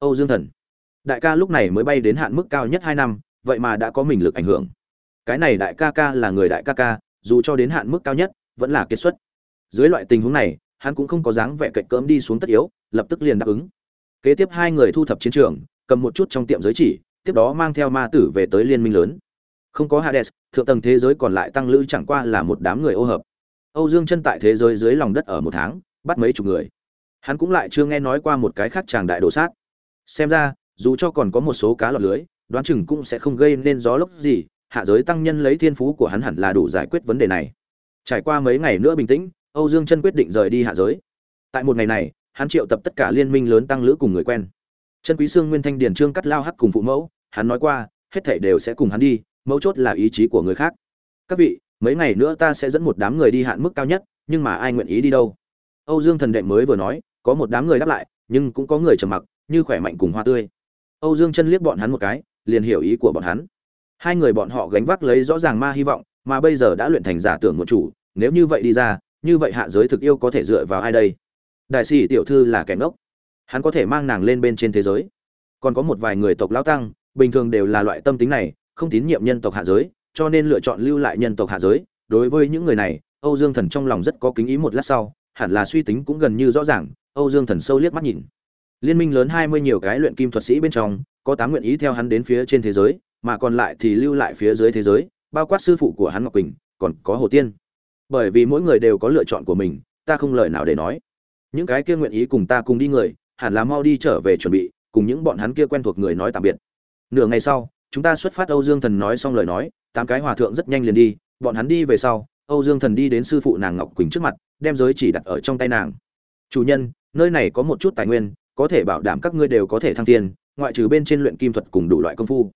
âu dương thần. Đại ca lúc này mới bay đến hạn mức cao nhất hai năm, vậy mà đã có mình lực ảnh hưởng. Cái này đại ca ca là người đại ca ca, dù cho đến hạn mức cao nhất, vẫn là kết xuất. Dưới loại tình huống này, hắn cũng không có dáng vẻ cạnh cỡm đi xuống tất yếu, lập tức liền đáp ứng. Kế tiếp hai người thu thập chiến trường, cầm một chút trong tiệm giới chỉ, tiếp đó mang theo ma tử về tới liên minh lớn. Không có hades, thượng tầng thế giới còn lại tăng lữ chẳng qua là một đám người ô hợp. Âu dương chân tại thế giới dưới lòng đất ở một tháng, bắt mấy chục người. Hắn cũng lại chưa nghe nói qua một cái khác chàng đại đồ sát xem ra, dù cho còn có một số cá lọt lưới, đoán chừng cũng sẽ không gây nên gió lốc gì, hạ giới tăng nhân lấy thiên phú của hắn hẳn là đủ giải quyết vấn đề này. Trải qua mấy ngày nữa bình tĩnh, âu dương chân quyết định rời đi hạ giới. Tại một ngày này, hắn triệu tập tất cả liên minh lớn tăng lữ cùng người quen. Chân quý sương nguyên thanh điền trương cắt lao hắc cùng phụ mẫu, hắn nói qua, hết thảy đều sẽ cùng hắn đi, mấu chốt là ý chí của người khác. Các vị, mấy ngày nữa ta sẽ dẫn một đám người đi hạn mức cao nhất, nhưng mà ai nguyện ý đi đâu? Âu dương thần đệ mới vừa nói, có một đám người đáp lại, nhưng cũng có người trầm mặc như khỏe mạnh cùng hoa tươi. Âu dương chân liếc bọn hắn một cái, liền hiểu ý của bọn hắn. Hai người bọn họ gánh vác lấy rõ ràng ma hy vọng, mà bây giờ đã luyện thành giả tưởng một chủ, nếu như vậy đi ra, như vậy hạ giới thực yêu có thể dựa vào ai đây? Đại sĩ tiểu thư là kẻ ngốc. Hắn có thể mang nàng lên bên trên thế giới. Còn có một vài người tộc lão tăng, bình thường đều là loại tâm tính này, không tín nhiệm nhân tộc hạ giới, cho nên lựa chọn lưu lại nhân tộc hạ giới. Đối với những người này, âu dương thần trong lòng rất có kính ý một lát sau, hẳn là suy tính cũng gần như rõ ràng. Âu dương thần sâu liếc mắt nhìn liên minh lớn hai mươi nhiều cái luyện kim thuật sĩ bên trong, có tám nguyện ý theo hắn đến phía trên thế giới, mà còn lại thì lưu lại phía dưới thế giới, bao quát sư phụ của hắn ngọc quỳnh, còn có hồ tiên. Bởi vì mỗi người đều có lựa chọn của mình, ta không lời nào để nói. Những cái kia nguyện ý cùng ta cùng đi người, hẳn là mau đi trở về chuẩn bị, cùng những bọn hắn kia quen thuộc người nói tạm biệt. Nửa ngày sau, chúng ta xuất phát, âu dương thần nói xong lời nói, tám cái hòa thượng rất nhanh liền đi, bọn hắn đi về sau, âu dương thần đi đến sư phụ nàng ngọc quỳnh trước mặt, đem giới chỉ đặt ở trong tay nàng. Chủ nhân, nơi này có một chút tài nguyên có thể bảo đảm các ngươi đều có thể thăng tiên ngoại trừ bên trên luyện kim thuật cùng đủ loại công phu.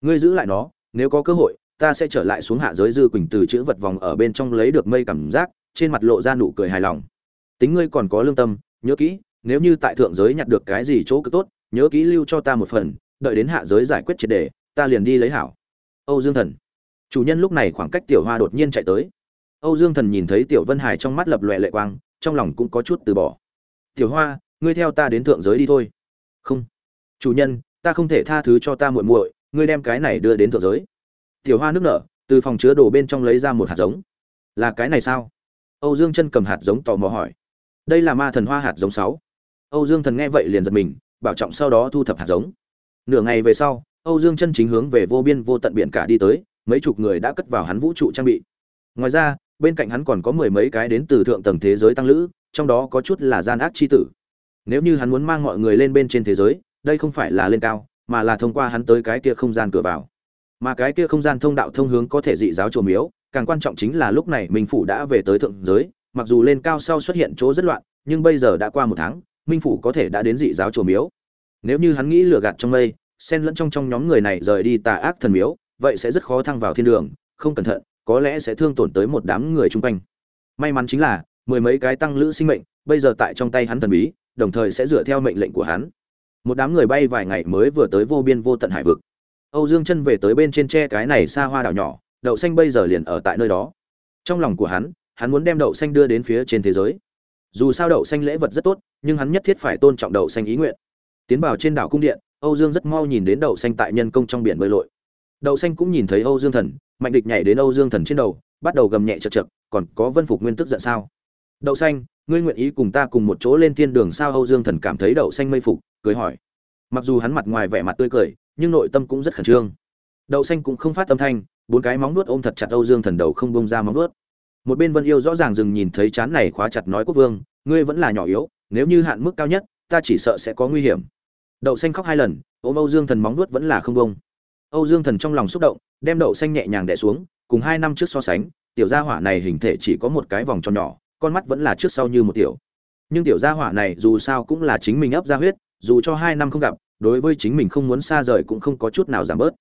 Ngươi giữ lại nó, nếu có cơ hội, ta sẽ trở lại xuống hạ giới dư quỳnh từ chữ vật vòng ở bên trong lấy được mây cảm giác, trên mặt lộ ra nụ cười hài lòng. Tính ngươi còn có lương tâm, nhớ kỹ, nếu như tại thượng giới nhặt được cái gì chỗ cứ tốt, nhớ kỹ lưu cho ta một phần, đợi đến hạ giới giải quyết triệt đề, ta liền đi lấy hảo. Âu dương thần. Chủ nhân lúc này khoảng cách tiểu hoa đột nhiên chạy tới. Âu dương thần nhìn thấy tiểu vân hải trong mắt lập lòe lệ quang, trong lòng cũng có chút từ bỏ. Tiểu hoa ngươi theo ta đến thượng giới đi thôi. Không. Chủ nhân, ta không thể tha thứ cho ta muội muội, ngươi đem cái này đưa đến thượng giới. Tiểu hoa nước nở, từ phòng chứa đồ bên trong lấy ra một hạt giống. Là cái này sao? Âu dương chân cầm hạt giống tò mò hỏi. Đây là ma thần hoa hạt giống sáu. Âu dương thần nghe vậy liền giật mình, bảo trọng sau đó thu thập hạt giống. Nửa ngày về sau, âu dương chân chính hướng về vô biên vô tận biển cả đi tới, mấy chục người đã cất vào hắn vũ trụ trang bị. Ngoài ra, bên cạnh hắn còn có mười mấy cái đến từ thượng tầng thế giới tăng lữ, trong đó có chút là gian ác chi tử nếu như hắn muốn mang mọi người lên bên trên thế giới, đây không phải là lên cao, mà là thông qua hắn tới cái kia không gian cửa vào. Mà cái kia không gian thông đạo thông hướng có thể dị giáo chùa miếu, càng quan trọng chính là lúc này minh phủ đã về tới thượng giới, mặc dù lên cao sau xuất hiện chỗ rất loạn, nhưng bây giờ đã qua một tháng, minh phủ có thể đã đến dị giáo chùa miếu. Nếu như hắn nghĩ lừa gạt trong mây, xen lẫn trong trong nhóm người này rời đi tà ác thần miếu, vậy sẽ rất khó thăng vào thiên đường, không cẩn thận, có lẽ sẽ thương tổn tới một đám người chung quanh. May mắn chính là, mười mấy cái tăng lữ sinh mệnh, bây giờ tại trong tay hắn thần bí đồng thời sẽ dựa theo mệnh lệnh của hắn. Một đám người bay vài ngày mới vừa tới vô biên vô tận hải vực. Âu dương chân về tới bên trên tre cái này xa hoa đảo nhỏ, đậu xanh bây giờ liền ở tại nơi đó. Trong lòng của hắn hắn muốn đem đậu xanh đưa đến phía trên thế giới. Dù sao đậu xanh lễ vật rất tốt, nhưng hắn nhất thiết phải tôn trọng đậu xanh ý nguyện. Tiến vào trên đảo cung điện, âu dương rất mau nhìn đến đậu xanh tại nhân công trong biển bơi lội. Đậu xanh cũng nhìn thấy âu dương thần, mạnh địch nhảy đến âu dương thần trên đầu, bắt đầu gầm nhẹ chật chật, còn có vân phục nguyên tức giận sao? Đậu xanh, ngươi nguyện ý cùng ta cùng một chỗ lên thiên đường sao? Âu dương thần cảm thấy đậu xanh mây phục, cười hỏi. Mặc dù hắn mặt ngoài vẻ mặt tươi cười, nhưng nội tâm cũng rất khẩn trương. Đậu xanh cũng không phát âm thanh, bốn cái móng nuốt ôm thật chặt âu dương thần đầu không bông ra móng nuốt một bên vân yêu rõ ràng dừng nhìn thấy chán này khóa chặt nói quốc vương, ngươi vẫn là nhỏ yếu, nếu như hạn mức cao nhất, ta chỉ sợ sẽ có nguy hiểm. Đậu xanh khóc hai lần, ôm âu dương thần móng nuốt vẫn là không bông âu dương thần trong lòng xúc động, đem đậu xanh nhẹ nhàng đẻ xuống, cùng hai năm trước so sánh, tiểu gia hỏa này hình thể chỉ có một cái vòng tròn nhỏ con mắt vẫn là trước sau như một tiểu. Nhưng tiểu gia hỏa này dù sao cũng là chính mình ấp ra huyết, dù cho hai năm không gặp, đối với chính mình không muốn xa rời cũng không có chút nào giảm bớt.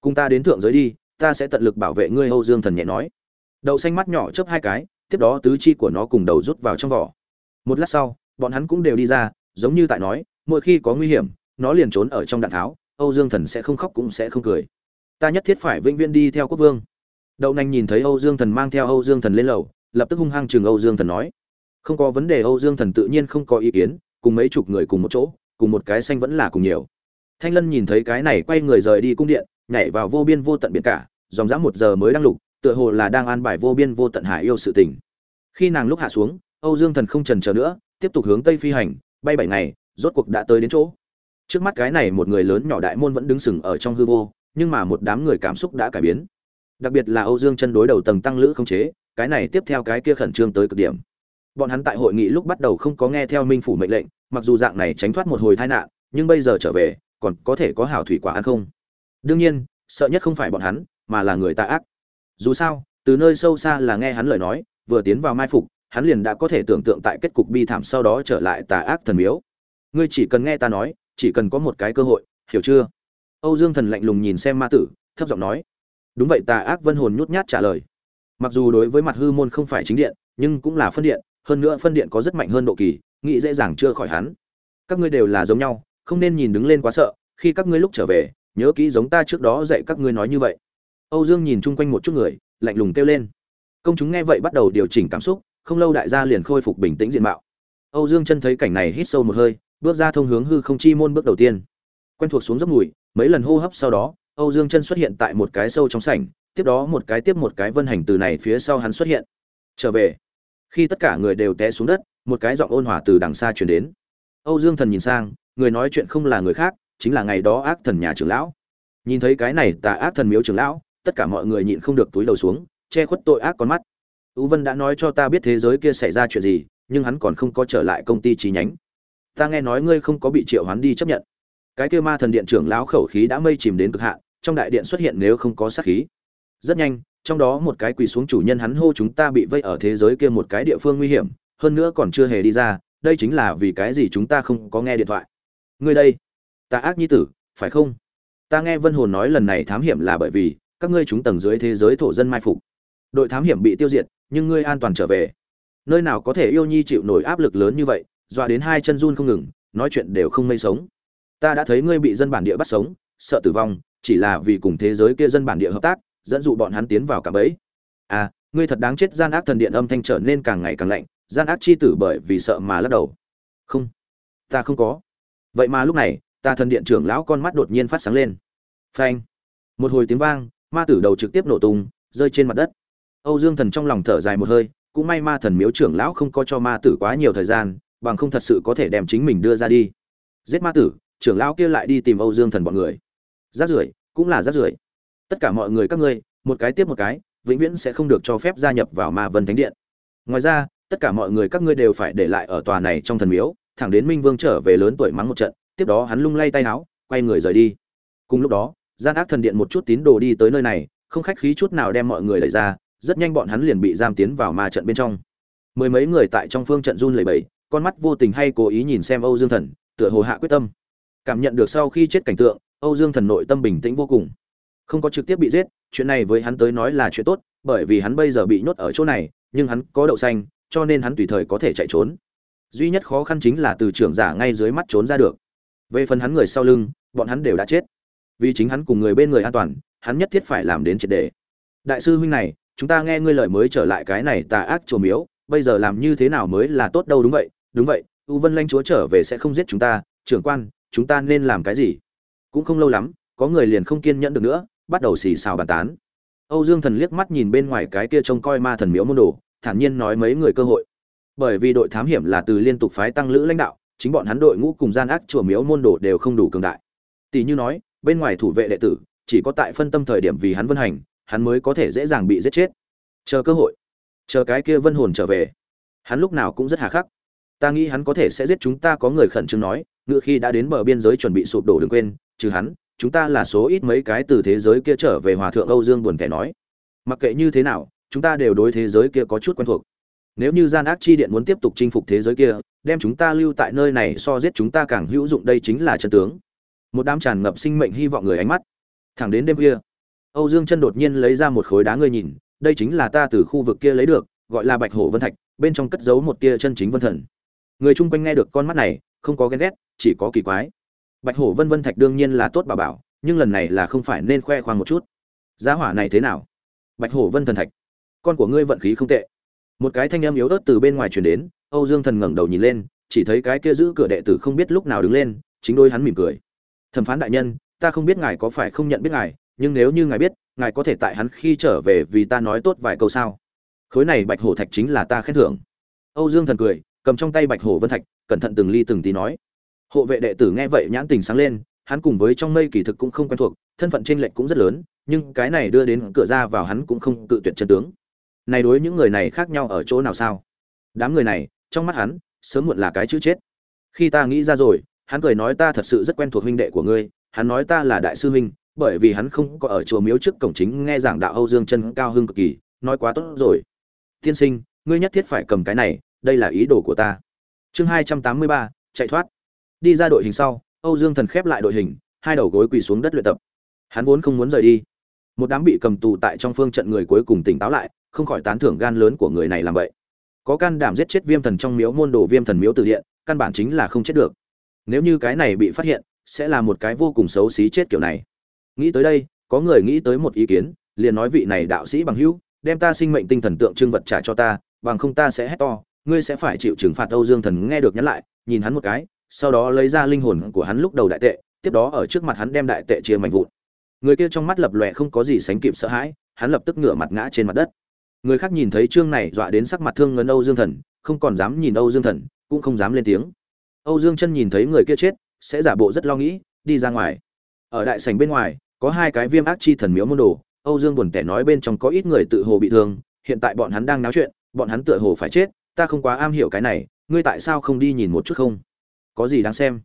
Cùng ta đến thượng giới đi, ta sẽ tận lực bảo vệ ngươi, âu dương thần nhẹ nói. Đậu xanh mắt nhỏ chớp hai cái, tiếp đó tứ chi của nó cùng đầu rút vào trong vỏ. Một lát sau, bọn hắn cũng đều đi ra, giống như tại nói, mỗi khi có nguy hiểm, nó liền trốn ở trong đạn tháo, âu dương thần sẽ không khóc cũng sẽ không cười. Ta nhất thiết phải vĩnh viễn đi theo quốc vương. Đậu nành nhìn thấy âu dương thần mang theo âu dương thần lên lầu lập tức hung hăng chừng âu dương thần nói. Không có vấn đề, âu dương thần tự nhiên không có ý kiến, cùng mấy chục người cùng một chỗ, cùng một cái xanh vẫn là cùng nhiều. Thanh lân nhìn thấy cái này quay người rời đi cung điện, nhảy vào vô biên vô tận biển cả, dòng dã một giờ mới đăng lục, tựa hồ là đang an bài vô biên vô tận hải yêu sự tình. Khi nàng lúc hạ xuống, âu dương thần không chần chờ nữa, tiếp tục hướng tây phi hành, bay bảy ngày, rốt cuộc đã tới đến chỗ. Trước mắt cái này một người lớn nhỏ đại môn vẫn đứng sừng ở trong hư vô, nhưng mà một đám người cảm xúc đã cải biến. Đặc biệt là âu dương chân đối đầu tầng tăng lữ không chế cái này tiếp theo cái kia khẩn trương tới cực điểm. Bọn hắn tại hội nghị lúc bắt đầu không có nghe theo minh phủ mệnh lệnh, mặc dù dạng này tránh thoát một hồi tai nạn, nhưng bây giờ trở về, còn có thể có hảo thủy quả ăn không? Đương nhiên, sợ nhất không phải bọn hắn, mà là người ta ác. Dù sao, từ nơi sâu xa là nghe hắn lời nói, vừa tiến vào mai phục, hắn liền đã có thể tưởng tượng tại kết cục bi thảm sau đó trở lại tà ác thần miếu. Ngươi chỉ cần nghe ta nói, chỉ cần có một cái cơ hội, hiểu chưa? Âu dương thần lạnh lùng nhìn xem ma tử, thấp giọng nói. Đúng vậy, tà ác vân hồn nhút nhát trả lời mặc dù đối với mặt hư môn không phải chính điện, nhưng cũng là phân điện, hơn nữa phân điện có rất mạnh hơn độ kỳ, nghĩ dễ dàng chưa khỏi hắn. Các ngươi đều là giống nhau, không nên nhìn đứng lên quá sợ, khi các ngươi lúc trở về, nhớ kỹ giống ta trước đó dạy các ngươi nói như vậy. Âu dương nhìn chung quanh một chút người, lạnh lùng kêu lên. Công chúng nghe vậy bắt đầu điều chỉnh cảm xúc, không lâu đại gia liền khôi phục bình tĩnh diện mạo. Âu dương chân thấy cảnh này hít sâu một hơi, bước ra thông hướng hư không chi môn bước đầu tiên. Quen thuộc xuống dốc mùi mấy lần hô hấp sau đó, âu dương chân xuất hiện tại một cái sâu trong sảnh tiếp đó một cái tiếp một cái vân hành từ này phía sau hắn xuất hiện. Trở về. Khi tất cả người đều té xuống đất, một cái giọng ôn hòa từ đằng xa truyền đến. Âu dương thần nhìn sang, người nói chuyện không là người khác, chính là ngày đó ác thần nhà trưởng lão. Nhìn thấy cái này tà ác thần miếu trưởng lão, tất cả mọi người nhịn không được túi đầu xuống, che khuất tội ác con mắt. Ưu vân đã nói cho ta biết thế giới kia xảy ra chuyện gì, nhưng hắn còn không có trở lại công ty chi nhánh. Ta nghe nói ngươi không có bị triệu hắn đi chấp nhận. Cái kia ma thần điện trưởng lão khẩu khí đã mây chìm đến cực hạn, trong đại điện xuất hiện nếu không có sát khí rất nhanh, trong đó một cái quỳ xuống chủ nhân hắn hô chúng ta bị vây ở thế giới kia một cái địa phương nguy hiểm, hơn nữa còn chưa hề đi ra, đây chính là vì cái gì chúng ta không có nghe điện thoại. Ngươi đây, ta ác nhi tử, phải không? Ta nghe vân hồn nói lần này thám hiểm là bởi vì, các ngươi chúng tầng dưới thế giới thổ dân mai phục. Đội thám hiểm bị tiêu diệt, nhưng ngươi an toàn trở về. Nơi nào có thể yêu nhi chịu nổi áp lực lớn như vậy, dọa đến hai chân run không ngừng, nói chuyện đều không mây sống. Ta đã thấy ngươi bị dân bản địa bắt sống, sợ tử vong, chỉ là vì cùng thế giới kia dân bản địa hợp tác dẫn dụ bọn hắn tiến vào cả bẫy. À ngươi thật đáng chết, gian ác thần điện âm thanh trở nên càng ngày càng lạnh, gian ác chi tử bởi vì sợ mà lắc đầu. Không, ta không có. Vậy mà lúc này, ta thần điện trưởng lão con mắt đột nhiên phát sáng lên. Phanh, một hồi tiếng vang, ma tử đầu trực tiếp nổ tung, rơi trên mặt đất. Âu dương thần trong lòng thở dài một hơi, cũng may ma thần miếu trưởng lão không có cho ma tử quá nhiều thời gian, bằng không thật sự có thể đem chính mình đưa ra đi. Giết ma tử, trưởng lão kia lại đi tìm âu dương thần bọn người. Rát rưởi, cũng là rát rưởi tất cả mọi người các ngươi, một cái tiếp một cái, vĩnh viễn sẽ không được cho phép gia nhập vào ma vân thánh điện. Ngoài ra, tất cả mọi người các ngươi đều phải để lại ở tòa này trong thần miếu, thẳng đến minh vương trở về lớn tuổi mắng một trận, tiếp đó hắn lung lay tay áo quay người rời đi. Cùng lúc đó, gian ác thần điện một chút tín đồ đi tới nơi này, không khách khí chút nào đem mọi người đẩy ra, rất nhanh bọn hắn liền bị giam tiến vào ma trận bên trong. Mười mấy người tại trong phương trận run lẩy bẩy, con mắt vô tình hay cố ý nhìn xem âu dương thần, tựa hồ hạ quyết tâm. Cảm nhận được sau khi chết cảnh tượng, âu dương thần nội tâm bình tĩnh vô cùng không có trực tiếp bị giết, chuyện này với hắn tới nói là chuyện tốt, bởi vì hắn bây giờ bị nhốt ở chỗ này, nhưng hắn có đậu xanh, cho nên hắn tùy thời có thể chạy trốn. Duy nhất khó khăn chính là từ trưởng giả ngay dưới mắt trốn ra được. Về phần hắn người sau lưng, bọn hắn đều đã chết. Vì chính hắn cùng người bên người an toàn, hắn nhất thiết phải làm đến triệt đề đại sư huynh này, chúng ta nghe ngươi lời mới trở lại cái này tà ác trồ miếu, bây giờ làm như thế nào mới là tốt đâu đúng vậy đúng vậy, u vân lanh chúa trở về sẽ không giết chúng ta, trưởng quan, chúng ta nên làm cái gì? Cũng không lâu lắm, có người liền không kiên nhẫn được nữa bắt đầu xì xào bàn tán. Âu dương thần liếc mắt nhìn bên ngoài cái kia trông coi ma thần miếu môn đồ, thản nhiên nói mấy người cơ hội. Bởi vì đội thám hiểm là từ liên tục phái tăng lữ lãnh đạo, chính bọn hắn đội ngũ cùng gian ác chùa miếu môn đồ đều không đủ cường đại. Tỷ như nói, bên ngoài thủ vệ đệ tử, chỉ có tại phân tâm thời điểm vì hắn vân hành, hắn mới có thể dễ dàng bị giết chết. Chờ cơ hội. Chờ cái kia vân hồn trở về. Hắn lúc nào cũng rất hà khắc. Ta nghĩ hắn có thể sẽ giết chúng ta, có người khẩn trương nói, ngựa khi đã đến bờ biên giới chuẩn bị sụp đổ đừng quên, trừ hắn chúng ta là số ít mấy cái từ thế giới kia trở về hòa thượng âu dương buồn kẻ nói. Mặc kệ như thế nào, chúng ta đều đối thế giới kia có chút quen thuộc. Nếu như gian ác chi điện muốn tiếp tục chinh phục thế giới kia, đem chúng ta lưu tại nơi này so giết chúng ta càng hữu dụng đây chính là chân tướng. Một đám tràn ngập sinh mệnh hy vọng người ánh mắt. Thẳng đến đêm kia âu dương chân đột nhiên lấy ra một khối đá ngươi nhìn, đây chính là ta từ khu vực kia lấy được, gọi là bạch hổ vân thạch, bên trong cất giấu một tia chân chính vân thần. Người chung quanh nghe được con mắt này, không có ghen ghét, chỉ có kỳ quái bạch hổ vân vân thạch đương nhiên là tốt bà bảo, nhưng lần này là không phải nên khoe khoang một chút. Giá hỏa này thế nào? Bạch hổ vân thần thạch. Con của ngươi vận khí không tệ. Một cái thanh âm yếu ớt từ bên ngoài truyền đến, âu dương thần ngẩng đầu nhìn lên, chỉ thấy cái kia giữ cửa đệ tử không biết lúc nào đứng lên, chính đôi hắn mỉm cười. Thẩm phán đại nhân, ta không biết ngài có phải không nhận biết ngài, nhưng nếu như ngài biết, ngài có thể tại hắn khi trở về vì ta nói tốt vài câu sao? Khối này bạch hổ thạch chính là ta khen thưởng. Âu dương thần cười, cầm trong tay bạch hổ vân thạch, cẩn thận từng ly từng tí nói hộ vệ đệ tử nghe vậy nhãn tình sáng lên, hắn cùng với trong mây kỳ thực cũng không quen thuộc, thân phận trên lệch cũng rất lớn, nhưng cái này đưa đến cửa ra vào hắn cũng không tự tuyệt chân tướng. Này đối những người này khác nhau ở chỗ nào sao? Đám người này, trong mắt hắn, sớm muộn là cái chữ chết. Khi ta nghĩ ra rồi, hắn cười nói ta thật sự rất quen thuộc huynh đệ của ngươi, hắn nói ta là đại sư huynh, bởi vì hắn không có ở chùa miếu trước cổng chính nghe giảng đạo âu dương chân cao hưng cực kỳ, nói quá tốt rồi. Tiên sinh, ngươi nhất thiết phải cầm cái này, đây là ý đồ của ta. Chương hai trăm tám mươi ba, chạy thoát đi ra đội hình sau, âu dương thần khép lại đội hình, hai đầu gối quỳ xuống đất luyện tập. Hắn vốn không muốn rời đi. Một đám bị cầm tù tại trong phương trận người cuối cùng tỉnh táo lại, không khỏi tán thưởng gan lớn của người này làm vậy có can đảm giết chết viêm thần trong miếu môn đồ viêm thần miếu từ điện, căn bản chính là không chết được. Nếu như cái này bị phát hiện, sẽ là một cái vô cùng xấu xí chết kiểu này. Nghĩ tới đây, có người nghĩ tới một ý kiến, liền nói vị này đạo sĩ bằng hữu, đem ta sinh mệnh tinh thần tượng trưng vật trả cho ta, bằng không ta sẽ hét to, ngươi sẽ phải chịu trừng phạt âu dương thần nghe được nhắn lại, nhìn hắn một cái sau đó lấy ra linh hồn của hắn lúc đầu đại tệ, tiếp đó ở trước mặt hắn đem đại tệ chia mảnh vụn. Người kia trong mắt lập lòe không có gì sánh kịp sợ hãi, hắn lập tức ngửa mặt ngã trên mặt đất. Người khác nhìn thấy trương này dọa đến sắc mặt thương ngân âu dương thần, không còn dám nhìn âu dương thần, cũng không dám lên tiếng. Âu dương chân nhìn thấy người kia chết, sẽ giả bộ rất lo nghĩ, đi ra ngoài. Ở đại sảnh bên ngoài, có hai cái viêm ác chi thần miếu môn đồ, âu dương buồn tẻ nói bên trong có ít người tự hồ bị thương, hiện tại bọn hắn đang náo chuyện, bọn hắn tựa hồ phải chết, ta không quá am hiểu cái này, ngươi tại sao không đi nhìn một chút không? Có gì đáng xem.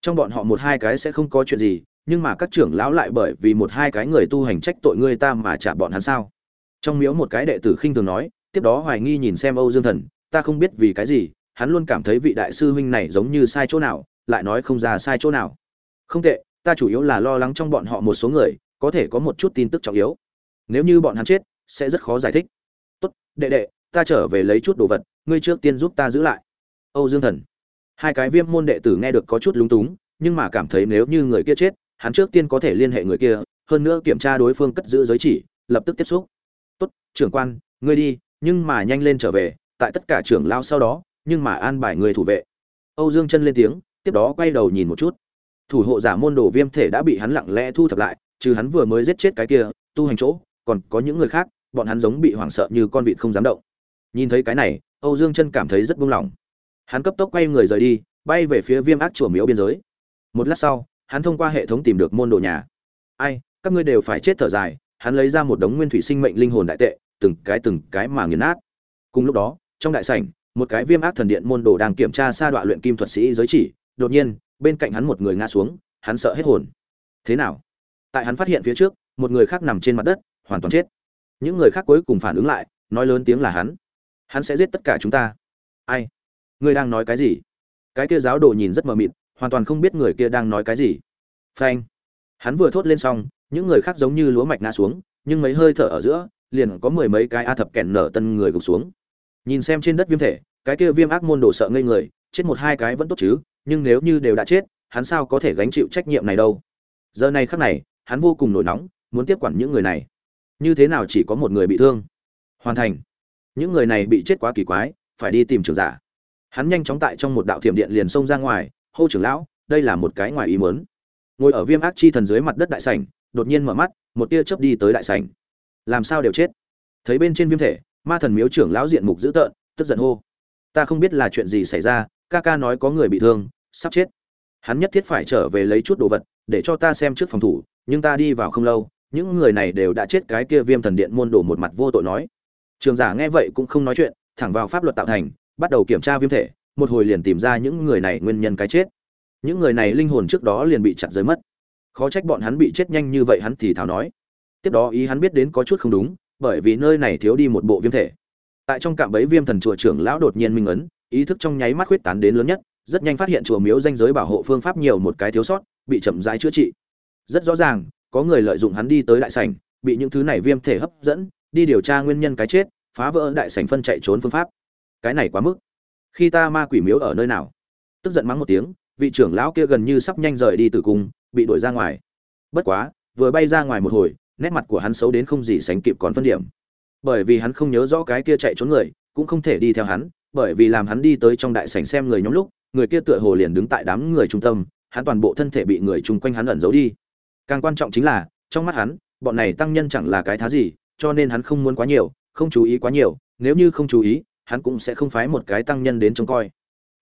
Trong bọn họ một hai cái sẽ không có chuyện gì, nhưng mà các trưởng lão lại bởi vì một hai cái người tu hành trách tội ngươi ta mà trả bọn hắn sao? Trong miếu một cái đệ tử khinh thường nói, tiếp đó hoài nghi nhìn xem âu dương thần, ta không biết vì cái gì, hắn luôn cảm thấy vị đại sư huynh này giống như sai chỗ nào, lại nói không ra sai chỗ nào. Không tệ, ta chủ yếu là lo lắng trong bọn họ một số người, có thể có một chút tin tức trọng yếu. Nếu như bọn hắn chết, sẽ rất khó giải thích. Tốt, đệ đệ, ta trở về lấy chút đồ vật, ngươi trước tiên giúp ta giữ lại. Âu dương thần hai cái viêm môn đệ tử nghe được có chút lúng túng, nhưng mà cảm thấy nếu như người kia chết, hắn trước tiên có thể liên hệ người kia, hơn nữa kiểm tra đối phương cất giữ giới chỉ, lập tức tiếp xúc. Tốt, trưởng quan, ngươi đi, nhưng mà nhanh lên trở về, tại tất cả trưởng lao sau đó, nhưng mà an bài người thủ vệ. Âu dương chân lên tiếng, tiếp đó quay đầu nhìn một chút. Thủ hộ giả môn đồ viêm thể đã bị hắn lặng lẽ thu thập lại, trừ hắn vừa mới giết chết cái kia, tu hành chỗ, còn có những người khác, bọn hắn giống bị hoảng sợ như con vịt không dám động. Nhìn thấy cái này, âu dương chân cảm thấy rất buông lỏng hắn cấp tốc quay người rời đi, bay về phía viêm ác chùa miếu biên giới. Một lát sau, hắn thông qua hệ thống tìm được môn đồ nhà. Ai, các ngươi đều phải chết thở dài, hắn lấy ra một đống nguyên thủy sinh mệnh linh hồn đại tệ, từng cái từng cái mà nghiền nát. Cùng lúc đó, trong đại sảnh, một cái viêm ác thần điện môn đồ đang kiểm tra sa đoạn luyện kim thuật sĩ giới chỉ. Đột nhiên, bên cạnh hắn một người ngã xuống, hắn sợ hết hồn. Thế nào? Tại hắn phát hiện phía trước, một người khác nằm trên mặt đất, hoàn toàn chết. Những người khác cuối cùng phản ứng lại, nói lớn tiếng là hắn. Hắn sẽ giết tất cả chúng ta. Ai? Ngươi đang nói cái gì? Cái kia giáo đồ nhìn rất mờ mịt, hoàn toàn không biết người kia đang nói cái gì. Phanh. Hắn vừa thốt lên xong, những người khác giống như lúa mạch ngã xuống, nhưng mấy hơi thở ở giữa, liền có mười mấy cái a thập kẹn nở tân người gục xuống. Nhìn xem trên đất viêm thể, cái kia viêm ác môn đồ sợ ngây người, chết một hai cái vẫn tốt chứ, nhưng nếu như đều đã chết, hắn sao có thể gánh chịu trách nhiệm này đâu? Giờ này khắc này, hắn vô cùng nổi nóng, muốn tiếp quản những người này. Như thế nào chỉ có một người bị thương? Hoàn thành. Những người này bị chết quá kỳ quái, phải đi tìm trường giả hắn nhanh chóng tại trong một đạo thiểm điện liền xông ra ngoài, hô trưởng lão, đây là một cái ngoài ý mớn ngồi ở viêm ác chi thần dưới mặt đất đại sảnh, đột nhiên mở mắt, một tia chớp đi tới đại sảnh. Làm sao đều chết? Thấy bên trên viêm thể, ma thần miếu trưởng lão diện mục dữ tợn, tức giận hô. Ta không biết là chuyện gì xảy ra, ca ca nói có người bị thương, sắp chết. Hắn nhất thiết phải trở về lấy chút đồ vật, để cho ta xem trước phòng thủ, nhưng ta đi vào không lâu, những người này đều đã chết. Cái kia viêm thần điện môn đổ một mặt vô tội nói. Trường giả nghe vậy cũng không nói chuyện, thẳng vào pháp luật tạo thành bắt đầu kiểm tra viêm thể, một hồi liền tìm ra những người này nguyên nhân cái chết. Những người này linh hồn trước đó liền bị chặt rơi mất. Khó trách bọn hắn bị chết nhanh như vậy hắn thì thảo nói. Tiếp đó ý hắn biết đến có chút không đúng, bởi vì nơi này thiếu đi một bộ viêm thể. Tại trong cạm bẫy viêm thần chùa trưởng lão đột nhiên minh ấn, ý thức trong nháy mắt khuyết tán đến lớn nhất, rất nhanh phát hiện chùa miếu danh giới bảo hộ phương pháp nhiều một cái thiếu sót, bị chậm rãi chữa trị. Rất rõ ràng, có người lợi dụng hắn đi tới đại sảnh, bị những thứ này viêm thể hấp dẫn, đi điều tra nguyên nhân cái chết, phá vỡ đại sảnh phân chạy trốn phương pháp cái này quá mức. Khi ta ma quỷ miếu ở nơi nào? Tức giận mắng một tiếng, vị trưởng lão kia gần như sắp nhanh rời đi từ cung, bị đuổi ra ngoài. Bất quá, vừa bay ra ngoài một hồi, nét mặt của hắn xấu đến không gì sánh kịp còn phân điểm. Bởi vì hắn không nhớ rõ cái kia chạy trốn người, cũng không thể đi theo hắn, bởi vì làm hắn đi tới trong đại sảnh xem người nhóm lúc, người kia tựa hồ liền đứng tại đám người trung tâm, hắn toàn bộ thân thể bị người chung quanh hắn ẩn giấu đi. Càng quan trọng chính là, trong mắt hắn, bọn này tăng nhân chẳng là cái thá gì, cho nên hắn không muốn quá nhiều, không chú ý quá nhiều, nếu như không chú ý hắn cũng sẽ không phái một cái tăng nhân đến trông coi.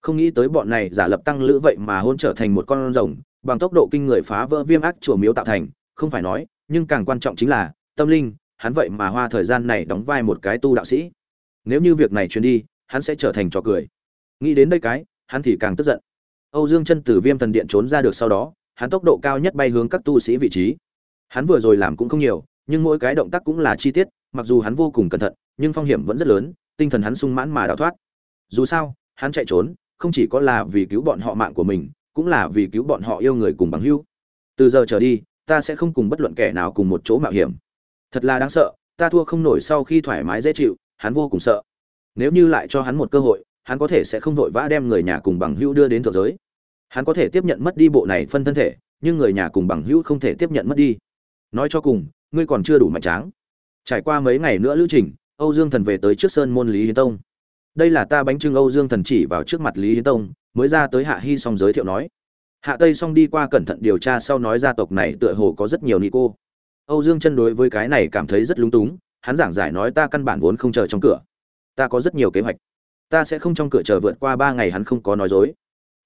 Không nghĩ tới bọn này giả lập tăng lữ vậy mà hôn trở thành một con rồng, bằng tốc độ kinh người phá vỡ viêm ác chùa miếu tạo thành, không phải nói, nhưng càng quan trọng chính là, tâm linh, hắn vậy mà hoa thời gian này đóng vai một cái tu đạo sĩ. Nếu như việc này truyền đi, hắn sẽ trở thành trò cười. Nghĩ đến đây cái, hắn thì càng tức giận. Âu dương chân từ viêm thần điện trốn ra được sau đó, hắn tốc độ cao nhất bay hướng các tu sĩ vị trí. Hắn vừa rồi làm cũng không nhiều, nhưng mỗi cái động tác cũng là chi tiết, mặc dù hắn vô cùng cẩn thận, nhưng phong hiểm vẫn rất lớn tinh thần hắn sung mãn mà đào thoát. Dù sao, hắn chạy trốn, không chỉ có là vì cứu bọn họ mạng của mình, cũng là vì cứu bọn họ yêu người cùng bằng hữu. Từ giờ trở đi, ta sẽ không cùng bất luận kẻ nào cùng một chỗ mạo hiểm. Thật là đáng sợ, ta thua không nổi sau khi thoải mái dễ chịu, hắn vô cùng sợ. Nếu như lại cho hắn một cơ hội, hắn có thể sẽ không vội vã đem người nhà cùng bằng hữu đưa đến thượng giới. Hắn có thể tiếp nhận mất đi bộ này phân thân thể, nhưng người nhà cùng bằng hữu không thể tiếp nhận mất đi. Nói cho cùng, ngươi còn chưa đủ mạnh tráng. Trải qua mấy ngày nữa lữ trình âu dương thần về tới trước sơn môn lý hiến tông. Đây là ta bánh trưng âu dương thần chỉ vào trước mặt lý hiến tông, mới ra tới hạ Hi Song giới thiệu nói. Hạ tây Song đi qua cẩn thận điều tra sau nói gia tộc này tựa hồ có rất nhiều ni cô. Âu dương chân đối với cái này cảm thấy rất lúng túng, hắn giảng giải nói ta căn bản vốn không chờ trong cửa. Ta có rất nhiều kế hoạch. Ta sẽ không trong cửa chờ vượt qua ba ngày hắn không có nói dối.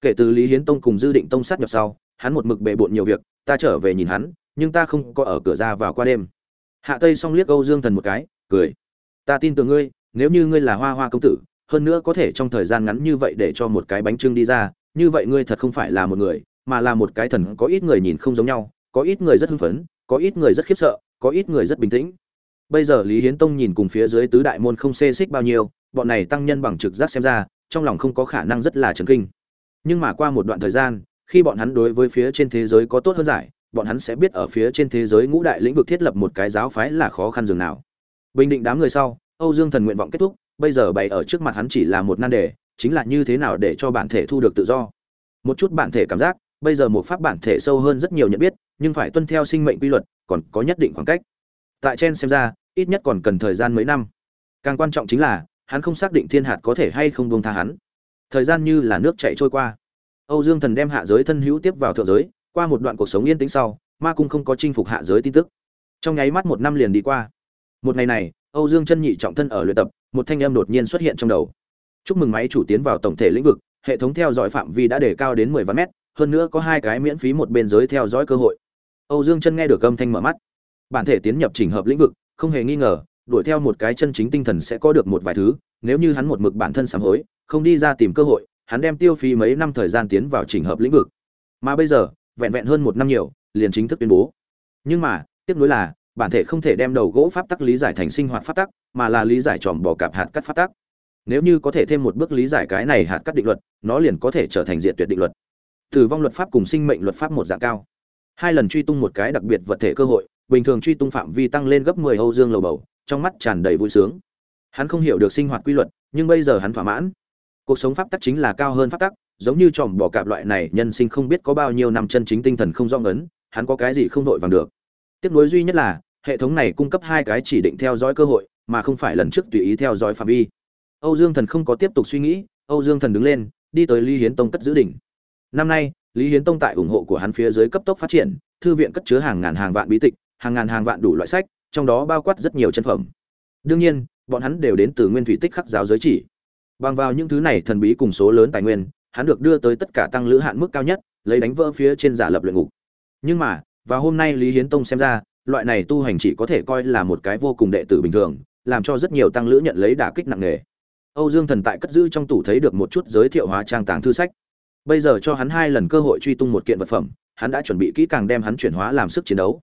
Kể từ lý hiến tông cùng dư định tông sát nhập sau, hắn một mực bệ bội nhiều việc, ta trở về nhìn hắn, nhưng ta không có ở cửa ra vào qua đêm. Hạ tây Song liếc âu dương thần một cái, cười ta tin tưởng ngươi, nếu như ngươi là hoa hoa công tử, hơn nữa có thể trong thời gian ngắn như vậy để cho một cái bánh trưng đi ra, như vậy ngươi thật không phải là một người, mà là một cái thần, có ít người nhìn không giống nhau, có ít người rất hưng phấn, có ít người rất khiếp sợ, có ít người rất bình tĩnh. Bây giờ lý hiến tông nhìn cùng phía dưới tứ đại môn không xê xích bao nhiêu, bọn này tăng nhân bằng trực giác xem ra, trong lòng không có khả năng rất là chấn kinh. Nhưng mà qua một đoạn thời gian, khi bọn hắn đối với phía trên thế giới có tốt hơn giải, bọn hắn sẽ biết ở phía trên thế giới ngũ đại lĩnh vực thiết lập một cái giáo phái là khó khăn dường nào bình định đám người sau, âu dương thần nguyện vọng kết thúc, bây giờ bày ở trước mặt hắn chỉ là một nan đề, chính là như thế nào để cho bản thể thu được tự do. Một chút bản thể cảm giác, bây giờ một pháp bản thể sâu hơn rất nhiều nhận biết, nhưng phải tuân theo sinh mệnh quy luật, còn có nhất định khoảng cách. Tại trên xem ra, ít nhất còn cần thời gian mấy năm. Càng quan trọng chính là, hắn không xác định thiên hạt có thể hay không buông tha hắn. Thời gian như là nước chảy trôi qua. Âu dương thần đem hạ giới thân hữu tiếp vào thượng giới, qua một đoạn cuộc sống yên tĩnh sau, ma cung không có chinh phục hạ giới tin tức. Trong nháy mắt một năm liền đi qua một ngày này, âu dương chân nhị trọng thân ở luyện tập, một thanh âm đột nhiên xuất hiện trong đầu. Chúc mừng máy chủ tiến vào tổng thể lĩnh vực, hệ thống theo dõi phạm vi đã đề cao đến mười vạn mét, hơn nữa có hai cái miễn phí một bên giới theo dõi cơ hội. Âu dương chân nghe được âm thanh mở mắt. Bản thể tiến nhập trình hợp lĩnh vực, không hề nghi ngờ, đuổi theo một cái chân chính tinh thần sẽ có được một vài thứ, nếu như hắn một mực bản thân sám hối, không đi ra tìm cơ hội, hắn đem tiêu phí mấy năm thời gian tiến vào trình hợp lĩnh vực. Mà bây giờ, vẹn vẹn hơn một năm nhiều, liền chính thức tuyên bố. Nhưng mà tiếp nối là bản thể không thể đem đầu gỗ pháp tắc lý giải thành sinh hoạt pháp tắc mà là lý giải tròn bỏ cạp hạt cắt pháp tắc nếu như có thể thêm một bước lý giải cái này hạt cắt định luật nó liền có thể trở thành diệt tuyệt định luật tử vong luật pháp cùng sinh mệnh luật pháp một dạng cao hai lần truy tung một cái đặc biệt vật thể cơ hội bình thường truy tung phạm vi tăng lên gấp 10 Âu Dương lầu bầu, trong mắt tràn đầy vui sướng. Hắn không hiểu được sinh hoạt quy luật, nhưng bây giờ hắn thỏa mãn. Cuộc sống pháp tắc chính là cao hơn pháp tắc, giống như tròm bỏ cạp loại này, nhân sinh không biết có bao nhiêu năm chân chính tinh thần không do ngấn, hắn có cái gì không đội vàng được. Tiếc nuối duy nhất là, hệ thống này cung cấp hai cái chỉ định theo dõi cơ hội, mà không phải lần trước tùy ý theo dõi phạm vi. Âu Dương Thần không có tiếp tục suy nghĩ, Âu Dương Thần đứng lên, đi tới Lý Hiến Tông cất giữ đỉnh. Năm nay, Lý Hiến Tông tại ủng hộ của hắn phía dưới cấp tốc phát triển, thư viện cất chứa hàng ngàn hàng vạn bí tịch, hàng ngàn hàng vạn đủ loại sách, trong đó bao quát rất nhiều chân phẩm. Đương nhiên, bọn hắn đều đến từ nguyên thủy tích khắc giáo giới chỉ. Bằng vào những thứ này thần bí cùng số lớn tài nguyên, hắn được đưa tới tất cả tăng lữ hạn mức cao nhất, lấy đánh vỡ phía trên giả lập luyện ngục. Nhưng mà, và hôm nay Lý Hiến Tông xem ra, loại này tu hành chỉ có thể coi là một cái vô cùng đệ tử bình thường, làm cho rất nhiều tăng lữ nhận lấy đả kích nặng nề. Âu Dương Thần tại cất giữ trong tủ thấy được một chút giới thiệu hóa trang tàng thư sách. Bây giờ cho hắn hai lần cơ hội truy tung một kiện vật phẩm, hắn đã chuẩn bị kỹ càng đem hắn chuyển hóa làm sức chiến đấu.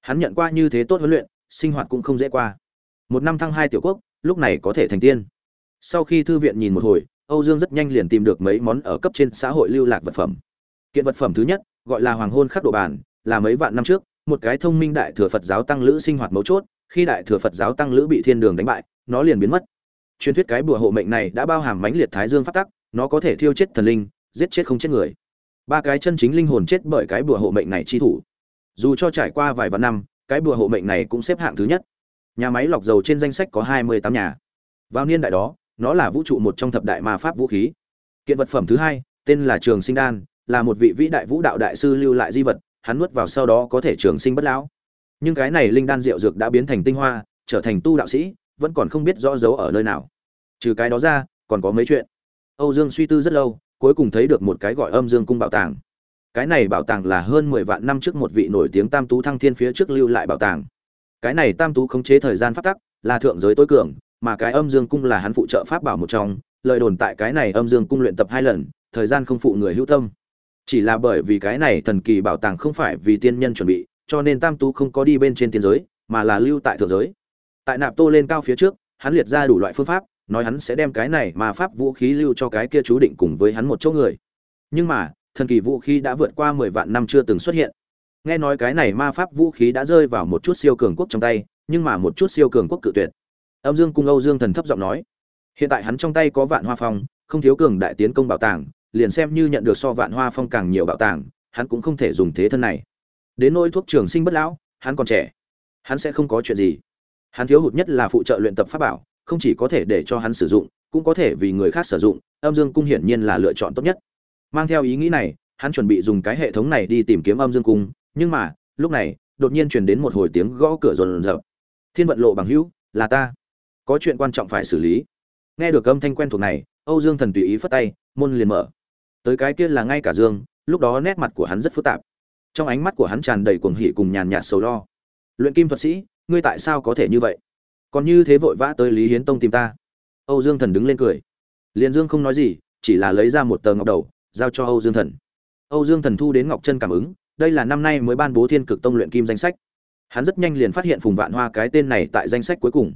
Hắn nhận qua như thế tốt huấn luyện, sinh hoạt cũng không dễ qua. Một năm thăng hai tiểu quốc, lúc này có thể thành tiên. Sau khi thư viện nhìn một hồi, Âu Dương rất nhanh liền tìm được mấy món ở cấp trên xã hội lưu lạc vật phẩm. Kiện vật phẩm thứ nhất, gọi là Hoàng hôn khắc độ bàn, là mấy vạn năm trước, một cái thông minh đại thừa Phật giáo tăng lữ sinh hoạt mấu chốt, khi đại thừa Phật giáo tăng lữ bị thiên đường đánh bại, nó liền biến mất. Truyền thuyết cái bùa hộ mệnh này đã bao hàm mãnh liệt thái dương pháp tắc, nó có thể thiêu chết thần linh, giết chết không chết người. Ba cái chân chính linh hồn chết bởi cái bùa hộ mệnh này chi thủ dù cho trải qua vài vạn năm cái bùa hộ mệnh này cũng xếp hạng thứ nhất nhà máy lọc dầu trên danh sách có hai mươi tám nhà vào niên đại đó nó là vũ trụ một trong thập đại ma pháp vũ khí kiện vật phẩm thứ hai tên là trường sinh đan là một vị vĩ đại vũ đạo đại sư lưu lại di vật hắn nuốt vào sau đó có thể trường sinh bất lão. Nhưng cái này linh đan rượu dược đã biến thành tinh hoa, trở thành tu đạo sĩ, vẫn còn không biết rõ dấu ở nơi nào. Trừ cái đó ra, còn có mấy chuyện. Âu dương suy tư rất lâu, cuối cùng thấy được một cái gọi âm dương cung bảo tàng. Cái này bảo tàng là hơn mười vạn năm trước một vị nổi tiếng tam tú thăng thiên phía trước lưu lại bảo tàng. Cái này tam tú khống chế thời gian pháp tắc, là thượng giới tối cường, mà cái âm dương cung là hắn phụ trợ pháp bảo một trong, lời đồn tại cái này âm dương cung luyện tập hai lần, thời gian không phụ người hữu tâm chỉ là bởi vì cái này thần kỳ bảo tàng không phải vì tiên nhân chuẩn bị, cho nên tam tú không có đi bên trên tiên giới, mà là lưu tại thượng giới. Tại nạp tô lên cao phía trước, hắn liệt ra đủ loại phương pháp, nói hắn sẽ đem cái này mà pháp vũ khí lưu cho cái kia chú định cùng với hắn một chỗ người. Nhưng mà, thần kỳ vũ khí đã vượt qua mười vạn năm chưa từng xuất hiện. Nghe nói cái này ma pháp vũ khí đã rơi vào một chút siêu cường quốc trong tay, nhưng mà một chút siêu cường quốc cự tuyệt. Âm dương cung âu dương thần thấp giọng nói, hiện tại hắn trong tay có vạn hoa phong, không thiếu cường đại tiến công bảo tàng liền xem như nhận được so vạn hoa phong càng nhiều bảo tàng, hắn cũng không thể dùng thế thân này. Đến nỗi thuốc trường sinh bất lão, hắn còn trẻ. Hắn sẽ không có chuyện gì. Hắn thiếu hụt nhất là phụ trợ luyện tập pháp bảo, không chỉ có thể để cho hắn sử dụng, cũng có thể vì người khác sử dụng, âm dương cung hiển nhiên là lựa chọn tốt nhất. Mang theo ý nghĩ này, hắn chuẩn bị dùng cái hệ thống này đi tìm kiếm âm dương cung, nhưng mà, lúc này, đột nhiên truyền đến một hồi tiếng gõ cửa rồn rập. Thiên vận lộ bằng hữu, là ta. Có chuyện quan trọng phải xử lý. Nghe được âm thanh quen thuộc này, âu dương thần tùy ý phất tay, môn liền mở tới cái kia là ngay cả dương, lúc đó nét mặt của hắn rất phức tạp. Trong ánh mắt của hắn tràn đầy cuồng hỉ cùng nhàn nhạt sầu lo. Luyện kim thuật sĩ, ngươi tại sao có thể như vậy? Còn như thế vội vã tới lý hiến tông tìm ta. Âu dương thần đứng lên cười. Liền dương không nói gì, chỉ là lấy ra một tờ ngọc đầu, giao cho âu dương thần. Âu dương thần thu đến ngọc chân cảm ứng, đây là năm nay mới ban bố thiên cực tông luyện kim danh sách. Hắn rất nhanh liền phát hiện phùng vạn hoa cái tên này tại danh sách cuối cùng.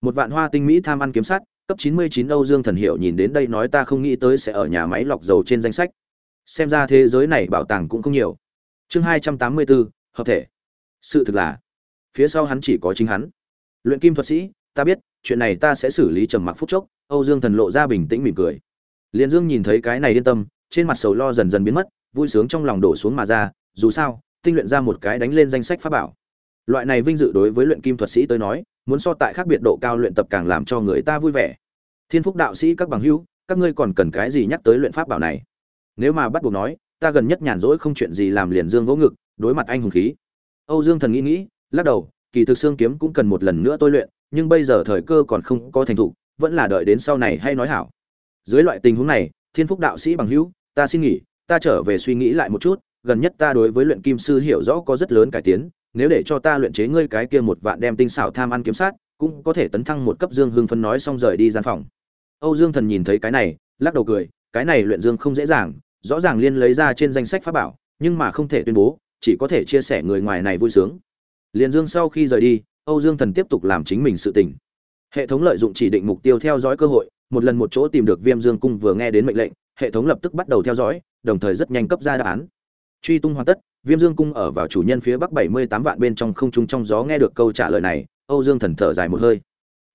Một vạn hoa tinh mỹ tham ăn kiếm sát cấp 99 Âu Dương Thần Hiệu nhìn đến đây nói ta không nghĩ tới sẽ ở nhà máy lọc dầu trên danh sách. Xem ra thế giới này bảo tàng cũng không nhiều. Chương 284, hợp thể. Sự thực là, phía sau hắn chỉ có chính hắn. Luyện kim thuật sĩ, ta biết, chuyện này ta sẽ xử lý trầm mặc phút chốc. Âu Dương Thần lộ ra bình tĩnh mỉm cười. Liên Dương nhìn thấy cái này yên tâm, trên mặt sầu lo dần dần biến mất, vui sướng trong lòng đổ xuống mà ra, dù sao, tinh luyện ra một cái đánh lên danh sách pháp bảo. Loại này vinh dự đối với luyện kim thuật sĩ tới nói, muốn so tại khác biệt độ cao luyện tập càng làm cho người ta vui vẻ. Thiên phúc đạo sĩ các bằng hữu, các ngươi còn cần cái gì nhắc tới luyện pháp bảo này? Nếu mà bắt buộc nói, ta gần nhất nhàn rỗi không chuyện gì làm liền dương vỗ ngực, đối mặt anh hùng khí. Âu dương thần nghĩ nghĩ, lắc đầu, kỳ thực xương kiếm cũng cần một lần nữa tôi luyện, nhưng bây giờ thời cơ còn không có thành thục, vẫn là đợi đến sau này hay nói hảo. Dưới loại tình huống này, thiên phúc đạo sĩ bằng hữu, ta xin nghỉ, ta trở về suy nghĩ lại một chút, gần nhất ta đối với luyện kim sư hiểu rõ có rất lớn cải tiến nếu để cho ta luyện chế ngươi cái kia một vạn đem tinh xảo tham ăn kiếm sát, cũng có thể tấn thăng một cấp dương hưng phấn nói xong rời đi gian phòng. Âu dương thần nhìn thấy cái này, lắc đầu cười, cái này luyện dương không dễ dàng, rõ ràng liên lấy ra trên danh sách pháp bảo, nhưng mà không thể tuyên bố, chỉ có thể chia sẻ người ngoài này vui sướng. Liên dương sau khi rời đi, âu dương thần tiếp tục làm chính mình sự tình. Hệ thống lợi dụng chỉ định mục tiêu theo dõi cơ hội, một lần một chỗ tìm được viêm dương cung vừa nghe đến mệnh lệnh, hệ thống lập tức bắt đầu theo dõi, đồng thời rất nhanh cấp ra đáp án. Truy tung hoàn tất viêm dương cung ở vào chủ nhân phía bắc bảy mươi tám vạn bên trong không trung trong gió nghe được câu trả lời này, âu dương thần thở dài một hơi.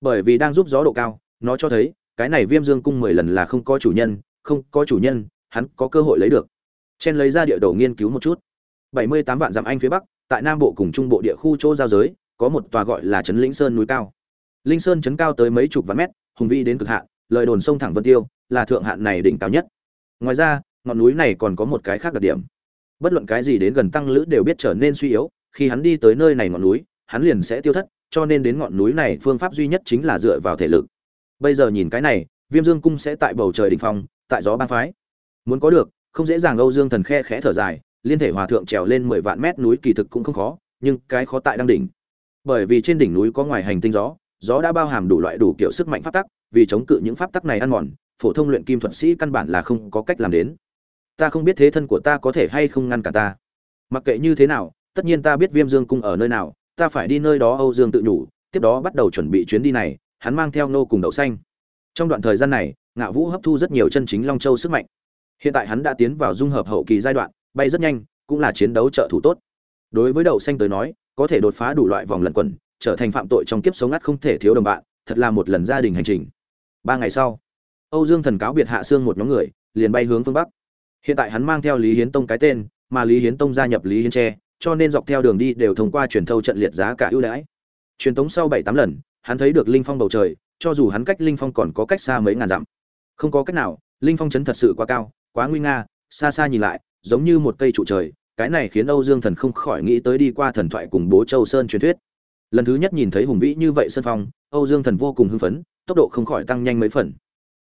Bởi vì đang giúp gió độ cao, nó cho thấy, cái này viêm dương cung mười lần là không có chủ nhân, không có chủ nhân, hắn có cơ hội lấy được. Chen lấy ra địa đồ nghiên cứu một chút. bảy mươi tám vạn dặm anh phía bắc, tại nam bộ cùng trung bộ địa khu chỗ giao giới, có một tòa gọi là trấn Linh sơn núi cao. Linh sơn trấn cao tới mấy chục vạn mét, hùng vĩ đến cực hạn, lời đồn sông thẳng vân tiêu, là thượng hạn này đỉnh cao nhất. Ngoài ra, ngọn núi này còn có một cái khác đặc điểm bất luận cái gì đến gần tăng lữ đều biết trở nên suy yếu, khi hắn đi tới nơi này ngọn núi, hắn liền sẽ tiêu thất, cho nên đến ngọn núi này phương pháp duy nhất chính là dựa vào thể lực. Bây giờ nhìn cái này, viêm dương cung sẽ tại bầu trời đ ỉ n h phong, tại gió bang phái. Muốn có được, không dễ dàng âu dương thần khe khẽ thở dài, liên thể hòa thượng trèo lên mười vạn mét núi kỳ thực cũng không khó, nhưng cái khó tại đang đỉnh. Bởi vì trên đỉnh núi có ngoài hành tinh gió gió đã bao hàm đủ loại đủ kiểu sức mạnh pháp tắc, vì chống cự những pháp tắc này ăn mòn, phổ thông luyện kim thuật sĩ căn bản là không có cách làm đến ta không biết thế thân của ta có thể hay không ngăn cả ta. Mặc kệ như thế nào, tất nhiên ta biết viêm dương cung ở nơi nào, ta phải đi nơi đó âu dương tự nhủ, tiếp đó bắt đầu chuẩn bị chuyến đi này, hắn mang theo nô cùng đậu xanh. Trong đoạn thời gian này ngạ vũ hấp thu rất nhiều chân chính long châu sức mạnh. Hiện tại hắn đã tiến vào dung hợp hậu kỳ giai đoạn, bay rất nhanh, cũng là chiến đấu trợ thủ tốt. Đối với đậu xanh tới nói, có thể đột phá đủ loại vòng lẩn quẩn, trở thành phạm tội trong kiếp sống ngắt không thể thiếu đồng bạn, thật là một lần gia đình hành trình. Ba ngày sau, âu dương thần cáo biệt hạ Sương một nhóm người, liền bay hướng phương bắc hiện tại hắn mang theo lý hiến tông cái tên, mà lý hiến tông gia nhập lý hiến tre, cho nên dọc theo đường đi đều thông qua truyền thâu trận liệt giá cả ưu đãi. Truyền tống sau bảy tám lần, hắn thấy được linh phong bầu trời, cho dù hắn cách linh phong còn có cách xa mấy ngàn dặm. Không có cách nào, linh phong chấn thật sự quá cao, quá nguy nga, xa xa nhìn lại, giống như một cây trụ trời, cái này khiến âu dương thần không khỏi nghĩ tới đi qua thần thoại cùng bố châu sơn truyền thuyết. Lần thứ nhất nhìn thấy hùng vĩ như vậy sân phong, âu dương thần vô cùng hưng phấn, tốc độ không khỏi tăng nhanh mấy phần.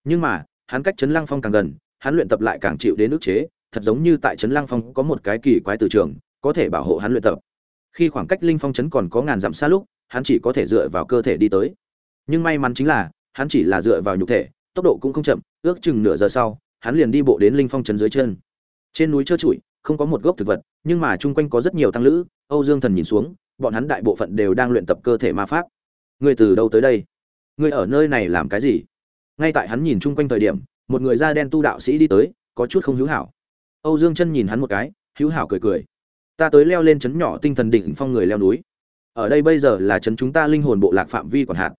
Nhưng mà, hắn cách chấn lăng phong càng gần hắn luyện tập lại càng chịu đến ức chế, thật giống như tại chấn lăng phong có một cái kỳ quái từ trường, có thể bảo hộ hắn luyện tập. Khi khoảng cách linh phong chấn còn có ngàn dặm xa lúc, hắn chỉ có thể dựa vào cơ thể đi tới. Nhưng may mắn chính là, hắn chỉ là dựa vào nhục thể, tốc độ cũng không chậm, ước chừng nửa giờ sau, hắn liền đi bộ đến linh phong chấn dưới chân. Trên núi trơ trụi, không có một gốc thực vật, nhưng mà chung quanh có rất nhiều tăng lữ, âu dương thần nhìn xuống, bọn hắn đại bộ phận đều đang luyện tập cơ thể ma pháp. Ngươi từ đâu tới đây? Ngươi ở nơi này làm cái gì? Ngay tại hắn nhìn chung quanh thời điểm một người da đen tu đạo sĩ đi tới, có chút không hữu hảo. Âu dương chân nhìn hắn một cái, hữu hảo cười cười. Ta tới leo lên chấn nhỏ tinh thần đỉnh phong người leo núi. Ở đây bây giờ là chấn chúng ta linh hồn bộ lạc phạm vi còn hạn.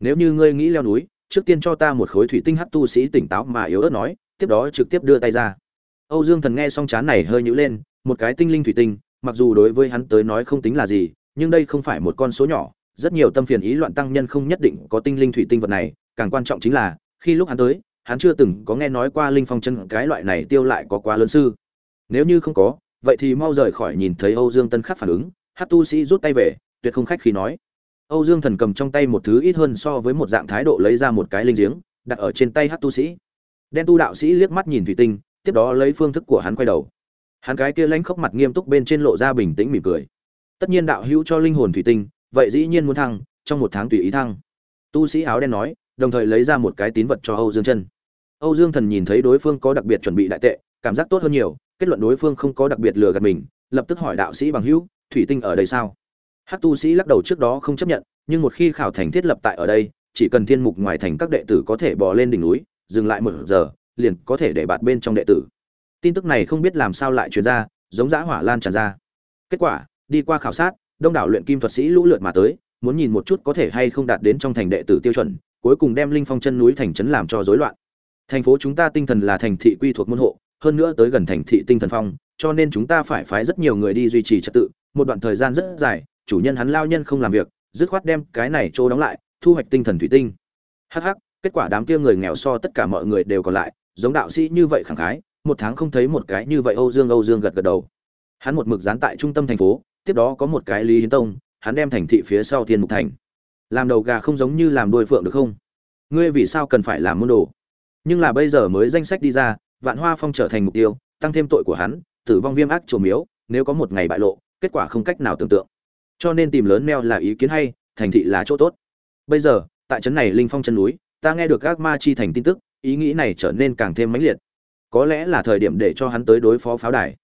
Nếu như ngươi nghĩ leo núi, trước tiên cho ta một khối thủy tinh hát tu sĩ tỉnh táo mà yếu ớt nói, tiếp đó trực tiếp đưa tay ra. Âu dương thần nghe xong chán này hơi nhữ lên, một cái tinh linh thủy tinh, mặc dù đối với hắn tới nói không tính là gì, nhưng đây không phải một con số nhỏ, rất nhiều tâm phiền ý loạn tăng nhân không nhất định có tinh linh thủy tinh vật này, càng quan trọng chính là, khi lúc hắn tới hắn chưa từng có nghe nói qua linh phong chân cái loại này tiêu lại có quá lớn sư. Nếu như không có, vậy thì mau rời khỏi nhìn thấy âu dương tân khắc phản ứng, hát tu sĩ rút tay về, tuyệt không khách khi nói. Âu dương thần cầm trong tay một thứ ít hơn so với một dạng thái độ lấy ra một cái linh giếng, đặt ở trên tay hát tu sĩ. Đen tu đạo sĩ liếc mắt nhìn thủy tinh, tiếp đó lấy phương thức của hắn quay đầu. Hắn cái kia lãnh khốc mặt nghiêm túc bên trên lộ ra bình tĩnh mỉm cười. Tất nhiên đạo hữu cho linh hồn thủy tinh, vậy dĩ nhiên muốn thăng, trong một tháng tùy ý thăng. Tu sĩ áo đen nói, đồng thời lấy ra một cái tín vật cho âu dương chân âu dương thần nhìn thấy đối phương có đặc biệt chuẩn bị đại tệ, cảm giác tốt hơn nhiều, kết luận đối phương không có đặc biệt lừa gạt mình, lập tức hỏi đạo sĩ bằng hữu, thủy tinh ở đây sao? Hát tu sĩ lắc đầu trước đó không chấp nhận, nhưng một khi khảo thành thiết lập tại ở đây, chỉ cần thiên mục ngoài thành các đệ tử có thể bò lên đỉnh núi, dừng lại một giờ, liền có thể để bạt bên trong đệ tử. Tin tức này không biết làm sao lại truyền ra, giống dã hỏa lan tràn ra. Kết quả, đi qua khảo sát, đông đảo luyện kim thuật sĩ lũ lượt mà tới, muốn nhìn một chút có thể hay không đạt đến trong thành đệ tử tiêu chuẩn, cuối cùng đem linh phong chân núi thành trấn làm cho rối loạn thành phố chúng ta tinh thần là thành thị quy thuộc môn hộ, hơn nữa tới gần thành thị tinh thần phong, cho nên chúng ta phải phái rất nhiều người đi duy trì trật tự. Một đoạn thời gian rất dài, chủ nhân hắn lao nhân không làm việc, dứt khoát đem cái này chỗ đóng lại, thu hoạch tinh thần thủy tinh. Hh kết quả đám kia người nghèo so tất cả mọi người đều còn lại, giống đạo sĩ như vậy khẳng khái, một tháng không thấy một cái như vậy âu dương âu dương gật gật đầu. Hắn một mực dán tại trung tâm thành phố, tiếp đó có một cái lý hiến tông, hắn đem thành thị phía sau thiên mục thành. Làm đầu gà không giống như làm đuôi phượng được không? Ngươi vì sao cần phải làm môn đồ? Nhưng là bây giờ mới danh sách đi ra, vạn hoa phong trở thành mục tiêu, tăng thêm tội của hắn, tử vong viêm ác trổ miếu, nếu có một ngày bại lộ, kết quả không cách nào tưởng tượng. Cho nên tìm lớn meo là ý kiến hay, thành thị là chỗ tốt. Bây giờ, tại trấn này linh phong chân núi, ta nghe được các ma chi thành tin tức, ý nghĩ này trở nên càng thêm mãnh liệt. Có lẽ là thời điểm để cho hắn tới đối phó pháo đài.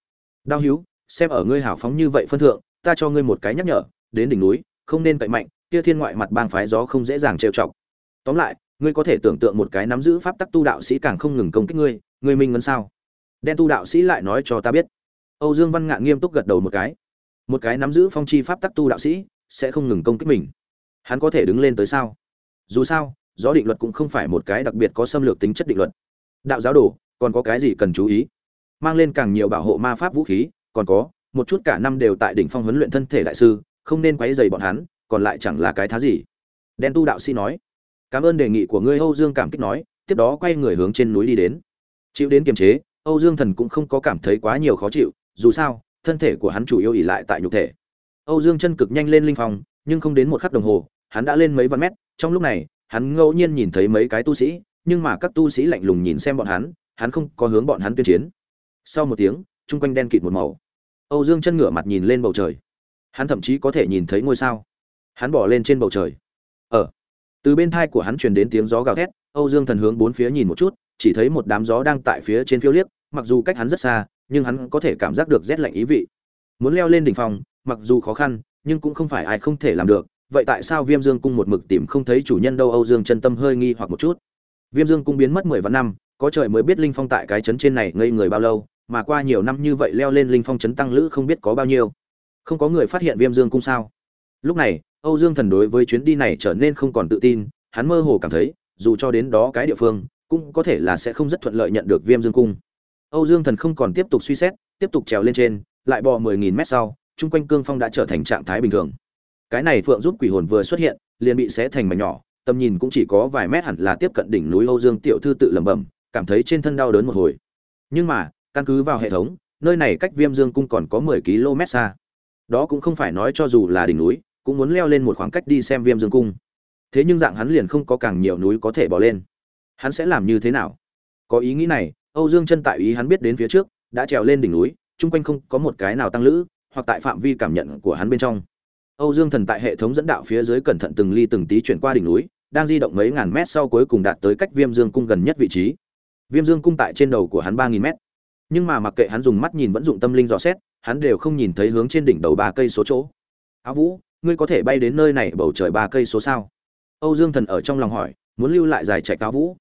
Đao hữu xem ở ngươi hào phóng như vậy phân thượng, ta cho ngươi một cái nhắc nhở, đến đỉnh núi, không nên cậy mạnh, kia thiên ngoại mặt bang phái gió không dễ dàng trêu chọc. Tóm lại ngươi có thể tưởng tượng một cái nắm giữ pháp tắc tu đạo sĩ càng không ngừng công kích ngươi ngươi minh ngân sao? Đen tu đạo sĩ lại nói cho ta biết. Âu dương văn ngạn nghiêm túc gật đầu một cái. Một cái nắm giữ phong chi pháp tắc tu đạo sĩ sẽ không ngừng công kích mình. Hắn có thể đứng lên tới sao? Dù sao, gió định luật cũng không phải một cái đặc biệt có xâm lược tính chất định luật. Đạo giáo đồ, còn có cái gì cần chú ý? Mang lên càng nhiều bảo hộ ma pháp vũ khí, còn có, một chút cả năm đều tại đỉnh phong huấn luyện thân thể đại sư, không nên quấy dày bọn hắn, còn lại chẳng là cái thá gì. Đen tu đạo sĩ nói cảm ơn đề nghị của ngươi, âu dương cảm kích nói, tiếp đó quay người hướng trên núi đi đến. Chịu đến kiềm chế, âu dương thần cũng không có cảm thấy quá nhiều khó chịu, dù sao, thân thể của hắn chủ yếu ỉ lại tại nhục thể. Âu dương chân cực nhanh lên linh phong, nhưng không đến một khắc đồng hồ, hắn đã lên mấy vạn mét, trong lúc này, hắn ngẫu nhiên nhìn thấy mấy cái tu sĩ, nhưng mà các tu sĩ lạnh lùng nhìn xem bọn hắn hắn không có hướng bọn hắn tuyên chiến. Sau một tiếng, chung quanh đen kịt một màu. Âu dương chân ngửa mặt nhìn lên bầu trời. Hắn thậm chí có thể nhìn thấy ngôi sao. Hắn bỏ lên trên bầu trời. Ở từ bên thai của hắn truyền đến tiếng gió gào thét, âu dương thần hướng bốn phía nhìn một chút, chỉ thấy một đám gió đang tại phía trên phiêu liếc, mặc dù cách hắn rất xa, nhưng hắn có thể cảm giác được rét lạnh ý vị. Muốn leo lên đỉnh phòng mặc dù khó khăn, nhưng cũng không phải ai không thể làm được, vậy tại sao viêm dương cung một mực tìm không thấy chủ nhân đâu? Âu dương chân tâm hơi nghi hoặc một chút. Viêm dương cung biến mất mười vạn năm, có trời mới biết linh phong tại cái trấn trên này ngây người bao lâu, mà qua nhiều năm như vậy leo lên linh phong trấn tăng lữ không biết có bao nhiêu. Không có người phát hiện viêm dương cung sao? Lúc này, âu dương thần đối với chuyến đi này trở nên không còn tự tin, hắn mơ hồ cảm thấy, dù cho đến đó cái địa phương, cũng có thể là sẽ không rất thuận lợi nhận được viêm dương cung. Âu dương thần không còn tiếp tục suy xét, tiếp tục trèo lên trên, lại bò mười nghìn mét sau, chung quanh cương phong đã trở thành trạng thái bình thường. Cái này phượng giúp quỷ hồn vừa xuất hiện, liền bị xé thành mảnh nhỏ, tầm nhìn cũng chỉ có vài mét hẳn là tiếp cận đỉnh núi âu dương tiểu thư tự lẩm bẩm, cảm thấy trên thân đau đớn một hồi. Nhưng mà, căn cứ vào hệ thống, nơi này cách viêm dương cung còn có mười km xa. Đó cũng không phải nói cho dù là đỉnh núi cũng muốn leo lên một khoảng cách đi xem viêm dương cung. Thế nhưng dạng hắn liền không có càng nhiều núi có thể bỏ lên. Hắn sẽ làm như thế nào? Có ý nghĩ này, âu dương chân tại ý hắn biết đến phía trước, đã trèo lên đỉnh núi, chung quanh không có một cái nào tăng lữ, hoặc tại phạm vi cảm nhận của hắn bên trong. Âu dương thần tại hệ thống dẫn đạo phía dưới cẩn thận từng ly từng tí chuyển qua đỉnh núi, đang di động mấy ngàn mét sau cuối cùng đạt tới cách viêm dương cung gần nhất vị trí. Viêm dương cung tại trên đầu của hắn ba nghìn mét. Nhưng mà mặc kệ hắn dùng mắt nhìn vẫn dụng tâm linh dò xét, hắn đều không nhìn thấy hướng trên đỉnh đầu ba cây số chỗ. Áo vũ ngươi có thể bay đến nơi này bầu trời ba cây số sao? Âu dương thần ở trong lòng hỏi, muốn lưu lại giải chạy cao vũ.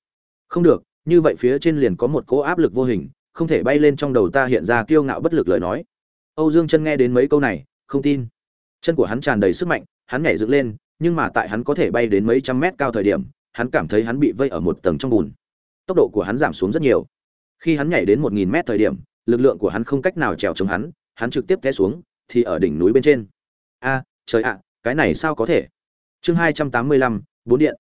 Không được, như vậy phía trên liền có một cỗ áp lực vô hình, không thể bay lên trong đầu ta hiện ra kiêu ngạo bất lực lời nói. Âu dương chân nghe đến mấy câu này, không tin. Chân của hắn tràn đầy sức mạnh, hắn nhảy dựng lên, nhưng mà tại hắn có thể bay đến mấy trăm mét cao thời điểm, hắn cảm thấy hắn bị vây ở một tầng trong bùn. Tốc độ của hắn giảm xuống rất nhiều. Khi hắn nhảy đến một nghìn mét thời điểm, lực lượng của hắn không cách nào trèo chống hắn hắn trực tiếp té xuống, thì ở đỉnh núi bên trên. A trời ạ, cái này sao có thể? Chương hai trăm tám mươi lăm, bốn điện.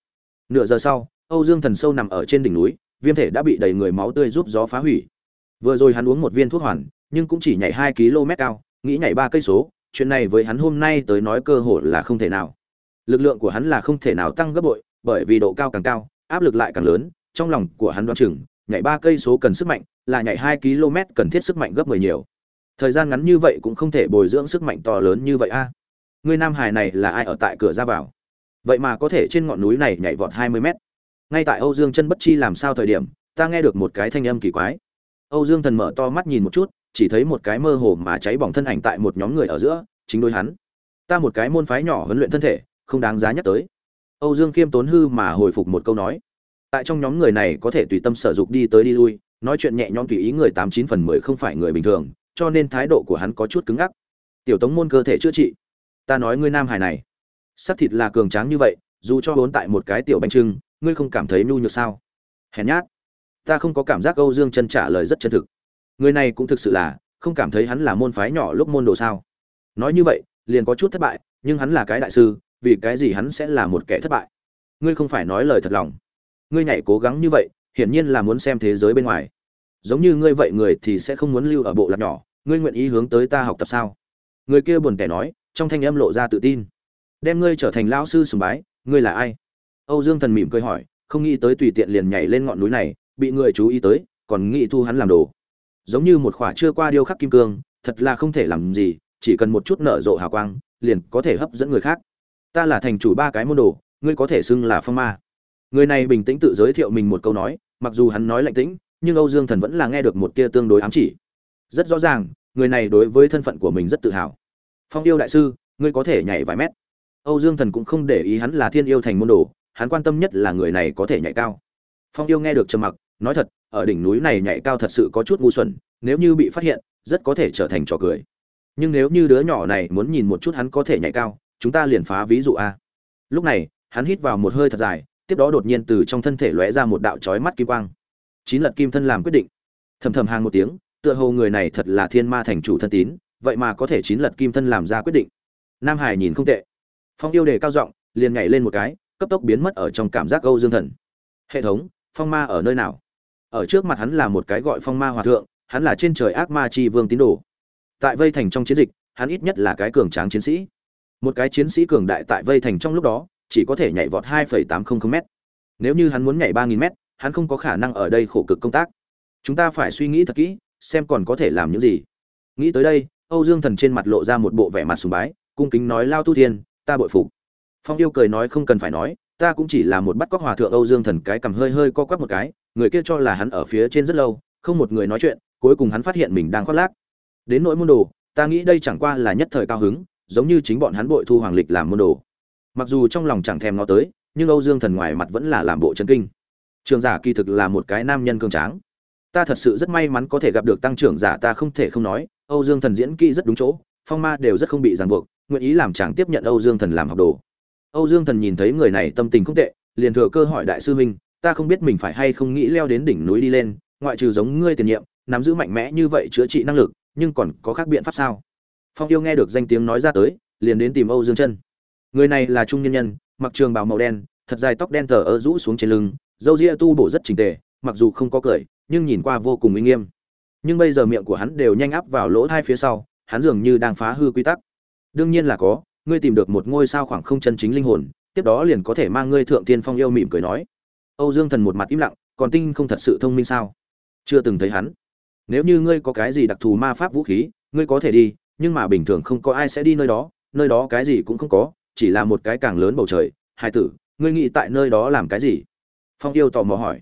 Nửa giờ sau, âu dương thần sâu nằm ở trên đỉnh núi, viêm thể đã bị đầy người máu tươi giúp gió phá hủy. Vừa rồi hắn uống một viên thuốc hoàn, nhưng cũng chỉ nhảy hai km cao, nghĩ nhảy ba cây số, chuyện này với hắn hôm nay tới nói cơ hội là không thể nào. Lực lượng của hắn là không thể nào tăng gấp bội, bởi vì độ cao càng cao, áp lực lại càng lớn, trong lòng của hắn đoán chừng, nhảy ba cây số cần sức mạnh, là nhảy hai km cần thiết sức mạnh gấp mười nhiều. Thời gian ngắn như vậy cũng không thể bồi dưỡng sức mạnh to lớn như vậy a người nam hải này là ai ở tại cửa ra vào? Vậy mà có thể trên ngọn núi này nhảy vọt hai mươi mét. Ngay tại âu dương chân bất chi làm sao thời điểm, ta nghe được một cái thanh âm kỳ quái. Âu dương thần mở to mắt nhìn một chút, chỉ thấy một cái mơ hồ mà cháy bỏng thân ảnh tại một nhóm người ở giữa, chính đối hắn. Ta một cái môn phái nhỏ huấn luyện thân thể, không đáng giá nhắc tới. Âu dương khiêm tốn hư mà hồi phục một câu nói. Tại trong nhóm người này có thể tùy tâm sở dục đi tới đi lui, nói chuyện nhẹ nhõm tùy ý người tám chín phần mười không phải người bình thường, cho nên thái độ của hắn có chút cứng ngắc. Tiểu tống môn cơ thể chữa trị ta nói ngươi nam hải này. Sắc thịt là cường tráng như vậy, dù cho vốn tại một cái tiểu bánh trưng, ngươi không cảm thấy nhu nhược sao? Hèn nhát. Ta không có cảm giác âu dương chân trả lời rất chân thực. Người này cũng thực sự là, không cảm thấy hắn là môn phái nhỏ lúc môn đồ sao? Nói như vậy, liền có chút thất bại, nhưng hắn là cái đại sư, vì cái gì hắn sẽ là một kẻ thất bại? Ngươi không phải nói lời thật lòng. Ngươi nhảy cố gắng như vậy, hiển nhiên là muốn xem thế giới bên ngoài. Giống như ngươi vậy người thì sẽ không muốn lưu ở bộ lạc nhỏ, ngươi nguyện ý hướng tới ta học tập sao? Người kia buồn tẻ nói trong thanh âm lộ ra tự tin. Đem ngươi trở thành lão sư sùng bái, ngươi là ai? Âu dương thần mỉm cười hỏi, không nghĩ tới tùy tiện liền nhảy lên ngọn núi này, bị người chú ý tới, còn nghĩ thu hắn làm đồ. Giống như một khỏa chưa qua điêu khắc kim cương, thật là không thể làm gì, chỉ cần một chút nở rộ hào quang, liền có thể hấp dẫn người khác. Ta là thành chủ ba cái môn đồ, ngươi có thể xưng là phong ma. Người này bình tĩnh tự giới thiệu mình một câu nói, mặc dù hắn nói lạnh tĩnh, nhưng âu dương thần vẫn là nghe được một tia tương đối ám chỉ. Rất rõ ràng, người này đối với thân phận của mình rất tự hào phong yêu đại sư, ngươi có thể nhảy vài mét. Âu dương thần cũng không để ý hắn là thiên yêu thành môn đồ, hắn quan tâm nhất là người này có thể nhảy cao. Phong yêu nghe được trầm mặc, nói thật, ở đỉnh núi này nhảy cao thật sự có chút ngu xuẩn, nếu như bị phát hiện, rất có thể trở thành trò cười. Nhưng nếu như đứa nhỏ này muốn nhìn một chút hắn có thể nhảy cao, chúng ta liền phá ví dụ a. Lúc này, hắn hít vào một hơi thật dài, tiếp đó đột nhiên từ trong thân thể lóe ra một đạo chói mắt kim quang. Chín lật kim thân làm quyết định. Thầm thầm hàng một tiếng, tựa hồ người này thật là thiên ma thành chủ thân tín vậy mà có thể chín lật kim thân làm ra quyết định. Nam hải nhìn không tệ. Phong yêu đề cao giọng liền nhảy lên một cái cấp tốc biến mất ở trong cảm giác âu dương thần. Hệ thống phong ma ở nơi nào? Ở trước mặt hắn là một cái gọi phong ma hòa thượng hắn là trên trời ác ma chi vương tín đồ. Tại vây thành trong chiến dịch hắn ít nhất là cái cường tráng chiến sĩ. Một cái chiến sĩ cường đại tại vây thành trong lúc đó chỉ có thể nhảy vọt 2,800 m nếu như hắn muốn nhảy 3.000 m hắn không có khả năng ở đây khổ cực công tác. Chúng ta phải suy nghĩ thật kỹ xem còn có thể làm những gì. Nghĩ tới đây âu dương thần trên mặt lộ ra một bộ vẻ mặt sùng bái, cung kính nói, lao tu thiên, ta bội phục. Phong yêu cười nói, không cần phải nói, ta cũng chỉ là một bắt cóc hòa thượng âu dương thần cái cầm hơi hơi co quắp một cái, người kia cho là hắn ở phía trên rất lâu, không một người nói chuyện, cuối cùng hắn phát hiện mình đang khoác lác. Đến nỗi môn đồ, ta nghĩ đây chẳng qua là nhất thời cao hứng, giống như chính bọn hắn bội thu hoàng lịch làm môn đồ. Mặc dù trong lòng chẳng thèm nó tới, nhưng âu dương thần ngoài mặt vẫn là làm bộ chân kinh. Trường giả kỳ thực là một cái nam nhân cường tráng. Ta thật sự rất may mắn có thể gặp được tăng trưởng giả, ta không thể không nói âu dương thần diễn kỹ rất đúng chỗ, phong ma đều rất không bị ràng buộc, nguyện ý làm chàng tiếp nhận âu dương thần làm học đồ. Âu dương thần nhìn thấy người này tâm tình không tệ, liền thừa cơ hỏi đại sư huynh, ta không biết mình phải hay không nghĩ leo đến đỉnh núi đi lên, ngoại trừ giống ngươi tiền nhiệm, nắm giữ mạnh mẽ như vậy chữa trị năng lực, nhưng còn có khác biện pháp sao? Phong yêu nghe được danh tiếng nói ra tới, liền đến tìm âu dương chân. Người này là trung nhân nhân, mặc trường bào màu đen, thật dài tóc đen thờ ơ rũ xuống trên lưng râu ria tu bổ rất chỉnh tề, mặc dù không có cười, nhưng nhìn qua vô cùng uy nghiêm nhưng bây giờ miệng của hắn đều nhanh áp vào lỗ thai phía sau, hắn dường như đang phá hư quy tắc. Đương nhiên là có, ngươi tìm được một ngôi sao khoảng không chân chính linh hồn, tiếp đó liền có thể mang ngươi thượng tiên phong yêu mỉm cười nói. Âu dương thần một mặt im lặng, còn tinh không thật sự thông minh sao? Chưa từng thấy hắn. Nếu như ngươi có cái gì đặc thù ma pháp vũ khí, ngươi có thể đi, nhưng mà bình thường không có ai sẽ đi nơi đó nơi đó cái gì cũng không có, chỉ là một cái càng lớn bầu trời, hai tử, ngươi nghĩ tại nơi đó làm cái gì? Phong yêu tò mò hỏi.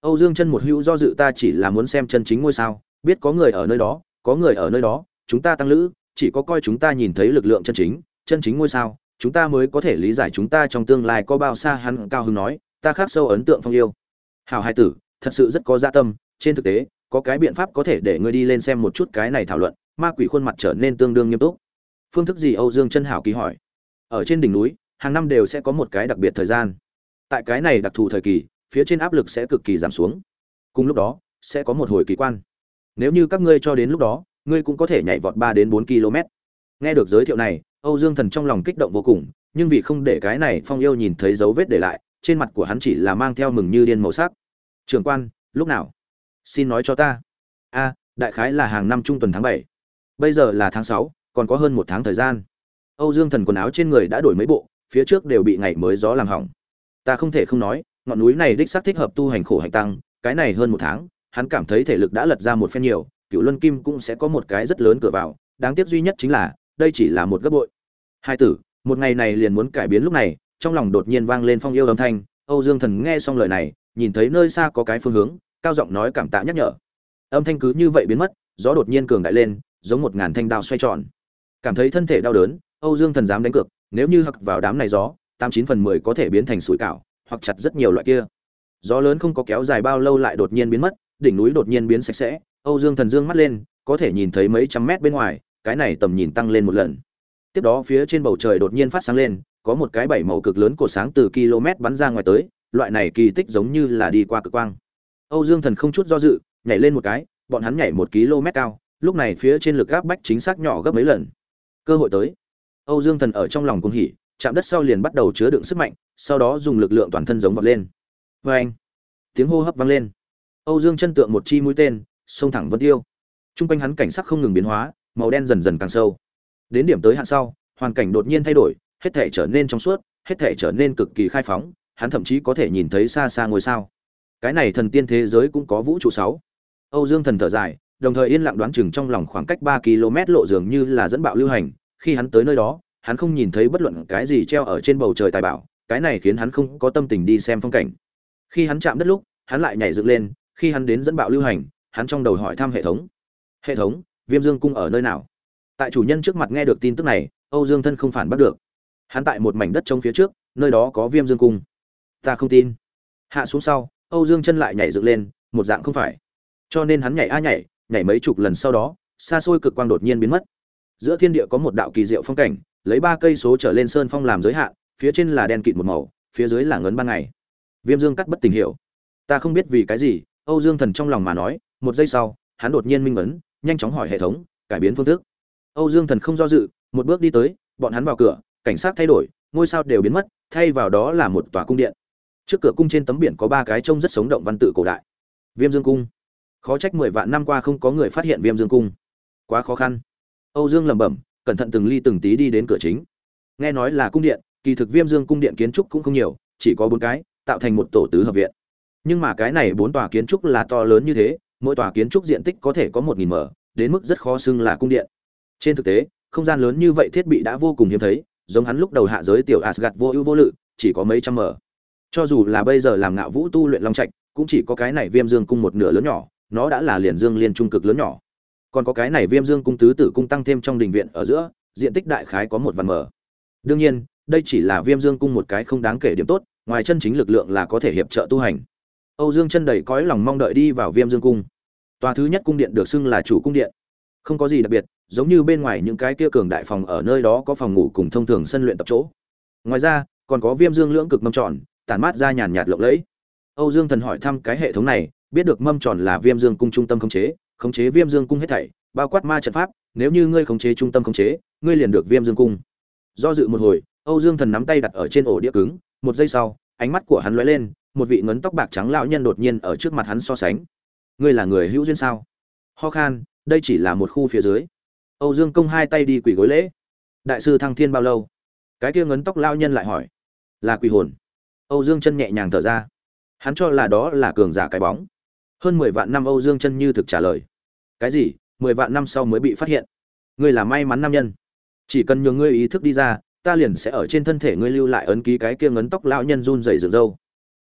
Âu dương chân một hữu do dự ta chỉ là muốn xem chân chính ngôi sao biết có người ở nơi đó, có người ở nơi đó, chúng ta tăng lữ, chỉ có coi chúng ta nhìn thấy lực lượng chân chính chân chính ngôi sao, chúng ta mới có thể lý giải chúng ta trong tương lai có bao xa hắn cao hứng nói, ta khác sâu ấn tượng phong yêu. Hảo hai tử, thật sự rất có dạ tâm, trên thực tế, có cái biện pháp có thể để ngươi đi lên xem một chút cái này thảo luận, ma quỷ khuôn mặt trở nên tương đương nghiêm túc. Phương thức gì âu dương chân hảo ký hỏi. Ở trên đỉnh núi, hàng năm đều sẽ có một cái đặc biệt thời gian. Tại cái này đặc thù thời kỳ, phía trên áp lực sẽ cực kỳ giảm xuống. Cùng lúc đó, sẽ có một hồi kỳ quan nếu như các ngươi cho đến lúc đó, ngươi cũng có thể nhảy vọt ba đến bốn km. Nghe được giới thiệu này, âu dương thần trong lòng kích động vô cùng, nhưng vì không để cái này phong yêu nhìn thấy dấu vết để lại, trên mặt của hắn chỉ là mang theo mừng như điên màu sắc. Trường quan, lúc nào? Xin nói cho ta. A, đại khái là hàng năm trung tuần tháng bảy. Bây giờ là tháng sáu, còn có hơn một tháng thời gian. Âu dương thần quần áo trên người đã đổi mấy bộ, phía trước đều bị ngày mới gió làm hỏng. Ta không thể không nói, ngọn núi này đích xác thích hợp tu hành khổ hạnh tăng, cái này hơn một tháng hắn cảm thấy thể lực đã lật ra một phen nhiều cựu luân kim cũng sẽ có một cái rất lớn cửa vào, đáng tiếc duy nhất chính là, đây chỉ là một gấp bội. Hai tử, một ngày này liền muốn cải biến lúc này, trong lòng đột nhiên vang lên phong yêu âm thanh, âu dương thần nghe xong lời này, nhìn thấy nơi xa có cái phương hướng, cao giọng nói cảm tạ nhắc nhở. Âm thanh cứ như vậy biến mất, gió đột nhiên cường đại lên, giống một ngàn thanh đao xoay tròn. Cảm thấy thân thể đau đớn, âu dương thần dám đánh cược, nếu như hặc vào đám này gió, tám chín phần mười có thể biến thành sủi cảo, hoặc chặt rất nhiều loại kia. Gió lớn không có kéo dài bao lâu lại đột nhiên biến mất đỉnh núi đột nhiên biến sạch sẽ, âu dương thần dương mắt lên, có thể nhìn thấy mấy trăm mét bên ngoài, cái này tầm nhìn tăng lên một lần. Tiếp đó phía trên bầu trời đột nhiên phát sáng lên, có một cái bảy màu cực lớn cột sáng từ km bắn ra ngoài tới, loại này kỳ tích giống như là đi qua cực quang. Âu dương thần không chút do dự, nhảy lên một cái, bọn hắn nhảy một km cao, lúc này phía trên lực áp bách chính xác nhỏ gấp mấy lần. Cơ hội tới. Âu dương thần ở trong lòng cũng hỉ, chạm đất sau liền bắt đầu chứa đựng sức mạnh, sau đó dùng lực lượng toàn thân giống vọt lên. Vê anh tiếng hô hấp vang lên âu dương chân tượng một chi mũi tên xông thẳng vân tiêu. Trung quanh hắn cảnh sắc không ngừng biến hóa, màu đen dần dần càng sâu. Đến điểm tới hạn sau, hoàn cảnh đột nhiên thay đổi, hết thảy trở nên trong suốt, hết thảy trở nên cực kỳ khai phóng, hắn thậm chí có thể nhìn thấy xa xa ngôi sao. Cái này thần tiên thế giới cũng có vũ trụ sáu. Âu dương thần thở dài, đồng thời yên lặng đoán chừng trong lòng khoảng cách ba km lộ dường như là dẫn bạo lưu hành, khi hắn tới nơi đó, hắn không nhìn thấy bất luận cái gì treo ở trên bầu trời tài bảo, cái này khiến hắn không có tâm tình đi xem phong cảnh. Khi hắn chạm đất lúc, hắn lại nhảy dựng lên khi hắn đến dẫn bạo lưu hành, hắn trong đầu hỏi thăm hệ thống. Hệ thống, viêm dương cung ở nơi nào? Tại chủ nhân trước mặt nghe được tin tức này, âu dương thân không phản bắt được. Hắn tại một mảnh đất trống phía trước, nơi đó có viêm dương cung. Ta không tin. Hạ xuống sau, âu dương chân lại nhảy dựng lên, một dạng không phải. Cho nên hắn nhảy a nhảy nhảy mấy chục lần sau đó, xa xôi cực quang đột nhiên biến mất. Giữa thiên địa có một đạo kỳ diệu phong cảnh, lấy ba cây số trở lên sơn phong làm giới hạn, phía trên là đen kịt một màu, phía dưới là ngấn ban ngày. Viêm dương cắt bất tình hiểu. Ta không biết vì cái gì âu dương thần trong lòng mà nói một giây sau hắn đột nhiên minh vấn, nhanh chóng hỏi hệ thống cải biến phương thức. Âu dương thần không do dự một bước đi tới bọn hắn vào cửa cảnh sát thay đổi ngôi sao đều biến mất thay vào đó là một tòa cung điện. Trước cửa cung trên tấm biển có ba cái trông rất sống động văn tự cổ đại. Viêm dương cung. Khó trách mười vạn năm qua không có người phát hiện viêm dương cung. Quá khó khăn. Âu dương lẩm bẩm cẩn thận từng ly từng tí đi đến cửa chính. Nghe nói là cung điện kỳ thực viêm dương cung điện kiến trúc cũng không nhiều chỉ có bốn cái tạo thành một tổ tứ hợp viện nhưng mà cái này bốn tòa kiến trúc là to lớn như thế, mỗi tòa kiến trúc diện tích có thể có một nghìn m đến mức rất khó xưng là cung điện. Trên thực tế, không gian lớn như vậy thiết bị đã vô cùng hiếm thấy, giống hắn lúc đầu hạ giới tiểu asgad vô ưu vô lự, chỉ có mấy trăm m cho dù là bây giờ làm ngạo vũ tu luyện long trạch, cũng chỉ có cái này viêm dương cung một nửa lớn nhỏ, nó đã là liền dương liên trung cực lớn nhỏ. Còn có cái này viêm dương cung tứ tử cung tăng thêm trong đình viện ở giữa, diện tích đại khái có một vạn mở. Đương nhiên, đây chỉ là viêm dương cung một cái không đáng kể điểm tốt, ngoài chân chính lực lượng là có thể hiệp trợ tu hành âu dương chân đầy cõi lòng mong đợi đi vào viêm dương cung. Tòa thứ nhất cung điện được xưng là chủ cung điện. Không có gì đặc biệt, giống như bên ngoài những cái kia cường đại phòng ở nơi đó có phòng ngủ cùng thông thường sân luyện tập chỗ. Ngoài ra, còn có viêm dương lưỡng cực mâm tròn, tản mát ra nhàn nhạt lộng lẫy. Âu dương thần hỏi thăm cái hệ thống này, biết được mâm tròn là viêm dương cung trung tâm khống chế khống chế viêm dương cung hết thảy, bao quát ma trận pháp, nếu như ngươi khống chế trung tâm khống chế, ngươi liền được viêm dương cung. Do dự một hồi, âu dương thần nắm tay đặt ở trên ổ đĩa cứng, một giây sau, ánh mắt của hắn lóe lên một vị ngấn tóc bạc trắng lão nhân đột nhiên ở trước mặt hắn so sánh. Ngươi là người hữu duyên sao? Ho khan, đây chỉ là một khu phía dưới. Âu dương công hai tay đi quỳ gối lễ. Đại sư thăng thiên bao lâu? Cái kia ngấn tóc lao nhân lại hỏi. Là quỷ hồn. Âu dương chân nhẹ nhàng thở ra. Hắn cho là đó là cường giả cái bóng. Hơn mười vạn năm âu dương chân như thực trả lời. Cái gì? Mười vạn năm sau mới bị phát hiện. Ngươi là may mắn nam nhân. Chỉ cần nhường ngươi ý thức đi ra, ta liền sẽ ở trên thân thể ngươi lưu lại ấn ký cái kia ngấn tóc lão nhân run rẩy rực râu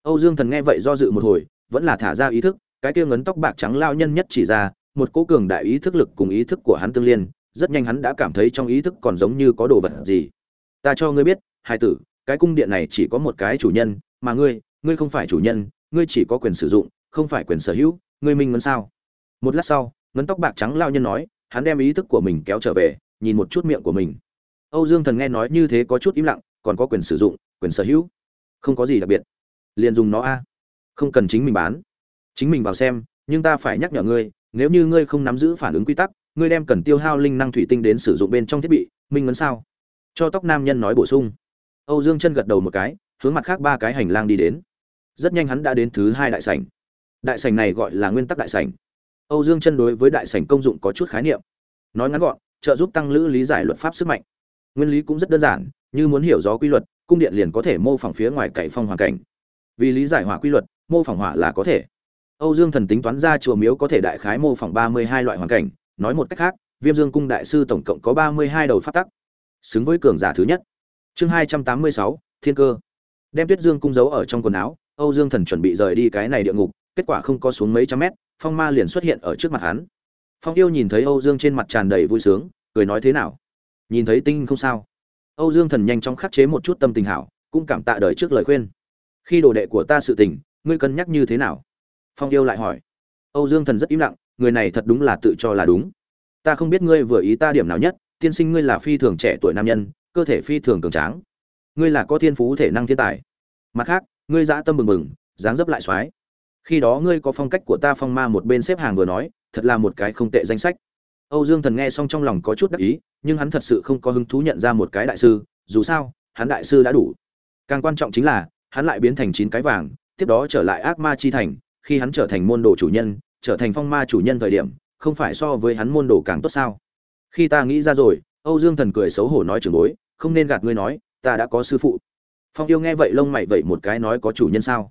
âu dương thần nghe vậy do dự một hồi, vẫn là thả ra ý thức, cái kia ngấn tóc bạc trắng lão nhân nhất chỉ ra, một cỗ cường đại ý thức lực cùng ý thức của hắn tương liên, rất nhanh hắn đã cảm thấy trong ý thức còn giống như có đồ vật gì. Ta cho ngươi biết, hai tử, cái cung điện này chỉ có một cái chủ nhân, mà ngươi ngươi không phải chủ nhân, ngươi chỉ có quyền sử dụng, không phải quyền sở hữu, ngươi minh ngấn sao? Một lát sau, ngấn tóc bạc trắng lao nhân nói, hắn đem ý thức của mình kéo trở về, nhìn một chút miệng của mình. Âu dương thần nghe nói như thế có chút im lặng, còn có quyền sử dụng, quyền sở hữu. Không có gì đặc biệt liền dùng nó a. Không cần chính mình bán. Chính mình vào xem, nhưng ta phải nhắc nhở ngươi, nếu như ngươi không nắm giữ phản ứng quy tắc, ngươi đem cần tiêu hao linh năng thủy tinh đến sử dụng bên trong thiết bị minh ngấn sao? Cho tóc nam nhân nói bổ sung. Âu dương chân gật đầu một cái, hướng mặt khác ba cái hành lang đi đến. Rất nhanh hắn đã đến thứ hai đại sảnh. Đại sảnh này gọi là nguyên tắc đại sảnh. Âu dương chân đối với đại sảnh công dụng có chút khái niệm. Nói ngắn gọn, trợ giúp tăng lữ lý giải luật pháp sức mạnh. Nguyên lý cũng rất đơn giản, như muốn hiểu rõ quy luật, cung điện liền có thể mô phỏng phía ngoài cậy phong hoàn cảnh vì lý giải hỏa quy luật, mô phỏng hỏa là có thể. Âu dương thần tính toán ra chùa miếu có thể đại khái mô phỏng ba mươi hai loại hoàn cảnh, nói một cách khác, viêm dương cung đại sư tổng cộng có ba mươi hai đầu phát tắc, xứng với cường giả thứ nhất. Chương hai trăm tám mươi sáu, thiên cơ. Đem tuyết dương cung giấu ở trong quần áo, âu dương thần chuẩn bị rời đi cái này địa ngục, kết quả không có xuống mấy trăm mét, phong ma liền xuất hiện ở trước mặt hắn. Phong yêu nhìn thấy âu dương trên mặt tràn đầy vui sướng, cười nói thế nào? Nhìn thấy tinh không sao. Âu dương thần nhanh chóng khắc chế một chút tâm tình hảo, cũng cảm tạ đời trước lời khuyên khi đồ đệ của ta sự tình, ngươi cân nhắc như thế nào? Phong yêu lại hỏi. Âu dương thần rất im lặng, người này thật đúng là tự cho là đúng. Ta không biết ngươi vừa ý ta điểm nào nhất, tiên sinh ngươi là phi thường trẻ tuổi nam nhân, cơ thể phi thường cường tráng. Ngươi là có thiên phú thể năng thiên tài. Mặt khác, ngươi dã tâm bừng bừng, dáng dấp lại soái khi đó ngươi có phong cách của ta phong ma một bên xếp hàng vừa nói, thật là một cái không tệ danh sách. Âu dương thần nghe xong trong lòng có chút đắc ý, nhưng hắn thật sự không có hứng thú nhận ra một cái đại sư, dù sao, hắn đại sư đã đủ. Càng quan trọng chính là hắn lại biến thành chín cái vàng, tiếp đó trở lại ác ma chi thành, khi hắn trở thành môn đồ chủ nhân, trở thành phong ma chủ nhân thời điểm, không phải so với hắn môn đồ càng tốt sao? Khi ta nghĩ ra rồi, âu dương thần cười xấu hổ nói trưởng bối, không nên gạt ngươi nói, ta đã có sư phụ. Phong yêu nghe vậy lông mày vậy một cái nói có chủ nhân sao?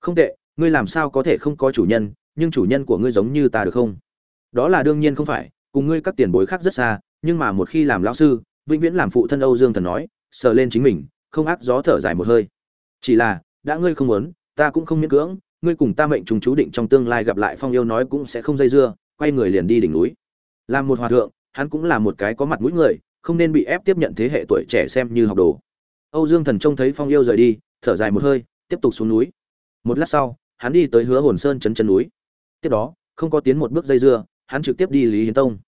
Không tệ, ngươi làm sao có thể không có chủ nhân, nhưng chủ nhân của ngươi giống như ta được không? Đó là đương nhiên không phải, cùng ngươi các tiền bối khác rất xa, nhưng mà một khi làm lão sư, vĩnh viễn làm phụ thân âu dương thần nói, sờ lên chính mình, không ác gió thở dài một hơi chỉ là, đã ngươi không muốn, ta cũng không miễn cưỡng, ngươi cùng ta mệnh trùng chú định trong tương lai gặp lại phong yêu nói cũng sẽ không dây dưa, quay người liền đi đỉnh núi. Làm một hòa thượng, hắn cũng là một cái có mặt mũi người, không nên bị ép tiếp nhận thế hệ tuổi trẻ xem như học đồ. Âu dương thần trông thấy phong yêu rời đi, thở dài một hơi, tiếp tục xuống núi. Một lát sau, hắn đi tới hứa hồn sơn chân chân núi. Tiếp đó, không có tiến một bước dây dưa, hắn trực tiếp đi lý hiến tông.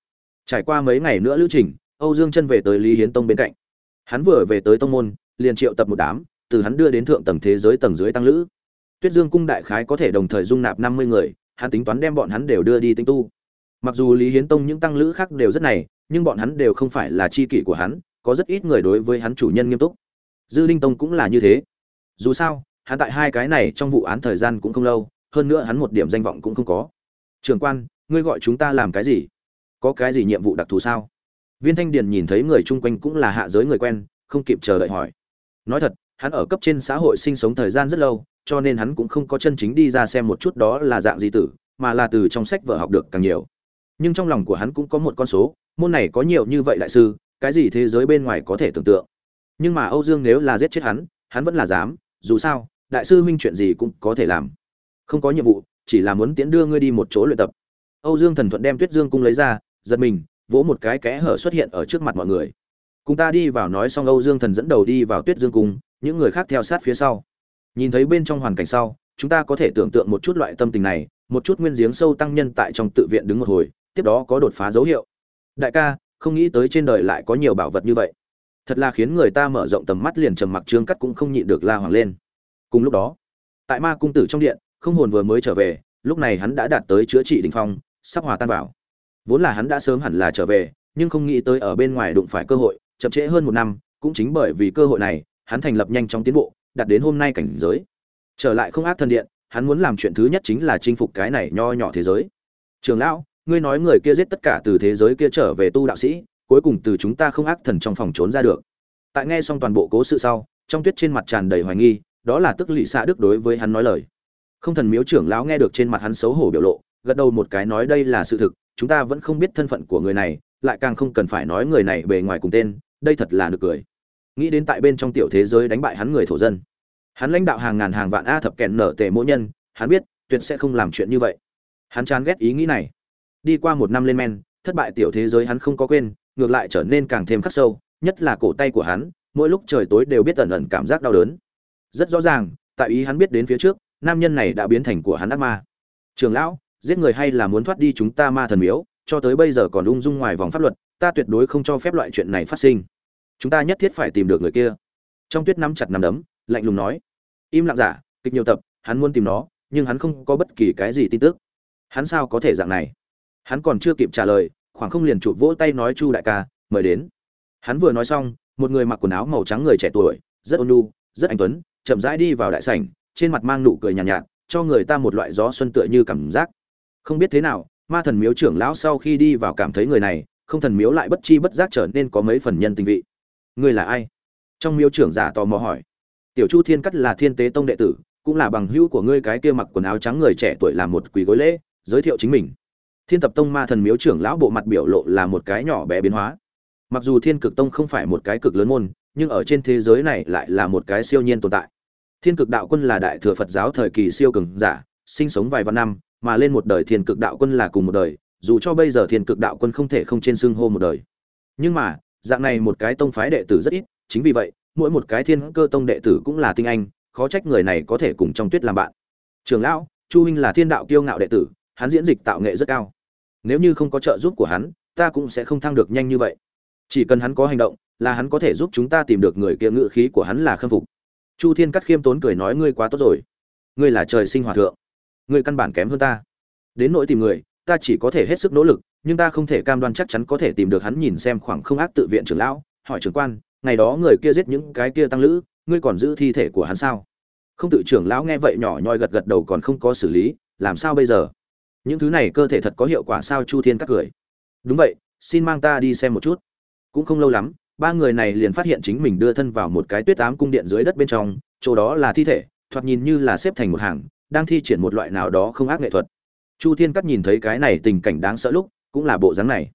Trải qua mấy ngày nữa lữ trình, âu dương chân về tới lý hiến tông bên cạnh. Hắn vừa về tới tông môn, liền triệu tập một đám từ hắn đưa đến thượng tầng thế giới tầng dưới tăng lữ. Tuyết dương cung đại khái có thể đồng thời dung nạp năm mươi người, hắn tính toán đem bọn hắn đều đưa đi tinh tu. Mặc dù lý hiến tông những tăng lữ khác đều rất này, nhưng bọn hắn đều không phải là c h i kỷ của hắn, có rất ít người đối với hắn chủ nhân nghiêm túc. Dư linh tông cũng là như thế. Dù sao, hắn tại hai cái này trong vụ án thời gian cũng không lâu, hơn nữa hắn một điểm danh vọng cũng không có. Trường quan, ngươi gọi chúng ta làm cái gì? Có cái gì nhiệm vụ đặc thù sao? Viên thanh điền nhìn thấy người chung quanh cũng là hạ giới người quen, không kịp chờ đợi hỏi. Nói thật hắn ở cấp trên xã hội sinh sống thời gian rất lâu, cho nên hắn cũng không có chân chính đi ra xem một chút đó là dạng gì tử, mà là từ trong sách vở học được càng nhiều. Nhưng trong lòng của hắn cũng có một con số, môn này có nhiều như vậy đại sư, cái gì thế giới bên ngoài có thể tưởng tượng. Nhưng mà âu dương nếu là giết chết hắn hắn vẫn là dám, dù sao, đại sư huynh chuyện gì cũng có thể làm. Không có nhiệm vụ, chỉ là muốn tiễn đưa ngươi đi một chỗ luyện tập. Âu dương thần thuận đem tuyết dương cung lấy ra, giật mình, vỗ một cái kẽ hở xuất hiện ở trước mặt mọi người. Cùng ta đi vào nói xong âu dương thần dẫn đầu đi vào tuyết dương cung những người khác theo sát phía sau. Nhìn thấy bên trong hoàn cảnh sau, chúng ta có thể tưởng tượng một chút loại tâm tình này, một chút nguyên giếng sâu tăng nhân tại trong tự viện đứng một hồi, tiếp đó có đột phá dấu hiệu. Đại ca, không nghĩ tới trên đời lại có nhiều bảo vật như vậy. Thật là khiến người ta mở rộng tầm mắt liền trầm mặc trương cắt cũng không nhịn được la hoàng lên. Cùng lúc đó, tại ma cung tử trong điện, không hồn vừa mới trở về, lúc này hắn đã đạt tới chữa trị đình phong, sắp hòa tan vào. Vốn là hắn đã sớm hẳn là trở về, nhưng không nghĩ tới ở bên ngoài đụng phải cơ hội, chậm trễ hơn một năm, cũng chính bởi vì cơ hội này hắn thành lập nhanh chóng tiến bộ, đạt đến hôm nay cảnh giới. Trở lại không ác thân điện, hắn muốn làm chuyện thứ nhất chính là chinh phục cái này nho nhỏ thế giới. Trường lão, ngươi nói người kia giết tất cả từ thế giới kia trở về tu đạo sĩ, cuối cùng từ chúng ta không ác thần trong phòng trốn ra được. Tại nghe xong toàn bộ cố sự sau, trong tuyết trên mặt tràn đầy hoài nghi, đó là tức lỵ xạ đức đối với hắn nói lời. Không thần miếu trưởng lão nghe được trên mặt hắn xấu hổ biểu lộ, gật đầu một cái nói đây là sự thực, chúng ta vẫn không biết thân phận của người này, lại càng không cần phải nói người này bề ngoài cùng tên, đây thật là nực cười nghĩ đến tại bên trong tiểu thế giới đánh bại hắn người thổ dân. Hắn lãnh đạo hàng ngàn hàng vạn a thập kẹn nở tề mỗi nhân, hắn biết, tuyệt sẽ không làm chuyện như vậy. Hắn chán ghét ý nghĩ này. Đi qua một năm lên men, thất bại tiểu thế giới hắn không có quên, ngược lại trở nên càng thêm khắc sâu, nhất là cổ tay của hắn, mỗi lúc trời tối đều biết ẩn ẩn cảm giác đau đớn. Rất rõ ràng, tại ý hắn biết đến phía trước, nam nhân này đã biến thành của hắn ác ma. Trường lão, giết người hay là muốn thoát đi chúng ta ma thần miếu, cho tới bây giờ còn ung dung ngoài vòng pháp luật, ta tuyệt đối không cho phép loại chuyện này phát sinh chúng ta nhất thiết phải tìm được người kia. Trong tuyết nắm chặt nắm đấm lạnh lùng nói. Im lặng giả kịch nhiều tập hắn muốn tìm nó nhưng hắn không có bất kỳ cái gì tin tức. Hắn sao có thể dạng này? Hắn còn chưa kịp trả lời khoảng không liền chụp vỗ tay nói chu đại ca mời đến. Hắn vừa nói xong một người mặc quần áo màu trắng người trẻ tuổi rất ôn nhu rất anh tuấn chậm rãi đi vào đại sảnh trên mặt mang nụ cười nhàn nhạt, nhạt cho người ta một loại gió xuân tựa như cảm giác. Không biết thế nào ma thần miếu trưởng lão sau khi đi vào cảm thấy người này không thần miếu lại bất chi bất giác trở nên có mấy phần nhân tình vị ngươi là ai? Trong miếu trưởng giả tò mò hỏi. Tiểu chu thiên cắt là thiên tế tông đệ tử, cũng là bằng hữu của ngươi cái kia mặc quần áo trắng người trẻ tuổi làm một quỳ gối lễ, giới thiệu chính mình. Thiên tập tông ma thần miếu trưởng lão bộ mặt biểu lộ là một cái nhỏ bé biến hóa. Mặc dù thiên cực tông không phải một cái cực lớn môn, nhưng ở trên thế giới này lại là một cái siêu nhiên tồn tại. Thiên cực đạo quân là đại thừa phật giáo thời kỳ siêu cường giả, sinh sống vài vạn năm, mà lên một đời thiên cực đạo quân là cùng một đời, dù cho bây giờ thiên cực đạo quân không thể không trên xưng hô một đời. Nhưng mà dạng này một cái tông phái đệ tử rất ít, chính vì vậy, mỗi một cái thiên cơ tông đệ tử cũng là tinh anh, khó trách người này có thể cùng trong tuyết làm bạn. Trường lão, chu huynh là thiên đạo kiêu ngạo đệ tử, hắn diễn dịch tạo nghệ rất cao. Nếu như không có trợ giúp của hắn, ta cũng sẽ không thăng được nhanh như vậy. Chỉ cần hắn có hành động, là hắn có thể giúp chúng ta tìm được người kia ngự khí của hắn là khâm phục. Chu thiên cắt khiêm tốn cười nói, ngươi quá tốt rồi. Ngươi là trời sinh hòa thượng. Ngươi căn bản kém hơn ta. Đến nỗi tìm người ta chỉ có thể hết sức nỗ lực, nhưng ta không thể cam đoan chắc chắn có thể tìm được hắn nhìn xem khoảng không ác tự viện trưởng lão. Hỏi trưởng quan, ngày đó người kia giết những cái kia tăng lữ, ngươi còn giữ thi thể của hắn sao? Không tự trưởng lão nghe vậy nhỏ nhoi gật gật đầu còn không có xử lý, làm sao bây giờ? Những thứ này cơ thể thật có hiệu quả sao chu thiên cắt cười. Đúng vậy, xin mang ta đi xem một chút. Cũng không lâu lắm, ba người này liền phát hiện chính mình đưa thân vào một cái tuyết ám cung điện dưới đất bên trong, chỗ đó là thi thể, thoạt nhìn như là xếp thành một hàng, đang thi triển một loại nào đó không ác nghệ thuật chu thiên cắt nhìn thấy cái này tình cảnh đáng sợ lúc, cũng là bộ dáng này.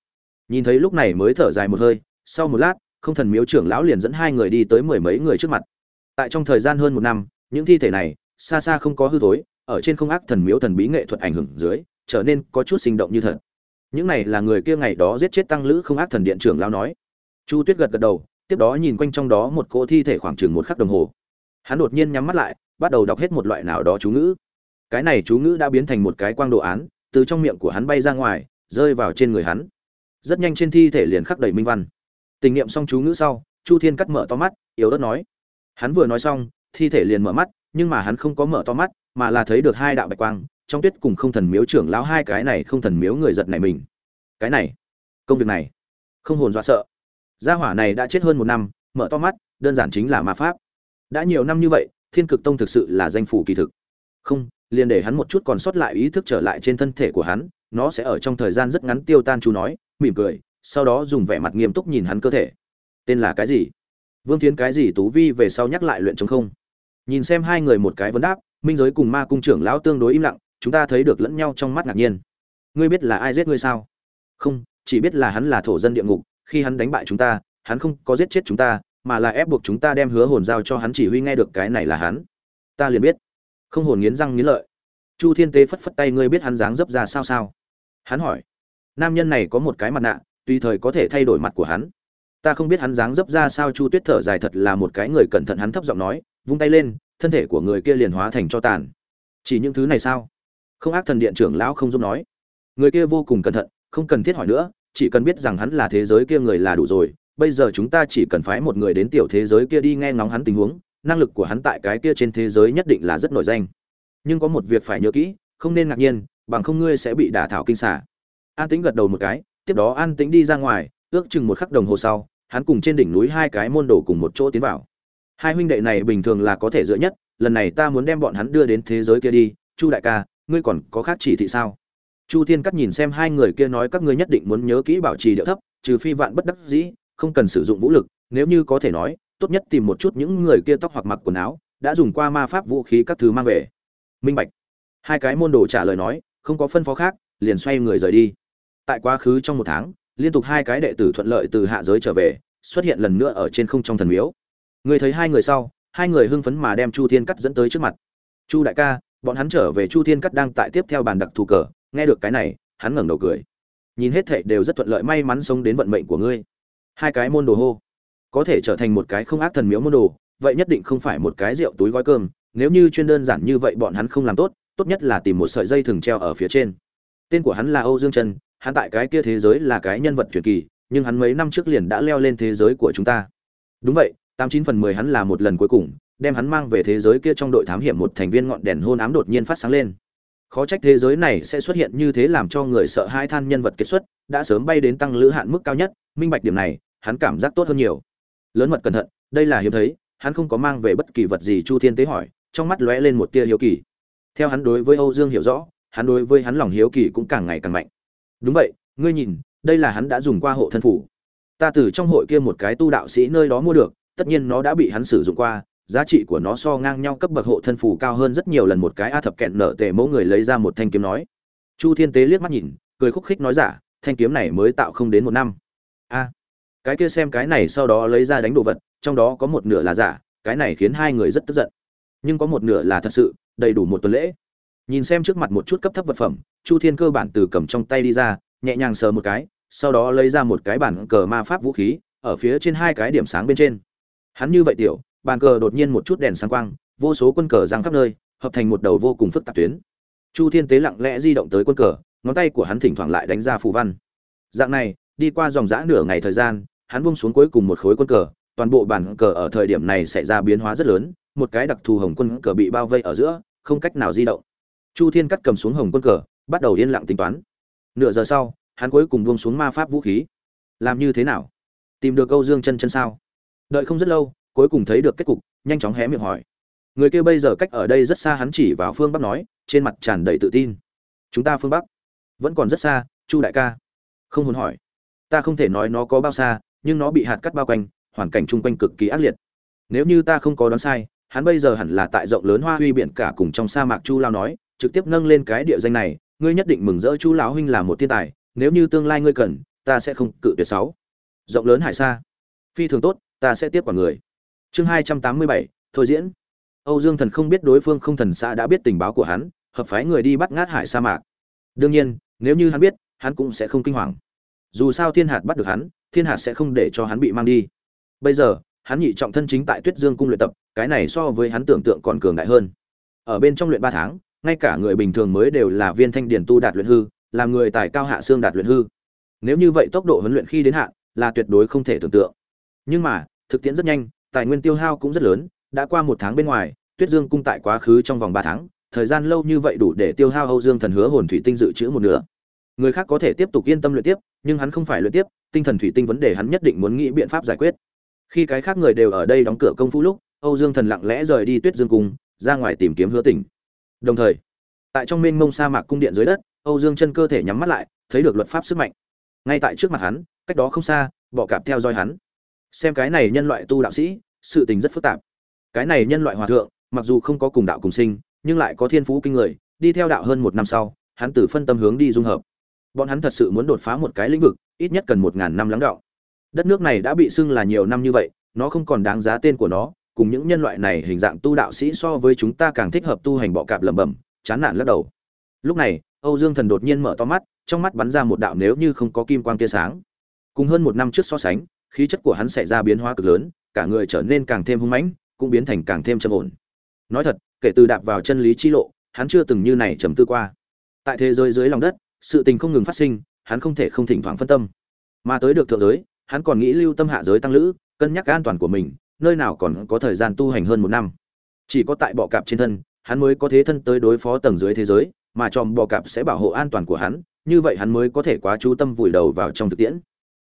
Nhìn thấy lúc này mới thở dài một hơi, sau một lát, không thần miếu trưởng lão liền dẫn hai người đi tới mười mấy người trước mặt. Tại trong thời gian hơn một năm, những thi thể này xa xa không có hư thối, ở trên không ác thần miếu thần bí nghệ thuật ảnh hưởng dưới, trở nên có chút sinh động như thật. Những này là người kia ngày đó giết chết tăng lữ không ác thần điện trưởng lão nói. Chu tuyết gật gật đầu, tiếp đó nhìn quanh trong đó một cỗ thi thể khoảng chừng một khắc đồng hồ. Hắn đột nhiên nhắm mắt lại, bắt đầu đọc hết một loại nào đó chú ngữ cái này chú ngữ đã biến thành một cái quang đồ án, từ trong miệng của hắn bay ra ngoài, rơi vào trên người hắn. Rất nhanh trên thi thể liền khắc đầy minh văn. Tình niệm xong chú ngữ sau, chu thiên cắt mở to mắt, yếu ớt nói. Hắn vừa nói xong, thi thể liền mở mắt, nhưng mà hắn không có mở to mắt, mà là thấy được hai đạo bạch quang, trong tuyết cùng không thần miếu trưởng lão hai cái này không thần miếu người giật này mình. Cái này, công việc này, không hồn dọa sợ. Gia hỏa này đã chết hơn một năm, mở to mắt, đơn giản chính là ma pháp. Đã nhiều năm như vậy, thiên cực tông thực sự là danh phủ kỳ thực. Không liền để hắn một chút còn sót lại ý thức trở lại trên thân thể của hắn, nó sẽ ở trong thời gian rất ngắn tiêu tan chú nói, mỉm cười, sau đó dùng vẻ mặt nghiêm túc nhìn hắn cơ thể. Tên là cái gì? Vương tiến cái gì tú vi về sau nhắc lại luyện chống không? Nhìn xem hai người một cái vấn đáp, minh giới cùng ma cung trưởng lão tương đối im lặng, chúng ta thấy được lẫn nhau trong mắt ngạc nhiên. Ngươi biết là ai giết ngươi sao? Không, chỉ biết là hắn là thổ dân địa ngục, khi hắn đánh bại chúng ta, hắn không có giết chết chúng ta, mà là ép buộc chúng ta đem hứa hồn giao cho hắn chỉ huy nghe được cái này là hắn. Ta liền biết không hồn nghiến răng nghiến lợi. Chu thiên tế phất phất tay, ngươi biết hắn dáng dấp ra sao sao? Hắn hỏi. Nam nhân này có một cái mặt nạ, tùy thời có thể thay đổi mặt của hắn. Ta không biết hắn dáng dấp ra sao, chu tuyết thở dài thật là một cái người cẩn thận, hắn thấp giọng nói, vung tay lên, thân thể của người kia liền hóa thành cho tàn. Chỉ những thứ này sao? Không ác thần điện trưởng lão không giúp nói. Người kia vô cùng cẩn thận, không cần thiết hỏi nữa, chỉ cần biết rằng hắn là thế giới kia người là đủ rồi, bây giờ chúng ta chỉ cần phái một người đến tiểu thế giới kia đi nghe ngóng hắn tình huống năng lực của hắn tại cái kia trên thế giới nhất định là rất nổi danh. Nhưng có một việc phải nhớ kỹ, không nên ngạc nhiên, bằng không ngươi sẽ bị đả thảo kinh xả an tĩnh gật đầu một cái, tiếp đó an tĩnh đi ra ngoài, ước chừng một khắc đồng hồ sau, hắn cùng trên đỉnh núi hai cái môn đồ cùng một chỗ tiến vào. Hai huynh đệ này bình thường là có thể dựa nhất, lần này ta muốn đem bọn hắn đưa đến thế giới kia đi. Chu đại ca, ngươi còn có khác chỉ thị sao? Chu thiên cắt nhìn xem hai người kia nói các ngươi nhất định muốn nhớ kỹ bảo trì điệu thấp, trừ phi vạn bất đắc dĩ, không cần sử dụng vũ lực, nếu như có thể nói tốt nhất tìm một chút những người kia tóc hoặc mặc quần áo, đã dùng qua ma pháp vũ khí các thứ mang về. Minh bạch. Hai cái môn đồ trả lời nói, không có phân phó khác, liền xoay người rời đi. Tại quá khứ trong một tháng, liên tục hai cái đệ tử thuận lợi từ hạ giới trở về, xuất hiện lần nữa ở trên không trong thần miếu. Người thấy hai người sau, hai người hưng phấn mà đem chu thiên cắt dẫn tới trước mặt. Chu đại ca, bọn hắn trở về chu thiên cắt đang tại tiếp theo bàn đặc thù cờ, nghe được cái này, hắn ngẩng đầu cười. Nhìn hết thệ đều rất thuận lợi may mắn sống đến vận mệnh của ngươi. Hai cái môn đồ hô có thể trở thành một cái không ác thần miếu môn đồ, vậy nhất định không phải một cái rượu túi gói cơm, nếu như chuyên đơn giản như vậy bọn hắn không làm tốt tốt nhất là tìm một sợi dây thừng treo ở phía trên. Tên của hắn là âu dương trân, hắn tại cái kia thế giới là cái nhân vật truyền kỳ, nhưng hắn mấy năm trước liền đã leo lên thế giới của chúng ta. Đúng vậy, tám chín phần mười hắn là một lần cuối cùng, đem hắn mang về thế giới kia trong đội thám hiểm một thành viên ngọn đèn hôn ám đột nhiên phát sáng lên. Khó trách thế giới này sẽ xuất hiện như thế làm cho người sợ hai than nhân vật kết xuất, đã sớm bay đến tăng lữ hạn mức cao nhất, minh bạch điểm này, hắn cảm giác tốt hơn nhiều lớn mật cẩn thận, đây là hiếm thấy, hắn không có mang về bất kỳ vật gì, chu thiên tế hỏi, trong mắt lóe lên một tia hiếu kỳ. Theo hắn đối với âu dương hiểu rõ, hắn đối với hắn lòng hiếu kỳ cũng càng ngày càng mạnh. Đúng vậy, ngươi nhìn, đây là hắn đã dùng qua hộ thân phủ. Ta từ trong hội kia một cái tu đạo sĩ nơi đó mua được, tất nhiên nó đã bị hắn sử dụng qua, giá trị của nó so ngang nhau cấp bậc hộ thân phủ cao hơn rất nhiều lần một cái a thập kẹn nở tề mẫu người lấy ra một thanh kiếm nói. Chu thiên tế liếc mắt nhìn, cười khúc khích nói giả, thanh kiếm này mới tạo không đến một năm. A cái kia xem cái này sau đó lấy ra đánh đồ vật, trong đó có một nửa là giả, cái này khiến hai người rất tức giận. Nhưng có một nửa là thật sự, đầy đủ một tuần lễ. Nhìn xem trước mặt một chút cấp thấp vật phẩm, chu thiên cơ bản từ cầm trong tay đi ra, nhẹ nhàng sờ một cái, sau đó lấy ra một cái bản cờ ma pháp vũ khí, ở phía trên hai cái điểm sáng bên trên. Hắn như vậy tiểu, bàn cờ đột nhiên một chút đèn sáng quang, vô số quân cờ giang khắp nơi, hợp thành một đầu vô cùng phức tạp tuyến. Chu thiên tế lặng lẽ di động tới quân cờ, ngón tay của hắn thỉnh thoảng lại đánh ra phù văn. Dạng này, đi qua dòng dã nửa ngày thời gian hắn buông xuống cuối cùng một khối quân cờ, toàn bộ bản cờ ở thời điểm này xảy ra biến hóa rất lớn, một cái đặc thù hồng quân cờ bị bao vây ở giữa, không cách nào di động. Chu thiên cắt cầm xuống hồng quân cờ, bắt đầu yên lặng tính toán. Nửa giờ sau, hắn cuối cùng buông xuống ma pháp vũ khí. Làm như thế nào? Tìm được câu dương chân chân sao? Đợi không rất lâu, cuối cùng thấy được kết cục, nhanh chóng hé miệng hỏi. Người kia bây giờ cách ở đây rất xa hắn chỉ vào phương bắc nói, trên mặt tràn đầy tự tin. Chúng ta phương bắc? Vẫn còn rất xa, chu đại ca. Không muốn hỏi. Ta không thể nói nó có bao xa nhưng nó bị hạt cắt bao quanh, hoàn cảnh chung quanh cực kỳ ác liệt. Nếu như ta không có đoán sai, hắn bây giờ hẳn là tại rộng lớn hoa huy biển cả cùng trong sa mạc chu lao nói, trực tiếp nâng lên cái địa danh này, ngươi nhất định mừng rỡ chu lão huynh là một thiên tài, nếu như tương lai ngươi cần, ta sẽ không cự tuyệt sáu. Rộng lớn hải xa. Phi thường tốt, ta sẽ tiếp quản người. Chương hai trăm tám mươi bảy, thôi diễn. Âu dương thần không biết đối phương không thần xã đã biết tình báo của hắn, hợp phái người đi bắt ngát hải sa mạc. Đương nhiên, nếu như hắn biết, hắn cũng sẽ không kinh hoàng. Dù sao thiên hạt bắt được hắn thiên hạt sẽ không để cho hắn bị mang đi. Bây giờ, hắn nhị trọng thân chính tại tuyết dương cung luyện tập, cái này so với hắn tưởng tượng còn cường đại hơn. Ở bên trong luyện ba tháng, ngay cả người bình thường mới đều là viên thanh điển tu đạt luyện hư, làm người tài cao hạ xương đạt luyện hư. Nếu như vậy tốc độ huấn luyện khi đến hạn, là tuyệt đối không thể tưởng tượng. Nhưng mà, thực tiễn rất nhanh, tài nguyên tiêu hao cũng rất lớn, đã qua một tháng bên ngoài, tuyết dương cung tại quá khứ trong vòng ba tháng, thời gian lâu như vậy đủ để tiêu hao âu dương thần hứa hồn thủy tinh dự trữ một nửa. Người khác có thể tiếp tục yên tâm luyện tiếp, nhưng hắn không phải luyện tiếp tinh thần thủy tinh vấn đề hắn nhất định muốn nghĩ biện pháp giải quyết. Khi cái khác người đều ở đây đóng cửa công phu lúc, âu dương thần lặng lẽ rời đi tuyết dương cung, ra ngoài tìm kiếm hứa tỉnh. Đồng thời, tại trong mênh mông sa mạc cung điện dưới đất, âu dương chân cơ thể nhắm mắt lại, thấy được luật pháp sức mạnh. Ngay tại trước mặt hắn, cách đó không xa, bọ cạp theo dõi hắn. Xem cái này nhân loại tu đạo sĩ, sự tình rất phức tạp. Cái này nhân loại hòa thượng, mặc dù không có cùng đạo cùng sinh, nhưng lại có thiên phú kinh người, đi theo đạo hơn một năm sau, hắn từ phân tâm hướng đi dung hợp bọn hắn thật sự muốn đột phá một cái lĩnh vực, ít nhất cần một ngàn năm lắng đọng. đất nước này đã bị xưng là nhiều năm như vậy, nó không còn đáng giá tên của nó, cùng những nhân loại này hình dạng tu đạo sĩ so với chúng ta càng thích hợp tu hành bọ cạp lẩm bẩm, chán nản lắc đầu. Lúc này, âu dương thần đột nhiên mở to mắt, trong mắt bắn ra một đạo nếu như không có kim quang tia sáng. Cùng hơn một năm trước so sánh, khí chất của hắn xảy ra biến hóa cực lớn, cả người trở nên càng thêm hung mãnh, cũng biến thành càng thêm trầm ổn. Nói thật, kể từ đạp vào chân lý chi lộ, hắn chưa từng như này trầm tư qua. Tại thế giới dưới lòng đất sự tình không ngừng phát sinh, hắn không thể không thỉnh thoảng phân tâm. Mà tới được thượng giới, hắn còn nghĩ lưu tâm hạ giới tăng lữ, cân nhắc an toàn của mình, nơi nào còn có thời gian tu hành hơn một năm. Chỉ có tại bọ cạp trên thân, hắn mới có thế thân tới đối phó tầng dưới thế giới, mà chòm bọ cạp sẽ bảo hộ an toàn của hắn, như vậy hắn mới có thể quá chú tâm vùi đầu vào trong thực tiễn.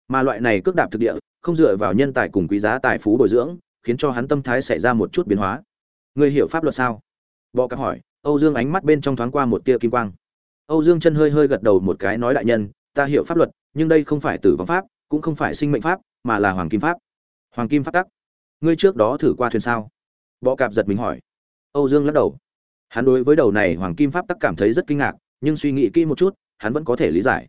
Mà loại này cước đạp thực địa, không dựa vào nhân tài cùng quý giá tài phú bồi dưỡng, khiến cho hắn tâm thái xảy ra một chút biến hóa. Người hiểu pháp luật sao? Bọ cạp hỏi, âu dương ánh mắt bên trong thoáng qua một tia kim quang âu dương chân hơi hơi gật đầu một cái nói đại nhân, ta hiểu pháp luật, nhưng đây không phải tử vong pháp, cũng không phải sinh mệnh pháp, mà là hoàng kim pháp. Hoàng kim pháp tắc. Ngươi trước đó thử qua thuyền sao? Bọ cạp giật mình hỏi. Âu dương lắc đầu. Hắn đối với đầu này hoàng kim pháp tắc cảm thấy rất kinh ngạc, nhưng suy nghĩ kỹ một chút, hắn vẫn có thể lý giải.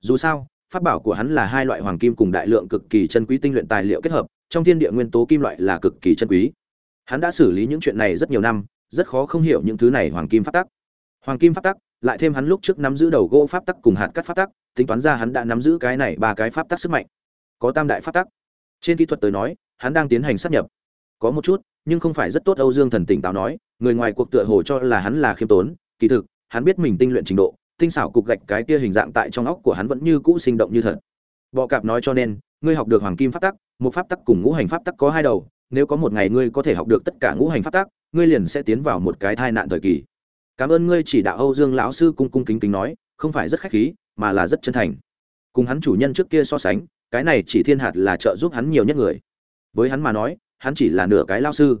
Dù sao, pháp bảo của hắn là hai loại hoàng kim cùng đại lượng cực kỳ chân quý tinh luyện tài liệu kết hợp, trong thiên địa nguyên tố kim loại là cực kỳ chân quý. Hắn đã xử lý những chuyện này rất nhiều năm, rất khó không hiểu những thứ này hoàng kim pháp tắc. Hoàng kim pháp tắc lại thêm hắn lúc trước nắm giữ đầu gỗ pháp tắc cùng hạt cắt pháp tắc, tính toán ra hắn đã nắm giữ cái này ba cái pháp tắc sức mạnh. Có tam đại pháp tắc. Trên kỹ thuật tới nói, hắn đang tiến hành sát nhập. Có một chút, nhưng không phải rất tốt, âu dương thần tỉnh táo nói, người ngoài cuộc tựa hồ cho là hắn là khiêm tốn, kỳ thực, hắn biết mình tinh luyện trình độ, tinh xảo cục gạch cái kia hình dạng tại trong óc của hắn vẫn như cũ sinh động như thật. Bọ cạp nói cho nên, ngươi học được hoàng kim pháp tắc, một pháp tắc cùng ngũ hành pháp tắc có hai đầu, nếu có một ngày ngươi có thể học được tất cả ngũ hành pháp tắc, ngươi liền sẽ tiến vào một cái thai nạn thời kỳ cảm ơn ngươi chỉ đạo âu dương lão sư cung cung kính kính nói, không phải rất khách khí, mà là rất chân thành. Cùng hắn chủ nhân trước kia so sánh, cái này chỉ thiên hạt là trợ giúp hắn nhiều nhất người. Với hắn mà nói, hắn chỉ là nửa cái lao sư.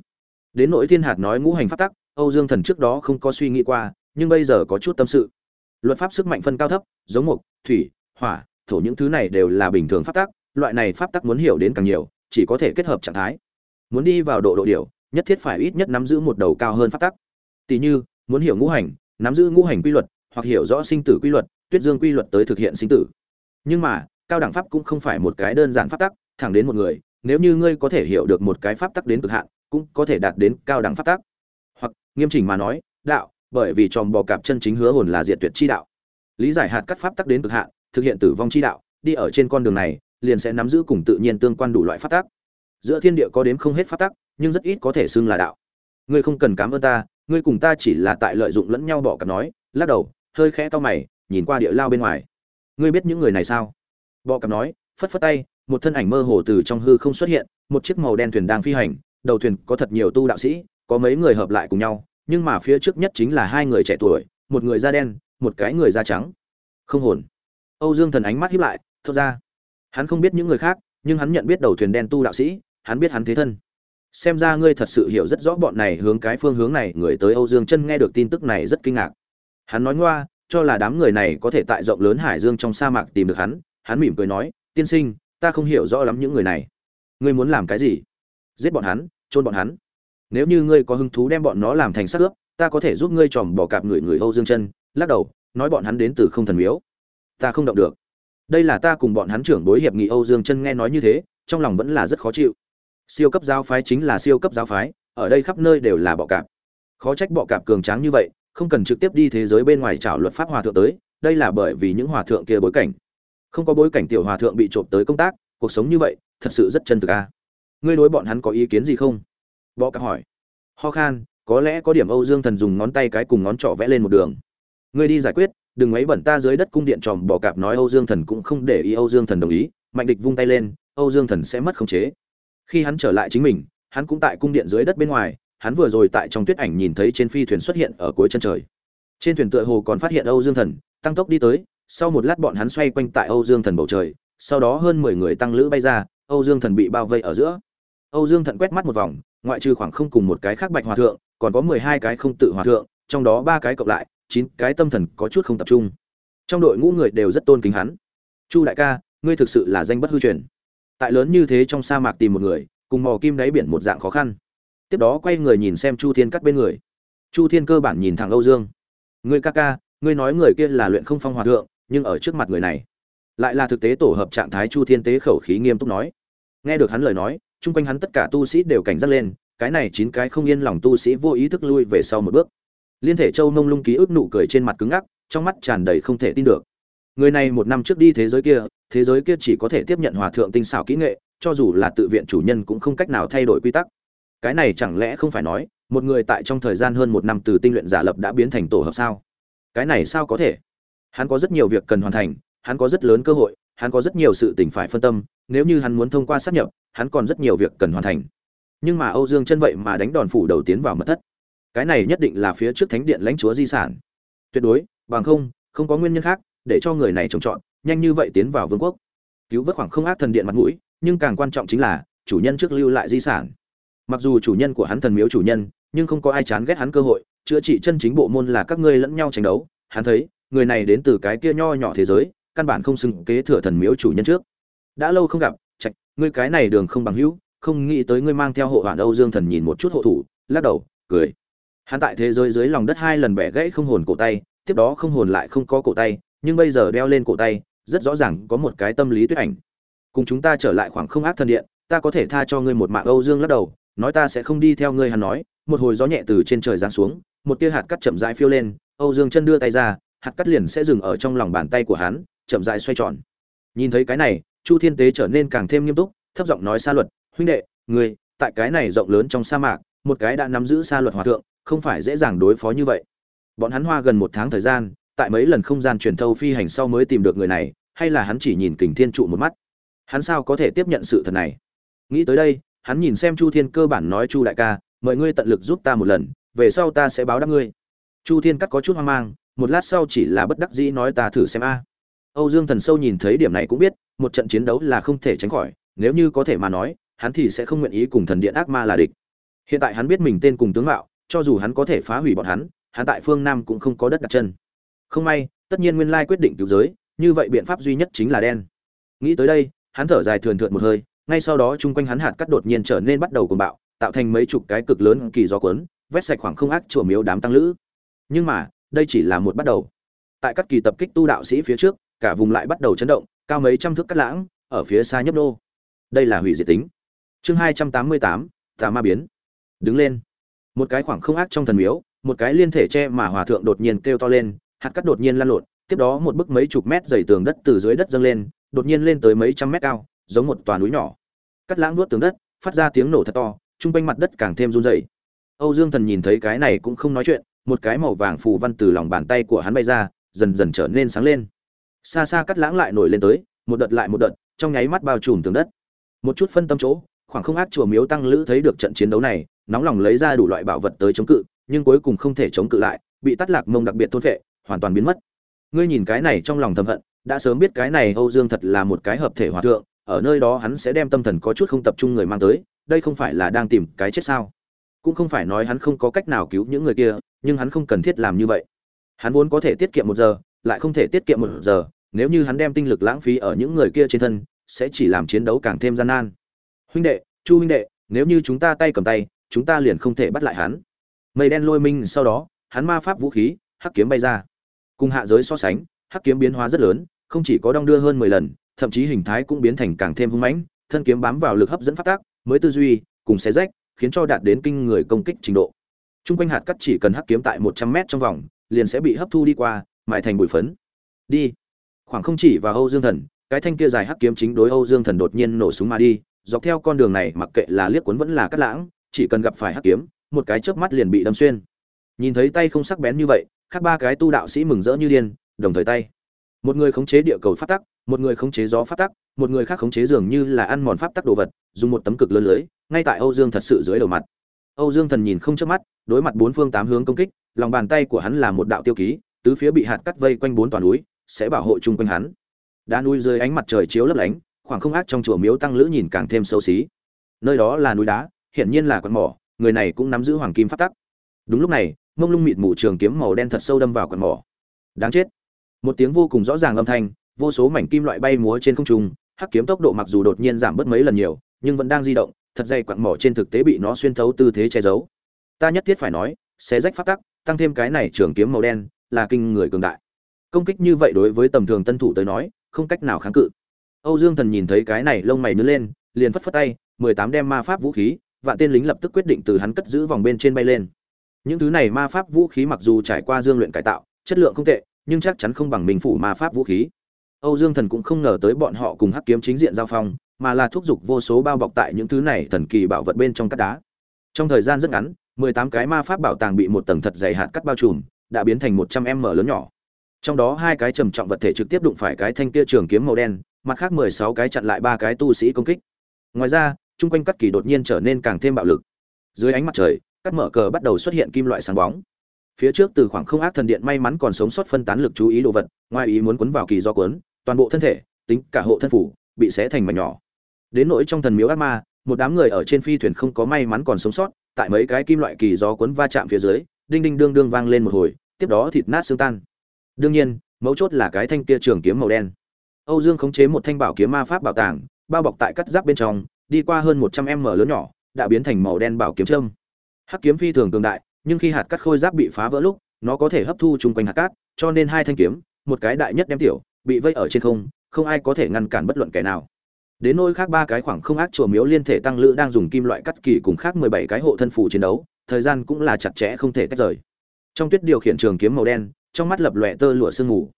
Đến nỗi thiên hạt nói ngũ hành pháp tắc, âu dương thần trước đó không có suy nghĩ qua, nhưng bây giờ có chút tâm sự. Luật pháp sức mạnh phân cao thấp, giống mục, thủy, hỏa, thổ những thứ này đều là bình thường pháp tắc, loại này pháp tắc muốn hiểu đến càng nhiều, chỉ có thể kết hợp trạng thái. Muốn đi vào độ độ điều, nhất thiết phải ít nhất nắm giữ một đầu cao hơn pháp tắc. Tỷ như muốn hiểu ngũ hành, nắm giữ ngũ hành quy luật, hoặc hiểu rõ sinh tử quy luật, tuyết dương quy luật tới thực hiện sinh tử. Nhưng mà, cao đẳng pháp cũng không phải một cái đơn giản pháp tắc, thẳng đến một người, nếu như ngươi có thể hiểu được một cái pháp tắc đến cực hạn, cũng có thể đạt đến cao đẳng pháp tắc. Hoặc, nghiêm chỉnh mà nói, đạo, bởi vì tròn bò cạp chân chính hứa hồn là diệt tuyệt chi đạo. Lý giải hạt cắt pháp tắc đến cực hạn, thực hiện tử vong chi đạo, đi ở trên con đường này, liền sẽ nắm giữ cùng tự nhiên tương quan đủ loại pháp tắc. Giữa thiên địa có đếm không hết pháp tắc, nhưng rất ít có thể xưng là đạo. Ngươi không cần cảm ơn ta ngươi cùng ta chỉ là tại lợi dụng lẫn nhau bỏ cặp nói, lắc đầu, hơi khẽ to mày, nhìn qua địa lao bên ngoài. Ngươi biết những người này sao? Bọ cặp nói, phất phất tay, một thân ảnh mơ hồ từ trong hư không xuất hiện, một chiếc màu đen thuyền đang phi hành, đầu thuyền có thật nhiều tu đạo sĩ, có mấy người hợp lại cùng nhau, nhưng mà phía trước nhất chính là hai người trẻ tuổi, một người da đen, một cái người da trắng. Không hồn. Âu dương thần ánh mắt hiếp lại, thốt ra. Hắn không biết những người khác, nhưng hắn nhận biết đầu thuyền đen tu đạo sĩ, hắn biết hắn thế thân xem ra ngươi thật sự hiểu rất rõ bọn này hướng cái phương hướng này, người tới âu dương chân nghe được tin tức này rất kinh ngạc. Hắn nói ngoa, cho là đám người này có thể tại rộng lớn hải dương trong sa mạc tìm được hắn hắn mỉm cười nói, tiên sinh, ta không hiểu rõ lắm những người này. Ngươi muốn làm cái gì? Giết bọn hắn, chôn bọn hắn. Nếu như ngươi có hứng thú đem bọn nó làm thành xác ướp, ta có thể giúp ngươi tròm bỏ cạp người người âu dương chân. Lắc đầu, nói bọn hắn đến từ không thần miếu. Ta không động được. Đây là ta cùng bọn hắn trưởng bối hiệp nghị âu dương chân nghe nói như thế, trong lòng vẫn là rất khó chịu siêu cấp giáo phái chính là siêu cấp giáo phái, ở đây khắp nơi đều là bọ cạp. Khó trách bọ cạp cường tráng như vậy, không cần trực tiếp đi thế giới bên ngoài trảo luật pháp hòa thượng tới, đây là bởi vì những hòa thượng kia bối cảnh. Không có bối cảnh tiểu hòa thượng bị trộm tới công tác, cuộc sống như vậy, thật sự rất chân thực a. À? ngươi đối bọn hắn có ý kiến gì không? Bọ cạp hỏi. Ho khan, có lẽ có điểm âu dương thần dùng ngón tay cái cùng ngón trỏ vẽ lên một đường. Ngươi đi giải quyết, đừng mấy bẩn ta dưới đất cung điện tròm bọ cạp nói âu dương thần cũng không để ý âu dương thần đồng ý, mạnh địch vung tay lên, âu dương thần sẽ mất khống chế khi hắn trở lại chính mình, hắn cũng tại cung điện dưới đất bên ngoài, hắn vừa rồi tại trong tuyết ảnh nhìn thấy trên phi thuyền xuất hiện ở cuối chân trời. Trên thuyền tựa hồ còn phát hiện âu dương thần, tăng tốc đi tới, sau một lát bọn hắn xoay quanh tại âu dương thần bầu trời, sau đó hơn mười người tăng lữ bay ra, âu dương thần bị bao vây ở giữa. Âu dương thần quét mắt một vòng, ngoại trừ khoảng không cùng một cái khác bạch hòa thượng, còn có mười hai cái không tự hòa thượng, trong đó ba cái cộng lại, chín cái tâm thần có chút không tập trung. Trong đội ngũ người đều rất tôn kính hắn. Chu đại ca, ngươi thực sự là danh bất hư truyền tại lớn như thế trong sa mạc tìm một người, cùng mò kim đáy biển một dạng khó khăn. Tiếp đó quay người nhìn xem chu thiên cắt bên người. Chu thiên cơ bản nhìn thẳng âu dương. Ngươi ca ca, ngươi nói người kia là luyện không phong hòa thượng, nhưng ở trước mặt người này. Lại là thực tế tổ hợp trạng thái chu thiên tế khẩu khí nghiêm túc nói. Nghe được hắn lời nói, chung quanh hắn tất cả tu sĩ đều cảnh giác lên, cái này chín cái không yên lòng tu sĩ vô ý thức lui về sau một bước. Liên thể châu nông lung ký ức nụ cười trên mặt cứng ngắc, trong mắt tràn đầy không thể tin được. Người này một năm trước đi thế giới kia thế giới kia chỉ có thể tiếp nhận hòa thượng tinh xảo kỹ nghệ, cho dù là tự viện chủ nhân cũng không cách nào thay đổi quy tắc. Cái này chẳng lẽ không phải nói, một người tại trong thời gian hơn một năm từ tinh luyện giả lập đã biến thành tổ hợp sao? Cái này sao có thể? Hắn có rất nhiều việc cần hoàn thành, hắn có rất lớn cơ hội, hắn có rất nhiều sự tình phải phân tâm, nếu như hắn muốn thông qua sát nhập, hắn còn rất nhiều việc cần hoàn thành. Nhưng mà âu dương chân vậy mà đánh đòn phủ đầu tiến vào mật thất. Cái này nhất định là phía trước thánh điện lãnh chúa di sản. Tuyệt đối, bằng không không có nguyên nhân khác để cho người này trồng trọt nhanh như vậy tiến vào vương quốc. Cứu vớt khoảng không ác thần điện mặt mũi, nhưng càng quan trọng chính là, chủ nhân trước lưu lại di sản. Mặc dù chủ nhân của hắn thần miếu chủ nhân, nhưng không có ai chán ghét hắn cơ hội, chữa trị chân chính bộ môn là các ngươi lẫn nhau tranh đấu. Hắn thấy, người này đến từ cái kia nho nhỏ thế giới, căn bản không xứng kế thừa thần miếu chủ nhân trước. Đã lâu không gặp trạch ngươi cái này đường không bằng hữu, không nghĩ tới ngươi mang theo hộ hoàn âu dương thần nhìn một chút hộ thủ, lắc đầu, cười. Hắn tại thế giới dưới lòng đất hai lần bẻ gãy không hồn cổ tay, tiếp đó không hồn lại không có cổ tay, nhưng bây giờ đeo lên cổ tay rất rõ ràng có một cái tâm lý tuyết ảnh. Cùng chúng ta trở lại khoảng không ác thần điện, ta có thể tha cho ngươi một mạng âu dương lắc đầu, nói ta sẽ không đi theo ngươi hắn nói, một hồi gió nhẹ từ trên trời giáng xuống, một tia hạt cắt chậm rãi phiêu lên, âu dương chân đưa tay ra, hạt cắt liền sẽ dừng ở trong lòng bàn tay của hắn, chậm rãi xoay tròn. Nhìn thấy cái này, chu thiên tế trở nên càng thêm nghiêm túc, thấp giọng nói xa luật, huynh đệ người tại cái này rộng lớn trong sa mạc, một cái đã nắm giữ sa luật hòa thượng, không phải dễ dàng đối phó như vậy. Bọn hắn hoa gần một tháng thời gian, tại mấy lần không gian truyền thâu phi hành sau mới tìm được người này hay là hắn chỉ nhìn kình thiên trụ một mắt? Hắn sao có thể tiếp nhận sự thật này? Nghĩ tới đây, hắn nhìn xem chu thiên cơ bản nói, chu đại ca, mời ngươi tận lực giúp ta một lần, về sau ta sẽ báo đáp ngươi. Chu thiên cắt có chút hoang mang, một lát sau chỉ là bất đắc dĩ nói, ta thử xem a. Âu dương thần sâu nhìn thấy điểm này cũng biết, một trận chiến đấu là không thể tránh khỏi, nếu như có thể mà nói, hắn thì sẽ không nguyện ý cùng thần điện ác ma là địch. Hiện tại hắn biết mình tên cùng tướng mạo, cho dù hắn có thể phá hủy bọn hắn hắn tại phương nam cũng không có đất đặt chân. Không may, tất nhiên nguyên lai quyết định cứu giới như vậy biện pháp duy nhất chính là đen. Nghĩ tới đây, hắn thở dài thườn thượt một hơi, ngay sau đó chung quanh hắn hạt cắt đột nhiên trở nên bắt đầu cuồng bạo, tạo thành mấy chục cái cực lớn kỳ gió cuốn, vét sạch khoảng không ác chùa miếu đám tăng lữ. Nhưng mà, đây chỉ là một bắt đầu. Tại các kỳ tập kích tu đạo sĩ phía trước, cả vùng lại bắt đầu chấn động, cao mấy trăm thước cắt lãng, ở phía xa nhấp nô. Đây là hủy diệt tính. Chương hai trăm tám mươi tám, tà ma biến. Đứng lên. Một cái khoảng không ác trong thần miếu, một cái liên thể che mà hòa thượng đột nhiên kêu to lên, hạt cắt đột nhiên lan lộn tiếp đó một bức mấy chục mét dày tường đất từ dưới đất dâng lên, đột nhiên lên tới mấy trăm mét cao, giống một tòa núi nhỏ. Cắt lãng nuốt tường đất, phát ra tiếng nổ thật to chung quanh mặt đất càng thêm run rẩy. Âu dương thần nhìn thấy cái này cũng không nói chuyện, một cái màu vàng phù văn từ lòng bàn tay của hắn bay ra, dần dần trở nên sáng lên. Xa xa cắt lãng lại nổi lên tới, một đợt lại một đợt, trong nháy mắt bao trùm tường đất. Một chút phân tâm chỗ, khoảng không ác chùa miếu tăng lữ thấy được trận chiến đấu này, nóng lòng lấy ra đủ loại bảo vật tới chống cự, nhưng cuối cùng không thể chống cự lại, bị tắt lạc mông đặc biệt thôn vệ hoàn toàn biến mất ngươi nhìn cái này trong lòng thầm hận, đã sớm biết cái này âu dương thật là một cái hợp thể hòa thượng, ở nơi đó hắn sẽ đem tâm thần có chút không tập trung người mang tới, đây không phải là đang tìm cái chết sao? Cũng không phải nói hắn không có cách nào cứu những người kia, nhưng hắn không cần thiết làm như vậy. Hắn vốn có thể tiết kiệm một giờ, lại không thể tiết kiệm một giờ, nếu như hắn đem tinh lực lãng phí ở những người kia trên thân, sẽ chỉ làm chiến đấu càng thêm gian nan. Huynh đệ, chu huynh đệ, nếu như chúng ta tay cầm tay, chúng ta liền không thể bắt lại hắn. Mây đen lôi minh, sau đó, hắn ma pháp vũ khí, hắc kiếm bay ra cùng hạ giới so sánh, hắc kiếm biến hóa rất lớn, không chỉ có đong đưa hơn mười lần, thậm chí hình thái cũng biến thành càng thêm hung mãnh, thân kiếm bám vào lực hấp dẫn phát tác, mới tư duy, cùng xé rách, khiến cho đạt đến kinh người công kích trình độ. Trung quanh hạt cắt chỉ cần hắc kiếm tại một trăm mét trong vòng, liền sẽ bị hấp thu đi qua mại thành bụi phấn. Đi. Khoảng không chỉ vào âu dương thần, cái thanh kia dài hắc kiếm chính đối âu dương thần đột nhiên nổ súng mà đi, dọc theo con đường này, mặc kệ là liếc cuốn vẫn là cắt lãng, chỉ cần gặp phải hắc kiếm, một cái chớp mắt liền bị đâm xuyên. Nhìn thấy tay không sắc bén như vậy khác ba cái tu đạo sĩ mừng rỡ như điên, đồng thời tay. Một người khống chế địa cầu pháp tắc, một người khống chế gió pháp tắc, một người khác khống chế dường như là ăn mòn pháp tắc đồ vật, dùng một tấm cực lớn lưới, ngay tại âu dương thật sự dưới đầu mặt. Âu dương thần nhìn không chớp mắt, đối mặt bốn phương tám hướng công kích, lòng bàn tay của hắn là một đạo tiêu ký, tứ phía bị hạt cắt vây quanh bốn toàn núi, sẽ bảo hộ chung quanh hắn. Đá núi dưới ánh mặt trời chiếu lấp lánh, khoảng không ác trong chùa miếu tăng lữ nhìn càng thêm xấu xí. Nơi đó là núi đá, hiển nhiên là quan mỏ, người này cũng nắm giữ hoàng kim pháp tắc. Đúng lúc này mông lung mịt mù trường kiếm màu đen thật sâu đâm vào quần mỏ. Đáng chết. Một tiếng vô cùng rõ ràng âm thanh, vô số mảnh kim loại bay múa trên không trung, hắc kiếm tốc độ mặc dù đột nhiên giảm bớt mấy lần nhiều, nhưng vẫn đang di động, thật dày quặng mỏ trên thực tế bị nó xuyên thấu tư thế che giấu. Ta nhất thiết phải nói, xé rách phát tắc, tăng thêm cái này trường kiếm màu đen, là kinh người cường đại. Công kích như vậy đối với tầm thường tân thủ tới nói, không cách nào kháng cự. Âu dương thần nhìn thấy cái này lông mày nứt lên, liền phất phất tay, mười tám đem ma pháp vũ khí, vạn tên lính lập tức quyết định từ hắn cất giữ vòng bên trên bay lên những thứ này ma pháp vũ khí mặc dù trải qua dương luyện cải tạo, chất lượng không tệ, nhưng chắc chắn không bằng mình phủ ma pháp vũ khí. Âu dương thần cũng không ngờ tới bọn họ cùng hắc kiếm chính diện giao phong, mà là thúc giục vô số bao bọc tại những thứ này thần kỳ bảo vật bên trong cắt đá. Trong thời gian rất ngắn, mười tám cái ma pháp bảo tàng bị một tầng thật dày hạt cắt bao trùm, đã biến thành một trăm m lớn nhỏ. Trong đó hai cái trầm trọng vật thể trực tiếp đụng phải cái thanh kia trường kiếm màu đen, mặt khác mười sáu cái chặn lại ba cái tu sĩ công kích. Ngoài ra, chung quanh cắt kỳ đột nhiên trở nên càng thêm bạo lực. Dưới ánh mặt trời cắt mở cờ bắt đầu xuất hiện kim loại sáng bóng. Phía trước từ khoảng không ác thần điện may mắn còn sống sót phân tán lực chú ý đồ vật, ngoài ý muốn quấn vào kỳ do cuốn, toàn bộ thân thể, tính cả hộ thân phủ, bị xé thành mảnh nhỏ. Đến nỗi trong thần miếu ác ma, một đám người ở trên phi thuyền không có may mắn còn sống sót, tại mấy cái kim loại kỳ gió cuốn va chạm phía dưới, đinh đinh đương đương vang lên một hồi, tiếp đó thịt nát xương tan. Đương nhiên, mấu chốt là cái thanh kia trường kiếm màu đen. Âu dương khống chế một thanh bảo kiếm ma pháp bảo tàng, bao bọc tại cắt giáp bên trong, đi qua hơn một trăm m lớn nhỏ, đã biến thành màu đen bảo kiếm trâm hắc kiếm phi thường cường đại, nhưng khi hạt cắt khôi giáp bị phá vỡ lúc, nó có thể hấp thu chung quanh hạt cát, cho nên hai thanh kiếm, một cái đại nhất đem tiểu, bị vây ở trên không không ai có thể ngăn cản bất luận kẻ nào. Đến nôi khác ba cái khoảng không ác chùa miếu liên thể tăng lữ đang dùng kim loại cắt kỳ cùng khác mười bảy cái hộ thân phủ chiến đấu, thời gian cũng là chặt chẽ không thể tách rời. Trong tuyết điều khiển trường kiếm màu đen, trong mắt lập lòe tơ lụa sương mù.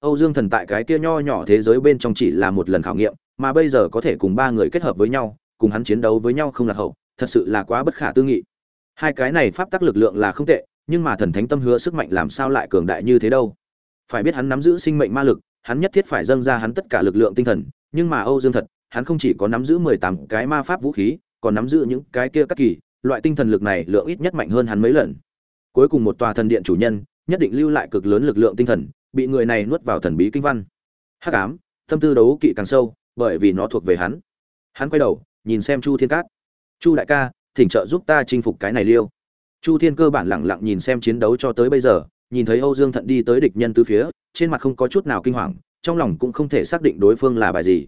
Âu dương thần tại cái kia nho nhỏ thế giới bên trong chỉ là một lần khảo nghiệm, mà bây giờ có thể cùng ba người kết hợp với nhau, cùng hắn chiến đấu với nhau không là hậu, thật sự là quá bất khả tư nghị hai cái này pháp tắc lực lượng là không tệ, nhưng mà thần thánh tâm hứa sức mạnh làm sao lại cường đại như thế đâu? Phải biết hắn nắm giữ sinh mệnh ma lực, hắn nhất thiết phải dâng ra hắn tất cả lực lượng tinh thần, nhưng mà âu dương thật, hắn không chỉ có nắm giữ mười tám cái ma pháp vũ khí, còn nắm giữ những cái kia các kỳ, loại tinh thần lực này lượng ít nhất mạnh hơn hắn mấy lần. Cuối cùng một tòa thần điện chủ nhân, nhất định lưu lại cực lớn lực lượng tinh thần, bị người này nuốt vào thần bí kinh văn. Hắc ám, tâm tư đấu kỵ càng sâu, bởi vì nó thuộc về hắn. Hắn quay đầu, nhìn xem chu thiên cát. Chu đại ca thỉnh trợ giúp ta chinh phục cái này liêu. Chu thiên cơ bản lẳng lặng nhìn xem chiến đấu cho tới bây giờ, nhìn thấy âu dương thận đi tới địch nhân từ phía, trên mặt không có chút nào kinh hoàng, trong lòng cũng không thể xác định đối phương là bài gì.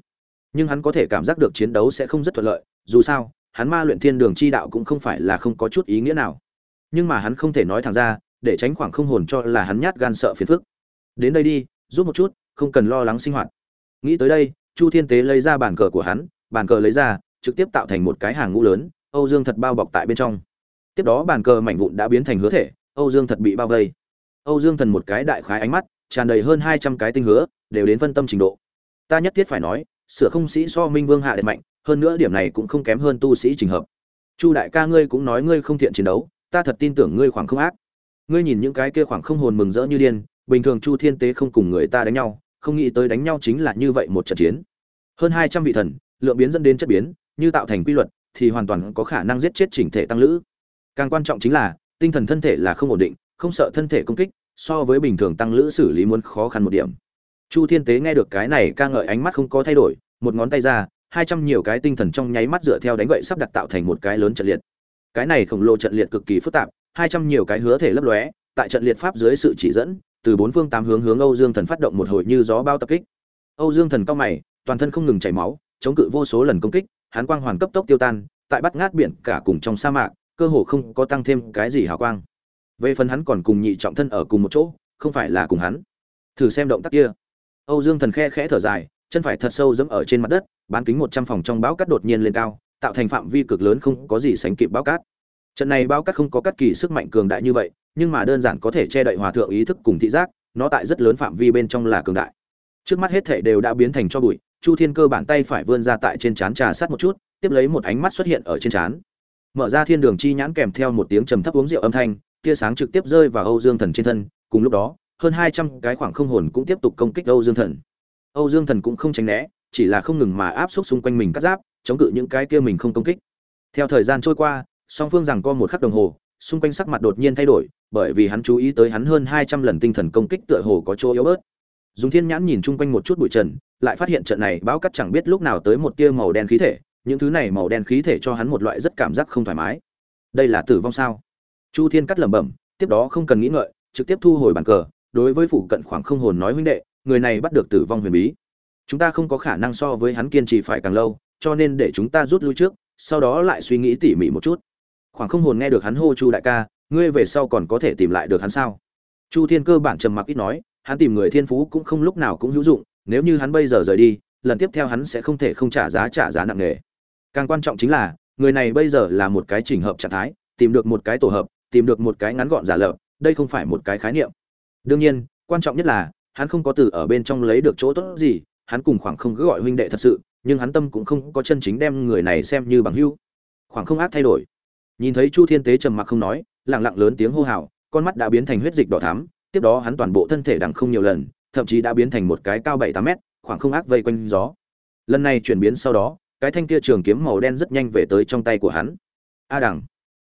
Nhưng hắn có thể cảm giác được chiến đấu sẽ không rất thuận lợi, dù sao, hắn ma luyện thiên đường chi đạo cũng không phải là không có chút ý nghĩa nào. Nhưng mà hắn không thể nói thẳng ra, để tránh khoảng không hồn cho là hắn nhát gan sợ phiền phức. Đến đây đi, giúp một chút, không cần lo lắng sinh hoạt. Nghĩ tới đây, chu thiên tế lấy ra bàn cờ của hắn, bàn cờ lấy ra, trực tiếp tạo thành một cái hàng ngũ lớn âu dương thật bao bọc tại bên trong. Tiếp đó bàn cờ mảnh vụn đã biến thành hứa thể, âu dương thật bị bao vây. Âu dương thần một cái đại khái ánh mắt, tràn đầy hơn hai trăm cái tinh hứa, đều đến phân tâm trình độ. Ta nhất thiết phải nói, sửa không sĩ so minh vương hạ đệ mạnh, hơn nữa điểm này cũng không kém hơn tu sĩ trình hợp. Chu đại ca ngươi cũng nói ngươi không thiện chiến đấu, ta thật tin tưởng ngươi khoảng không ác. Ngươi nhìn những cái kia khoảng không hồn mừng rỡ như điên, bình thường chu thiên tế không cùng người ta đánh nhau, không nghĩ tới đánh nhau chính là như vậy một trận chiến. Hơn hai trăm vị thần, lượng biến dẫn đến chất biến, như tạo thành quy luật thì hoàn toàn có khả năng giết chết chỉnh thể tăng lữ. Càng quan trọng chính là, tinh thần thân thể là không ổn định, không sợ thân thể công kích, so với bình thường tăng lữ xử lý muốn khó khăn một điểm. Chu thiên tế nghe được cái này ca ngợi ánh mắt không có thay đổi, một ngón tay ra, hai trăm nhiều cái tinh thần trong nháy mắt dựa theo đánh gậy sắp đặt tạo thành một cái lớn trận liệt. Cái này khổng lồ trận liệt cực kỳ phức tạp, hai trăm nhiều cái hứa thể lấp lóe, tại trận liệt pháp dưới sự chỉ dẫn, từ bốn phương tám hướng hướng âu dương thần phát động một hồi như gió bao tập kích. Âu dương thần cao mày, toàn thân không ngừng chảy máu, chống cự vô số lần công kích hắn quang hoàn cấp tốc tiêu tan, tại bắt ngát biển cả cùng trong sa mạc, cơ hồ không có tăng thêm cái gì hào quang. Về phần hắn còn cùng nhị trọng thân ở cùng một chỗ, không phải là cùng hắn. Thử xem động tác kia. Âu dương thần khe khẽ thở dài, chân phải thật sâu dẫm ở trên mặt đất, bán kính một trăm phòng trong bão cát đột nhiên lên cao, tạo thành phạm vi cực lớn không có gì sánh kịp bão cát. Trận này bão cát không có cát kỳ sức mạnh cường đại như vậy, nhưng mà đơn giản có thể che đậy hòa thượng ý thức cùng thị giác, nó tại rất lớn phạm vi bên trong là cường đại. Trước mắt hết thảy đều đã biến thành cho bụi chu thiên cơ bản tay phải vươn ra tại trên trán trà sát một chút, tiếp lấy một ánh mắt xuất hiện ở trên trán. Mở ra thiên đường chi nhãn kèm theo một tiếng trầm thấp uống rượu âm thanh, tia sáng trực tiếp rơi vào âu dương thần trên thân, cùng lúc đó, hơn hai trăm cái khoảng không hồn cũng tiếp tục công kích âu dương thần. Âu dương thần cũng không tránh né, chỉ là không ngừng mà áp xúc xung quanh mình cắt giáp, chống cự những cái kia mình không công kích. Theo thời gian trôi qua, song phương rằng co một khắc đồng hồ, xung quanh sắc mặt đột nhiên thay đổi, bởi vì hắn chú ý tới hắn hơn hai trăm lần tinh thần công kích tựa hồ có chỗ yếu bớt dùng thiên nhãn nhìn chung quanh một chút bụi trần, lại phát hiện trận này bão cắt chẳng biết lúc nào tới một tia màu đen khí thể, những thứ này màu đen khí thể cho hắn một loại rất cảm giác không thoải mái. Đây là tử vong sao? Chu thiên cắt lẩm bẩm, tiếp đó không cần nghĩ ngợi, trực tiếp thu hồi bàn cờ, đối với phủ cận khoảng không hồn nói huynh đệ, người này bắt được tử vong huyền bí. Chúng ta không có khả năng so với hắn kiên trì phải càng lâu, cho nên để chúng ta rút lui trước, sau đó lại suy nghĩ tỉ mỉ một chút. Khoảng không hồn nghe được hắn hô chu đại ca, ngươi về sau còn có thể tìm lại được hắn sao? Chu thiên cơ bản trầm mặc ít nói hắn tìm người thiên phú cũng không lúc nào cũng hữu dụng, nếu như hắn bây giờ rời đi, lần tiếp theo hắn sẽ không thể không trả giá trả giá nặng nề. Càng quan trọng chính là, người này bây giờ là một cái chỉnh hợp trạng thái, tìm được một cái tổ hợp, tìm được một cái ngắn gọn giả lập, đây không phải một cái khái niệm. Đương nhiên, quan trọng nhất là, hắn không có từ ở bên trong lấy được chỗ tốt gì, hắn cùng khoảng không cứ gọi huynh đệ thật sự, nhưng hắn tâm cũng không có chân chính đem người này xem như bằng hữu. Khoảng không ác thay đổi. Nhìn thấy chu thiên tế trầm mặc không nói, lặng lặng lớn tiếng hô hào, con mắt đã biến thành huyết dịch đỏ thắm tiếp đó hắn toàn bộ thân thể đằng không nhiều lần, thậm chí đã biến thành một cái cao bảy tám mét, khoảng không ác vây quanh gió. Lần này chuyển biến sau đó, cái thanh kia trường kiếm màu đen rất nhanh về tới trong tay của hắn. A đằng.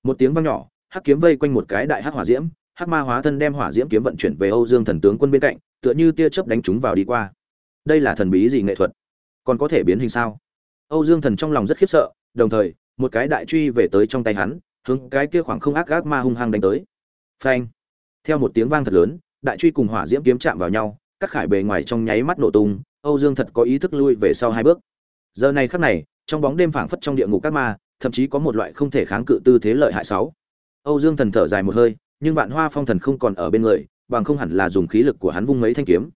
Một tiếng vang nhỏ, hắc kiếm vây quanh một cái đại hắc hỏa diễm, hắc ma hóa thân đem hỏa diễm kiếm vận chuyển về âu dương thần tướng quân bên cạnh, tựa như tia chớp đánh chúng vào đi qua. Đây là thần bí gì nghệ thuật? Còn có thể biến hình sao? Âu dương thần trong lòng rất khiếp sợ, đồng thời, một cái đại truy về tới trong tay hắn, hướng cái kia khoảng không ác ác ma hung hăng đánh tới. Phanh theo một tiếng vang thật lớn, đại truy cùng hỏa diễm kiếm chạm vào nhau, các khải bề ngoài trong nháy mắt nổ tung, âu dương thật có ý thức lui về sau hai bước. Giờ này khắc này, trong bóng đêm phảng phất trong địa ngục các ma, thậm chí có một loại không thể kháng cự tư thế lợi hại sáu. Âu dương thần thở dài một hơi, nhưng vạn hoa phong thần không còn ở bên người, bằng không hẳn là dùng khí lực của hắn vung mấy thanh kiếm.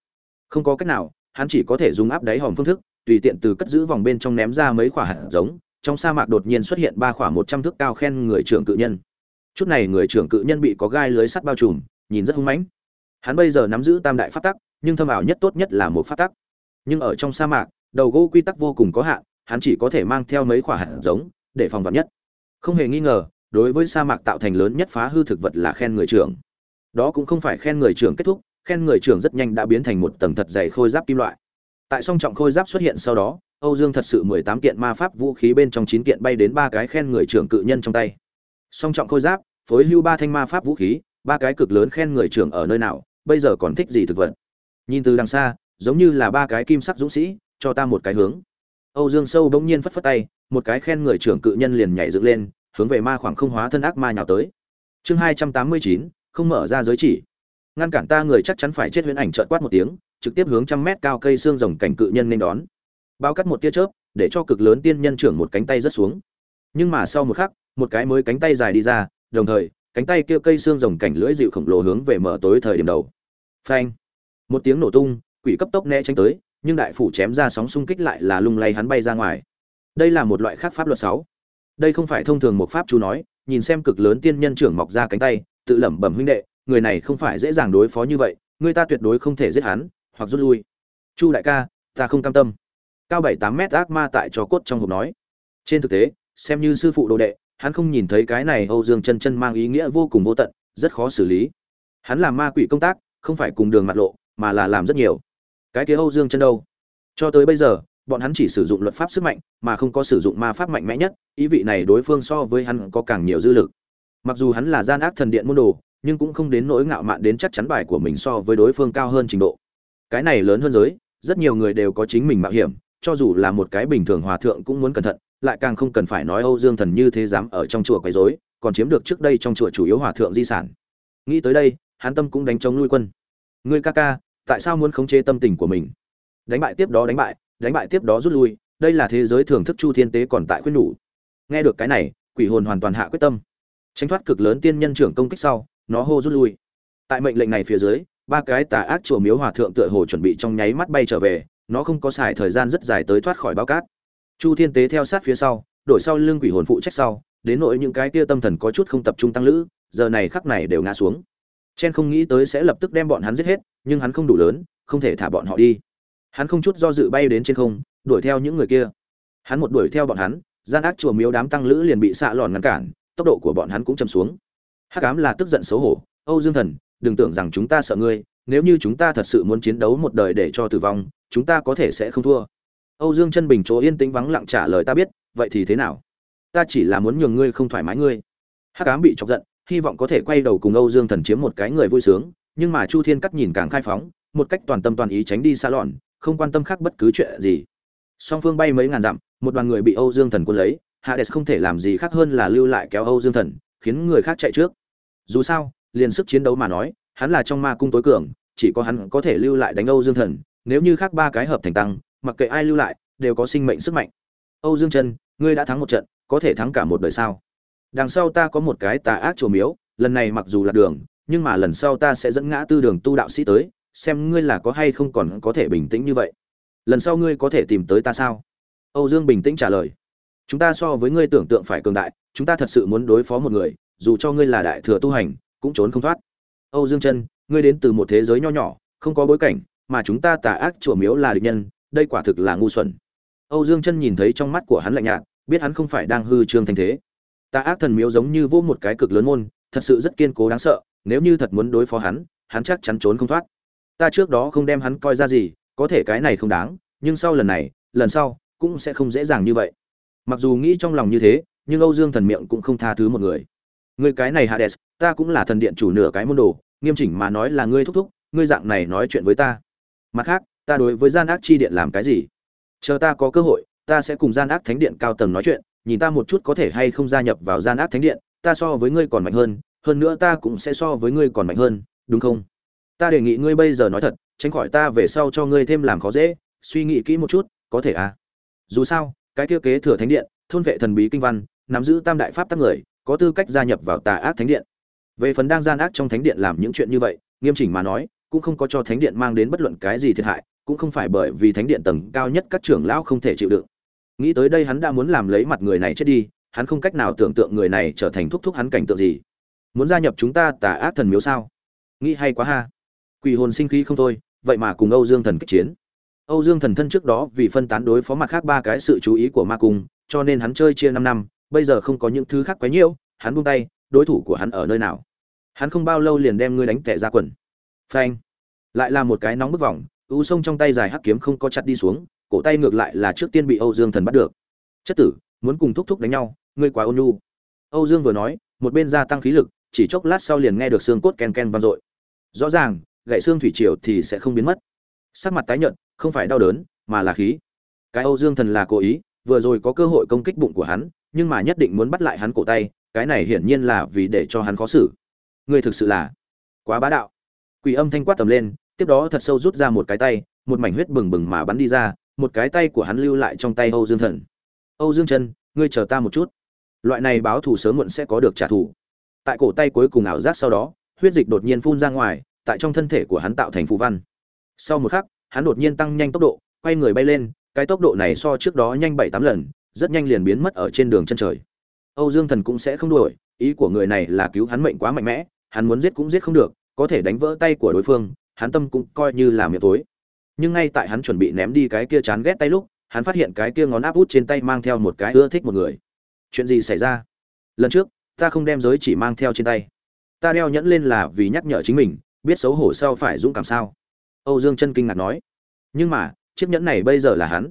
Không có cách nào, hắn chỉ có thể dùng áp đáy hòm phương thức, tùy tiện từ cất giữ vòng bên trong ném ra mấy quả hạt giống, trong sa mạc đột nhiên xuất hiện ba quả một trăm thước cao khen người trưởng cự nhân. Chút này người trưởng cự nhân bị có gai lưới sắt bao trùm nhìn rất hung mãnh. Hắn bây giờ nắm giữ tam đại pháp tắc, nhưng thâm ảo nhất tốt nhất là một pháp tắc. Nhưng ở trong sa mạc, đầu gỗ quy tắc vô cùng có hạn, hắn chỉ có thể mang theo mấy quả hạt giống để phòng vật nhất. Không hề nghi ngờ, đối với sa mạc tạo thành lớn nhất phá hư thực vật là khen người trưởng. Đó cũng không phải khen người trưởng kết thúc, khen người trưởng rất nhanh đã biến thành một tầng thật dày khôi giáp kim loại. Tại song trọng khôi giáp xuất hiện sau đó, âu dương thật sự mười tám kiện ma pháp vũ khí bên trong chín kiện bay đến ba cái khen người trưởng cự nhân trong tay. Song trọng khôi giáp, phối hưu ba thanh ma pháp vũ khí ba cái cực lớn khen người trưởng ở nơi nào, bây giờ còn thích gì thực vật? Nhìn từ đằng xa, giống như là ba cái kim sắc dũng sĩ, cho ta một cái hướng. Âu dương sâu bỗng nhiên phất phất tay, một cái khen người trưởng cự nhân liền nhảy dựng lên, hướng về ma khoảng không hóa thân ác ma nhào tới. Chương hai trăm tám mươi chín, không mở ra giới chỉ. Ngăn cản ta người chắc chắn phải chết huyễn ảnh trợn quát một tiếng, trực tiếp hướng trăm mét cao cây xương rồng cảnh cự nhân nên đón. Bao cắt một tia chớp, để cho cực lớn tiên nhân trưởng một cánh tay rớt xuống. Nhưng mà sau một khắc, một cái mới cánh tay dài đi ra, đồng thời cánh tay kia cây xương rồng cảnh lưỡi dịu khổng lồ hướng về mở tối thời điểm đầu. Phanh. Một tiếng nổ tung, quỷ cấp tốc né tránh tới, nhưng đại phủ chém ra sóng xung kích lại là lung lay hắn bay ra ngoài. Đây là một loại khác pháp luật sáu. Đây không phải thông thường một pháp chú nói, nhìn xem cực lớn tiên nhân trưởng mọc ra cánh tay, tự lẩm bẩm huynh đệ, người này không phải dễ dàng đối phó như vậy, người ta tuyệt đối không thể giết hắn, hoặc rút lui. Chu đại ca, ta không cam tâm. Cao bảy tám mét ác ma tại cho cốt trong hộp nói. Trên thực tế, xem như sư phụ đồ đệ hắn không nhìn thấy cái này âu dương chân chân mang ý nghĩa vô cùng vô tận, rất khó xử lý. Hắn làm ma quỷ công tác, không phải cùng đường mặt lộ, mà là làm rất nhiều. Cái kia âu dương chân đâu? Cho tới bây giờ, bọn hắn chỉ sử dụng luật pháp sức mạnh, mà không có sử dụng ma pháp mạnh mẽ nhất, ý vị này đối phương so với hắn có càng nhiều dư lực. Mặc dù hắn là gian ác thần điện môn đồ, nhưng cũng không đến nỗi ngạo mạn đến chắc chắn bài của mình so với đối phương cao hơn trình độ. Cái này lớn hơn giới, rất nhiều người đều có chính mình mạo hiểm, cho dù là một cái bình thường hòa thượng cũng muốn cẩn thận lại càng không cần phải nói âu dương thần như thế dám ở trong chùa quấy rối, còn chiếm được trước đây trong chùa chủ yếu hòa thượng di sản. Nghĩ tới đây, hắn tâm cũng đánh chống nuôi quân. Ngươi ca ca, tại sao muốn khống chế tâm tình của mình? Đánh bại tiếp đó đánh bại đánh bại tiếp đó rút lui, đây là thế giới thưởng thức chu thiên tế còn tại khuyên nhủ. Nghe được cái này, quỷ hồn hoàn toàn hạ quyết tâm. Tránh thoát cực lớn tiên nhân trưởng công kích sau, nó hô rút lui. Tại mệnh lệnh này phía dưới, ba cái tà ác chùa miếu hòa thượng tựa hồ chuẩn bị trong nháy mắt bay trở về, nó không có xài thời gian rất dài tới thoát khỏi bao cát chu thiên tế theo sát phía sau, đổi sau lưng quỷ hồn phụ trách sau, đến nỗi những cái kia tâm thần có chút không tập trung tăng lữ, giờ này khắc này đều ngã xuống. Chen không nghĩ tới sẽ lập tức đem bọn hắn giết hết, nhưng hắn không đủ lớn, không thể thả bọn họ đi. Hắn không chút do dự bay đến trên không, đuổi theo những người kia. Hắn một đuổi theo bọn hắn, gian ác chùa miếu đám tăng lữ liền bị xạ lòn ngăn cản, tốc độ của bọn hắn cũng chầm xuống. Hắc ám là tức giận xấu hổ, âu dương thần, đừng tưởng rằng chúng ta sợ ngươi, nếu như chúng ta thật sự muốn chiến đấu một đời để cho tử vong, chúng ta có thể sẽ không thua âu dương chân bình chỗ yên tĩnh vắng lặng trả lời ta biết, vậy thì thế nào? Ta chỉ là muốn nhường ngươi không thoải mái ngươi. Hắc ám bị chọc giận, hy vọng có thể quay đầu cùng âu dương thần chiếm một cái người vui sướng, nhưng mà chu thiên cắt nhìn càng khai phóng, một cách toàn tâm toàn ý tránh đi xa lọn, không quan tâm khác bất cứ chuyện gì. Song phương bay mấy ngàn dặm, một đoàn người bị âu dương thần cuốn lấy, hades không thể làm gì khác hơn là lưu lại kéo âu dương thần, khiến người khác chạy trước. Dù sao, liền sức chiến đấu mà nói, hắn là trong ma cung tối cường, chỉ có hắn có thể lưu lại đánh âu dương thần, nếu như khác ba cái hợp thành tăng mặc kệ ai lưu lại đều có sinh mệnh sức mạnh. Âu dương Trần ngươi đã thắng một trận có thể thắng cả một đời sao? Đằng sau ta có một cái tà ác chùa miếu lần này mặc dù là đường nhưng mà lần sau ta sẽ dẫn ngã tư đường tu đạo sĩ tới xem ngươi là có hay không còn có thể bình tĩnh như vậy. Lần sau ngươi có thể tìm tới ta sao? Âu dương bình tĩnh trả lời. Chúng ta so với ngươi tưởng tượng phải cường đại chúng ta thật sự muốn đối phó một người dù cho ngươi là đại thừa tu hành cũng trốn không thoát. Âu dương Trân, ngươi đến từ một thế giới nho nhỏ không có bối cảnh mà chúng ta tà ác chùa miếu là địch nhân đây quả thực là ngu xuẩn. Âu dương chân nhìn thấy trong mắt của hắn lạnh nhạt, biết hắn không phải đang hư trương thành thế. Ta ác thần miếu giống như vô một cái cực lớn môn, thật sự rất kiên cố đáng sợ, nếu như thật muốn đối phó hắn hắn chắc chắn trốn không thoát. Ta trước đó không đem hắn coi ra gì, có thể cái này không đáng, nhưng sau lần này, lần sau, cũng sẽ không dễ dàng như vậy. Mặc dù nghĩ trong lòng như thế, nhưng âu dương thần miệng cũng không tha thứ một người. Người cái này hades, ta cũng là thần điện chủ nửa cái môn đồ, nghiêm chỉnh mà nói là ngươi thúc thúc, ngươi dạng này nói chuyện với ta. Mặt khác ta đối với gian ác chi điện làm cái gì? Chờ ta có cơ hội, ta sẽ cùng gian ác thánh điện cao tầng nói chuyện, nhìn ta một chút có thể hay không gia nhập vào gian ác thánh điện, ta so với ngươi còn mạnh hơn hơn nữa ta cũng sẽ so với ngươi còn mạnh hơn, đúng không? Ta đề nghị ngươi bây giờ nói thật, tránh khỏi ta về sau cho ngươi thêm làm khó dễ, suy nghĩ kỹ một chút, có thể à? Dù sao, cái kia kế thừa thánh điện, thôn vệ thần bí kinh văn, nắm giữ tam đại pháp tắc người, có tư cách gia nhập vào tà ác thánh điện. Về phần đang gian ác trong thánh điện làm những chuyện như vậy, nghiêm chỉnh mà nói, cũng không có cho thánh điện mang đến bất luận cái gì thiệt hại cũng không phải bởi vì thánh điện tầng cao nhất các trưởng lão không thể chịu đựng. Nghĩ tới đây hắn đã muốn làm lấy mặt người này chết đi, hắn không cách nào tưởng tượng người này trở thành thúc thúc hắn cảnh tượng gì. Muốn gia nhập chúng ta tà ác thần miếu sao? Nghĩ hay quá ha. Quỷ hồn sinh khí không thôi, vậy mà cùng âu dương thần kích chiến. Âu dương thần thân trước đó vì phân tán đối phó mặt khác ba cái sự chú ý của ma cung, cho nên hắn chơi chia năm năm, bây giờ không có những thứ khác quấy nhiễu, hắn buông tay, đối thủ của hắn ở nơi nào? Hắn không bao lâu liền đem ngươi đánh tè ra quần. Phanh. Lại là một cái nóng bức vòng u sông trong tay dài hắc kiếm không có chặt đi xuống, cổ tay ngược lại là trước tiên bị âu dương thần bắt được. Chất tử, muốn cùng thúc thúc đánh nhau, ngươi quá ôn nhu. Âu dương vừa nói, một bên gia tăng khí lực, chỉ chốc lát sau liền nghe được xương cốt ken ken vang dội. Rõ ràng, gãy xương thủy triều thì sẽ không biến mất. Sắc mặt tái nhợt, không phải đau đớn, mà là khí. Cái âu dương thần là cố ý, vừa rồi có cơ hội công kích bụng của hắn, nhưng mà nhất định muốn bắt lại hắn cổ tay, cái này hiển nhiên là vì để cho hắn khó xử. Ngươi thực sự là quá bá đạo. Quỷ âm thanh quát tầm lên tiếp đó thật sâu rút ra một cái tay một mảnh huyết bừng bừng mà bắn đi ra một cái tay của hắn lưu lại trong tay âu dương thần. Âu dương Trần, ngươi chờ ta một chút. Loại này báo thù sớm muộn sẽ có được trả thù. Tại cổ tay cuối cùng ảo giác sau đó huyết dịch đột nhiên phun ra ngoài tại trong thân thể của hắn tạo thành phù văn. Sau một khắc hắn đột nhiên tăng nhanh tốc độ quay người bay lên cái tốc độ này so trước đó nhanh bảy tám lần rất nhanh liền biến mất ở trên đường chân trời. Âu dương thần cũng sẽ không đuổi ý của người này là cứu hắn mệnh quá mạnh mẽ hắn muốn giết cũng giết không được có thể đánh vỡ tay của đối phương hắn tâm cũng coi như là miệng tối. Nhưng ngay tại hắn chuẩn bị ném đi cái kia chán ghét tay lúc, hắn phát hiện cái kia ngón áp út trên tay mang theo một cái ưa thích một người. Chuyện gì xảy ra? Lần trước, ta không đem giới chỉ mang theo trên tay. Ta đeo nhẫn lên là vì nhắc nhở chính mình, biết xấu hổ sau phải dũng cảm sao? Âu dương chân kinh ngạc nói. Nhưng mà, chiếc nhẫn này bây giờ là hắn.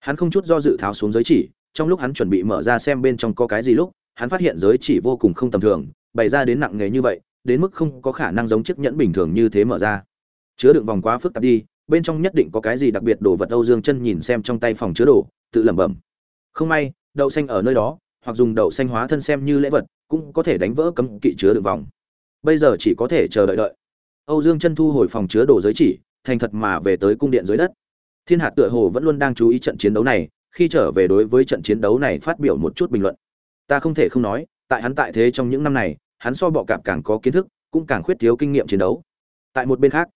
Hắn không chút do dự tháo xuống giới chỉ, trong lúc hắn chuẩn bị mở ra xem bên trong có cái gì lúc, hắn phát hiện giới chỉ vô cùng không tầm thường, bày ra đến nặng nghề như vậy, đến mức không có khả năng giống chiếc nhẫn bình thường như thế mở ra chứa đựng vòng quá phức tạp đi, bên trong nhất định có cái gì đặc biệt đồ vật âu dương chân nhìn xem trong tay phòng chứa đồ, tự lẩm bẩm. Không may, đậu xanh ở nơi đó, hoặc dùng đậu xanh hóa thân xem như lễ vật, cũng có thể đánh vỡ cấm kỵ chứa đựng vòng. Bây giờ chỉ có thể chờ đợi đợi. Âu dương chân thu hồi phòng chứa đồ giới chỉ, thành thật mà về tới cung điện dưới đất. Thiên hạt tựa hồ vẫn luôn đang chú ý trận chiến đấu này, khi trở về đối với trận chiến đấu này phát biểu một chút bình luận. Ta không thể không nói, tại hắn tại thế trong những năm này, hắn so bọ cạp càng có kiến thức, cũng càng khuyết thiếu kinh nghiệm chiến đấu. Tại một bên khác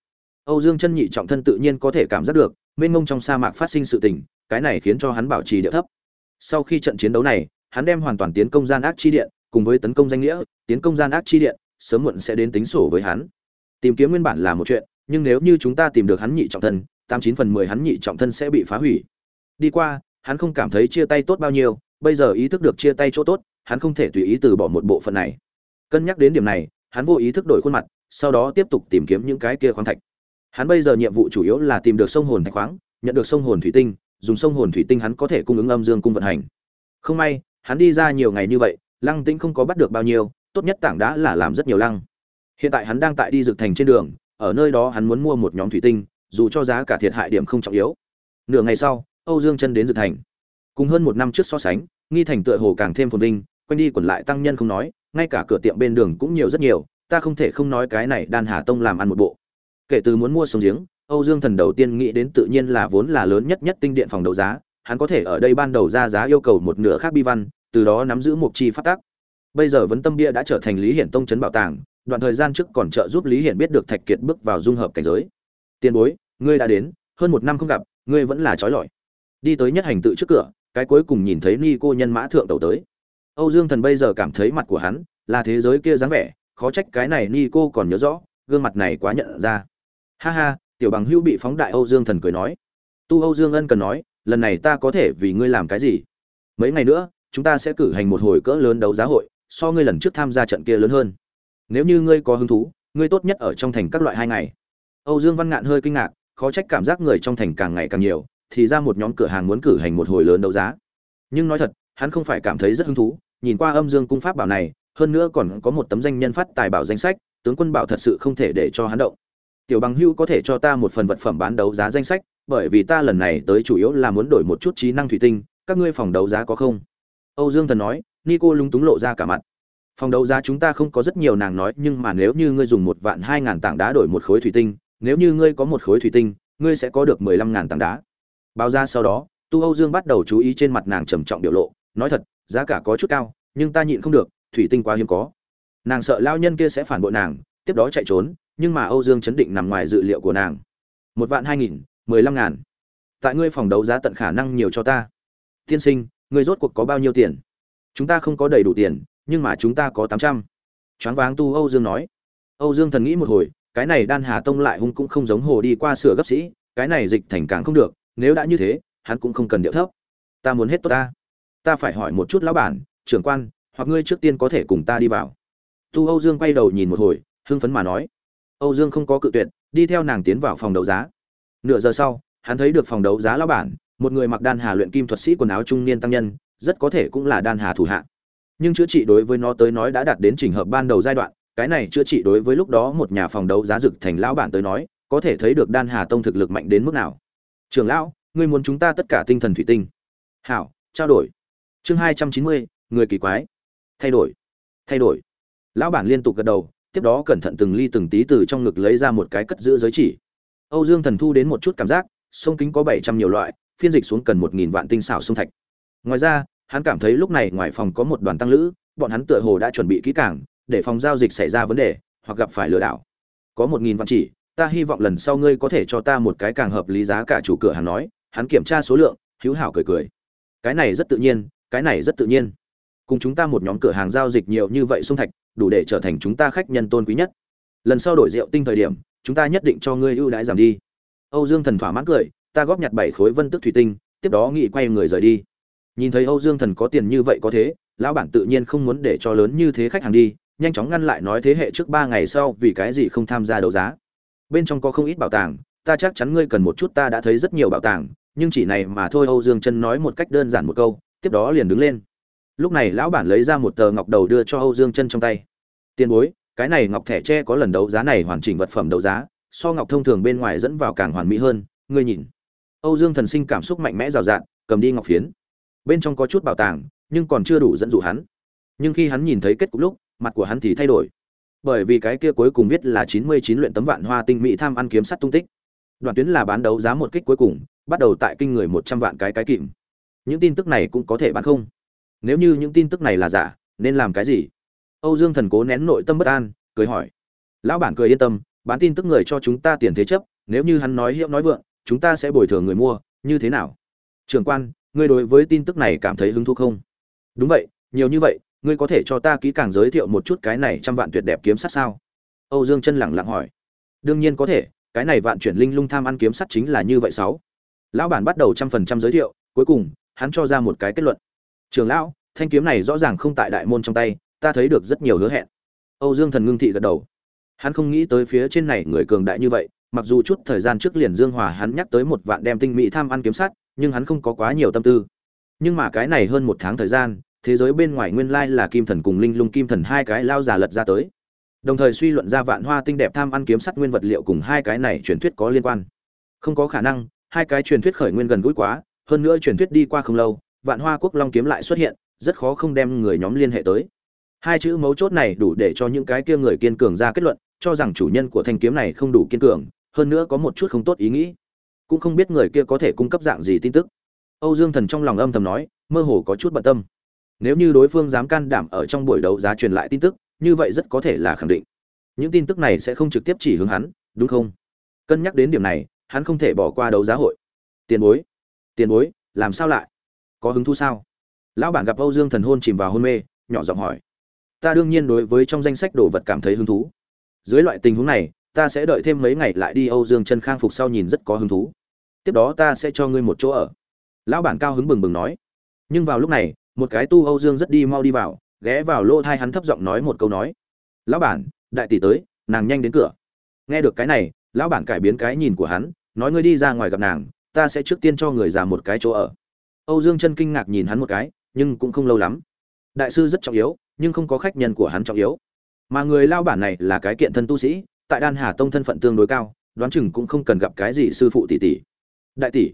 âu dương chân nhị trọng thân tự nhiên có thể cảm giác được, mênh mông trong sa mạc phát sinh sự tình, cái này khiến cho hắn bảo trì địa thấp. Sau khi trận chiến đấu này, hắn đem hoàn toàn tiến công gian ác chi điện, cùng với tấn công danh nghĩa, tiến công gian ác chi điện, sớm muộn sẽ đến tính sổ với hắn. Tìm kiếm nguyên bản là một chuyện, nhưng nếu như chúng ta tìm được hắn nhị trọng thân, tám chín phần mười hắn nhị trọng thân sẽ bị phá hủy. Đi qua, hắn không cảm thấy chia tay tốt bao nhiêu, bây giờ ý thức được chia tay chỗ tốt, hắn không thể tùy ý từ bỏ một bộ phận này. Cân nhắc đến điểm này, hắn vô ý thức đổi khuôn mặt, sau đó tiếp tục tìm kiếm những cái kia khoáng thạch hắn bây giờ nhiệm vụ chủ yếu là tìm được sông hồn thạch khoáng, nhận được sông hồn thủy tinh, dùng sông hồn thủy tinh hắn có thể cung ứng âm dương cung vận hành. Không may, hắn đi ra nhiều ngày như vậy, lăng tĩnh không có bắt được bao nhiêu, tốt nhất tảng đã là làm rất nhiều lăng. Hiện tại hắn đang tại đi dược thành trên đường, ở nơi đó hắn muốn mua một nhóm thủy tinh, dù cho giá cả thiệt hại điểm không trọng yếu. Nửa ngày sau, âu dương chân đến dược thành. Cùng hơn một năm trước so sánh, nghi thành tựa hồ càng thêm phồn vinh, quanh đi quẩn lại tăng nhân không nói, ngay cả cửa tiệm bên đường cũng nhiều rất nhiều, ta không thể không nói cái này đan hà tông làm ăn một bộ kể từ muốn mua sông giếng, âu dương thần đầu tiên nghĩ đến tự nhiên là vốn là lớn nhất nhất tinh điện phòng đấu giá, hắn có thể ở đây ban đầu ra giá yêu cầu một nửa khác bi văn, từ đó nắm giữ mục chi phát tác bây giờ vấn tâm bia đã trở thành lý hiển tông trấn bảo tàng, đoạn thời gian trước còn trợ giúp lý hiển biết được thạch kiệt bước vào dung hợp cảnh giới. Tiền bối, ngươi đã đến, hơn một năm không gặp, ngươi vẫn là trói lọi. Đi tới nhất hành tự trước cửa, cái cuối cùng nhìn thấy ni cô nhân mã thượng tàu tới. Âu dương thần bây giờ cảm thấy mặt của hắn là thế giới kia dáng vẻ, khó trách cái này ni cô còn nhớ rõ, gương mặt này quá nhận ra ha ha, tiểu bằng hữu bị phóng đại âu dương thần cười nói. Tu âu dương ân cần nói, lần này ta có thể vì ngươi làm cái gì? Mấy ngày nữa, chúng ta sẽ cử hành một hồi cỡ lớn đấu giá hội, so ngươi lần trước tham gia trận kia lớn hơn. Nếu như ngươi có hứng thú, ngươi tốt nhất ở trong thành các loại hai ngày. Âu dương văn ngạn hơi kinh ngạc, khó trách cảm giác người trong thành càng ngày càng nhiều, thì ra một nhóm cửa hàng muốn cử hành một hồi lớn đấu giá. Nhưng nói thật, hắn không phải cảm thấy rất hứng thú, nhìn qua âm dương cung pháp bảo này, hơn nữa còn có một tấm danh nhân phát tài bảo danh sách, tướng quân bảo thật sự không thể để cho hắn động tiểu bằng hưu có thể cho ta một phần vật phẩm bán đấu giá danh sách, bởi vì ta lần này tới chủ yếu là muốn đổi một chút trí năng thủy tinh, các ngươi phòng đấu giá có không? Âu dương thần nói, nico lúng túng lộ ra cả mặt. Phòng đấu giá chúng ta không có rất nhiều nàng nói, nhưng mà nếu như ngươi dùng một vạn hai ngàn tảng đá đổi một khối thủy tinh, nếu như ngươi có một khối thủy tinh, ngươi sẽ có được mười lăm ngàn tảng đá. Báo ra sau đó, tu âu dương bắt đầu chú ý trên mặt nàng trầm trọng biểu lộ, nói thật, giá cả có chút cao, nhưng ta nhịn không được, thủy tinh quá hiếm có. Nàng sợ lao nhân kia sẽ phản bội nàng, tiếp đó chạy trốn nhưng mà âu dương chấn định nằm ngoài dự liệu của nàng. Một vạn hai nghìn, mười lăm ngàn. Tại ngươi phòng đấu giá tận khả năng nhiều cho ta. Tiên sinh, ngươi rốt cuộc có bao nhiêu tiền? Chúng ta không có đầy đủ tiền, nhưng mà chúng ta có tám trăm. Choáng váng tu âu dương nói. Âu dương thần nghĩ một hồi, cái này đan hà tông lại hung cũng không giống hồ đi qua sửa gấp sĩ, cái này dịch thành càng không được, nếu đã như thế, hắn cũng không cần điệu thấp. Ta muốn hết tốt ta. Ta phải hỏi một chút lão bản, trưởng quan, hoặc ngươi trước tiên có thể cùng ta đi vào. Tu âu dương quay đầu nhìn một hồi, hưng phấn mà nói âu dương không có cự tuyệt, đi theo nàng tiến vào phòng đấu giá. Nửa giờ sau, hắn thấy được phòng đấu giá lão bản, một người mặc đan hà luyện kim thuật sĩ quần áo trung niên tăng nhân, rất có thể cũng là đan hà thủ hạ. Nhưng chữa trị đối với nó tới nói đã đạt đến trình hợp ban đầu giai đoạn, cái này chữa trị đối với lúc đó một nhà phòng đấu giá dực thành lão bản tới nói, có thể thấy được đan hà tông thực lực mạnh đến mức nào. Trường lão, ngươi muốn chúng ta tất cả tinh thần thủy tinh. Hảo, trao đổi. Chương hai trăm chín mươi, người kỳ quái. Thay đổi. Thay đổi. Lão bản liên tục gật đầu tiếp đó cẩn thận từng ly từng tí từ trong ngực lấy ra một cái cất giữ giới chỉ. Âu dương thần thu đến một chút cảm giác, sông kính có bảy trăm nhiều loại, phiên dịch xuống cần một nghìn vạn tinh xảo sông thạch. Ngoài ra, hắn cảm thấy lúc này ngoài phòng có một đoàn tăng lữ, bọn hắn tựa hồ đã chuẩn bị kỹ càng, để phòng giao dịch xảy ra vấn đề, hoặc gặp phải lừa đảo. Có một nghìn vạn chỉ, ta hy vọng lần sau ngươi có thể cho ta một cái càng hợp lý giá cả chủ cửa hàng nói, hắn kiểm tra số lượng hữu hảo cười cười. Cái này rất tự nhiên, cái này rất tự nhiên cùng chúng ta một nhóm cửa hàng giao dịch nhiều như vậy xung thạch, đủ để trở thành chúng ta khách nhân tôn quý nhất. Lần sau đổi rượu tinh thời điểm, chúng ta nhất định cho ngươi ưu đãi giảm đi. Âu dương thần thỏa mãn cười, ta góp nhặt bảy khối vân tức thủy tinh, tiếp đó nghị quay người rời đi. Nhìn thấy âu dương thần có tiền như vậy có thế, lão bản tự nhiên không muốn để cho lớn như thế khách hàng đi, nhanh chóng ngăn lại nói thế hệ trước ba ngày sau vì cái gì không tham gia đấu giá. Bên trong có không ít bảo tàng, ta chắc chắn ngươi cần một chút ta đã thấy rất nhiều bảo tàng, nhưng chỉ này mà thôi âu dương chân nói một cách đơn giản một câu, tiếp đó liền đứng lên lúc này lão bản lấy ra một tờ ngọc đầu đưa cho âu dương chân trong tay. Tiền bối, cái này ngọc thẻ tre có lần đấu giá này hoàn chỉnh vật phẩm đấu giá, so ngọc thông thường bên ngoài dẫn vào càng hoàn mỹ hơn, ngươi nhìn. Âu dương thần sinh cảm xúc mạnh mẽ rào rạt, cầm đi ngọc phiến. Bên trong có chút bảo tàng, nhưng còn chưa đủ dẫn dụ hắn. Nhưng khi hắn nhìn thấy kết cục lúc, mặt của hắn thì thay đổi. Bởi vì cái kia cuối cùng viết là chín mươi chín luyện tấm vạn hoa tinh mỹ tham ăn kiếm sắt tung tích. Đoạn tuyến là bán đấu giá một kích cuối cùng, bắt đầu tại kinh người một trăm vạn cái cái kìm. Những tin tức này cũng có thể bán không? Nếu như những tin tức này là giả, nên làm cái gì? Âu dương thần cố nén nội tâm bất an, cười hỏi. Lão bản cười yên tâm, bán tin tức người cho chúng ta tiền thế chấp, nếu như hắn nói hiệu nói vượng, chúng ta sẽ bồi thường người mua, như thế nào? Trường quan, ngươi đối với tin tức này cảm thấy hứng thú không? Đúng vậy, nhiều như vậy, ngươi có thể cho ta kỹ càng giới thiệu một chút cái này trăm vạn tuyệt đẹp kiếm sắt sao? Âu dương chân lẳng lặng hỏi. Đương nhiên có thể, cái này vạn chuyển linh lung tham ăn kiếm sắt chính là như vậy sáu. Lão bản bắt đầu trăm phần trăm giới thiệu, cuối cùng, hắn cho ra một cái kết luận trường lão, thanh kiếm này rõ ràng không tại đại môn trong tay, ta thấy được rất nhiều hứa hẹn. Âu dương thần ngưng thị gật đầu. Hắn không nghĩ tới phía trên này người cường đại như vậy, mặc dù chút thời gian trước liền dương hòa hắn nhắc tới một vạn đem tinh mỹ tham ăn kiếm sắt, nhưng hắn không có quá nhiều tâm tư. Nhưng mà cái này hơn một tháng thời gian, thế giới bên ngoài nguyên lai là kim thần cùng linh lung kim thần hai cái lao giả lật ra tới. Đồng thời suy luận ra vạn hoa tinh đẹp tham ăn kiếm sắt nguyên vật liệu cùng hai cái này truyền thuyết có liên quan. Không có khả năng, hai cái truyền thuyết khởi nguyên gần gũi quá, hơn nữa truyền thuyết đi qua không lâu vạn hoa quốc long kiếm lại xuất hiện, rất khó không đem người nhóm liên hệ tới. Hai chữ mấu chốt này đủ để cho những cái kia người kiên cường ra kết luận, cho rằng chủ nhân của thanh kiếm này không đủ kiên cường, hơn nữa có một chút không tốt ý nghĩ. Cũng không biết người kia có thể cung cấp dạng gì tin tức. Âu dương thần trong lòng âm thầm nói, mơ hồ có chút bận tâm. Nếu như đối phương dám can đảm ở trong buổi đấu giá truyền lại tin tức, như vậy rất có thể là khẳng định. Những tin tức này sẽ không trực tiếp chỉ hướng hắn, đúng không? Cân nhắc đến điểm này, hắn không thể bỏ qua đấu giá hội. Tiền bối tiền bối, làm sao lại? Có hứng thú sao? Lão bản gặp âu dương thần hôn chìm vào hôn mê, nhỏ giọng hỏi. Ta đương nhiên đối với trong danh sách đồ vật cảm thấy hứng thú. Dưới loại tình huống này, ta sẽ đợi thêm mấy ngày lại đi âu dương chân khang phục sau nhìn rất có hứng thú. Tiếp đó ta sẽ cho ngươi một chỗ ở. Lão bản cao hứng bừng bừng nói. Nhưng vào lúc này, một cái tu âu dương rất đi mau đi vào, ghé vào lỗ thai hắn thấp giọng nói một câu nói. Lão bản, đại tỷ tới, nàng nhanh đến cửa. Nghe được cái này, lão bản cải biến cái nhìn của hắn, nói ngươi đi ra ngoài gặp nàng, ta sẽ trước tiên cho người già một cái chỗ ở âu dương chân kinh ngạc nhìn hắn một cái, nhưng cũng không lâu lắm. Đại sư rất trọng yếu, nhưng không có khách nhân của hắn trọng yếu. Mà người lao bản này là cái kiện thân tu sĩ, tại đan hà tông thân phận tương đối cao, đoán chừng cũng không cần gặp cái gì sư phụ tỷ tỷ. Đại tỷ,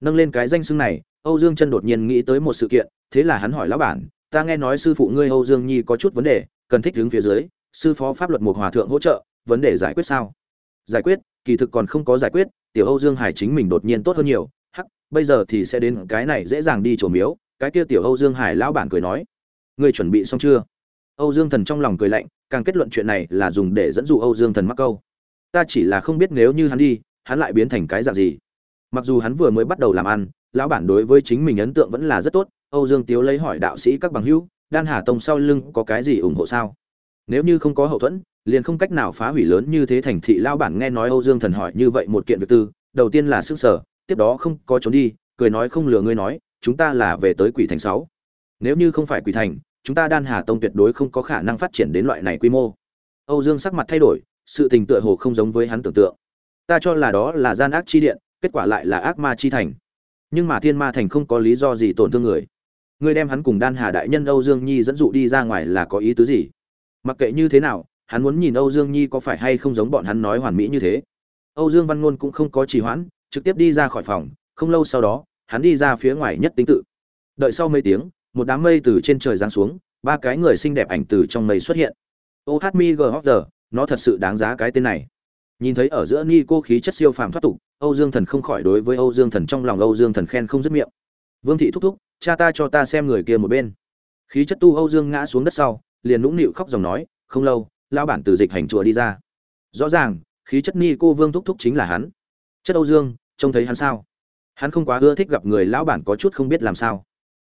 nâng lên cái danh xưng này, âu dương chân đột nhiên nghĩ tới một sự kiện, thế là hắn hỏi lão bản, ta nghe nói sư phụ ngươi âu dương nhi có chút vấn đề, cần thích hướng phía dưới, sư phó pháp luật một hòa thượng hỗ trợ, vấn đề giải quyết sao? Giải quyết, kỳ thực còn không có giải quyết, tiểu âu dương hải chính mình đột nhiên tốt hơn nhiều bây giờ thì sẽ đến cái này dễ dàng đi chỗ miếu, cái kia tiểu âu dương hải lão bản cười nói. Ngươi chuẩn bị xong chưa? Âu dương thần trong lòng cười lạnh, càng kết luận chuyện này là dùng để dẫn dụ âu dương thần mắc câu. Ta chỉ là không biết nếu như hắn đi, hắn lại biến thành cái dạng gì. Mặc dù hắn vừa mới bắt đầu làm ăn, lão bản đối với chính mình ấn tượng vẫn là rất tốt, âu dương tiếu lấy hỏi đạo sĩ các bằng hữu, đan hà tông sau lưng có cái gì ủng hộ sao? Nếu như không có hậu thuẫn, liền không cách nào phá hủy lớn như thế thành thị lao bản nghe nói âu dương thần hỏi như vậy một kiện việc tư, đầu tiên là sức sở tiếp đó không có trốn đi, cười nói không lừa ngươi nói, chúng ta là về tới quỷ thành sáu. Nếu như không phải quỷ thành, chúng ta đan hà tông tuyệt đối không có khả năng phát triển đến loại này quy mô. Âu dương sắc mặt thay đổi, sự tình tựa hồ không giống với hắn tưởng tượng. Ta cho là đó là gian ác chi điện, kết quả lại là ác ma chi thành. Nhưng mà thiên ma thành không có lý do gì tổn thương người. Ngươi đem hắn cùng đan hà đại nhân âu dương nhi dẫn dụ đi ra ngoài là có ý tứ gì? Mặc kệ như thế nào, hắn muốn nhìn âu dương nhi có phải hay không giống bọn hắn nói hoàn mỹ như thế. Âu dương văn ngôn cũng không có trì hoãn trực tiếp đi ra khỏi phòng, không lâu sau đó, hắn đi ra phía ngoài nhất tính tự. Đợi sau mấy tiếng, một đám mây từ trên trời giáng xuống, ba cái người xinh đẹp ảnh từ trong mây xuất hiện. Ô, hát mi giờ, nó thật sự đáng giá cái tên này. Nhìn thấy ở giữa ni cô khí chất siêu phàm thoát tục, âu dương thần không khỏi đối với âu dương thần trong lòng âu dương thần khen không dứt miệng. Vương thị thúc thúc, cha ta cho ta xem người kia một bên. Khí chất tu âu dương ngã xuống đất sau, liền nũng nịu khóc dòng nói, không lâu lao bản từ dịch hành chùa đi ra. Rõ ràng, khí chất ni cô vương thúc thúc chính là hắn. Chất âu dương trông thấy hắn sao? Hắn không quá ưa thích gặp người lão bản có chút không biết làm sao.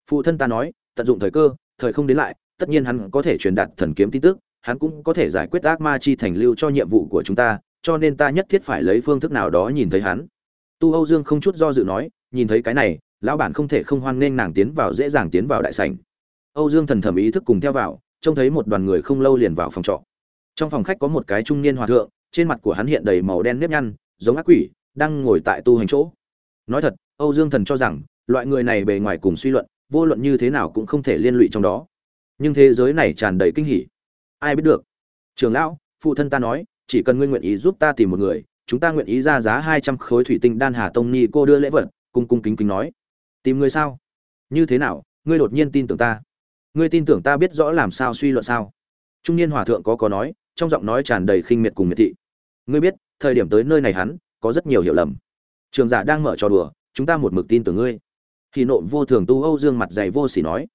Phụ thân ta nói, tận dụng thời cơ, thời không đến lại, tất nhiên hắn có thể truyền đạt thần kiếm tin tức, hắn cũng có thể giải quyết ác ma chi thành lưu cho nhiệm vụ của chúng ta, cho nên ta nhất thiết phải lấy phương thức nào đó nhìn thấy hắn. Tu âu dương không chút do dự nói, nhìn thấy cái này, lão bản không thể không hoan nghênh nàng tiến vào dễ dàng tiến vào đại sảnh. Âu dương thần thẩm ý thức cùng theo vào, trông thấy một đoàn người không lâu liền vào phòng trọ. Trong phòng khách có một cái trung niên hòa thượng, trên mặt của hắn hiện đầy màu đen nếp nhăn, giống ác quỷ đang ngồi tại tu hành chỗ. Nói thật, âu dương thần cho rằng, loại người này bề ngoài cùng suy luận, vô luận như thế nào cũng không thể liên lụy trong đó. Nhưng thế giới này tràn đầy kinh hỉ. Ai biết được? Trường lão, phụ thân ta nói, chỉ cần ngươi nguyện ý giúp ta tìm một người, chúng ta nguyện ý ra giá hai trăm khối thủy tinh đan hà tông ni cô đưa lễ vật, cung cung kính kính nói. Tìm người sao? Như thế nào? Ngươi đột nhiên tin tưởng ta. Ngươi tin tưởng ta biết rõ làm sao suy luận sao? Trung niên hòa thượng có có nói, trong giọng nói tràn đầy khinh miệt cùng miệt thị. Ngươi biết, thời điểm tới nơi này hắn có rất nhiều hiểu lầm. Trường giả đang mở trò đùa, chúng ta một mực tin tưởng ngươi. Thì nộ vô thường tu âu dương mặt dày vô sỉ nói,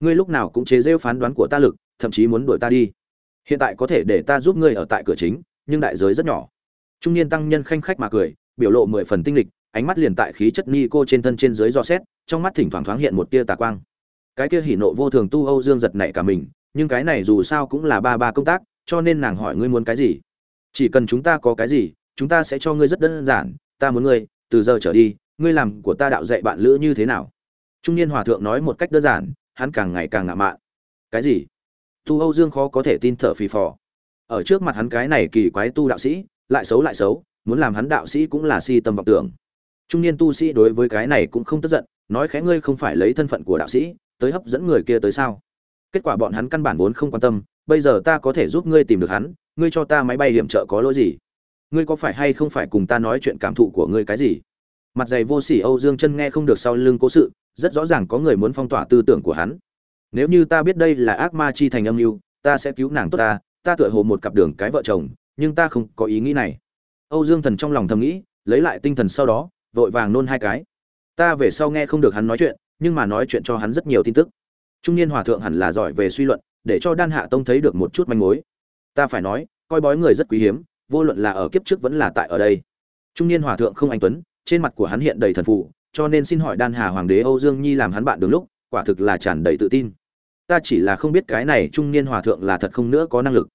ngươi lúc nào cũng chế rêu phán đoán của ta lực, thậm chí muốn đuổi ta đi. Hiện tại có thể để ta giúp ngươi ở tại cửa chính, nhưng đại giới rất nhỏ. Trung niên tăng nhân khanh khách mà cười, biểu lộ mười phần tinh lịch, ánh mắt liền tại khí chất ni cô trên thân trên dưới do xét, trong mắt thỉnh thoảng thoáng hiện một tia tà quang. Cái kia hỉ nộ vô thường tu âu dương giật nảy cả mình, nhưng cái này dù sao cũng là ba ba công tác, cho nên nàng hỏi ngươi muốn cái gì? Chỉ cần chúng ta có cái gì chúng ta sẽ cho ngươi rất đơn giản, ta muốn ngươi, từ giờ trở đi, ngươi làm của ta đạo dạy bạn lữ như thế nào? Trung niên hòa thượng nói một cách đơn giản, hắn càng ngày càng ngạo mạn. Cái gì? Tu âu dương khó có thể tin thở phì phò. Ở trước mặt hắn cái này kỳ quái tu đạo sĩ, lại xấu lại xấu, muốn làm hắn đạo sĩ cũng là si tâm vọng tưởng. Trung niên tu sĩ đối với cái này cũng không tức giận, nói khẽ ngươi không phải lấy thân phận của đạo sĩ, tới hấp dẫn người kia tới sao? Kết quả bọn hắn căn bản vốn không quan tâm, bây giờ ta có thể giúp ngươi tìm được hắn, ngươi cho ta máy bay hiểm trợ có lỗi gì? Ngươi có phải hay không phải cùng ta nói chuyện cảm thụ của ngươi cái gì? Mặt dày vô sỉ âu dương chân nghe không được sau lưng cố sự, rất rõ ràng có người muốn phong tỏa tư tưởng của hắn. Nếu như ta biết đây là ác ma chi thành âm mưu, ta sẽ cứu nàng tốt ta ta tựa hồ một cặp đường cái vợ chồng, nhưng ta không có ý nghĩ này. Âu dương thần trong lòng thầm nghĩ, lấy lại tinh thần sau đó, vội vàng nôn hai cái. Ta về sau nghe không được hắn nói chuyện, nhưng mà nói chuyện cho hắn rất nhiều tin tức. Trung niên hòa thượng hẳn là giỏi về suy luận, để cho đan hạ tông thấy được một chút manh mối. Ta phải nói, coi bói người rất quý hiếm vô luận là ở kiếp trước vẫn là tại ở đây. Trung niên hòa thượng không anh tuấn, trên mặt của hắn hiện đầy thần phụ cho nên xin hỏi đan hà hoàng đế âu dương nhi làm hắn bạn đường lúc, quả thực là tràn đầy tự tin. Ta chỉ là không biết cái này trung niên hòa thượng là thật không nữa có năng lực.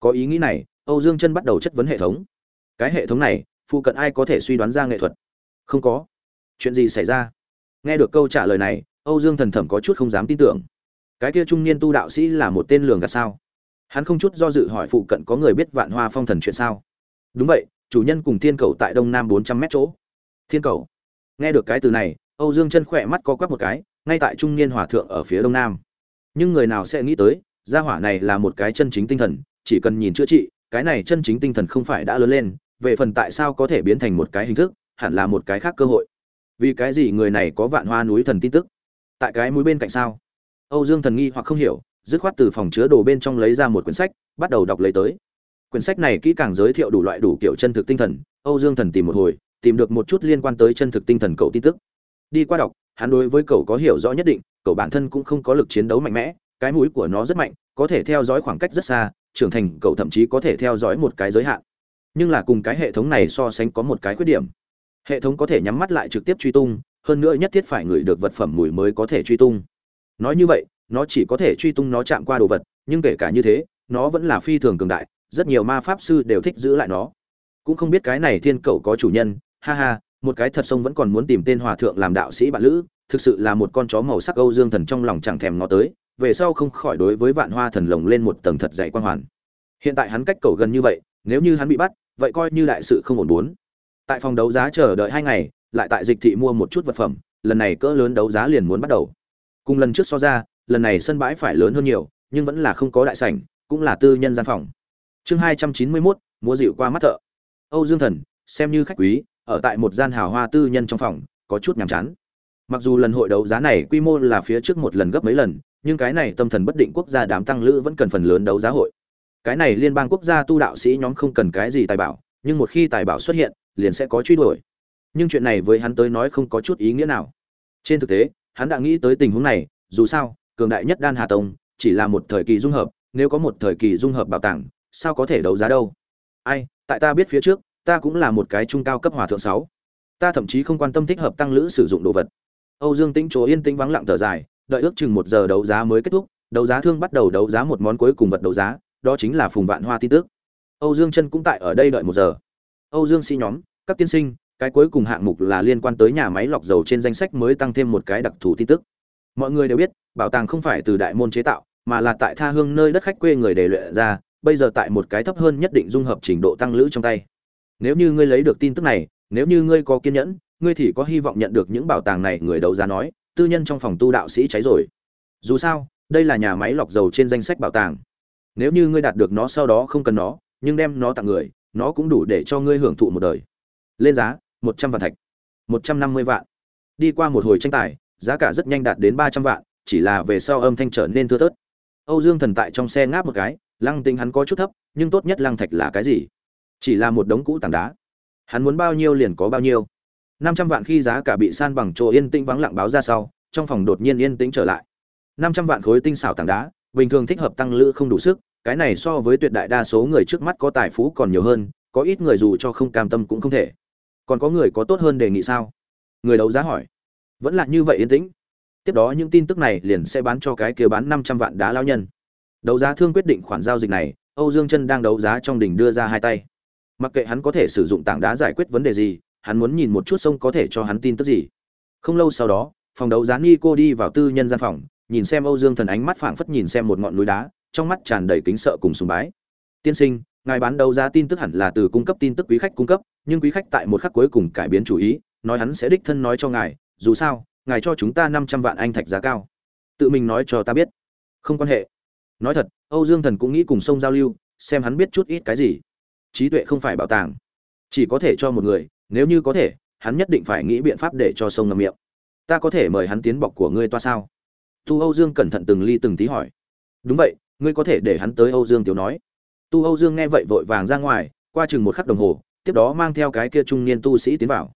Có ý nghĩ này, âu dương chân bắt đầu chất vấn hệ thống. Cái hệ thống này, phụ cận ai có thể suy đoán ra nghệ thuật? Không có. Chuyện gì xảy ra? Nghe được câu trả lời này, âu dương thần thẩm có chút không dám tin tưởng. Cái kia trung niên tu đạo sĩ là một tên lường gạt sao? Hắn không chút do dự hỏi phụ cận có người biết vạn hoa phong thần chuyện sao? Đúng vậy, chủ nhân cùng thiên cầu tại đông nam bốn trăm mét chỗ. Thiên cầu? Nghe được cái từ này, âu dương chân khỏe mắt co quắp một cái, ngay tại trung niên hòa thượng ở phía đông nam. Nhưng người nào sẽ nghĩ tới, gia hỏa này là một cái chân chính tinh thần, chỉ cần nhìn chữa trị, cái này chân chính tinh thần không phải đã lớn lên, về phần tại sao có thể biến thành một cái hình thức, hẳn là một cái khác cơ hội. Vì cái gì người này có vạn hoa núi thần tin tức? Tại cái mũi bên cạnh sao? Âu dương thần nghi hoặc không hiểu dứt khoát từ phòng chứa đồ bên trong lấy ra một quyển sách, bắt đầu đọc lấy tới. Quyển sách này kỹ càng giới thiệu đủ loại đủ kiểu chân thực tinh thần, âu dương thần tìm một hồi, tìm được một chút liên quan tới chân thực tinh thần cậu tin tức. Đi qua đọc, hắn đối với cậu có hiểu rõ nhất định, cậu bản thân cũng không có lực chiến đấu mạnh mẽ, cái mũi của nó rất mạnh, có thể theo dõi khoảng cách rất xa, trưởng thành cậu thậm chí có thể theo dõi một cái giới hạn. Nhưng là cùng cái hệ thống này so sánh có một cái khuyết điểm. Hệ thống có thể nhắm mắt lại trực tiếp truy tung, hơn nữa nhất thiết phải ngửi được vật phẩm mùi mới có thể truy tung. Nói như vậy nó chỉ có thể truy tung nó chạm qua đồ vật, nhưng kể cả như thế, nó vẫn là phi thường cường đại, rất nhiều ma pháp sư đều thích giữ lại nó. Cũng không biết cái này thiên cầu có chủ nhân, ha ha, một cái thật sông vẫn còn muốn tìm tên hòa thượng làm đạo sĩ bạn lữ, thực sự là một con chó màu sắc âu dương thần trong lòng chẳng thèm ngó tới, về sau không khỏi đối với vạn hoa thần lồng lên một tầng thật dày quan hoàn. Hiện tại hắn cách cầu gần như vậy, nếu như hắn bị bắt, vậy coi như đại sự không ổn bốn. Tại phòng đấu giá chờ đợi hai ngày, lại tại dịch thị mua một chút vật phẩm, lần này cỡ lớn đấu giá liền muốn bắt đầu. Cùng lần trước so ra lần này sân bãi phải lớn hơn nhiều nhưng vẫn là không có đại sảnh cũng là tư nhân gian phòng. Chương hai trăm chín mươi 291, mua dịu qua mắt thợ. Âu dương thần xem như khách quý ở tại một gian hào hoa tư nhân trong phòng có chút nhàm chán. Mặc dù lần hội đấu giá này quy mô là phía trước một lần gấp mấy lần nhưng cái này tâm thần bất định quốc gia đám tăng lữ vẫn cần phần lớn đấu giá hội. Cái này liên bang quốc gia tu đạo sĩ nhóm không cần cái gì tài bảo nhưng một khi tài bảo xuất hiện liền sẽ có truy đuổi. Nhưng chuyện này với hắn tới nói không có chút ý nghĩa nào. Trên thực tế hắn đã nghĩ tới tình huống này dù sao cường đại nhất đan hà tông, chỉ là một thời kỳ dung hợp, nếu có một thời kỳ dung hợp bảo tàng, sao có thể đấu giá đâu? Ai, tại ta biết phía trước, ta cũng là một cái trung cao cấp hòa thượng sáu. Ta thậm chí không quan tâm thích hợp tăng lữ sử dụng đồ vật. Âu dương tĩnh chỗ yên tĩnh vắng lặng thở dài, đợi ước chừng một giờ đấu giá mới kết thúc, đấu giá thương bắt đầu đấu giá một món cuối cùng vật đấu giá, đó chính là phùng vạn hoa tin tức. Âu dương chân cũng tại ở đây đợi một giờ. Âu dương sĩ nhóm, các tiên sinh, cái cuối cùng hạng mục là liên quan tới nhà máy lọc dầu trên danh sách mới tăng thêm một cái đặc thù tin tức mọi người đều biết, bảo tàng không phải từ đại môn chế tạo, mà là tại tha hương nơi đất khách quê người để luyện ra, bây giờ tại một cái thấp hơn nhất định dung hợp trình độ tăng lữ trong tay. Nếu như ngươi lấy được tin tức này, nếu như ngươi có kiên nhẫn, ngươi thì có hy vọng nhận được những bảo tàng này, người đấu giá nói, tư nhân trong phòng tu đạo sĩ cháy rồi. Dù sao, đây là nhà máy lọc dầu trên danh sách bảo tàng. Nếu như ngươi đạt được nó sau đó không cần nó, nhưng đem nó tặng người, nó cũng đủ để cho ngươi hưởng thụ một đời. Lên giá, một trăm vạn thạch, một trăm năm mươi vạn. Đi qua một hồi tranh tài giá cả rất nhanh đạt đến ba trăm vạn, chỉ là về sau âm thanh trở nên thưa thớt. Âu dương thần tại trong xe ngáp một cái, lăng tinh hắn có chút thấp, nhưng tốt nhất lăng thạch là cái gì? Chỉ là một đống cũ tảng đá. Hắn muốn bao nhiêu liền có bao nhiêu. Năm trăm vạn khi giá cả bị san bằng chỗ yên tĩnh vắng lặng báo ra sau, trong phòng đột nhiên yên tĩnh trở lại. Năm trăm vạn khối tinh xảo tảng đá, bình thường thích hợp tăng lữ không đủ sức, cái này so với tuyệt đại đa số người trước mắt có tài phú còn nhiều hơn, có ít người dù cho không cam tâm cũng không thể. Còn có người có tốt hơn đề nghị sao? Người đấu giá hỏi vẫn là như vậy yên tĩnh. Tiếp đó những tin tức này liền sẽ bán cho cái kia bán năm trăm vạn đá lao nhân. Đấu giá thương quyết định khoản giao dịch này, âu dương chân đang đấu giá trong đỉnh đưa ra hai tay. Mặc kệ hắn có thể sử dụng tảng đá giải quyết vấn đề gì, hắn muốn nhìn một chút sông có thể cho hắn tin tức gì. Không lâu sau đó, phòng đấu giá ni cô đi vào tư nhân gian phòng, nhìn xem âu dương thần ánh mắt phảng phất nhìn xem một ngọn núi đá, trong mắt tràn đầy kính sợ cùng sùng bái. Tiên sinh, ngài bán đấu giá tin tức hẳn là từ cung cấp tin tức quý khách cung cấp, nhưng quý khách tại một khắc cuối cùng cải biến chủ ý, nói hắn sẽ đích thân nói cho ngài dù sao, ngài cho chúng ta năm trăm vạn anh thạch giá cao. Tự mình nói cho ta biết. Không quan hệ. Nói thật, âu dương thần cũng nghĩ cùng sông giao lưu, xem hắn biết chút ít cái gì. Trí tuệ không phải bảo tàng. Chỉ có thể cho một người, nếu như có thể, hắn nhất định phải nghĩ biện pháp để cho sông ngầm miệng. Ta có thể mời hắn tiến bọc của ngươi toa sao? Tu âu dương cẩn thận từng ly từng tí hỏi. Đúng vậy, ngươi có thể để hắn tới âu dương tiểu nói. Tu âu dương nghe vậy vội vàng ra ngoài, qua chừng một khắc đồng hồ, tiếp đó mang theo cái kia trung niên tu sĩ tiến vào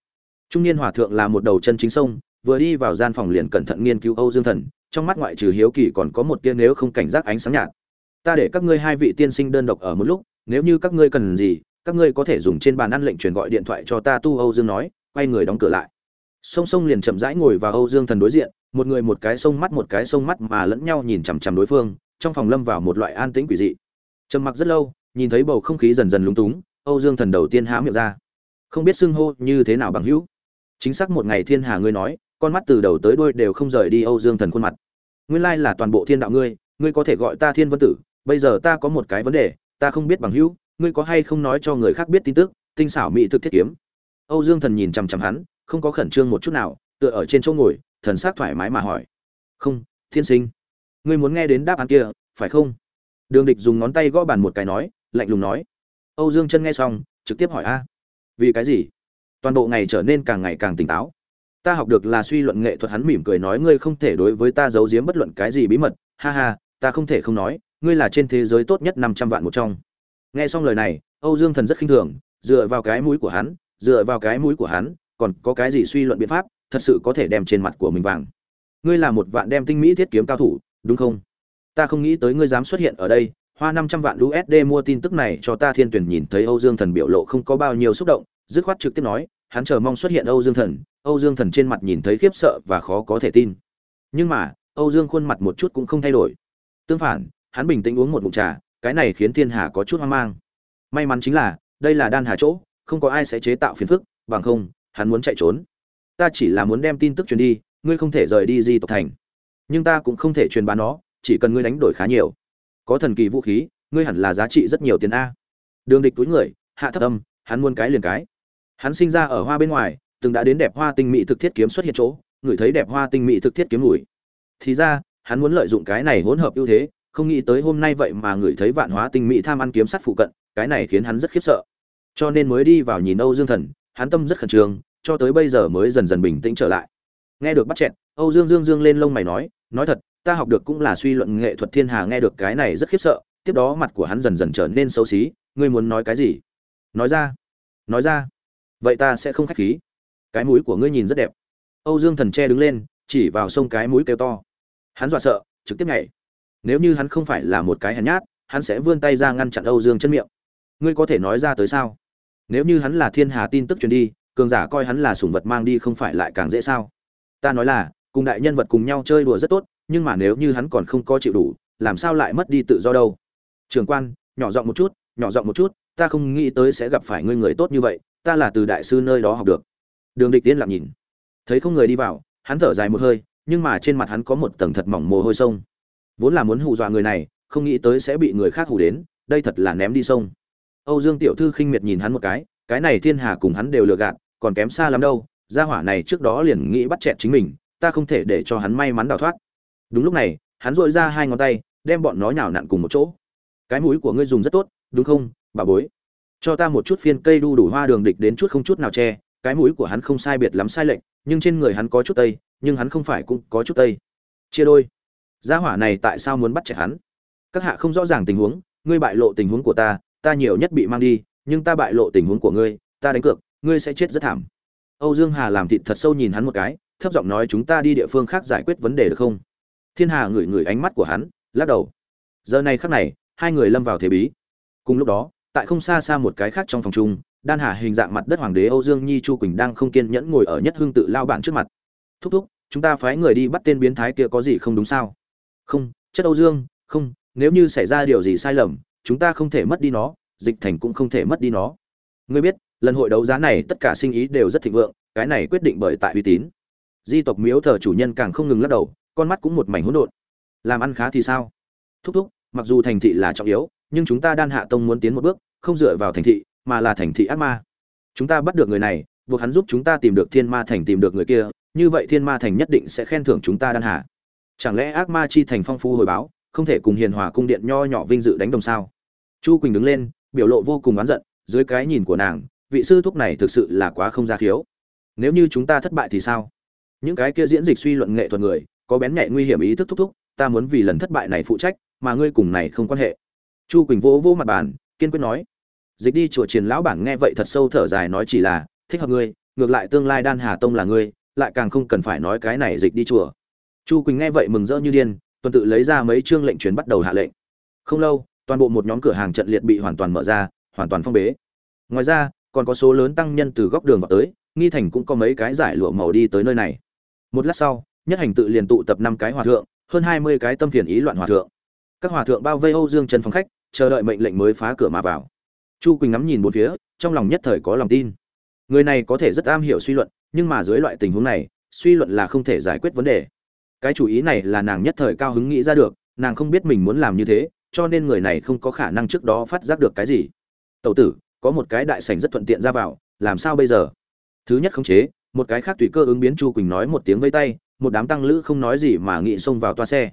trung niên hòa thượng là một đầu chân chính sông, vừa đi vào gian phòng liền cẩn thận nghiên cứu âu dương thần, trong mắt ngoại trừ hiếu kỳ còn có một tia nếu không cảnh giác ánh sáng nhạt. Ta để các ngươi hai vị tiên sinh đơn độc ở một lúc, nếu như các ngươi cần gì, các ngươi có thể dùng trên bàn ăn lệnh truyền gọi điện thoại cho ta tu âu dương nói, quay người đóng cửa lại. Song song liền chậm rãi ngồi vào âu dương thần đối diện, một người một cái sông mắt một cái sông mắt mà lẫn nhau nhìn chằm chằm đối phương, trong phòng lâm vào một loại an tĩnh quỷ dị. Trầm mặc rất lâu, nhìn thấy bầu không khí dần dần lúng túng, âu dương thần đầu tiên há miệng ra. Không biết xưng hô như thế nào bằng hữu chính xác một ngày thiên hà ngươi nói, con mắt từ đầu tới đuôi đều không rời đi âu dương thần khuôn mặt. Nguyên lai là toàn bộ thiên đạo ngươi ngươi có thể gọi ta thiên vân tử, bây giờ ta có một cái vấn đề, ta không biết bằng hữu, ngươi có hay không nói cho người khác biết tin tức, tinh xảo mỹ thực thiết kiếm. Âu dương thần nhìn chằm chằm hắn, không có khẩn trương một chút nào, tựa ở trên chỗ ngồi, thần sắc thoải mái mà hỏi. Không, thiên sinh, ngươi muốn nghe đến đáp án kia, phải không? Đường địch dùng ngón tay gõ bàn một cái nói, lạnh lùng nói. Âu dương chân nghe xong, trực tiếp hỏi a. Vì cái gì? Toàn bộ ngày trở nên càng ngày càng tỉnh táo. Ta học được là suy luận nghệ thuật, hắn mỉm cười nói, ngươi không thể đối với ta giấu giếm bất luận cái gì bí mật. Ha ha, ta không thể không nói, ngươi là trên thế giới tốt nhất năm trăm vạn một trong. Nghe xong lời này, âu dương thần rất khinh thường, dựa vào cái mũi của hắn, dựa vào cái mũi của hắn, còn có cái gì suy luận biện pháp, thật sự có thể đem trên mặt của mình vàng. Ngươi là một vạn đem tinh mỹ thiết kiếm cao thủ, đúng không? Ta không nghĩ tới ngươi dám xuất hiện ở đây, hoa năm trăm vạn usd mua tin tức này cho ta. Thiên tuyển nhìn thấy âu dương thần biểu lộ không có bao nhiêu xúc động, dứt khoát trực tiếp nói hắn chờ mong xuất hiện âu dương thần, âu dương thần trên mặt nhìn thấy khiếp sợ và khó có thể tin. Nhưng mà, âu dương khuôn mặt một chút cũng không thay đổi. Tương phản, hắn bình tĩnh uống một ngụm trà, cái này khiến thiên hà có chút hoang mang. May mắn chính là, đây là đan hà chỗ, không có ai sẽ chế tạo phiền phức, bằng không, hắn muốn chạy trốn. Ta chỉ là muốn đem tin tức truyền đi, ngươi không thể rời đi di tộc thành. Nhưng ta cũng không thể truyền bá nó, chỉ cần ngươi đánh đổi khá nhiều. Có thần kỳ vũ khí, ngươi hẳn là giá trị rất nhiều tiền a. Đường địch túi người, hạ thấp âm, hắn muốn cái liền cái hắn sinh ra ở hoa bên ngoài từng đã đến đẹp hoa tinh mỹ thực thiết kiếm xuất hiện chỗ người thấy đẹp hoa tinh mỹ thực thiết kiếm mùi. Thì ra hắn muốn lợi dụng cái này hỗn hợp ưu thế không nghĩ tới hôm nay vậy mà người thấy vạn hóa tinh mỹ tham ăn kiếm sắt phụ cận cái này khiến hắn rất khiếp sợ. Cho nên mới đi vào nhìn âu dương thần hắn tâm rất khẩn trương cho tới bây giờ mới dần dần bình tĩnh trở lại. Nghe được bắt chẹt, âu dương dương dương lên lông mày nói nói thật ta học được cũng là suy luận nghệ thuật thiên hà nghe được cái này rất khiếp sợ tiếp đó mặt của hắn dần dần trở nên xấu xí ngươi muốn nói cái gì? Nói ra nói ra vậy ta sẽ không khách khí. Cái mũi của ngươi nhìn rất đẹp. Âu dương thần tre đứng lên, chỉ vào sông cái mũi kêu to. Hắn dọa sợ, trực tiếp nhảy. Nếu như hắn không phải là một cái hèn nhát, hắn sẽ vươn tay ra ngăn chặn âu dương chân miệng. Ngươi có thể nói ra tới sao? Nếu như hắn là thiên hà tin tức truyền đi, cường giả coi hắn là sủng vật mang đi không phải lại càng dễ sao? Ta nói là, cùng đại nhân vật cùng nhau chơi đùa rất tốt, nhưng mà nếu như hắn còn không có chịu đủ, làm sao lại mất đi tự do đâu? Trường quan, nhỏ giọng một chút, nhỏ giọng một chút, ta không nghĩ tới sẽ gặp phải ngươi người tốt như vậy ta là từ đại sư nơi đó học được. Đường địch tiên lặng nhìn. Thấy không người đi vào, hắn thở dài một hơi, nhưng mà trên mặt hắn có một tầng thật mỏng mồ hôi sông. Vốn là muốn hù dọa người này, không nghĩ tới sẽ bị người khác hù đến, đây thật là ném đi sông. Âu dương tiểu thư khinh miệt nhìn hắn một cái cái này thiên hà cùng hắn đều lừa gạt, còn kém xa lắm đâu, gia hỏa này trước đó liền nghĩ bắt chẹt chính mình, ta không thể để cho hắn may mắn đào thoát. Đúng lúc này, hắn dội ra hai ngón tay, đem bọn nó nhào nặn cùng một chỗ. Cái mũi của ngươi dùng rất tốt, đúng không, bà bối? Cho ta một chút phiên cây đu đủ hoa đường địch đến chút không chút nào che, cái mũi của hắn không sai biệt lắm sai lệch, nhưng trên người hắn có chút tây, nhưng hắn không phải cũng có chút tây. Chia đôi. Gia hỏa này tại sao muốn bắt chẹt hắn? Các hạ không rõ ràng tình huống, ngươi bại lộ tình huống của ta ta nhiều nhất bị mang đi, nhưng ta bại lộ tình huống của ngươi, ta đánh cược, ngươi sẽ chết rất thảm. Âu dương hà làm thịt thật sâu nhìn hắn một cái, thấp giọng nói chúng ta đi địa phương khác giải quyết vấn đề được không? Thiên hà ngửi ngửi ánh mắt của hắn, lắc đầu. Giờ này khắc này, hai người lâm vào thế bí. Cùng lúc đó tại không xa xa một cái khác trong phòng chung, đan hà hình dạng mặt đất hoàng đế âu dương nhi chu quỳnh đang không kiên nhẫn ngồi ở nhất hương tự lao bản trước mặt. Thúc thúc, chúng ta phái người đi bắt tên biến thái kia có gì không đúng sao? Không, chất âu dương, không, nếu như xảy ra điều gì sai lầm, chúng ta không thể mất đi nó, dịch thành cũng không thể mất đi nó. Ngươi biết, lần hội đấu giá này tất cả sinh ý đều rất thịnh vượng, cái này quyết định bởi tại uy tín. Di tộc miếu thờ chủ nhân càng không ngừng lắc đầu, con mắt cũng một mảnh hỗn độn. Làm ăn khá thì sao? Thúc thúc, mặc dù thành thị là trọng yếu nhưng chúng ta đan hạ tông muốn tiến một bước, không dựa vào thành thị, mà là thành thị ác ma. Chúng ta bắt được người này, buộc hắn giúp chúng ta tìm được thiên ma thành tìm được người kia, như vậy thiên ma thành nhất định sẽ khen thưởng chúng ta đan hạ. Chẳng lẽ ác ma chi thành phong phú hồi báo, không thể cùng hiền hòa cung điện nho nhỏ vinh dự đánh đồng sao? Chu quỳnh đứng lên, biểu lộ vô cùng oán giận, dưới cái nhìn của nàng, vị sư thúc này thực sự là quá không ra khiếu. Nếu như chúng ta thất bại thì sao? Những cái kia diễn dịch suy luận nghệ thuật người, có bén nhạy nguy hiểm ý thức thúc thúc, ta muốn vì lần thất bại này phụ trách, mà ngươi cùng này không quan hệ chu quỳnh vỗ vỗ mặt bàn, kiên quyết nói, dịch đi chùa triền lão bản nghe vậy thật sâu thở dài nói chỉ là, thích hợp ngươi, ngược lại tương lai đan hà tông là ngươi, lại càng không cần phải nói cái này dịch đi chùa. Chu quỳnh nghe vậy mừng rỡ như điên, tuần tự lấy ra mấy chương lệnh truyền bắt đầu hạ lệnh. Không lâu, toàn bộ một nhóm cửa hàng trận liệt bị hoàn toàn mở ra, hoàn toàn phong bế. Ngoài ra, còn có số lớn tăng nhân từ góc đường vào tới, nghi thành cũng có mấy cái giải lụa màu đi tới nơi này. Một lát sau, nhất hành tự liền tụ tập năm cái hòa thượng, hơn hai mươi cái tâm phiền ý loạn hòa thượng. Các hòa thượng bao vây âu dương trần phòng khách chờ đợi mệnh lệnh mới phá cửa mà vào. Chu quỳnh ngắm nhìn một phía, trong lòng nhất thời có lòng tin. Người này có thể rất am hiểu suy luận, nhưng mà dưới loại tình huống này, suy luận là không thể giải quyết vấn đề. Cái chủ ý này là nàng nhất thời cao hứng nghĩ ra được, nàng không biết mình muốn làm như thế, cho nên người này không có khả năng trước đó phát giác được cái gì. Tẩu tử, có một cái đại sảnh rất thuận tiện ra vào, làm sao bây giờ? Thứ nhất khống chế, một cái khác tùy cơ ứng biến chu quỳnh nói một tiếng vây tay, một đám tăng lữ không nói gì mà nghị xông vào toa xe.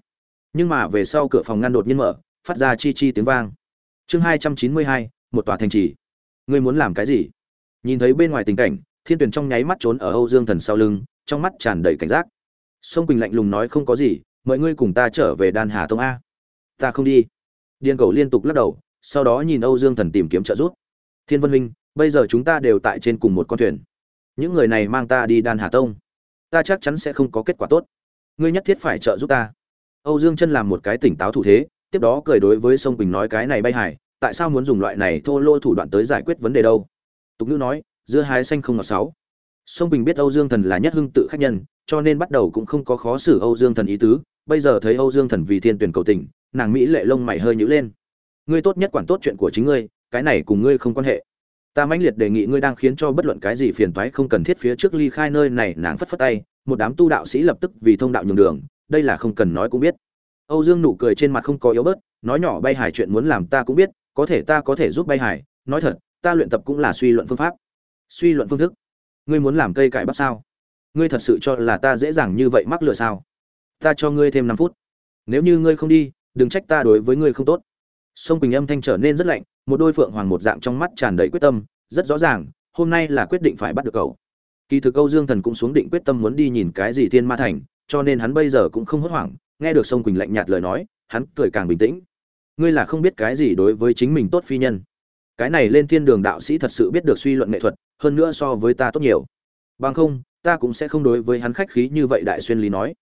Nhưng mà về sau cửa phòng ngăn đột nhiên mở phát ra chi chi tiếng vang. Chương hai trăm chín mươi hai, một tòa thành trì. Ngươi muốn làm cái gì? Nhìn thấy bên ngoài tình cảnh, thiên tuyển trong nháy mắt trốn ở âu dương thần sau lưng, trong mắt tràn đầy cảnh giác. Sông quỳnh lạnh lùng nói không có gì, mời ngươi cùng ta trở về đan hà tông a. Ta không đi. Điên cầu liên tục lắc đầu, sau đó nhìn âu dương thần tìm kiếm trợ giúp. Thiên vân huynh, bây giờ chúng ta đều tại trên cùng một con thuyền. Những người này mang ta đi đan hà tông. Ta chắc chắn sẽ không có kết quả tốt. Ngươi nhất thiết phải trợ giúp ta. Âu dương chân làm một cái tỉnh táo thủ thế tiếp đó cười đối với sông quỳnh nói cái này bay hải tại sao muốn dùng loại này thô lô thủ đoạn tới giải quyết vấn đề đâu? Tục ngữ nói, dưa hái xanh không ngọt sáu. Sông quỳnh biết âu dương thần là nhất hưng tự khách nhân, cho nên bắt đầu cũng không có khó xử âu dương thần ý tứ, bây giờ thấy âu dương thần vì thiên tuyển cầu tình, nàng mỹ lệ lông mày hơi nhữ lên. Ngươi tốt nhất quản tốt chuyện của chính ngươi, cái này cùng ngươi không quan hệ. Ta mãnh liệt đề nghị ngươi đang khiến cho bất luận cái gì phiền toái không cần thiết phía trước ly khai nơi này, nàng phất phất tay, một đám tu đạo sĩ lập tức vì thông đạo nhường đường, đây là không cần nói cũng biết âu dương nụ cười trên mặt không có yếu bớt, nói nhỏ bay hải chuyện muốn làm ta cũng biết, có thể ta có thể giúp bay hải, nói thật, ta luyện tập cũng là suy luận phương pháp. Suy luận phương thức? Ngươi muốn làm cây cải bắp sao? Ngươi thật sự cho là ta dễ dàng như vậy mắc lừa sao? Ta cho ngươi thêm năm phút. Nếu như ngươi không đi, đừng trách ta đối với ngươi không tốt. Song quỳnh âm thanh trở nên rất lạnh, một đôi phượng hoàng một dạng trong mắt tràn đầy quyết tâm, rất rõ ràng, hôm nay là quyết định phải bắt được cậu. Kỳ thực Âu dương thần cũng xuống định quyết tâm muốn đi nhìn cái gì thiên ma thành cho nên hắn bây giờ cũng không hốt hoảng. Nghe được sông quỳnh lạnh nhạt lời nói, hắn cười càng bình tĩnh. Ngươi là không biết cái gì đối với chính mình tốt phi nhân. Cái này lên thiên đường đạo sĩ thật sự biết được suy luận nghệ thuật, hơn nữa so với ta tốt nhiều. Bằng không, ta cũng sẽ không đối với hắn khách khí như vậy, đại xuyên lý nói.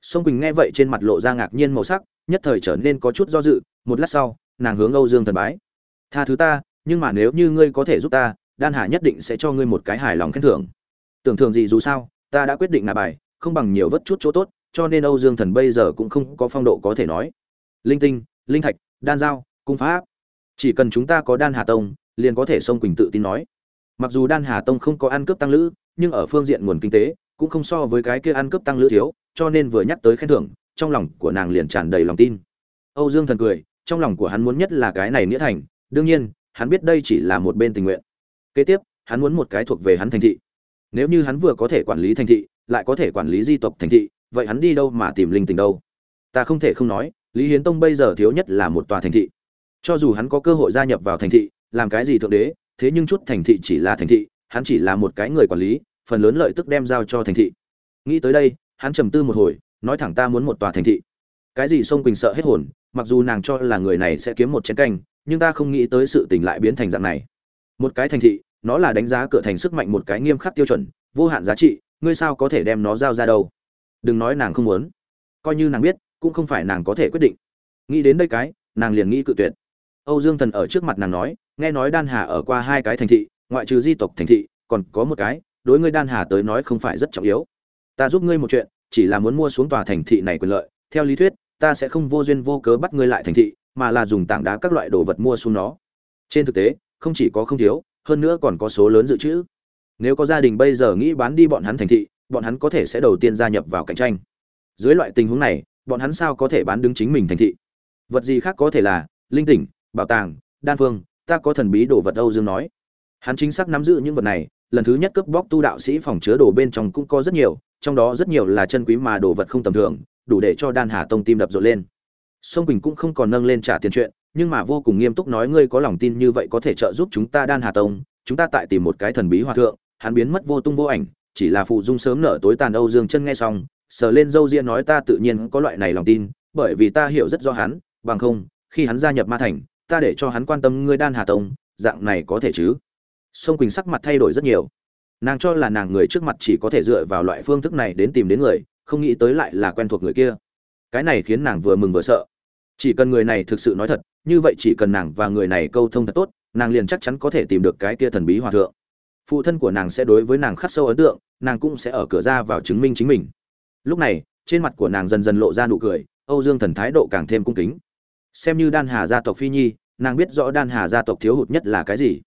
Sông quỳnh nghe vậy trên mặt lộ ra ngạc nhiên màu sắc, nhất thời trở nên có chút do dự. Một lát sau, nàng hướng âu dương thần bái. Tha thứ ta, nhưng mà nếu như ngươi có thể giúp ta, đan hà nhất định sẽ cho ngươi một cái hài lòng khen thưởng. Tưởng thường gì dù sao, ta đã quyết định ngà bài không bằng nhiều vất chút chỗ tốt, cho nên âu dương thần bây giờ cũng không có phong độ có thể nói. Linh tinh, linh thạch, đan giao cung pháp. Chỉ cần chúng ta có đan hà tông, liền có thể sông quỳnh tự tin nói. Mặc dù đan hà tông không có ăn cướp tăng lữ, nhưng ở phương diện nguồn kinh tế, cũng không so với cái kia ăn cướp tăng lữ thiếu, cho nên vừa nhắc tới khen thưởng, trong lòng của nàng liền tràn đầy lòng tin. Âu dương thần cười, trong lòng của hắn muốn nhất là cái này nghĩa thành, đương nhiên, hắn biết đây chỉ là một bên tình nguyện. Kế tiếp, hắn muốn một cái thuộc về hắn thành thị. Nếu như hắn vừa có thể quản lý thành thị lại có thể quản lý di tộc thành thị, vậy hắn đi đâu mà tìm linh tình đâu? Ta không thể không nói, lý hiến tông bây giờ thiếu nhất là một tòa thành thị. Cho dù hắn có cơ hội gia nhập vào thành thị, làm cái gì thượng đế, thế nhưng chút thành thị chỉ là thành thị, hắn chỉ là một cái người quản lý, phần lớn lợi tức đem giao cho thành thị. Nghĩ tới đây, hắn trầm tư một hồi, nói thẳng ta muốn một tòa thành thị. Cái gì sông quỳnh sợ hết hồn, mặc dù nàng cho là người này sẽ kiếm một chén canh, nhưng ta không nghĩ tới sự tình lại biến thành dạng này. Một cái thành thị, nó là đánh giá cửa thành sức mạnh một cái nghiêm khắc tiêu chuẩn, vô hạn giá trị ngươi sao có thể đem nó giao ra đâu? Đừng nói nàng không muốn. Coi như nàng biết, cũng không phải nàng có thể quyết định. Nghĩ đến đây cái, nàng liền nghĩ cự tuyệt. Âu dương thần ở trước mặt nàng nói, nghe nói đan hà ở qua hai cái thành thị, ngoại trừ di tộc thành thị, còn có một cái, đối ngươi đan hà tới nói không phải rất trọng yếu. Ta giúp ngươi một chuyện, chỉ là muốn mua xuống tòa thành thị này quyền lợi, theo lý thuyết, ta sẽ không vô duyên vô cớ bắt ngươi lại thành thị, mà là dùng tảng đá các loại đồ vật mua xuống nó. Trên thực tế, không chỉ có không thiếu, hơn nữa còn có số lớn dự trữ nếu có gia đình bây giờ nghĩ bán đi bọn hắn thành thị, bọn hắn có thể sẽ đầu tiên gia nhập vào cạnh tranh. Dưới loại tình huống này, bọn hắn sao có thể bán đứng chính mình thành thị? Vật gì khác có thể là linh tỉnh, bảo tàng, đan phương, ta có thần bí đồ vật âu dương nói. Hắn chính xác nắm giữ những vật này, lần thứ nhất cướp bóc tu đạo sĩ phòng chứa đồ bên trong cũng có rất nhiều, trong đó rất nhiều là chân quý mà đồ vật không tầm thường, đủ để cho đan hà tông tim đập rộn lên. Sông quỳnh cũng không còn nâng lên trả tiền chuyện, nhưng mà vô cùng nghiêm túc nói, ngươi có lòng tin như vậy có thể trợ giúp chúng ta đan hà tông, chúng ta tại tìm một cái thần bí hòa thượng hắn biến mất vô tung vô ảnh, chỉ là phụ dung sớm nở tối tàn âu dương chân nghe xong, sờ lên dâu ria nói ta tự nhiên có loại này lòng tin, bởi vì ta hiểu rất rõ hắn, bằng không, khi hắn gia nhập ma thành, ta để cho hắn quan tâm ngươi đan hà tông, dạng này có thể chứ? Sông quỳnh sắc mặt thay đổi rất nhiều. Nàng cho là nàng người trước mặt chỉ có thể dựa vào loại phương thức này đến tìm đến người, không nghĩ tới lại là quen thuộc người kia. Cái này khiến nàng vừa mừng vừa sợ. Chỉ cần người này thực sự nói thật, như vậy chỉ cần nàng và người này câu thông thật tốt, nàng liền chắc chắn có thể tìm được cái kia thần bí hòa thượng phụ thân của nàng sẽ đối với nàng khắc sâu ấn tượng, nàng cũng sẽ ở cửa ra vào chứng minh chính mình. Lúc này, trên mặt của nàng dần dần lộ ra nụ cười, âu dương thần thái độ càng thêm cung kính. Xem như đan hà gia tộc phi nhi, nàng biết rõ đan hà gia tộc thiếu hụt nhất là cái gì.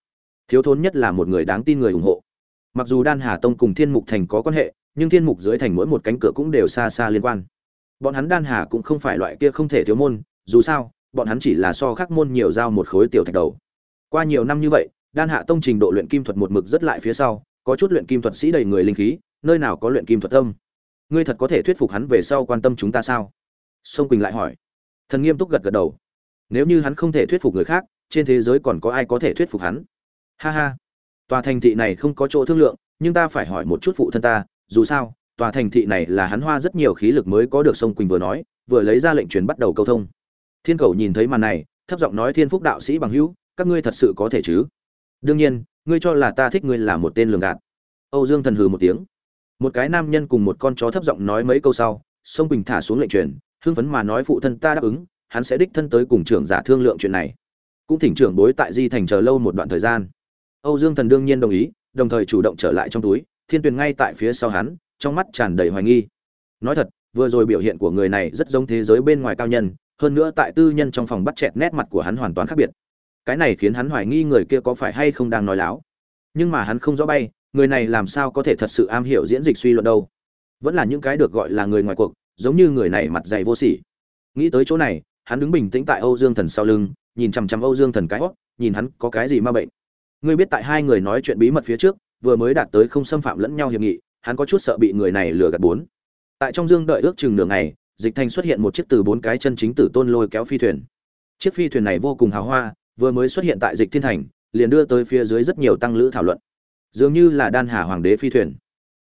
Thiếu thốn nhất là một người đáng tin người ủng hộ. Mặc dù đan hà tông cùng thiên mục thành có quan hệ, nhưng thiên mục dưới thành mỗi một cánh cửa cũng đều xa xa liên quan. Bọn hắn đan hà cũng không phải loại kia không thể thiếu môn, dù sao, bọn hắn chỉ là so khắc môn nhiều giao một khối tiểu thạch đầu. Qua nhiều năm như vậy đan hạ tông trình độ luyện kim thuật một mực rất lại phía sau, có chút luyện kim thuật sĩ đầy người linh khí, nơi nào có luyện kim thuật tâm. Ngươi thật có thể thuyết phục hắn về sau quan tâm chúng ta sao? Sông quỳnh lại hỏi. Thần nghiêm túc gật gật đầu. Nếu như hắn không thể thuyết phục người khác, trên thế giới còn có ai có thể thuyết phục hắn? Ha ha. Tòa thành thị này không có chỗ thương lượng, nhưng ta phải hỏi một chút phụ thân ta, dù sao, tòa thành thị này là hắn hoa rất nhiều khí lực mới có được sông quỳnh vừa nói, vừa lấy ra lệnh truyền bắt đầu câu thông. Thiên cầu nhìn thấy màn này, thấp giọng nói thiên phúc đạo sĩ bằng hữu, các ngươi thật sự có thể chứ? Đương nhiên, ngươi cho là ta thích ngươi là một tên lường gạt. Âu dương thần hừ một tiếng. Một cái nam nhân cùng một con chó thấp giọng nói mấy câu sau, sông bình thả xuống lệnh truyền, hưng phấn mà nói phụ thân ta đáp ứng, hắn sẽ đích thân tới cùng trưởng giả thương lượng chuyện này. Cũng thỉnh trưởng bối tại di thành chờ lâu một đoạn thời gian. Âu dương thần đương nhiên đồng ý, đồng thời chủ động trở lại trong túi, thiên tuyền ngay tại phía sau hắn, trong mắt tràn đầy hoài nghi. Nói thật, vừa rồi biểu hiện của người này rất giống thế giới bên ngoài cao nhân, hơn nữa tại tư nhân trong phòng bắt chẹt nét mặt của hắn hoàn toàn khác biệt cái này khiến hắn hoài nghi người kia có phải hay không đang nói láo. Nhưng mà hắn không rõ bay, người này làm sao có thể thật sự am hiểu diễn dịch suy luận đâu. Vẫn là những cái được gọi là người ngoài cuộc, giống như người này mặt dày vô sỉ. Nghĩ tới chỗ này, hắn đứng bình tĩnh tại âu dương thần sau lưng, nhìn chằm chằm âu dương thần cái hót nhìn hắn có cái gì ma bệnh. Ngươi biết tại hai người nói chuyện bí mật phía trước, vừa mới đạt tới không xâm phạm lẫn nhau hiệp nghị, hắn có chút sợ bị người này lừa gạt bốn. Tại trong dương đợi ước chừng nửa ngày, dịch thành xuất hiện một chiếc từ bốn cái chân chính tử tôn lôi kéo phi thuyền. Chiếc phi thuyền này vô cùng hào hoa vừa mới xuất hiện tại dịch thiên thành, liền đưa tới phía dưới rất nhiều tăng lữ thảo luận. Dường như là đan hà hoàng đế phi thuyền.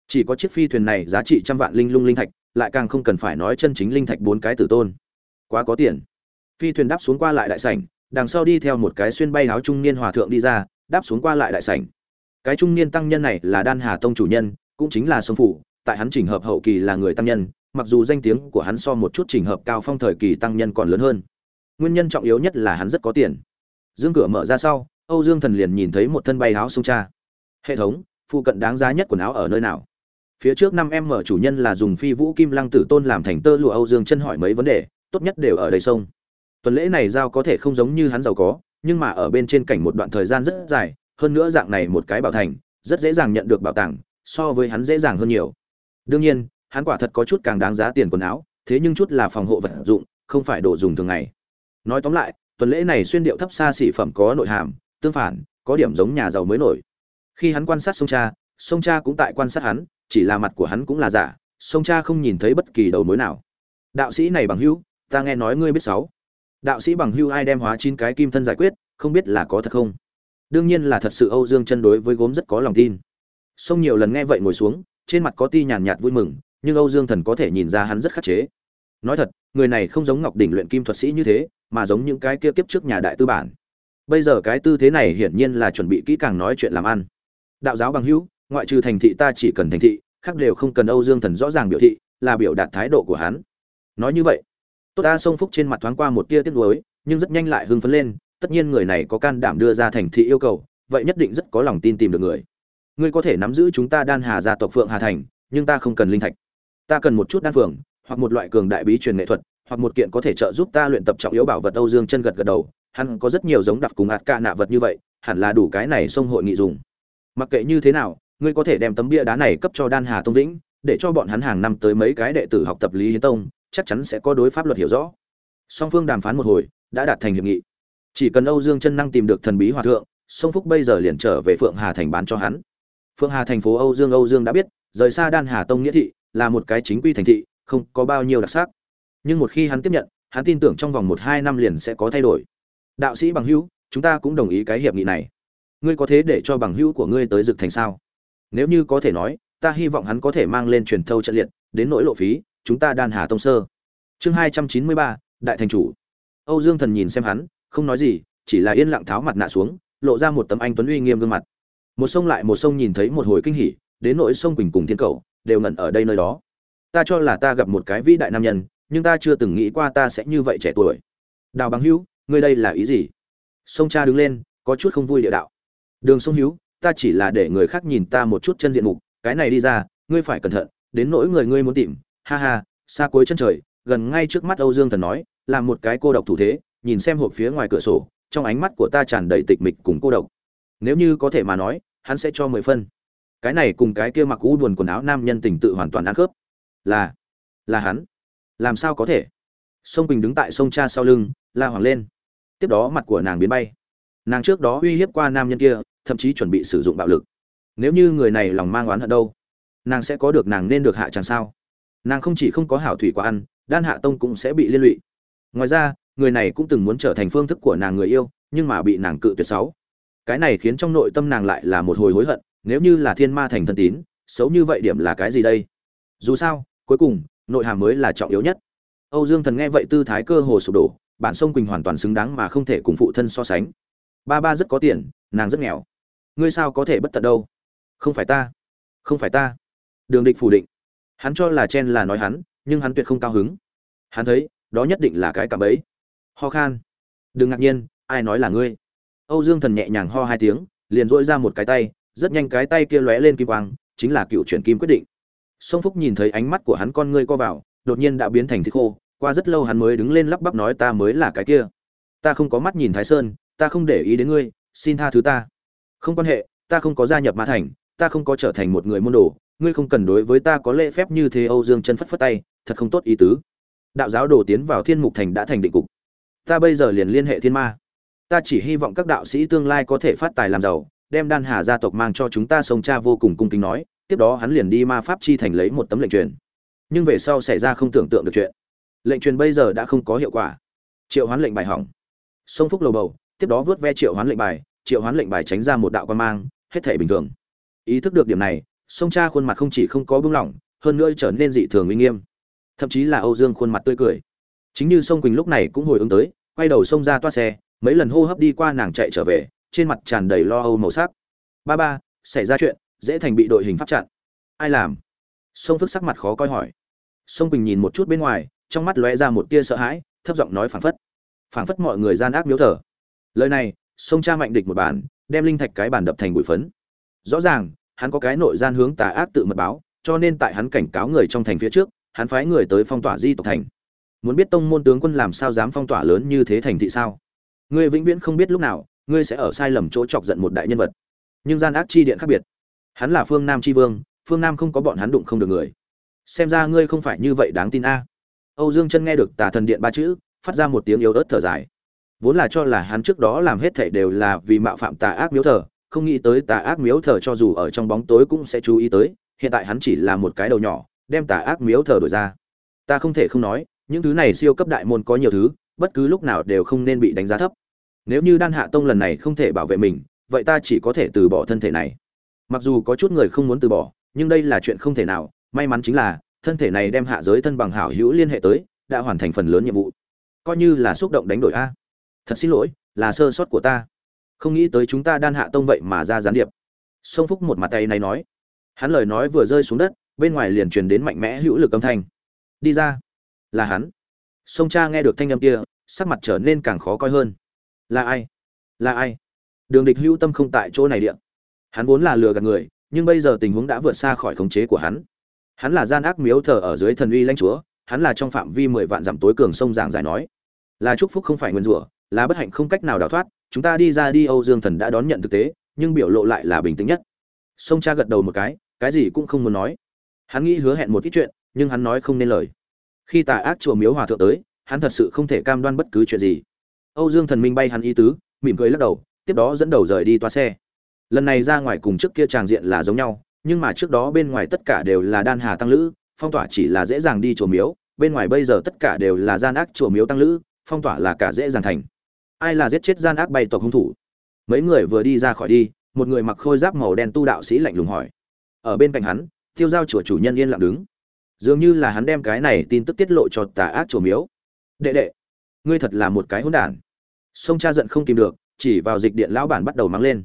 Chỉ có chiếc phi thuyền này giá trị trăm vạn linh lung linh thạch, lại càng không cần phải nói chân chính linh thạch bốn cái tử tôn. Quá có tiền. Phi thuyền đáp xuống qua lại đại sảnh, đằng sau đi theo một cái xuyên bay áo trung niên hòa thượng đi ra, đáp xuống qua lại đại sảnh. Cái trung niên tăng nhân này là đan hà tông chủ nhân, cũng chính là sông phủ, tại hắn trình hợp hậu kỳ là người tăng nhân, mặc dù danh tiếng của hắn so một chút trình hợp cao phong thời kỳ tăng nhân còn lớn hơn. Nguyên nhân trọng yếu nhất là hắn rất có tiền dương cửa mở ra sau, âu dương thần liền nhìn thấy một thân bay áo sông cha. Hệ thống, phụ cận đáng giá nhất quần áo ở nơi nào? Phía trước năm em mở chủ nhân là dùng phi vũ kim lăng tử tôn làm thành tơ lụa, âu dương chân hỏi mấy vấn đề, tốt nhất đều ở đây sông. Tuần lễ này giao có thể không giống như hắn giàu có, nhưng mà ở bên trên cảnh một đoạn thời gian rất dài, hơn nữa dạng này một cái bảo thành, rất dễ dàng nhận được bảo tàng, so với hắn dễ dàng hơn nhiều. Đương nhiên, hắn quả thật có chút càng đáng giá tiền quần áo, thế nhưng chút là phòng hộ vật dụng, không phải đồ dùng thường ngày. Nói tóm lại tuần lễ này xuyên điệu thấp xa xỉ phẩm có nội hàm, tương phản, có điểm giống nhà giàu mới nổi. Khi hắn quan sát sông cha sông cha cũng tại quan sát hắn, chỉ là mặt của hắn cũng là giả, sông cha không nhìn thấy bất kỳ đầu mối nào. Đạo sĩ này bằng hữu, ta nghe nói ngươi biết sáu. Đạo sĩ bằng hữu ai đem hóa chín cái kim thân giải quyết, không biết là có thật không? Đương nhiên là thật sự âu dương chân đối với gốm rất có lòng tin. Sông nhiều lần nghe vậy ngồi xuống, trên mặt có ti nhàn nhạt vui mừng, nhưng âu dương thần có thể nhìn ra hắn rất khắc chế nói thật, người này không giống ngọc đỉnh luyện kim thuật sĩ như thế, mà giống những cái kia kiếp trước nhà đại tư bản. Bây giờ cái tư thế này hiển nhiên là chuẩn bị kỹ càng nói chuyện làm ăn. Đạo giáo bằng hữu, ngoại trừ thành thị ta chỉ cần thành thị, khác đều không cần âu dương thần rõ ràng biểu thị, là biểu đạt thái độ của hắn. Nói như vậy, tốt ta sông phúc trên mặt thoáng qua một tia tiếc nuối, nhưng rất nhanh lại hưng phấn lên, tất nhiên người này có can đảm đưa ra thành thị yêu cầu, vậy nhất định rất có lòng tin tìm được người. Ngươi có thể nắm giữ chúng ta đan hà gia tộc phượng hà thành, nhưng ta không cần linh thạch. Ta cần một chút đan phượng hoặc một loại cường đại bí truyền nghệ thuật, hoặc một kiện có thể trợ giúp ta luyện tập trọng yếu bảo vật âu dương chân gật gật đầu, hắn có rất nhiều giống đặc cùng ạt ca nạ vật như vậy, hẳn là đủ cái này sông hội nghị dùng. Mặc kệ như thế nào, ngươi có thể đem tấm bia đá này cấp cho đan hà tông vĩnh, để cho bọn hắn hàng năm tới mấy cái đệ tử học tập lý hiến tông, chắc chắn sẽ có đối pháp luật hiểu rõ. Song phương đàm phán một hồi, đã đạt thành hiệp nghị. Chỉ cần âu dương chân năng tìm được thần bí hòa thượng sông phúc bây giờ liền trở về phượng hà thành bán cho hắn. Phượng hà thành phố âu dương âu dương đã biết, rời xa đan hà tông nghĩa thị là một cái chính quy thành thị không có bao nhiêu đặc sắc. Nhưng một khi hắn tiếp nhận, hắn tin tưởng trong vòng một hai năm liền sẽ có thay đổi. Đạo sĩ bằng hữu, chúng ta cũng đồng ý cái hiệp nghị này. Ngươi có thế để cho bằng hữu của ngươi tới dực thành sao? Nếu như có thể nói, ta hy vọng hắn có thể mang lên truyền thâu trận liệt, đến nỗi lộ phí, chúng ta đan hà tông sơ. Chương hai trăm chín mươi ba, đại thành chủ. Âu dương thần nhìn xem hắn, không nói gì, chỉ là yên lặng tháo mặt nạ xuống, lộ ra một tấm anh tuấn uy nghiêm gương mặt. Một sông lại một sông nhìn thấy một hồi kinh hỉ, đến nỗi sông quỳnh cùng thiên cầu đều ngẩn ở đây nơi đó ta cho là ta gặp một cái vĩ đại nam nhân, nhưng ta chưa từng nghĩ qua ta sẽ như vậy trẻ tuổi. Đào bằng hữu, ngươi đây là ý gì? Sông cha đứng lên, có chút không vui địa đạo. Đường sông hữu, ta chỉ là để người khác nhìn ta một chút chân diện mục, cái này đi ra, ngươi phải cẩn thận, đến nỗi người ngươi muốn tìm. Ha ha, xa cuối chân trời, gần ngay trước mắt âu dương thần nói làm một cái cô độc thủ thế, nhìn xem hộp phía ngoài cửa sổ, trong ánh mắt của ta tràn đầy tịch mịch cùng cô độc. Nếu như có thể mà nói, hắn sẽ cho mười phân. Cái này cùng cái kia mặc u buồn quần áo nam nhân tình tự hoàn toàn ăn khớp là là hắn. Làm sao có thể? Sông quỳnh đứng tại sông cha sau lưng, la hoàng lên. Tiếp đó mặt của nàng biến bay. Nàng trước đó uy hiếp qua nam nhân kia, thậm chí chuẩn bị sử dụng bạo lực. Nếu như người này lòng mang oán hận đâu, nàng sẽ có được nàng nên được hạ chẳng sao. Nàng không chỉ không có hảo thủy quả ăn, đan hạ tông cũng sẽ bị liên lụy. Ngoài ra, người này cũng từng muốn trở thành phương thức của nàng người yêu, nhưng mà bị nàng cự tuyệt sáu. Cái này khiến trong nội tâm nàng lại là một hồi hối hận, nếu như là thiên ma thành thân tín, xấu như vậy điểm là cái gì đây? Dù sao cuối cùng, nội hàm mới là trọng yếu nhất. Âu dương thần nghe vậy tư thái cơ hồ sụp đổ, bản sông quỳnh hoàn toàn xứng đáng mà không thể cùng phụ thân so sánh. Ba ba rất có tiền, nàng rất nghèo. Ngươi sao có thể bất tận đâu? Không phải ta. Không phải ta. Đường địch phủ định. Hắn cho là chen là nói hắn, nhưng hắn tuyệt không cao hứng. Hắn thấy, đó nhất định là cái cạm bẫy. Ho khan. Đừng ngạc nhiên, ai nói là ngươi? Âu dương thần nhẹ nhàng ho hai tiếng, liền dỗi ra một cái tay, rất nhanh cái tay kia lóe lên kim quang, chính là cựu chuyển kim quyết định sông phúc nhìn thấy ánh mắt của hắn con ngươi co vào, đột nhiên đã biến thành thịt khô, qua rất lâu hắn mới đứng lên lắp bắp nói ta mới là cái kia. Ta không có mắt nhìn thái sơn, ta không để ý đến ngươi, xin tha thứ ta. Không quan hệ, ta không có gia nhập ma thành, ta không có trở thành một người môn đồ, ngươi không cần đối với ta có lễ phép như thế âu dương chân phất phất tay, thật không tốt ý tứ. Đạo giáo đồ tiến vào thiên mục thành đã thành định cục. Ta bây giờ liền liên hệ thiên ma. Ta chỉ hy vọng các đạo sĩ tương lai có thể phát tài làm giàu, đem đan hà gia tộc mang cho chúng ta sông cha vô cùng cung kính nói tiếp đó hắn liền đi ma pháp chi thành lấy một tấm lệnh truyền. Nhưng về sau xảy ra không tưởng tượng được chuyện. Lệnh truyền bây giờ đã không có hiệu quả. Triệu hoán lệnh bài hỏng. Sông phúc lầu bầu, tiếp đó vớt ve triệu hoán lệnh bài, triệu hoán lệnh bài tránh ra một đạo quan mang, hết thể bình thường. Ý thức được điểm này, sông cha khuôn mặt không chỉ không có bưng lỏng, hơn nữa trở nên dị thường uy nghiêm. Thậm chí là âu dương khuôn mặt tươi cười. Chính như sông quỳnh lúc này cũng hồi ứng tới, quay đầu sông ra toa xe, mấy lần hô hấp đi qua nàng chạy trở về, trên mặt tràn đầy lo âu màu sắc. Ba ba, xảy ra chuyện dễ thành bị đội hình pháp chặn. Ai làm? Sông phước sắc mặt khó coi hỏi. Sông quỳnh nhìn một chút bên ngoài, trong mắt lóe ra một tia sợ hãi, thấp giọng nói phảng phất. Phảng phất mọi người gian ác miếu thở lời này, sông cha mạnh địch một bàn đem linh thạch cái bàn đập thành bụi phấn. Rõ ràng, hắn có cái nội gian hướng tà ác tự mật báo, cho nên tại hắn cảnh cáo người trong thành phía trước, hắn phái người tới phong tỏa di tộc thành. Muốn biết tông môn tướng quân làm sao dám phong tỏa lớn như thế thành thị sao? Ngươi vĩnh viễn không biết lúc nào, ngươi sẽ ở sai lầm chỗ chọc giận một đại nhân vật. Nhưng gian ác chi điện khác biệt hắn là phương nam Tri vương, phương nam không có bọn hắn đụng không được người. Xem ra ngươi không phải như vậy đáng tin a. Âu dương chân nghe được tà thần điện ba chữ, phát ra một tiếng yếu ớt thở dài. Vốn là cho là hắn trước đó làm hết thảy đều là vì mạo phạm tà ác miếu thờ, không nghĩ tới tà ác miếu thờ cho dù ở trong bóng tối cũng sẽ chú ý tới, hiện tại hắn chỉ là một cái đầu nhỏ, đem tà ác miếu thờ đổi ra. Ta không thể không nói, những thứ này siêu cấp đại môn có nhiều thứ, bất cứ lúc nào đều không nên bị đánh giá thấp. Nếu như đan hạ tông lần này không thể bảo vệ mình, vậy ta chỉ có thể từ bỏ thân thể này mặc dù có chút người không muốn từ bỏ, nhưng đây là chuyện không thể nào. May mắn chính là, thân thể này đem hạ giới thân bằng hảo hữu liên hệ tới, đã hoàn thành phần lớn nhiệm vụ. Coi như là xúc động đánh đổi a. Thật xin lỗi, là sơ sót của ta. Không nghĩ tới chúng ta đan hạ tông vậy mà ra gián điệp. Sông phúc một mặt tay này nói. Hắn lời nói vừa rơi xuống đất, bên ngoài liền truyền đến mạnh mẽ hữu lực âm thanh. Đi ra. Là hắn. Sông cha nghe được thanh âm kia, sắc mặt trở nên càng khó coi hơn. Là ai? Là ai? Đường địch hữu tâm không tại chỗ này điện hắn vốn là lừa gạt người, nhưng bây giờ tình huống đã vượt xa khỏi khống chế của hắn. Hắn là gian ác miếu thờ ở dưới thần uy lãnh chúa, hắn là trong phạm vi mười vạn dặm tối cường sông giảng giải nói. Là chúc phúc không phải nguyên rủa, là bất hạnh không cách nào đào thoát, chúng ta đi ra đi, âu dương thần đã đón nhận thực tế, nhưng biểu lộ lại là bình tĩnh nhất. Sông cha gật đầu một cái cái gì cũng không muốn nói. Hắn nghĩ hứa hẹn một ít chuyện, nhưng hắn nói không nên lời. Khi tà ác chùa miếu hòa thượng tới, hắn thật sự không thể cam đoan bất cứ chuyện gì. Âu dương thần minh bay hắn ý tứ, mỉm cười lắc đầu, tiếp đó dẫn đầu rời đi toa xe lần này ra ngoài cùng trước kia tràng diện là giống nhau, nhưng mà trước đó bên ngoài tất cả đều là đan hà tăng lữ, phong tỏa chỉ là dễ dàng đi chùa miếu, bên ngoài bây giờ tất cả đều là gian ác chùa miếu tăng lữ, phong tỏa là cả dễ dàng thành. Ai là giết chết gian ác bay tộc hung thủ? Mấy người vừa đi ra khỏi đi, một người mặc khôi giáp màu đen tu đạo sĩ lạnh lùng hỏi. Ở bên cạnh hắn, tiêu giao chùa chủ nhân yên lặng đứng. Dường như là hắn đem cái này tin tức tiết lộ cho tà ác chùa miếu. Đệ đệ, ngươi thật là một cái hỗn đản. Sông cha giận không kìm được, chỉ vào dịch điện lão bản bắt đầu mắng lên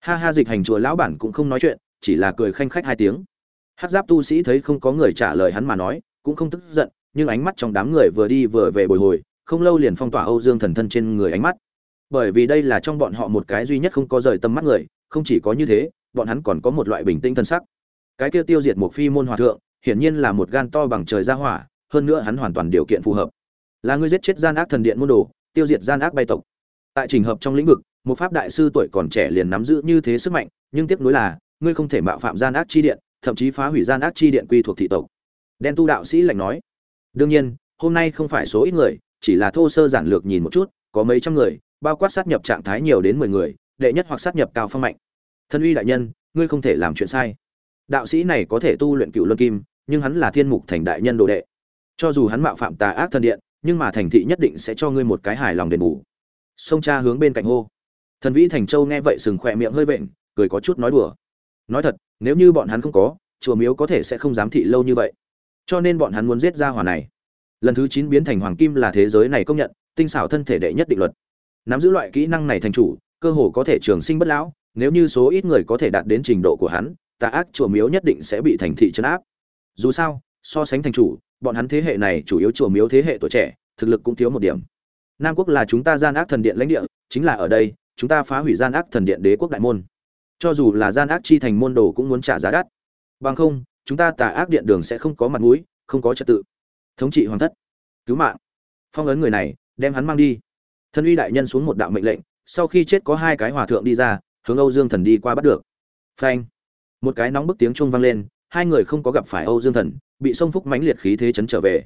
ha ha, dịch hành chùa lão bản cũng không nói chuyện, chỉ là cười khanh khách hai tiếng. Hát giáp tu sĩ thấy không có người trả lời hắn mà nói, cũng không tức giận, nhưng ánh mắt trong đám người vừa đi vừa về bồi hồi, không lâu liền phong tỏa âu dương thần thân trên người ánh mắt. Bởi vì đây là trong bọn họ một cái duy nhất không có rời tâm mắt người, không chỉ có như thế, bọn hắn còn có một loại bình tĩnh thân sắc. Cái kia tiêu diệt một phi môn hòa thượng, hiển nhiên là một gan to bằng trời ra hỏa, hơn nữa hắn hoàn toàn điều kiện phù hợp. Là người giết chết gian ác thần điện môn đồ, tiêu diệt gian ác bay tộc. Tại trình hợp trong lĩnh vực một pháp đại sư tuổi còn trẻ liền nắm giữ như thế sức mạnh, nhưng tiếc nuối là, ngươi không thể mạo phạm gian ác chi điện, thậm chí phá hủy gian ác chi điện quy thuộc thị tộc. Đen tu đạo sĩ lạnh nói. Đương nhiên, hôm nay không phải số ít người, chỉ là thô sơ giản lược nhìn một chút, có mấy trăm người, bao quát sát nhập trạng thái nhiều đến mười người, đệ nhất hoặc sát nhập cao phong mạnh. Thân uy đại nhân, ngươi không thể làm chuyện sai. Đạo sĩ này có thể tu luyện cựu luân kim, nhưng hắn là thiên mục thành đại nhân đồ đệ. Cho dù hắn mạo phạm tà ác thân điện, nhưng mà thành thị nhất định sẽ cho ngươi một cái hài lòng đền bù. Sông cha hướng bên cạnh hô thần vĩ thành châu nghe vậy sừng khỏe miệng hơi vện, cười có chút nói đùa. Nói thật, nếu như bọn hắn không có, chùa miếu có thể sẽ không dám thị lâu như vậy. Cho nên bọn hắn muốn giết ra hỏa này. Lần thứ chín biến thành hoàng kim là thế giới này công nhận, tinh xảo thân thể đệ nhất định luật. Nắm giữ loại kỹ năng này thành chủ, cơ hồ có thể trường sinh bất lão, nếu như số ít người có thể đạt đến trình độ của hắn, tà ác chùa miếu nhất định sẽ bị thành thị chấn áp. Dù sao, so sánh thành chủ, bọn hắn thế hệ này chủ yếu chùa miếu thế hệ tuổi trẻ, thực lực cũng thiếu một điểm. Nam quốc là chúng ta gian ác thần điện lãnh địa, chính là ở đây chúng ta phá hủy gian ác thần điện đế quốc đại môn. Cho dù là gian ác chi thành môn đồ cũng muốn trả giá đắt. Bằng không, chúng ta tà ác điện đường sẽ không có mặt mũi, không có trật tự. Thống trị hoàng thất. Cứu mạng. Phong ấn người này, đem hắn mang đi. Thân uy đại nhân xuống một đạo mệnh lệnh, sau khi chết có hai cái hòa thượng đi ra, hướng âu dương thần đi qua bắt được. Phanh. Một cái nóng bức tiếng chuông vang lên, hai người không có gặp phải âu dương thần, bị sông phúc mãnh liệt khí thế chấn trở về.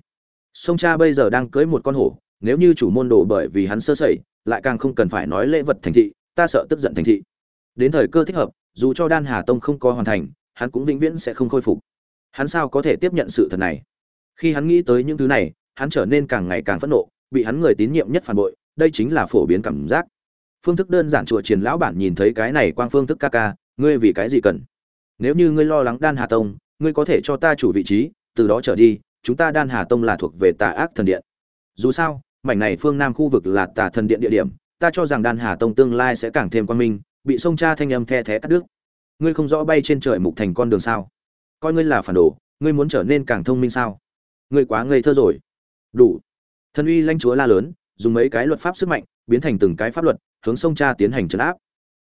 Sông cha bây giờ đang cưới một con hổ, nếu như chủ môn đồ bởi vì hắn sơ sẩy lại càng không cần phải nói lễ vật thành thị, ta sợ tức giận thành thị. Đến thời cơ thích hợp, dù cho đan hà tông không có hoàn thành, hắn cũng vĩnh viễn sẽ không khôi phục. Hắn sao có thể tiếp nhận sự thật này? Khi hắn nghĩ tới những thứ này, hắn trở nên càng ngày càng phẫn nộ, bị hắn người tín nhiệm nhất phản bội, đây chính là phổ biến cảm giác. Phương thức đơn giản chùa triền lão bản nhìn thấy cái này quang phương thức ca ca, ngươi vì cái gì cần? Nếu như ngươi lo lắng đan hà tông, ngươi có thể cho ta chủ vị trí, từ đó trở đi, chúng ta đan hà tông là thuộc về tà ác thần điện. Dù sao mảnh này phương nam khu vực là tà thần điện địa điểm, ta cho rằng đan hà tông tương lai sẽ càng thêm quan minh, bị sông cha thanh âm the thé cắt đứt. Ngươi không rõ bay trên trời mục thành con đường sao? Coi ngươi là phản đồ, ngươi muốn trở nên càng thông minh sao? Ngươi quá ngây thơ rồi. Đủ. Thần uy lãnh chúa la lớn, dùng mấy cái luật pháp sức mạnh, biến thành từng cái pháp luật, hướng sông cha tiến hành trấn áp.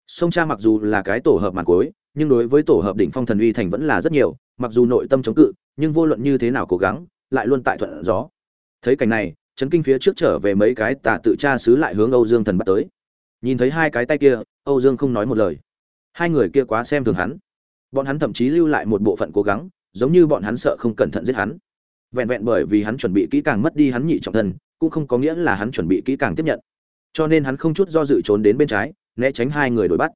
Sông cha mặc dù là cái tổ hợp màn cối nhưng đối với tổ hợp đỉnh phong thần uy thành vẫn là rất nhiều, mặc dù nội tâm chống cự, nhưng vô luận như thế nào cố gắng, lại luôn tại thuận gió. Thấy cảnh này chấn kinh phía trước trở về mấy cái tà tự cha xứ lại hướng âu dương thần bắt tới. Nhìn thấy hai cái tay kia, âu dương không nói một lời. Hai người kia quá xem thường hắn. Bọn hắn thậm chí lưu lại một bộ phận cố gắng, giống như bọn hắn sợ không cẩn thận giết hắn. Vẹn vẹn bởi vì hắn chuẩn bị kỹ càng mất đi hắn nhị trọng thân, cũng không có nghĩa là hắn chuẩn bị kỹ càng tiếp nhận. Cho nên hắn không chút do dự trốn đến bên trái, né tránh hai người đuổi bắt.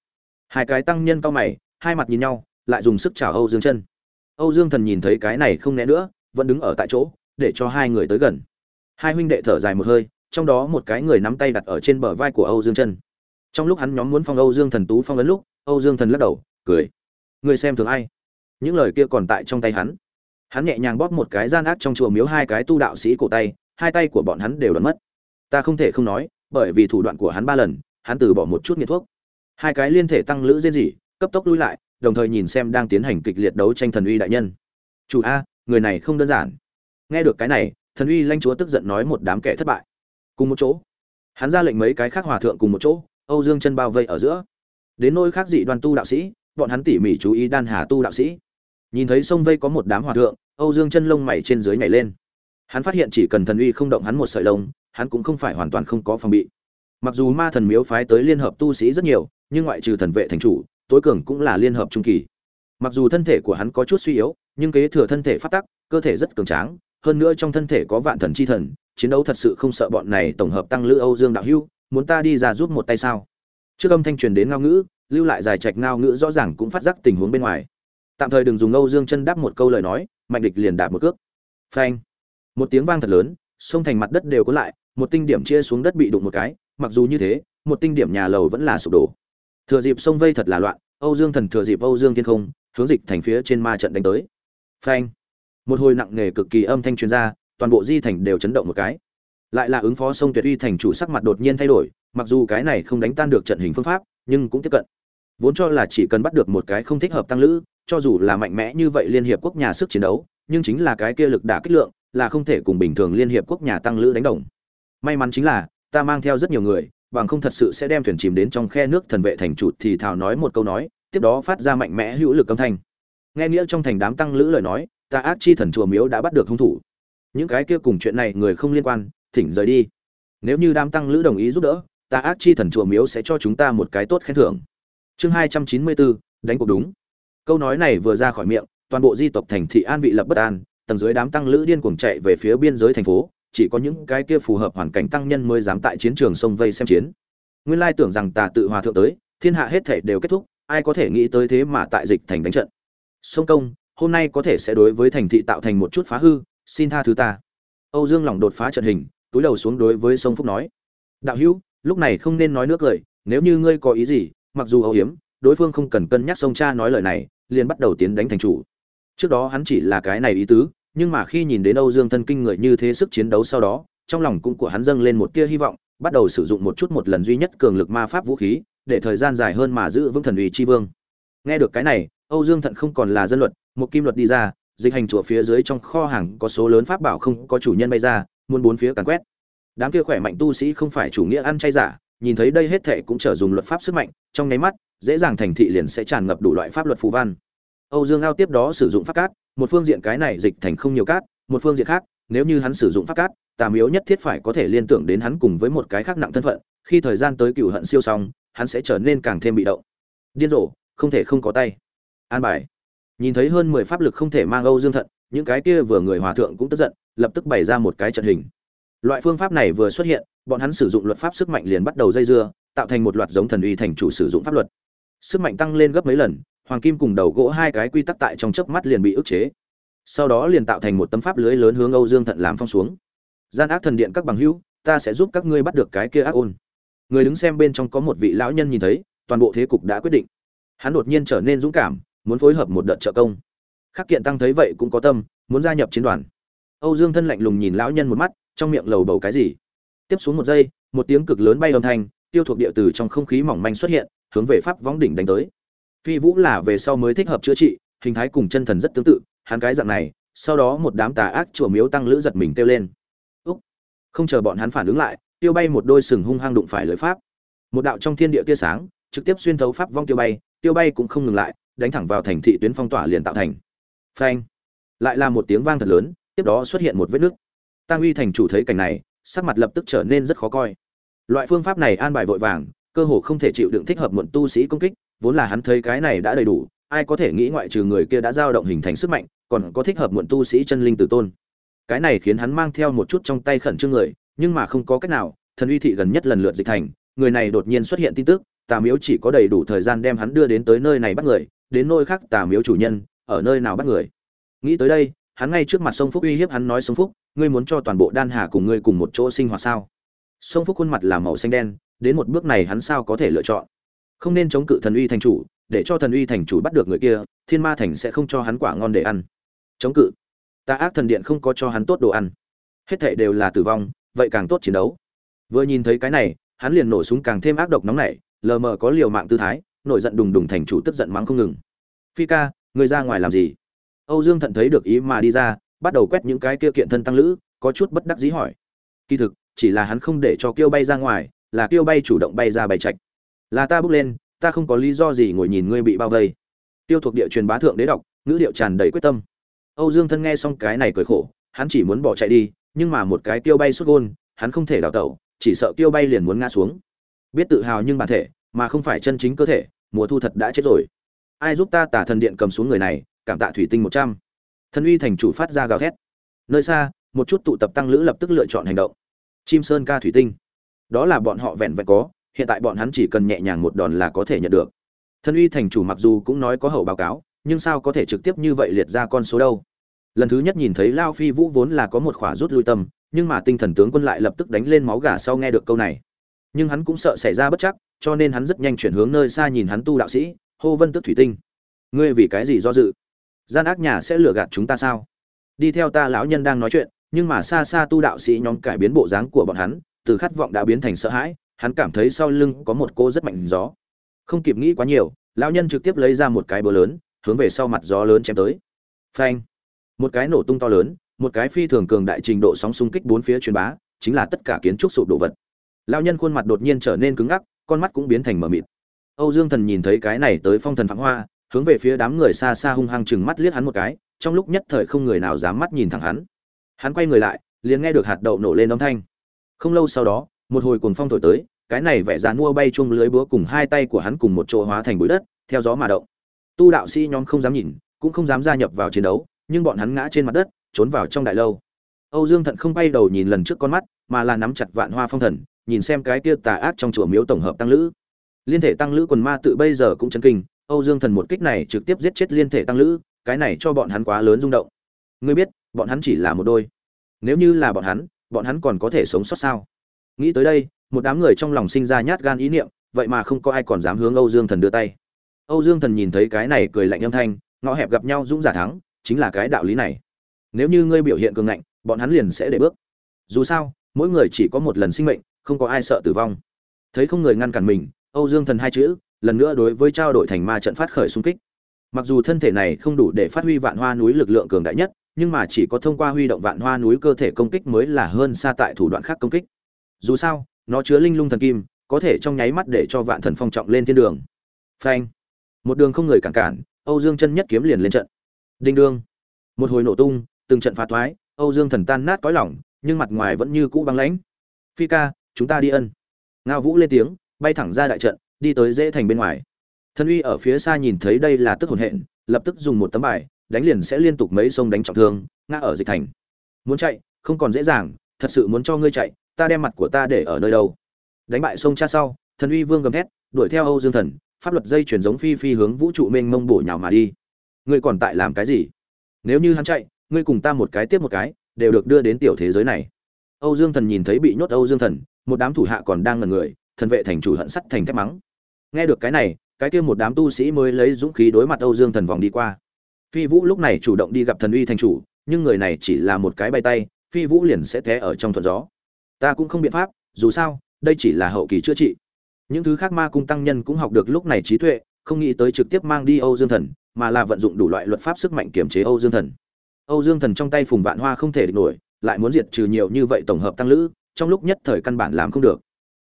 Hai cái tăng nhân cao mày, hai mặt nhìn nhau, lại dùng sức chảo âu dương chân. Âu dương thần nhìn thấy cái này không né nữa, vẫn đứng ở tại chỗ, để cho hai người tới gần hai huynh đệ thở dài một hơi, trong đó một cái người nắm tay đặt ở trên bờ vai của âu dương chân trong lúc hắn nhóm muốn phong âu dương thần tú phong ấn lúc, âu dương thần lắc đầu, cười. Người xem thường ai? Những lời kia còn tại trong tay hắn. Hắn nhẹ nhàng bóp một cái gian ác trong chùa miếu hai cái tu đạo sĩ cổ tay, hai tay của bọn hắn đều đoán mất. Ta không thể không nói, bởi vì thủ đoạn của hắn ba lần, hắn từ bỏ một chút nghiện thuốc. Hai cái liên thể tăng lữ diên dị cấp tốc lui lại, đồng thời nhìn xem đang tiến hành kịch liệt đấu tranh thần uy đại nhân. Chủ a, người này không đơn giản. Nghe được cái này thần uy lãnh chúa tức giận nói một đám kẻ thất bại. Cùng một chỗ, hắn ra lệnh mấy cái khác hòa thượng cùng một chỗ, âu dương chân bao vây ở giữa. Đến nôi khác dị đoan tu đạo sĩ, bọn hắn tỉ mỉ chú ý đan hà tu đạo sĩ. Nhìn thấy sông vây có một đám hòa thượng, âu dương chân lông mày trên dưới nhảy lên. Hắn phát hiện chỉ cần thần uy không động hắn một sợi lông, hắn cũng không phải hoàn toàn không có phòng bị. Mặc dù ma thần miếu phái tới liên hợp tu sĩ rất nhiều, nhưng ngoại trừ thần vệ thành chủ, tối cường cũng là liên hợp trung kỳ. Mặc dù thân thể của hắn có chút suy yếu, nhưng kế thừa thân thể phát tắc, cơ thể rất cường tráng hơn nữa trong thân thể có vạn thần chi thần chiến đấu thật sự không sợ bọn này tổng hợp tăng lữ âu dương đạo hữu, muốn ta đi ra giúp một tay sao? Trước âm thanh truyền đến ngao ngữ lưu lại dài trạch ngao ngữ rõ ràng cũng phát giác tình huống bên ngoài. Tạm thời đừng dùng âu dương chân đáp một câu lời nói mạnh địch liền đạp một cước. Phanh. Một tiếng vang thật lớn sông thành mặt đất đều có lại một tinh điểm chia xuống đất bị đụng một cái mặc dù như thế một tinh điểm nhà lầu vẫn là sụp đổ. Thừa dịp sông vây thật là loạn âu dương thần thừa dịp âu dương thiên không hướng dịch thành phía trên ma trận đánh tới. Phanh một hồi nặng nề cực kỳ âm thanh truyền ra, toàn bộ di thành đều chấn động một cái. Lại là ứng phó sông tuyệt uy thành chủ sắc mặt đột nhiên thay đổi, mặc dù cái này không đánh tan được trận hình phương pháp, nhưng cũng tiếp cận. Vốn cho là chỉ cần bắt được một cái không thích hợp tăng lữ, cho dù là mạnh mẽ như vậy liên hiệp quốc nhà sức chiến đấu, nhưng chính là cái kia lực đả kích lượng, là không thể cùng bình thường liên hiệp quốc nhà tăng lữ đánh đồng. May mắn chính là, ta mang theo rất nhiều người, bằng không thật sự sẽ đem thuyền chìm đến trong khe nước thần vệ thành chủ thì thảo nói một câu nói, tiếp đó phát ra mạnh mẽ hữu lực âm thanh. Nghe nghĩa trong thành đám tăng lữ lời nói ta ác chi thần chùa miếu đã bắt được hung thủ. Những cái kia cùng chuyện này người không liên quan, thỉnh rời đi. Nếu như đám tăng lữ đồng ý giúp đỡ, ta ác chi thần chùa miếu sẽ cho chúng ta một cái tốt khen thưởng. Chương hai trăm chín mươi bốn, đánh cuộc đúng. Câu nói này vừa ra khỏi miệng, toàn bộ di tộc thành thị an vị lập bất an, tầng dưới đám tăng lữ điên cuồng chạy về phía biên giới thành phố, chỉ có những cái kia phù hợp hoàn cảnh tăng nhân mới dám tại chiến trường sông vây xem chiến. Nguyên lai tưởng rằng tà tự hòa thượng tới, thiên hạ hết thể đều kết thúc, ai có thể nghĩ tới thế mà tại dịch thành đánh trận. Sông công hôm nay có thể sẽ đối với thành thị tạo thành một chút phá hư, xin tha thứ ta. Âu dương lòng đột phá trận hình, túi đầu xuống đối với sông phúc nói. Đạo hữu, lúc này không nên nói nước lời, nếu như ngươi có ý gì, mặc dù âu hiếm đối phương không cần cân nhắc sông cha nói lời này, liền bắt đầu tiến đánh thành chủ. Trước đó hắn chỉ là cái này ý tứ, nhưng mà khi nhìn đến âu dương thân kinh người như thế sức chiến đấu sau đó, trong lòng cũng của hắn dâng lên một tia hy vọng, bắt đầu sử dụng một chút một lần duy nhất cường lực ma pháp vũ khí, để thời gian dài hơn mà giữ vững thần uy chi vương. Nghe được cái này, âu dương thận không còn là dân luật một kim luật đi ra, dịch hành chùa phía dưới trong kho hàng có số lớn pháp bảo không có chủ nhân bay ra muôn bốn phía càn quét. Đám kia khỏe mạnh tu sĩ không phải chủ nghĩa ăn chay giả, nhìn thấy đây hết thệ cũng trở dùng luật pháp sức mạnh, trong nháy mắt, dễ dàng thành thị liền sẽ tràn ngập đủ loại pháp luật phù văn. Âu dương ao tiếp đó sử dụng pháp cát, một phương diện cái này dịch thành không nhiều cát, một phương diện khác, nếu như hắn sử dụng pháp cát tà miếu nhất thiết phải có thể liên tưởng đến hắn cùng với một cái khác nặng thân phận, khi thời gian tới cựu hận siêu xong, hắn sẽ trở nên càng thêm bị động. Điên rồ, không thể không có tay. An bài nhìn thấy hơn mười pháp lực không thể mang âu dương thận, những cái kia vừa người hòa thượng cũng tức giận, lập tức bày ra một cái trận hình. Loại phương pháp này vừa xuất hiện, bọn hắn sử dụng luật pháp sức mạnh liền bắt đầu dây dưa, tạo thành một loạt giống thần uy thành chủ sử dụng pháp luật. Sức mạnh tăng lên gấp mấy lần, hoàng kim cùng đầu gỗ hai cái quy tắc tại trong chớp mắt liền bị ức chế. Sau đó liền tạo thành một tấm pháp lưới lớn hướng âu dương thận làm phong xuống. Gian ác thần điện các bằng hữu, ta sẽ giúp các ngươi bắt được cái kia ác ôn. Người đứng xem bên trong có một vị lão nhân nhìn thấy, toàn bộ thế cục đã quyết định. Hắn đột nhiên trở nên dũng cảm muốn phối hợp một đợt trợ công. Khắc kiện tăng thấy vậy cũng có tâm, muốn gia nhập chiến đoàn. Âu dương thân lạnh lùng nhìn lão nhân một mắt, trong miệng lầu bầu cái gì? Tiếp xuống một giây, một tiếng cực lớn bay âm thanh, tiêu thuộc địa từ trong không khí mỏng manh xuất hiện, hướng về pháp võng đỉnh đánh tới. Phi vũ là về sau mới thích hợp chữa trị, hình thái cùng chân thần rất tương tự, hắn cái dạng này, sau đó một đám tà ác chùa miếu tăng lữ giật mình kêu lên. Úc! Không chờ bọn hắn phản ứng lại, tiêu bay một đôi sừng hung hăng đụng phải lưỡi pháp. Một đạo trong thiên địa tia sáng, trực tiếp xuyên thấu pháp vong tiêu bay tiêu bay cũng không ngừng lại đánh thẳng vào thành thị tuyến phong tỏa liền tạo thành. Phanh. Lại là một tiếng vang thật lớn, tiếp đó xuất hiện một vết nứt. Tăng uy thành chủ thấy cảnh này, sắc mặt lập tức trở nên rất khó coi. Loại phương pháp này an bài vội vàng, cơ hồ không thể chịu đựng thích hợp muộn tu sĩ công kích, vốn là hắn thấy cái này đã đầy đủ, ai có thể nghĩ ngoại trừ người kia đã dao động hình thành sức mạnh, còn có thích hợp muộn tu sĩ chân linh tử tôn. Cái này khiến hắn mang theo một chút trong tay khẩn trương người, nhưng mà không có cách nào, thần uy thị gần nhất lần lượt dịch thành, người này đột nhiên xuất hiện tin tức, tà miếu chỉ có đầy đủ thời gian đem hắn đưa đến tới nơi này bắt người đến nơi khác tà miếu chủ nhân, ở nơi nào bắt người? Nghĩ tới đây, hắn ngay trước mặt sông phúc uy hiếp hắn nói, sông phúc, ngươi muốn cho toàn bộ đan hà cùng ngươi cùng một chỗ sinh hoạt sao? Sông phúc khuôn mặt là màu xanh đen, đến một bước này hắn sao có thể lựa chọn? Không nên chống cự thần uy thành chủ, để cho thần uy thành chủ bắt được người kia, thiên ma thành sẽ không cho hắn quả ngon để ăn. Chống cự. Ta ác thần điện không có cho hắn tốt đồ ăn. Hết thảy đều là tử vong, vậy càng tốt chiến đấu. Vừa nhìn thấy cái này, hắn liền nổ súng càng thêm ác độc nóng nảy, lờ mờ có liều mạng tư thái nổi giận đùng đùng thành chủ tức giận mắng không ngừng. Phi ca, người ra ngoài làm gì? Âu dương thận thấy được ý mà đi ra, bắt đầu quét những cái kia kiện thân tăng lữ, có chút bất đắc dĩ hỏi. Kỳ thực, chỉ là hắn không để cho kiêu bay ra ngoài, là kiêu bay chủ động bay ra bày trạch. Là ta bước lên, ta không có lý do gì ngồi nhìn ngươi bị bao vây. Tiêu thuộc địa truyền bá thượng đế đọc, ngữ điệu tràn đầy quyết tâm. Âu dương thân nghe xong cái này cười khổ, hắn chỉ muốn bỏ chạy đi, nhưng mà một cái tiêu bay xuất gôn, hắn không thể đào tẩu, chỉ sợ tiêu bay liền muốn ngã xuống. Biết tự hào nhưng bản thể mà không phải chân chính cơ thể, mùa thu thật đã chết rồi. Ai giúp ta tả thần điện cầm xuống người này, cảm tạ thủy tinh một trăm. Thần uy thành chủ phát ra gào thét. Nơi xa, một chút tụ tập tăng lữ lập tức lựa chọn hành động. Chim sơn ca thủy tinh. Đó là bọn họ vẹn vẹn có, hiện tại bọn hắn chỉ cần nhẹ nhàng một đòn là có thể nhận được. Thần uy thành chủ mặc dù cũng nói có hậu báo cáo, nhưng sao có thể trực tiếp như vậy liệt ra con số đâu? Lần thứ nhất nhìn thấy lao phi vũ vốn là có một khỏa rút lui tâm, nhưng mà tinh thần tướng quân lại lập tức đánh lên máu gà sau nghe được câu này. Nhưng hắn cũng sợ xảy ra bất chắc cho nên hắn rất nhanh chuyển hướng nơi xa nhìn hắn tu đạo sĩ, hô vân tức thủy tinh. Ngươi vì cái gì do dự? Gian ác nhà sẽ lừa gạt chúng ta sao? Đi theo ta lão nhân đang nói chuyện, nhưng mà xa xa tu đạo sĩ nhóm cải biến bộ dáng của bọn hắn, từ khát vọng đã biến thành sợ hãi, hắn cảm thấy sau lưng có một cô rất mạnh gió. Không kịp nghĩ quá nhiều, lão nhân trực tiếp lấy ra một cái bờ lớn, hướng về sau mặt gió lớn chém tới. Phanh! Một cái nổ tung to lớn, một cái phi thường cường đại trình độ sóng xung kích bốn phía truyền bá, chính là tất cả kiến trúc sụp đổ vật. Lão nhân khuôn mặt đột nhiên trở nên cứng ngắc con mắt cũng biến thành mờ mịt. Âu dương thần nhìn thấy cái này tới phong thần phẳng hoa, hướng về phía đám người xa xa hung hăng chừng mắt liếc hắn một cái, trong lúc nhất thời không người nào dám mắt nhìn thẳng hắn. Hắn quay người lại, liền nghe được hạt đậu nổ lên âm thanh. Không lâu sau đó, một hồi cuồng phong thổi tới, cái này vẻ dàn mua bay chung lưới búa cùng hai tay của hắn cùng một chỗ hóa thành bụi đất, theo gió mà động. Tu đạo sĩ nhóm không dám nhìn, cũng không dám gia nhập vào chiến đấu, nhưng bọn hắn ngã trên mặt đất, trốn vào trong đại lâu. Âu dương thận không bay đầu nhìn lần trước con mắt, mà là nắm chặt vạn hoa phong thần nhìn xem cái kia tà ác trong chùa miếu tổng hợp tăng lữ. Liên thể tăng lữ quần ma tự bây giờ cũng chấn kinh, âu dương thần một kích này trực tiếp giết chết liên thể tăng lữ, cái này cho bọn hắn quá lớn rung động. Ngươi biết, bọn hắn chỉ là một đôi. Nếu như là bọn hắn bọn hắn còn có thể sống sót sao? Nghĩ tới đây, một đám người trong lòng sinh ra nhát gan ý niệm, vậy mà không có ai còn dám hướng âu dương thần đưa tay. Âu dương thần nhìn thấy cái này cười lạnh âm thanh, ngõ hẹp gặp nhau dũng giả thắng, chính là cái đạo lý này. Nếu như ngươi biểu hiện cường ngạnh, bọn hắn liền sẽ để bước. Dù sao, mỗi người chỉ có một lần sinh mệnh không có ai sợ tử vong. Thấy không người ngăn cản mình, âu dương thần hai chữ, lần nữa đối với trao đổi thành ma trận phát khởi xung kích. Mặc dù thân thể này không đủ để phát huy vạn hoa núi lực lượng cường đại nhất, nhưng mà chỉ có thông qua huy động vạn hoa núi cơ thể công kích mới là hơn xa tại thủ đoạn khác công kích. Dù sao, nó chứa linh lung thần kim, có thể trong nháy mắt để cho vạn thần phong trọng lên thiên đường. Phanh. Một đường không người cản cản, âu dương chân nhất kiếm liền lên trận. Đinh đương. Một hồi nổ tung, từng trận phá thoái, âu dương thần tan nát cõi lỏng nhưng mặt ngoài vẫn như cũ băng lãnh. Phi ca chúng ta đi ân. Ngao vũ lên tiếng, bay thẳng ra đại trận, đi tới dễ thành bên ngoài. Thân uy ở phía xa nhìn thấy đây là tức hồn hện, lập tức dùng một tấm bài, đánh liền sẽ liên tục mấy sông đánh trọng thương, ngã ở dịch thành. Muốn chạy, không còn dễ dàng, thật sự muốn cho ngươi chạy, ta đem mặt của ta để ở nơi đâu. Đánh bại sông cha sau thần uy vương gầm thét, đuổi theo âu dương thần, pháp luật dây chuyển giống phi phi hướng vũ trụ mênh mông bổ nhào mà đi. Ngươi còn tại làm cái gì? Nếu như hắn chạy, ngươi cùng ta một cái tiếp một cái, đều được đưa đến tiểu thế giới này. Âu dương thần nhìn thấy bị nhốt âu dương thần một đám thủ hạ còn đang ngẩn người, thần vệ thành chủ hận sắt thành thép mắng. Nghe được cái này, cái kia một đám tu sĩ mới lấy dũng khí đối mặt âu dương thần vòng đi qua. Phi vũ lúc này chủ động đi gặp thần uy thành chủ, nhưng người này chỉ là một cái bay tay, phi vũ liền sẽ té ở trong thuận gió. Ta cũng không biện pháp, dù sao, đây chỉ là hậu kỳ chữa trị. Những thứ khác ma cung tăng nhân cũng học được lúc này trí tuệ, không nghĩ tới trực tiếp mang đi âu dương thần, mà là vận dụng đủ loại luật pháp sức mạnh kiểm chế âu dương thần. Âu dương thần trong tay phùng vạn hoa không thể địch nổi, lại muốn diệt trừ nhiều như vậy tổng hợp tăng lữ trong lúc nhất thời căn bản làm không được.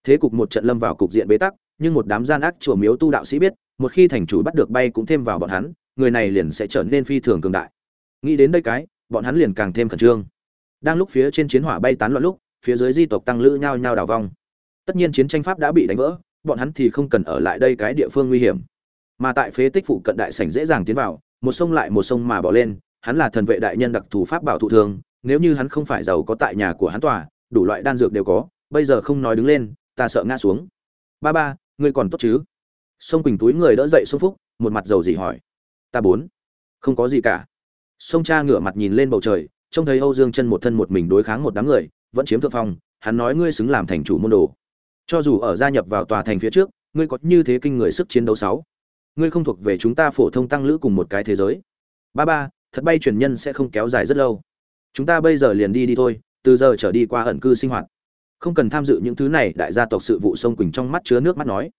Thế cục một trận lâm vào cục diện bế tắc, nhưng một đám gian ác chùa miếu tu đạo sĩ biết, một khi thành chủ bắt được bay cũng thêm vào bọn hắn, người này liền sẽ trở nên phi thường cường đại. Nghĩ đến đây cái, bọn hắn liền càng thêm khẩn trương. Đang lúc phía trên chiến hỏa bay tán loạn lúc, phía dưới di tộc tăng lữ nhao nhao đào vong. Tất nhiên chiến tranh pháp đã bị đánh vỡ, bọn hắn thì không cần ở lại đây cái địa phương nguy hiểm. Mà tại phế tích phụ cận đại sảnh dễ dàng tiến vào, một sông lại một sông mà bỏ lên, hắn là thần vệ đại nhân đặc thù pháp bảo thụ thường, nếu như hắn không phải giàu có tại nhà của hắn tòa đủ loại đan dược đều có, bây giờ không nói đứng lên, ta sợ ngã xuống. Ba ba, ngươi còn tốt chứ? Sông quỳnh túi người đỡ dậy sông phúc, một mặt dầu gì hỏi. Ta bốn, không có gì cả. Sông cha ngửa mặt nhìn lên bầu trời, trông thấy âu dương chân một thân một mình đối kháng một đám người, vẫn chiếm thượng phong, hắn nói ngươi xứng làm thành chủ môn đồ. Cho dù ở gia nhập vào tòa thành phía trước, ngươi có như thế kinh người sức chiến đấu sáu? Ngươi không thuộc về chúng ta phổ thông tăng lữ cùng một cái thế giới. Ba ba, thật bay truyền nhân sẽ không kéo dài rất lâu. Chúng ta bây giờ liền đi đi thôi từ giờ trở đi qua ẩn cư sinh hoạt. Không cần tham dự những thứ này, đại gia tộc sự vụ sông quỳnh trong mắt chứa nước mắt nói.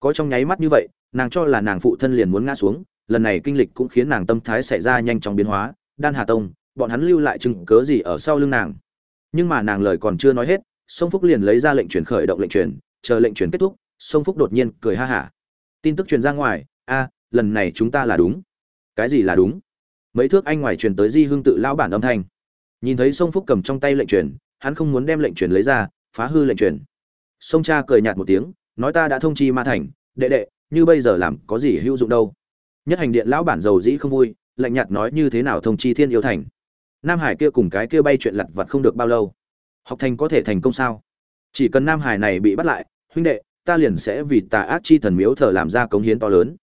Có trong nháy mắt như vậy, nàng cho là nàng phụ thân liền muốn ngã xuống, lần này kinh lịch cũng khiến nàng tâm thái xảy ra nhanh chóng biến hóa. Đan hà tông, bọn hắn lưu lại chứng cớ gì ở sau lưng nàng? Nhưng mà nàng lời còn chưa nói hết, sông phúc liền lấy ra lệnh chuyển khởi động lệnh chuyển chờ lệnh chuyển kết thúc, sông phúc đột nhiên cười ha hả. Tin tức truyền ra ngoài, a, lần này chúng ta là đúng. Cái gì là đúng? Mấy thước anh ngoài truyền tới di hương tự lão bản âm thanh nhìn thấy sông phúc cầm trong tay lệnh truyền, hắn không muốn đem lệnh truyền lấy ra, phá hư lệnh truyền. Sông cha cười nhạt một tiếng, nói ta đã thông chi ma thành, đệ đệ, như bây giờ làm có gì hữu dụng đâu. Nhất hành điện lão bản giàu dĩ không vui, lạnh nhạt nói như thế nào thông chi thiên yêu thành? Nam hải kia cùng cái kia bay chuyện lặt vặt không được bao lâu. Học thành có thể thành công sao? Chỉ cần nam hải này bị bắt lại, huynh đệ, ta liền sẽ vì tà ác chi thần miếu thờ làm ra cống hiến to lớn.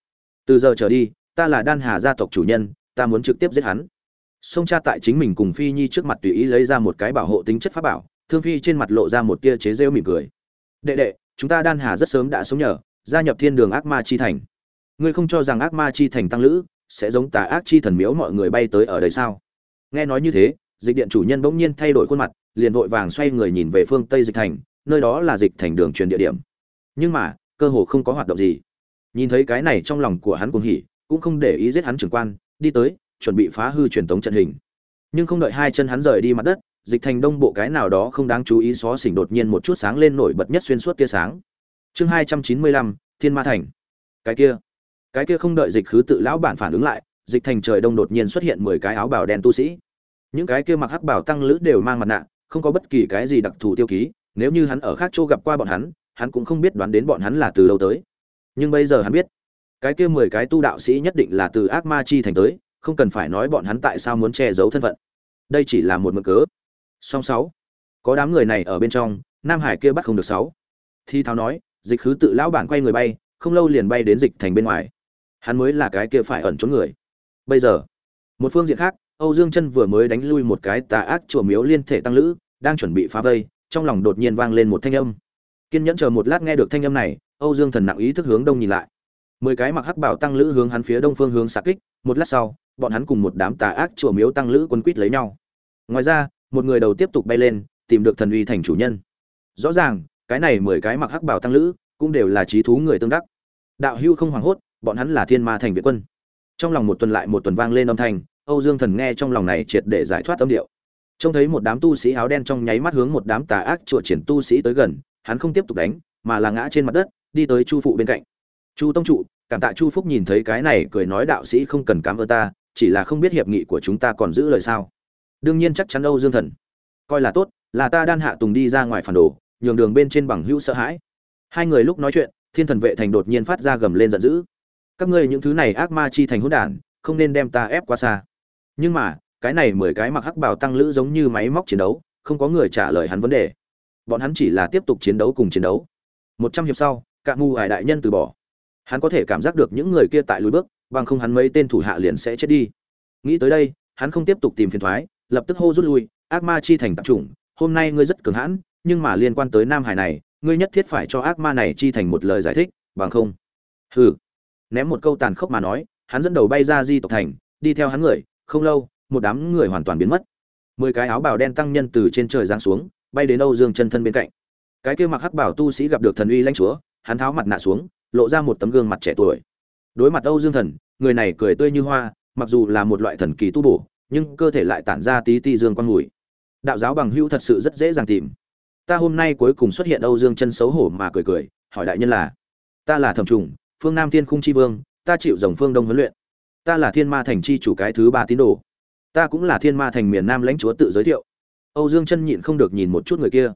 Từ giờ trở đi, ta là đan hà gia tộc chủ nhân, ta muốn trực tiếp giết hắn sông cha tại chính mình cùng phi nhi trước mặt tùy ý lấy ra một cái bảo hộ tính chất pháp bảo, thương phi trên mặt lộ ra một tia chế rêu mỉm cười. Đệ đệ, chúng ta đan hà rất sớm đã sống nhờ, gia nhập thiên đường ác ma chi thành. Ngươi không cho rằng ác ma chi thành tăng lữ sẽ giống tà ác chi thần miếu mọi người bay tới ở đây sao? Nghe nói như thế, dịch điện chủ nhân bỗng nhiên thay đổi khuôn mặt, liền vội vàng xoay người nhìn về phương tây dịch thành, nơi đó là dịch thành đường truyền địa điểm. Nhưng mà, cơ hồ không có hoạt động gì. Nhìn thấy cái này trong lòng của hắn cuồng hỉ, cũng không để ý giết hắn trưởng quan, đi tới chuẩn bị phá hư truyền tống trận hình. Nhưng không đợi hai chân hắn rời đi mặt đất, dịch thành đông bộ cái nào đó không đáng chú ý xó xỉnh đột nhiên một chút sáng lên nổi bật nhất xuyên suốt tia sáng. Chương hai trăm chín mươi lăm, thiên ma thành. Cái kia. Cái kia không đợi dịch khứ tự lão bản phản ứng lại, dịch thành trời đông đột nhiên xuất hiện mười cái áo bào đen tu sĩ. Những cái kia mặc hắc bảo tăng lữ đều mang mặt nạ, không có bất kỳ cái gì đặc thù tiêu ký, nếu như hắn ở khác chỗ gặp qua bọn hắn hắn cũng không biết đoán đến bọn hắn là từ đâu tới. Nhưng bây giờ hắn biết, cái kia mười cái tu đạo sĩ nhất định là từ ác ma chi thành tới không cần phải nói bọn hắn tại sao muốn che giấu thân phận. Đây chỉ là một mực cớ. Song sáu, có đám người này ở bên trong, nam hải kia bắt không được sáu. Thi tháo nói, dịch khứ tự lão bản quay người bay, không lâu liền bay đến dịch thành bên ngoài. Hắn mới là cái kia phải ẩn trốn người. Bây giờ, một phương diện khác, âu dương chân vừa mới đánh lui một cái tà ác chùa miếu liên thể tăng lữ, đang chuẩn bị phá vây, trong lòng đột nhiên vang lên một thanh âm. Kiên nhẫn chờ một lát nghe được thanh âm này, âu dương thần nặng ý thức hướng đông nhìn lại. Mười cái mặc hắc bảo tăng lữ hướng hắn phía đông phương hướng xạ kích, một lát sau bọn hắn cùng một đám tà ác chùa miếu tăng lữ quân quýt lấy nhau. Ngoài ra, một người đầu tiếp tục bay lên, tìm được thần uy thành chủ nhân. Rõ ràng, cái này mười cái mặc hắc bảo tăng lữ cũng đều là trí thú người tương đắc. Đạo hưu không hoảng hốt, bọn hắn là thiên ma thành việt quân. Trong lòng một tuần lại một tuần vang lên âm thanh, âu dương thần nghe trong lòng này triệt để giải thoát âm điệu. Trông thấy một đám tu sĩ áo đen trong nháy mắt hướng một đám tà ác chùa triển tu sĩ tới gần, hắn không tiếp tục đánh, mà là ngã trên mặt đất, đi tới chu phụ bên cạnh. Chu tông trụ, cảm tạ chu phúc nhìn thấy cái này cười nói đạo sĩ không cần cảm ơn ta chỉ là không biết hiệp nghị của chúng ta còn giữ lời sao. Đương nhiên chắc chắn âu dương thần. Coi là tốt, là ta đan hạ tùng đi ra ngoài phản đồ, nhường đường bên trên bằng hữu sợ hãi. Hai người lúc nói chuyện, thiên thần vệ thành đột nhiên phát ra gầm lên giận dữ. Các ngươi những thứ này ác ma chi thành hỗn đản, không nên đem ta ép quá xa. Nhưng mà, cái này mười cái mặc hắc bào tăng lữ giống như máy móc chiến đấu, không có người trả lời hắn vấn đề. Bọn hắn chỉ là tiếp tục chiến đấu cùng chiến đấu. Một trăm hiệp sau cả mù ải đại nhân từ bỏ. Hắn có thể cảm giác được những người kia tại lùi bước bằng không hắn mấy tên thủ hạ liền sẽ chết đi. Nghĩ tới đây, hắn không tiếp tục tìm phiền thoái, lập tức hô rút lui, ác ma chi thành tập trung hôm nay ngươi rất cường hãn, nhưng mà liên quan tới nam hải này, ngươi nhất thiết phải cho ác ma này chi thành một lời giải thích, bằng không. Hừ. Ném một câu tàn khốc mà nói, hắn dẫn đầu bay ra di tộc thành, đi theo hắn người, không lâu, một đám người hoàn toàn biến mất. Mười cái áo bào đen tăng nhân từ trên trời giáng xuống, bay đến âu dương chân thân bên cạnh. Cái kia mặc hắc bảo tu sĩ gặp được thần uy lãnh chúa, hắn tháo mặt nạ xuống, lộ ra một tấm gương mặt trẻ tuổi đối mặt âu dương thần, người này cười tươi như hoa, mặc dù là một loại thần kỳ tu bổ, nhưng cơ thể lại tản ra tí ti dương quan mùi. Đạo giáo bằng hữu thật sự rất dễ dàng tìm. Ta hôm nay cuối cùng xuất hiện âu dương chân xấu hổ mà cười cười, hỏi đại nhân là, ta là thẩm trùng, phương nam thiên khung chi vương, ta chịu dòng phương đông huấn luyện. Ta là thiên ma thành chi chủ cái thứ ba tín đồ. Ta cũng là thiên ma thành miền nam lãnh chúa tự giới thiệu. Âu dương chân nhịn không được nhìn một chút người kia.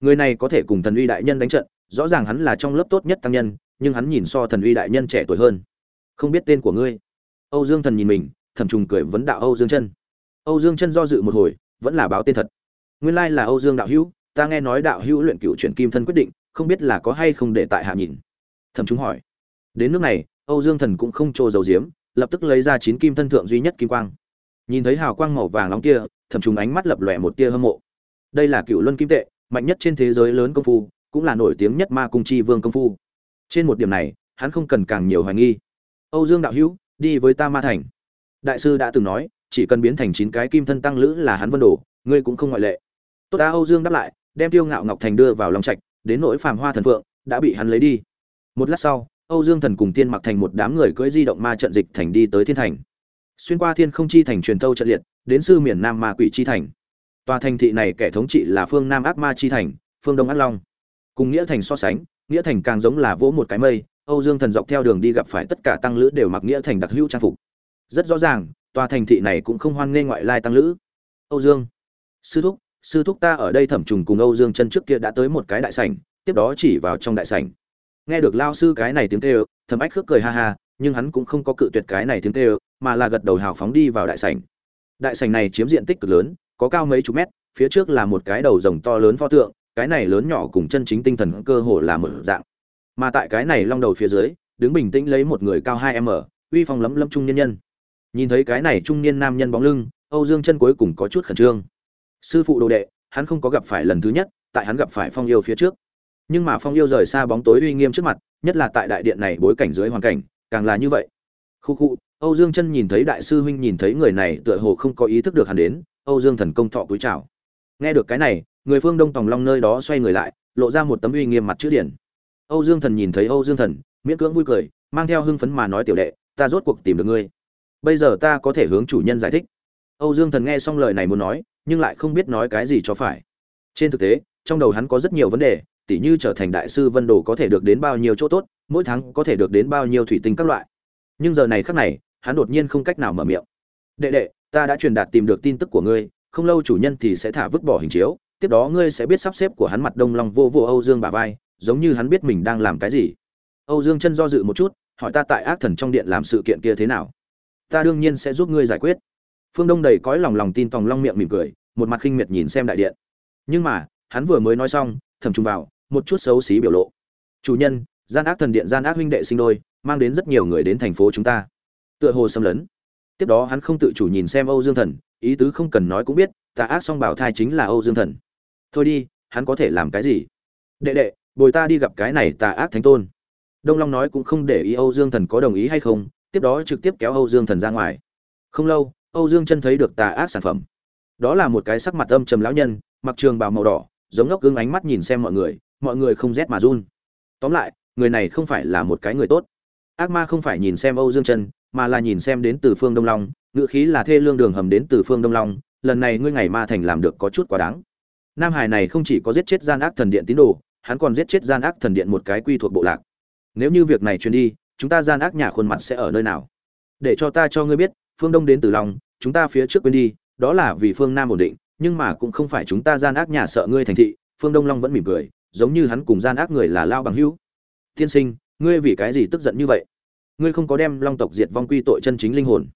Người này có thể cùng thần uy đại nhân đánh trận, rõ ràng hắn là trong lớp tốt nhất tăng nhân, nhưng hắn nhìn so thần uy đại nhân trẻ tuổi hơn không biết tên của ngươi. Âu dương thần nhìn mình thẩm trùng cười vấn đạo âu dương chân. Âu dương chân do dự một hồi, vẫn là báo tên thật. Nguyên lai là âu dương đạo hữu, ta nghe nói đạo hữu luyện cựu chuyển kim thân quyết định, không biết là có hay không để tại hạ nhìn. Thẩm chúng hỏi. Đến nước này, âu dương thần cũng không trô dầu diếm, lập tức lấy ra chín kim thân thượng duy nhất kim quang. Nhìn thấy hào quang màu vàng nóng kia thẩm chúng ánh mắt lập lòe một tia hâm mộ. Đây là cựu luân kim tệ, mạnh nhất trên thế giới lớn công phu, cũng là nổi tiếng nhất ma cung chi vương công phu. Trên một điểm này, hắn không cần càng nhiều hoài nghi âu dương đạo hữu đi với ta ma thành. Đại sư đã từng nói chỉ cần biến thành chín cái kim thân tăng lữ là hắn vân đổ, ngươi cũng không ngoại lệ. Tốt ta âu dương đáp lại đem tiêu ngạo ngọc thành đưa vào lòng trạch đến nỗi phàm hoa thần phượng đã bị hắn lấy đi. Một lát sau âu dương thần cùng tiên mặc thành một đám người cưỡi di động ma trận dịch thành đi tới thiên thành. Xuyên qua thiên không chi thành truyền tâu trận liệt đến sư miền nam ma quỷ chi thành. Tòa thành thị này kẻ thống trị là phương nam ác ma chi thành phương đông ác long. Cùng nghĩa thành so sánh nghĩa thành càng giống là vỗ một cái mây âu dương thần dọc theo đường đi gặp phải tất cả tăng lữ đều mặc nghĩa thành đặc hữu trang phục. Rất rõ ràng, tòa thành thị này cũng không hoan nghênh ngoại lai tăng lữ. Âu dương, sư thúc sư thúc ta ở đây thẩm trùng cùng âu dương chân trước kia đã tới một cái đại sảnh, tiếp đó chỉ vào trong đại sảnh. Nghe được lao sư cái này tiếng kêu, thẩm ách khước cười ha ha, nhưng hắn cũng không có cự tuyệt cái này tiếng kêu, mà là gật đầu hào phóng đi vào đại sảnh. Đại sảnh này chiếm diện tích cực lớn, có cao mấy chục mét, phía trước là một cái đầu rồng to lớn pho tượng, cái này lớn nhỏ cùng chân chính tinh thần cơ hồ là một dạng mà tại cái này long đầu phía dưới, đứng bình tĩnh lấy một người cao hai m uy phong lấm lấm trung niên nhân. Nhìn thấy cái này trung niên nam nhân bóng lưng, âu dương chân cuối cùng có chút khẩn trương. Sư phụ đồ đệ, hắn không có gặp phải lần thứ nhất, tại hắn gặp phải phong yêu phía trước. Nhưng mà phong yêu rời xa bóng tối uy nghiêm trước mặt, nhất là tại đại điện này bối cảnh dưới hoàn cảnh, càng là như vậy. Khu khu, âu dương chân nhìn thấy đại sư huynh nhìn thấy người này tựa hồ không có ý thức được hắn đến, âu dương thần công thọ cúi chào. Nghe được cái này, người phương đông tòng long nơi đó xoay người lại, lộ ra một tấm uy nghiêm mặt chữ điển âu dương thần nhìn thấy âu dương thần, miễn cưỡng vui cười, mang theo hưng phấn mà nói, tiểu đệ, ta rốt cuộc tìm được ngươi. Bây giờ ta có thể hướng chủ nhân giải thích. Âu dương thần nghe xong lời này muốn nói, nhưng lại không biết nói cái gì cho phải. Trên thực tế, trong đầu hắn có rất nhiều vấn đề, tỉ như trở thành đại sư vân đồ có thể được đến bao nhiêu chỗ tốt, mỗi tháng có thể được đến bao nhiêu thủy tinh các loại. Nhưng giờ này khắc này, hắn đột nhiên không cách nào mở miệng. Đệ đệ, ta đã truyền đạt tìm được tin tức của ngươi, không lâu chủ nhân thì sẽ thả vứt bỏ hình chiếu, tiếp đó ngươi sẽ biết sắp xếp của hắn mặt đông long vô vô âu dương bà vai giống như hắn biết mình đang làm cái gì. Âu dương chân do dự một chút, hỏi ta tại ác thần trong điện làm sự kiện kia thế nào? Ta đương nhiên sẽ giúp ngươi giải quyết. Phương đông đầy cõi lòng lòng tin tòng long miệng mỉm cười, một mặt khinh miệt nhìn xem đại điện. Nhưng mà, hắn vừa mới nói xong, thầm trung vào, một chút xấu xí biểu lộ. Chủ nhân, gian ác thần điện, gian ác huynh đệ sinh đôi, mang đến rất nhiều người đến thành phố chúng ta. Tựa hồ xâm lấn. Tiếp đó hắn không tự chủ nhìn xem âu dương thần, ý tứ không cần nói cũng biết, tà ác song bảo thai chính là âu dương thần. Thôi đi, hắn có thể làm cái gì? Đệ đệ bồi ta đi gặp cái này tà ác thánh tôn. Đông long nói cũng không để ý âu dương thần có đồng ý hay không, tiếp đó trực tiếp kéo âu dương thần ra ngoài. Không lâu, âu dương chân thấy được tà ác sản phẩm. Đó là một cái sắc mặt âm trầm lão nhân, mặc trường bào màu đỏ, giống ngốc gương ánh mắt nhìn xem mọi người mọi người không rét mà run. Tóm lại, người này không phải là một cái người tốt. Ác ma không phải nhìn xem âu dương chân, mà là nhìn xem đến từ phương đông long ngự khí là thê lương đường hầm đến từ phương đông long, lần này ngươi ngày ma thành làm được có chút quá đáng. Nam hải này không chỉ có giết chết gian ác thần điện tín đồ hắn còn giết chết gian ác thần điện một cái quy thuộc bộ lạc. Nếu như việc này truyền đi, chúng ta gian ác nhà khuôn mặt sẽ ở nơi nào? Để cho ta cho ngươi biết, phương đông đến từ long, chúng ta phía trước quên đi, đó là vì phương nam ổn định, nhưng mà cũng không phải chúng ta gian ác nhà sợ ngươi thành thị, phương đông long vẫn mỉm cười, giống như hắn cùng gian ác người là lao bằng hữu. Tiên sinh, ngươi vì cái gì tức giận như vậy? Ngươi không có đem long tộc diệt vong quy tội chân chính linh hồn.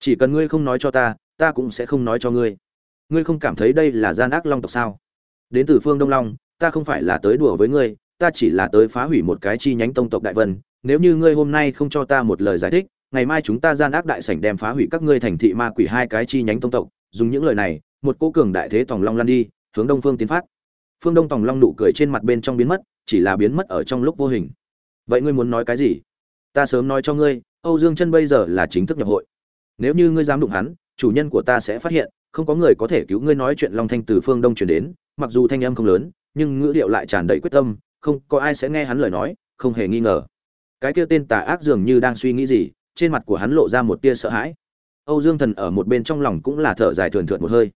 Chỉ cần ngươi không nói cho ta ta cũng sẽ không nói cho ngươi. Ngươi không cảm thấy đây là gian ác long tộc sao? Đến từ phương đông long ta không phải là tới đùa với ngươi, ta chỉ là tới phá hủy một cái chi nhánh tông tộc đại vân, nếu như ngươi hôm nay không cho ta một lời giải thích, ngày mai chúng ta gian ác đại sảnh đem phá hủy các ngươi thành thị ma quỷ hai cái chi nhánh tông tộc, dùng những lời này, một cỗ cường đại thế tòng long lăn đi, hướng đông phương tiến phát. Phương đông tòng long nụ cười trên mặt bên trong biến mất, chỉ là biến mất ở trong lúc vô hình. Vậy ngươi muốn nói cái gì? Ta sớm nói cho ngươi, âu dương chân bây giờ là chính thức nhập hội. Nếu như ngươi dám đụng hắn, chủ nhân của ta sẽ phát hiện, không có người có thể cứu ngươi nói chuyện long thanh từ phương đông chuyển đến, mặc dù thanh âm không lớn nhưng ngữ điệu lại tràn đầy quyết tâm, không có ai sẽ nghe hắn lời nói, không hề nghi ngờ. Cái kia tên tà ác dường như đang suy nghĩ gì, trên mặt của hắn lộ ra một tia sợ hãi. Âu dương thần ở một bên trong lòng cũng là thở dài thườn thượt một hơi.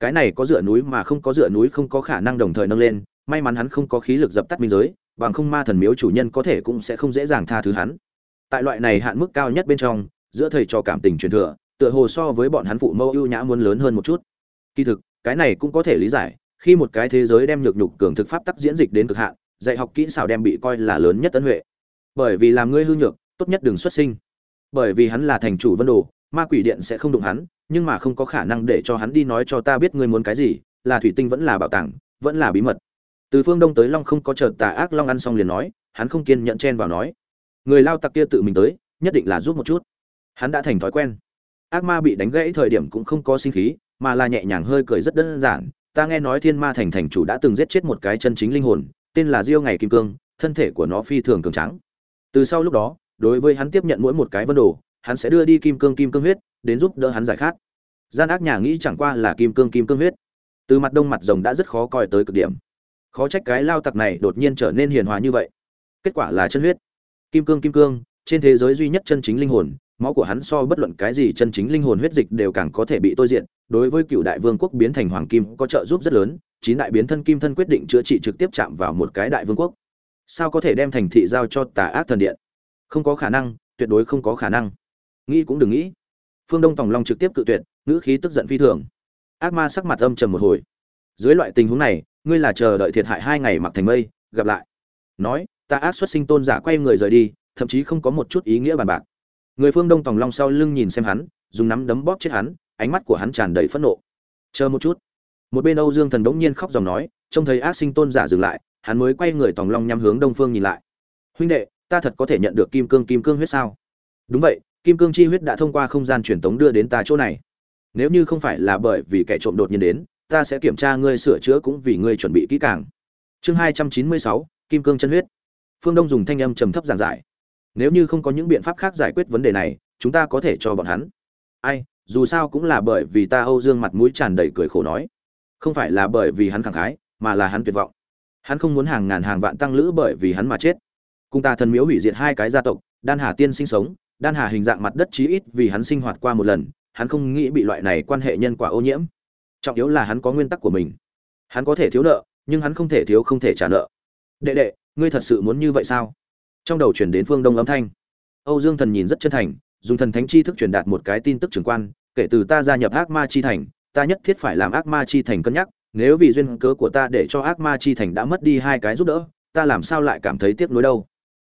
Cái này có dựa núi mà không có dựa núi không có khả năng đồng thời nâng lên, may mắn hắn không có khí lực dập tắt minh giới, bằng không ma thần miếu chủ nhân có thể cũng sẽ không dễ dàng tha thứ hắn. Tại loại này hạn mức cao nhất bên trong, giữa thầy trò cảm tình truyền thừa, tựa hồ so với bọn hắn phụ mẫu ưu nhã muốn lớn hơn một chút. Kỳ thực, cái này cũng có thể lý giải khi một cái thế giới đem nhược nhục cường thực pháp tắc diễn dịch đến cực hạn, dạy học kỹ xảo đem bị coi là lớn nhất tấn huệ. Bởi vì làm ngươi hư nhược, tốt nhất đừng xuất sinh. Bởi vì hắn là thành chủ vân đồ, ma quỷ điện sẽ không đụng hắn, nhưng mà không có khả năng để cho hắn đi nói cho ta biết ngươi muốn cái gì, là thủy tinh vẫn là bảo tàng, vẫn là bí mật. Từ phương đông tới long không có chợt tà ác long ăn xong liền nói, hắn không kiên nhẫn chen vào nói. Người lao tặc kia tự mình tới, nhất định là giúp một chút. Hắn đã thành thói quen. Ác ma bị đánh gãy thời điểm cũng không có sinh khí, mà là nhẹ nhàng hơi cười rất đơn giản ta nghe nói thiên ma thành thành chủ đã từng giết chết một cái chân chính linh hồn, tên là diêu ngày kim cương, thân thể của nó phi thường cường trắng từ sau lúc đó, đối với hắn tiếp nhận mỗi một cái vân đồ, hắn sẽ đưa đi kim cương kim cương huyết, đến giúp đỡ hắn giải khát. Gian ác nhà nghĩ chẳng qua là kim cương kim cương huyết. Từ mặt đông mặt rồng đã rất khó coi tới cực điểm. Khó trách cái lao tặc này đột nhiên trở nên hiền hòa như vậy. Kết quả là chân huyết. Kim cương kim cương, trên thế giới duy nhất chân chính linh hồn máu của hắn so bất luận cái gì chân chính linh hồn huyết dịch đều càng có thể bị tôi diện đối với cựu đại vương quốc biến thành hoàng kim có trợ giúp rất lớn, chín đại biến thân kim thân quyết định chữa trị trực tiếp chạm vào một cái đại vương quốc. Sao có thể đem thành thị giao cho tà ác thần điện? Không có khả năng, tuyệt đối không có khả năng. Nghĩ cũng đừng nghĩ. Phương đông tòng long trực tiếp cự tuyệt, ngữ khí tức giận phi thường. Ác ma sắc mặt âm trầm một hồi. Dưới loại tình huống này, ngươi là chờ đợi thiệt hại hai ngày mặc thành mây, gặp lại. Nói ta ác xuất sinh tôn giả quay người rời đi, thậm chí không có một chút ý nghĩa bàn bạc người phương đông tòng long sau lưng nhìn xem hắn, dùng nắm đấm bóp chết hắn, ánh mắt của hắn tràn đầy phẫn nộ. Chờ một chút. Một bên âu dương thần đống nhiên khóc dòng nói, trông thấy ác sinh tôn giả dừng lại, hắn mới quay người tòng long nhắm hướng đông phương nhìn lại. Huynh đệ, ta thật có thể nhận được kim cương kim cương huyết sao? Đúng vậy, kim cương chi huyết đã thông qua không gian truyền tống đưa đến ta chỗ này. Nếu như không phải là bởi vì kẻ trộm đột nhiên đến, ta sẽ kiểm tra ngươi sửa chữa cũng vì ngươi chuẩn bị kỹ càng. Chương hai trăm chín mươi sáu, kim cương chân huyết. Phương đông dùng thanh âm trầm thấp giảng giải nếu như không có những biện pháp khác giải quyết vấn đề này, chúng ta có thể cho bọn hắn. Ai, dù sao cũng là bởi vì ta âu dương mặt mũi tràn đầy cười khổ nói. Không phải là bởi vì hắn khẳng khái, mà là hắn tuyệt vọng. Hắn không muốn hàng ngàn hàng vạn tăng lữ bởi vì hắn mà chết. Cùng ta thần miếu hủy diệt hai cái gia tộc, đan hà tiên sinh sống, đan hà hình dạng mặt đất chí ít vì hắn sinh hoạt qua một lần, hắn không nghĩ bị loại này quan hệ nhân quả ô nhiễm. Trọng yếu là hắn có nguyên tắc của mình. Hắn có thể thiếu nợ, nhưng hắn không thể thiếu không thể trả nợ. Đệ đệ, ngươi thật sự muốn như vậy sao? Trong đầu chuyển đến phương đông âm thanh. Âu dương thần nhìn rất chân thành, dùng thần thánh chi thức truyền đạt một cái tin tức trưởng quan, kể từ ta gia nhập ác ma chi thành, ta nhất thiết phải làm ác ma chi thành cân nhắc, nếu vì duyên cớ của ta để cho ác ma chi thành đã mất đi hai cái giúp đỡ, ta làm sao lại cảm thấy tiếc nuối đâu?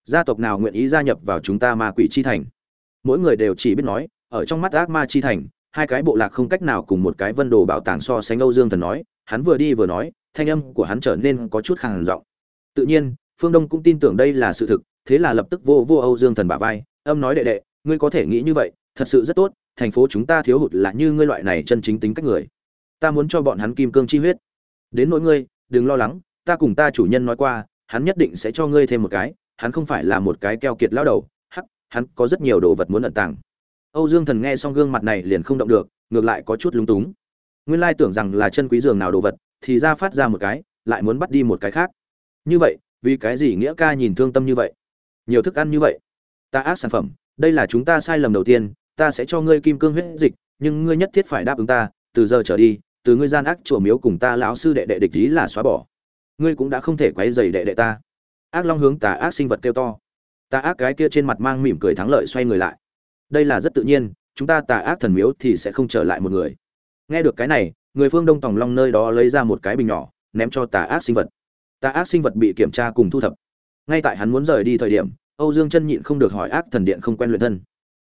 Gia tộc nào nguyện ý gia nhập vào chúng ta ma quỷ chi thành? Mỗi người đều chỉ biết nói, ở trong mắt ác ma chi thành, hai cái bộ lạc không cách nào cùng một cái vân đồ bảo tàng so sánh âu dương thần nói, hắn vừa đi vừa nói, thanh âm của hắn trở nên có chút khàn giọng. Tự nhiên, phương đông cũng tin tưởng đây là sự thực thế là lập tức vô vô âu dương thần bả vai, âm nói đệ đệ, ngươi có thể nghĩ như vậy, thật sự rất tốt, thành phố chúng ta thiếu hụt là như ngươi loại này chân chính tính cách người. Ta muốn cho bọn hắn kim cương chi huyết. Đến nỗi ngươi, đừng lo lắng, ta cùng ta chủ nhân nói qua, hắn nhất định sẽ cho ngươi thêm một cái, hắn không phải là một cái keo kiệt lao đầu, hắc, hắn có rất nhiều đồ vật muốn ẩn tàng. Âu dương thần nghe xong gương mặt này liền không động được, ngược lại có chút lúng túng. Nguyên lai tưởng rằng là chân quý giường nào đồ vật, thì ra phát ra một cái, lại muốn bắt đi một cái khác. Như vậy, vì cái gì nghĩa ca nhìn thương tâm như vậy? Nhiều thức ăn như vậy. Ta ác sản phẩm, đây là chúng ta sai lầm đầu tiên, ta sẽ cho ngươi kim cương huyết dịch, nhưng ngươi nhất thiết phải đáp ứng ta, từ giờ trở đi, từ ngươi gian ác chùa miếu cùng ta lão sư đệ đệ địch ý là xóa bỏ. Ngươi cũng đã không thể quấy dày đệ đệ ta. Ác long hướng tà ác sinh vật kêu to. Tà ác cái kia trên mặt mang mỉm cười thắng lợi xoay người lại. Đây là rất tự nhiên, chúng ta tà ác thần miếu thì sẽ không trở lại một người. Nghe được cái này, người phương đông tòng long nơi đó lấy ra một cái bình nhỏ, ném cho tà ác sinh vật. Tà ác sinh vật bị kiểm tra cùng thu thập ngay tại hắn muốn rời đi thời điểm, âu dương chân nhịn không được hỏi ác thần điện không quen luyện thân.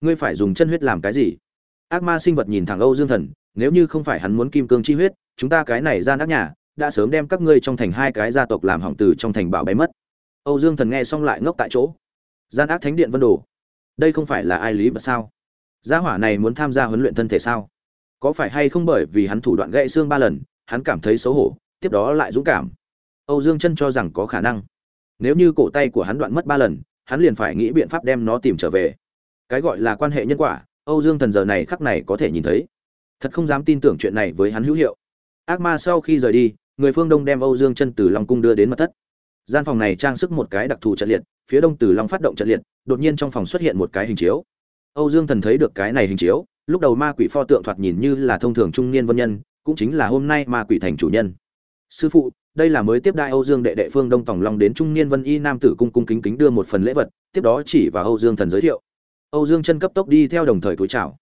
Ngươi phải dùng chân huyết làm cái gì? Ác ma sinh vật nhìn thẳng âu dương thần, nếu như không phải hắn muốn kim cương chi huyết, chúng ta cái này ra nát nhà, đã sớm đem các ngươi trong thành hai cái gia tộc làm hỏng từ trong thành bảo bé mất. Âu dương thần nghe xong lại ngốc tại chỗ. Gian ác thánh điện vân đồ. Đây không phải là ai lý vật sao? Gia hỏa này muốn tham gia huấn luyện thân thể sao? Có phải hay không bởi vì hắn thủ đoạn gãy xương ba lần, hắn cảm thấy xấu hổ, tiếp đó lại dũng cảm. Âu dương chân cho rằng có khả năng nếu như cổ tay của hắn đoạn mất ba lần, hắn liền phải nghĩ biện pháp đem nó tìm trở về. Cái gọi là quan hệ nhân quả, âu dương thần giờ này khắc này có thể nhìn thấy. Thật không dám tin tưởng chuyện này với hắn hữu hiệu. Ác ma sau khi rời đi, người phương đông đem âu dương chân từ long cung đưa đến mật thất. Gian phòng này trang sức một cái đặc thù trận liệt, phía đông từ long phát động trận liệt, đột nhiên trong phòng xuất hiện một cái hình chiếu. Âu dương thần thấy được cái này hình chiếu, lúc đầu ma quỷ pho tượng thoạt nhìn như là thông thường trung niên vân nhân, cũng chính là hôm nay ma quỷ thành chủ nhân. Sư phụ đây là mới tiếp đại âu dương đệ đệ phương đông tòng long đến trung niên vân y nam tử cung cung kính kính đưa một phần lễ vật, tiếp đó chỉ vào âu dương thần giới thiệu. Âu dương chân cấp tốc đi theo đồng thời túi chào.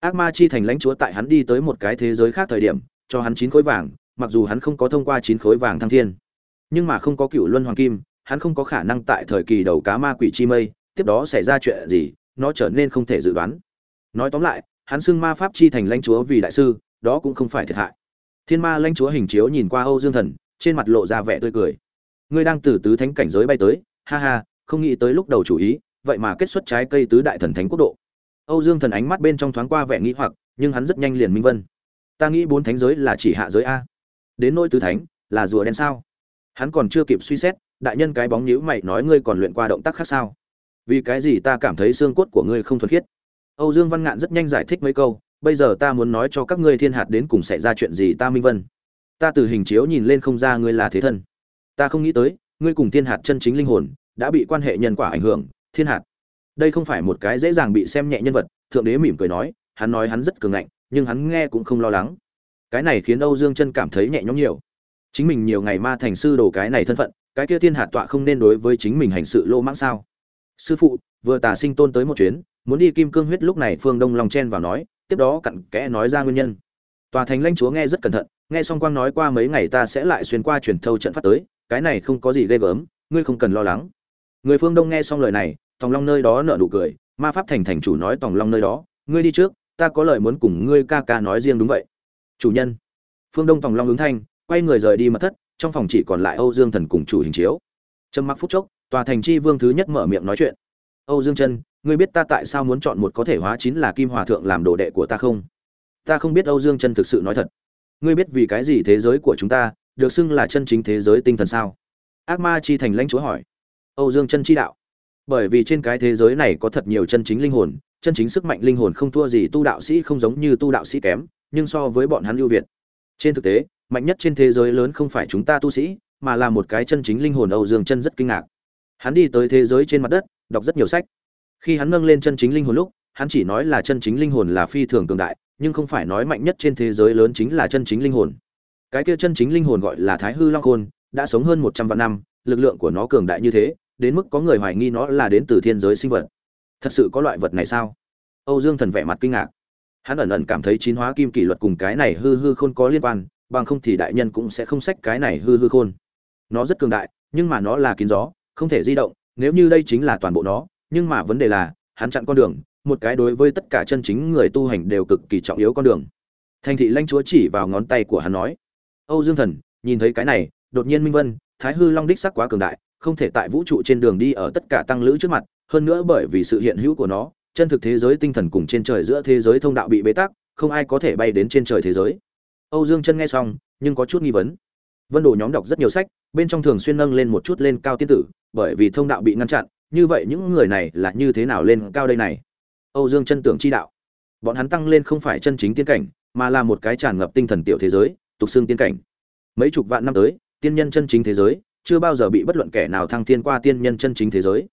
Ác ma chi thành lãnh chúa tại hắn đi tới một cái thế giới khác thời điểm, cho hắn chín khối vàng, mặc dù hắn không có thông qua chín khối vàng thăng thiên, nhưng mà không có cựu luân hoàng kim, hắn không có khả năng tại thời kỳ đầu cá ma quỷ chi mây, tiếp đó xảy ra chuyện gì, nó trở nên không thể dự đoán. Nói tóm lại, hắn xưng ma pháp chi thành lãnh chúa vì đại sư, đó cũng không phải thiệt hại. Thiên ma lãnh chúa hình chiếu nhìn qua âu dương thần trên mặt lộ ra vẻ tươi cười. Ngươi đang từ tứ thánh cảnh giới bay tới, ha ha, không nghĩ tới lúc đầu chủ ý, vậy mà kết xuất trái cây tứ đại thần thánh quốc độ. Âu dương thần ánh mắt bên trong thoáng qua vẻ nghĩ hoặc, nhưng hắn rất nhanh liền minh vân. Ta nghĩ bốn thánh giới là chỉ hạ giới a. Đến nỗi tứ thánh, là rùa đen sao? Hắn còn chưa kịp suy xét, đại nhân cái bóng nhíu mày nói ngươi còn luyện qua động tác khác sao? Vì cái gì ta cảm thấy xương cốt của ngươi không thuần khiết? Âu dương văn ngạn rất nhanh giải thích mấy câu, bây giờ ta muốn nói cho các ngươi thiên hạt đến cùng xảy ra chuyện gì ta minh vân ta từ hình chiếu nhìn lên không ra ngươi là thế thân. Ta không nghĩ tới, ngươi cùng thiên hạt chân chính linh hồn, đã bị quan hệ nhân quả ảnh hưởng, thiên hạt. Đây không phải một cái dễ dàng bị xem nhẹ nhân vật, thượng đế mỉm cười nói, hắn nói hắn rất cường ngạnh, nhưng hắn nghe cũng không lo lắng. Cái này khiến âu dương chân cảm thấy nhẹ nhõm nhiều. Chính mình nhiều ngày ma thành sư đồ cái này thân phận, cái kia thiên hạt tọa không nên đối với chính mình hành sự lô mãng sao? Sư phụ, vừa tà sinh tôn tới một chuyến, muốn đi kim cương huyết lúc này phương đông lòng chen vào nói, tiếp đó cặn kẽ nói ra nguyên nhân. Tòa thành lãnh chúa nghe rất cẩn thận nghe xong quang nói qua mấy ngày ta sẽ lại xuyên qua truyền thâu trận phát tới, cái này không có gì ghê gớm, ngươi không cần lo lắng. Người phương đông nghe xong lời này, tòng long nơi đó nở nụ cười, ma pháp thành thành chủ nói tòng long nơi đó, ngươi đi trước, ta có lời muốn cùng ngươi ca ca nói riêng đúng vậy. Chủ nhân. Phương đông tòng long ứng thanh, quay người rời đi mật thất, trong phòng chỉ còn lại âu dương thần cùng chủ hình chiếu. Trầm mặc phút chốc, tòa thành chi vương thứ nhất mở miệng nói chuyện. Âu dương chân ngươi biết ta tại sao muốn chọn một có thể hóa chín là kim hòa thượng làm đồ đệ của ta không? Ta không biết âu dương chân thực sự nói thật ngươi biết vì cái gì thế giới của chúng ta được xưng là chân chính thế giới tinh thần sao? Ác ma chi thành lãnh chúa hỏi. Âu dương chân chi đạo. Bởi vì trên cái thế giới này có thật nhiều chân chính linh hồn, chân chính sức mạnh linh hồn không thua gì tu đạo sĩ không giống như tu đạo sĩ kém, nhưng so với bọn hắn ưu việt. Trên thực tế, mạnh nhất trên thế giới lớn không phải chúng ta tu sĩ, mà là một cái chân chính linh hồn âu dương chân rất kinh ngạc. Hắn đi tới thế giới trên mặt đất, đọc rất nhiều sách. Khi hắn nâng lên chân chính linh hồn lúc, hắn chỉ nói là chân chính linh hồn là phi thường cường đại nhưng không phải nói mạnh nhất trên thế giới lớn chính là chân chính linh hồn. Cái kia chân chính linh hồn gọi là thái hư long khôn, đã sống hơn một trăm vạn năm, lực lượng của nó cường đại như thế, đến mức có người hoài nghi nó là đến từ thiên giới sinh vật. Thật sự có loại vật này sao? Âu dương thần vẻ mặt kinh ngạc. Hắn ẩn ẩn cảm thấy chín hóa kim kỷ luật cùng cái này hư hư khôn có liên quan, bằng không thì đại nhân cũng sẽ không sách cái này hư hư khôn. Nó rất cường đại, nhưng mà nó là kín gió, không thể di động, nếu như đây chính là toàn bộ nó, nhưng mà vấn đề là, hắn chặn con đường một cái đối với tất cả chân chính người tu hành đều cực kỳ trọng yếu con đường. Thành thị lãnh chúa chỉ vào ngón tay của hắn nói, âu dương thần, nhìn thấy cái này, đột nhiên minh vân, thái hư long đích sắc quá cường đại, không thể tại vũ trụ trên đường đi ở tất cả tăng lữ trước mặt, hơn nữa bởi vì sự hiện hữu của nó, chân thực thế giới tinh thần cùng trên trời giữa thế giới thông đạo bị bế tắc, không ai có thể bay đến trên trời thế giới. Âu dương chân nghe xong, nhưng có chút nghi vấn. Vân đồ nhóm đọc rất nhiều sách, bên trong thường xuyên nâng lên một chút lên cao tiên tử, bởi vì thông đạo bị ngăn chặn, như vậy những người này là như thế nào lên cao đây này? Âu dương chân tưởng chi đạo. Bọn hắn tăng lên không phải chân chính tiên cảnh, mà là một cái tràn ngập tinh thần tiểu thế giới, tục xương tiên cảnh. Mấy chục vạn năm tới, tiên nhân chân chính thế giới, chưa bao giờ bị bất luận kẻ nào thăng thiên qua tiên nhân chân chính thế giới.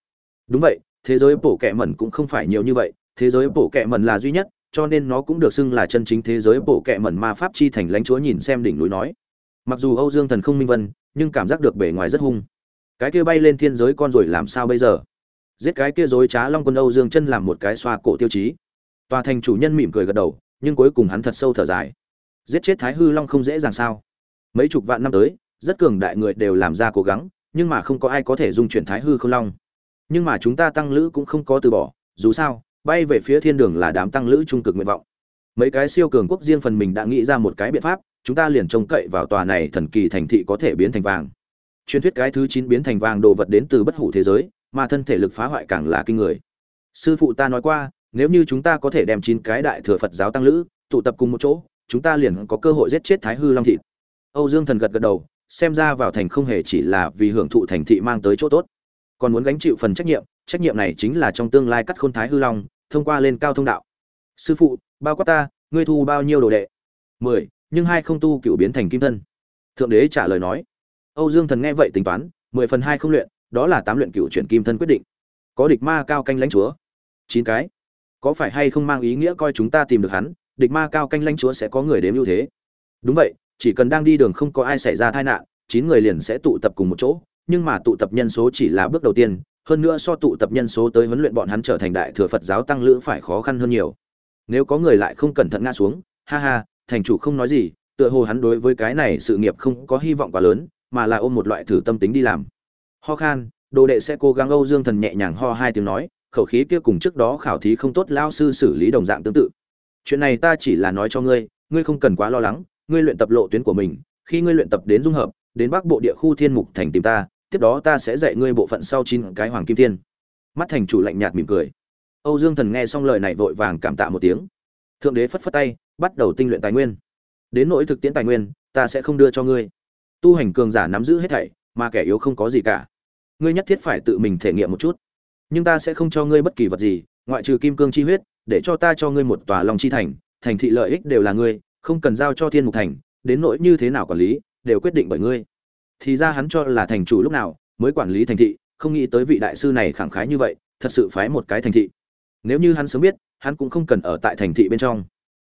Đúng vậy, thế giới bổ kệ mẩn cũng không phải nhiều như vậy, thế giới bổ kệ mẩn là duy nhất, cho nên nó cũng được xưng là chân chính thế giới bổ kệ mẩn ma pháp chi thành lãnh chúa nhìn xem đỉnh núi nói. Mặc dù âu dương thần không minh vân, nhưng cảm giác được bề ngoài rất hung. Cái kia bay lên thiên giới con rồi làm sao bây giờ? Giết cái kia dối trá long quân âu dương chân làm một cái xoa cổ tiêu chí. Tòa thành chủ nhân mỉm cười gật đầu, nhưng cuối cùng hắn thật sâu thở dài. Giết chết thái hư long không dễ dàng sao? Mấy chục vạn năm tới, rất cường đại người đều làm ra cố gắng, nhưng mà không có ai có thể dung chuyển thái hư không long. Nhưng mà chúng ta tăng lữ cũng không có từ bỏ, dù sao, bay về phía thiên đường là đám tăng lữ trung cực nguyện vọng. Mấy cái siêu cường quốc riêng phần mình đã nghĩ ra một cái biện pháp, chúng ta liền trông cậy vào tòa này thần kỳ thành thị có thể biến thành vàng. Truyền thuyết cái thứ chín biến thành vàng đồ vật đến từ bất hủ thế giới mà thân thể lực phá hoại càng là kinh người. Sư phụ ta nói qua, nếu như chúng ta có thể đem chín cái đại thừa phật giáo tăng lữ, tụ tập cùng một chỗ, chúng ta liền có cơ hội giết chết thái hư long thịt âu dương thần gật gật đầu, xem ra vào thành không hề chỉ là vì hưởng thụ thành thị mang tới chỗ tốt. Còn muốn gánh chịu phần trách nhiệm trách nhiệm này chính là trong tương lai cắt khôn thái hư long, thông qua lên cao thông đạo. Sư phụ, bao quát ta, ngươi thu bao nhiêu đồ đệ? Mười, nhưng hai không tu cựu biến thành kim thân. Thượng đế trả lời nói. Âu dương thần nghe vậy tính toán, mười phần hai không luyện đó là tám luyện cựu chuyển kim thân quyết định. Có địch ma cao canh lãnh chúa. Chín cái. Có phải hay không mang ý nghĩa coi chúng ta tìm được hắn, địch ma cao canh lãnh chúa sẽ có người đếm ưu thế. Đúng vậy, chỉ cần đang đi đường không có ai xảy ra tai nạn, chín người liền sẽ tụ tập cùng một chỗ, nhưng mà tụ tập nhân số chỉ là bước đầu tiên, hơn nữa so tụ tập nhân số tới huấn luyện bọn hắn trở thành đại thừa phật giáo tăng lữ phải khó khăn hơn nhiều. Nếu có người lại không cẩn thận ngã xuống, ha ha, thành chủ không nói gì, tựa hồ hắn đối với cái này sự nghiệp không có hy vọng quá lớn, mà là ôm một loại thử tâm tính đi làm ho khan, đồ đệ sẽ cố gắng âu dương thần nhẹ nhàng ho hai tiếng nói, khẩu khí kia cùng trước đó khảo thí không tốt lao sư xử lý đồng dạng tương tự. Chuyện này ta chỉ là nói cho ngươi ngươi không cần quá lo lắng, ngươi luyện tập lộ tuyến của mình, khi ngươi luyện tập đến dung hợp, đến bắc bộ địa khu thiên mục thành tìm ta, tiếp đó ta sẽ dạy ngươi bộ phận sau chín cái hoàng kim thiên. Mắt thành chủ lạnh nhạt mỉm cười. Âu dương thần nghe xong lời này vội vàng cảm tạ một tiếng. Thượng đế phất phất tay, bắt đầu tinh luyện tài nguyên. Đến nỗi thực tiễn tài nguyên, ta sẽ không đưa cho ngươi. Tu hành cường giả nắm giữ hết thảy mà kẻ yếu không có gì cả. Ngươi nhất thiết phải tự mình thể nghiệm một chút. Nhưng ta sẽ không cho ngươi bất kỳ vật gì, ngoại trừ kim cương chi huyết, để cho ta cho ngươi một tòa lòng chi thành thành thị lợi ích đều là ngươi, không cần giao cho thiên mục thành, đến nỗi như thế nào quản lý, đều quyết định bởi ngươi. Thì ra hắn cho là thành chủ lúc nào mới quản lý thành thị, không nghĩ tới vị đại sư này khẳng khái như vậy, thật sự phái một cái thành thị. Nếu như hắn sớm biết, hắn cũng không cần ở tại thành thị bên trong.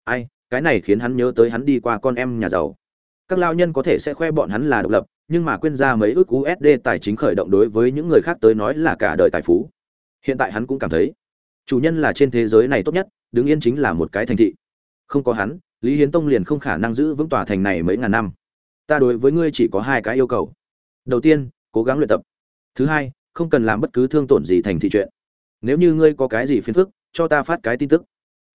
Ai, cái này khiến hắn nhớ tới hắn đi qua con em nhà giàu. Các lao nhân có thể sẽ khoe bọn hắn là độc lập nhưng mà quên ra mấy ước usd tài chính khởi động đối với những người khác tới nói là cả đời tài phú. Hiện tại hắn cũng cảm thấy, chủ nhân là trên thế giới này tốt nhất, đứng yên chính là một cái thành thị. Không có hắn, lý hiến tông liền không khả năng giữ vững tòa thành này mấy ngàn năm. Ta đối với ngươi chỉ có hai cái yêu cầu. Đầu tiên, cố gắng luyện tập. Thứ hai, không cần làm bất cứ thương tổn gì thành thị chuyện. Nếu như ngươi có cái gì phiền phức, cho ta phát cái tin tức.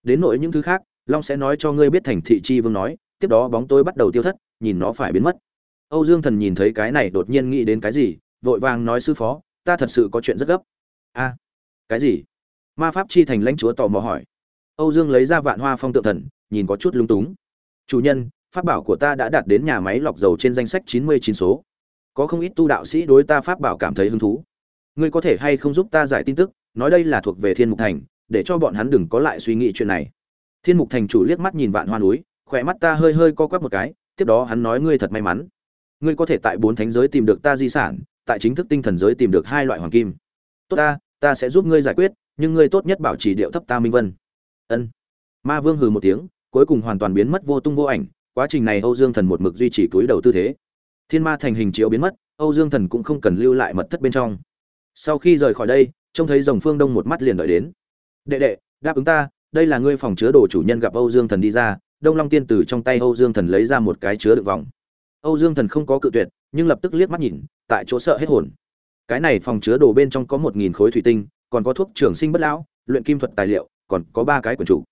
Đến nội những thứ khác, long sẽ nói cho ngươi biết thành thị chi vương nói, tiếp đó bóng tối bắt đầu tiêu thất, nhìn nó phải biến mất âu dương thần nhìn thấy cái này đột nhiên nghĩ đến cái gì, vội vàng nói, sư phó, ta thật sự có chuyện rất gấp. A, cái gì? Ma pháp chi thành lãnh chúa tò mò hỏi. Âu dương lấy ra vạn hoa phong tượng thần, nhìn có chút lung túng. Chủ nhân, pháp bảo của ta đã đạt đến nhà máy lọc dầu trên danh sách chín mươi chín số. Có không ít tu đạo sĩ đối ta pháp bảo cảm thấy hứng thú. Ngươi có thể hay không giúp ta giải tin tức, nói đây là thuộc về thiên mục thành, để cho bọn hắn đừng có lại suy nghĩ chuyện này. Thiên mục thành chủ liếc mắt nhìn vạn hoa núi, khỏe mắt ta hơi hơi co quắp một cái, tiếp đó hắn nói, ngươi thật may mắn ngươi có thể tại bốn thánh giới tìm được ta di sản, tại chính thức tinh thần giới tìm được hai loại hoàng kim. Tốt ta ta sẽ giúp ngươi giải quyết, nhưng ngươi tốt nhất bảo trì điệu thấp ta minh vân. Ân. Ma vương hừ một tiếng, cuối cùng hoàn toàn biến mất vô tung vô ảnh, quá trình này âu dương thần một mực duy trì túi đầu tư thế. Thiên ma thành hình chiếu biến mất, âu dương thần cũng không cần lưu lại mật thất bên trong. Sau khi rời khỏi đây, trông thấy dòng phương đông một mắt liền đợi đến. Đệ đệ, đáp ứng ta, đây là ngươi phòng chứa đồ chủ nhân gặp âu dương thần đi ra, đông long tiên Tử trong tay âu dương thần lấy ra một cái chứa đựng vòng âu dương thần không có cự tuyệt, nhưng lập tức liếc mắt nhìn, tại chỗ sợ hết hồn. Cái này phòng chứa đồ bên trong có một nghìn khối thủy tinh, còn có thuốc trường sinh bất lão, luyện kim thuật tài liệu, còn có ba cái quyển chủ.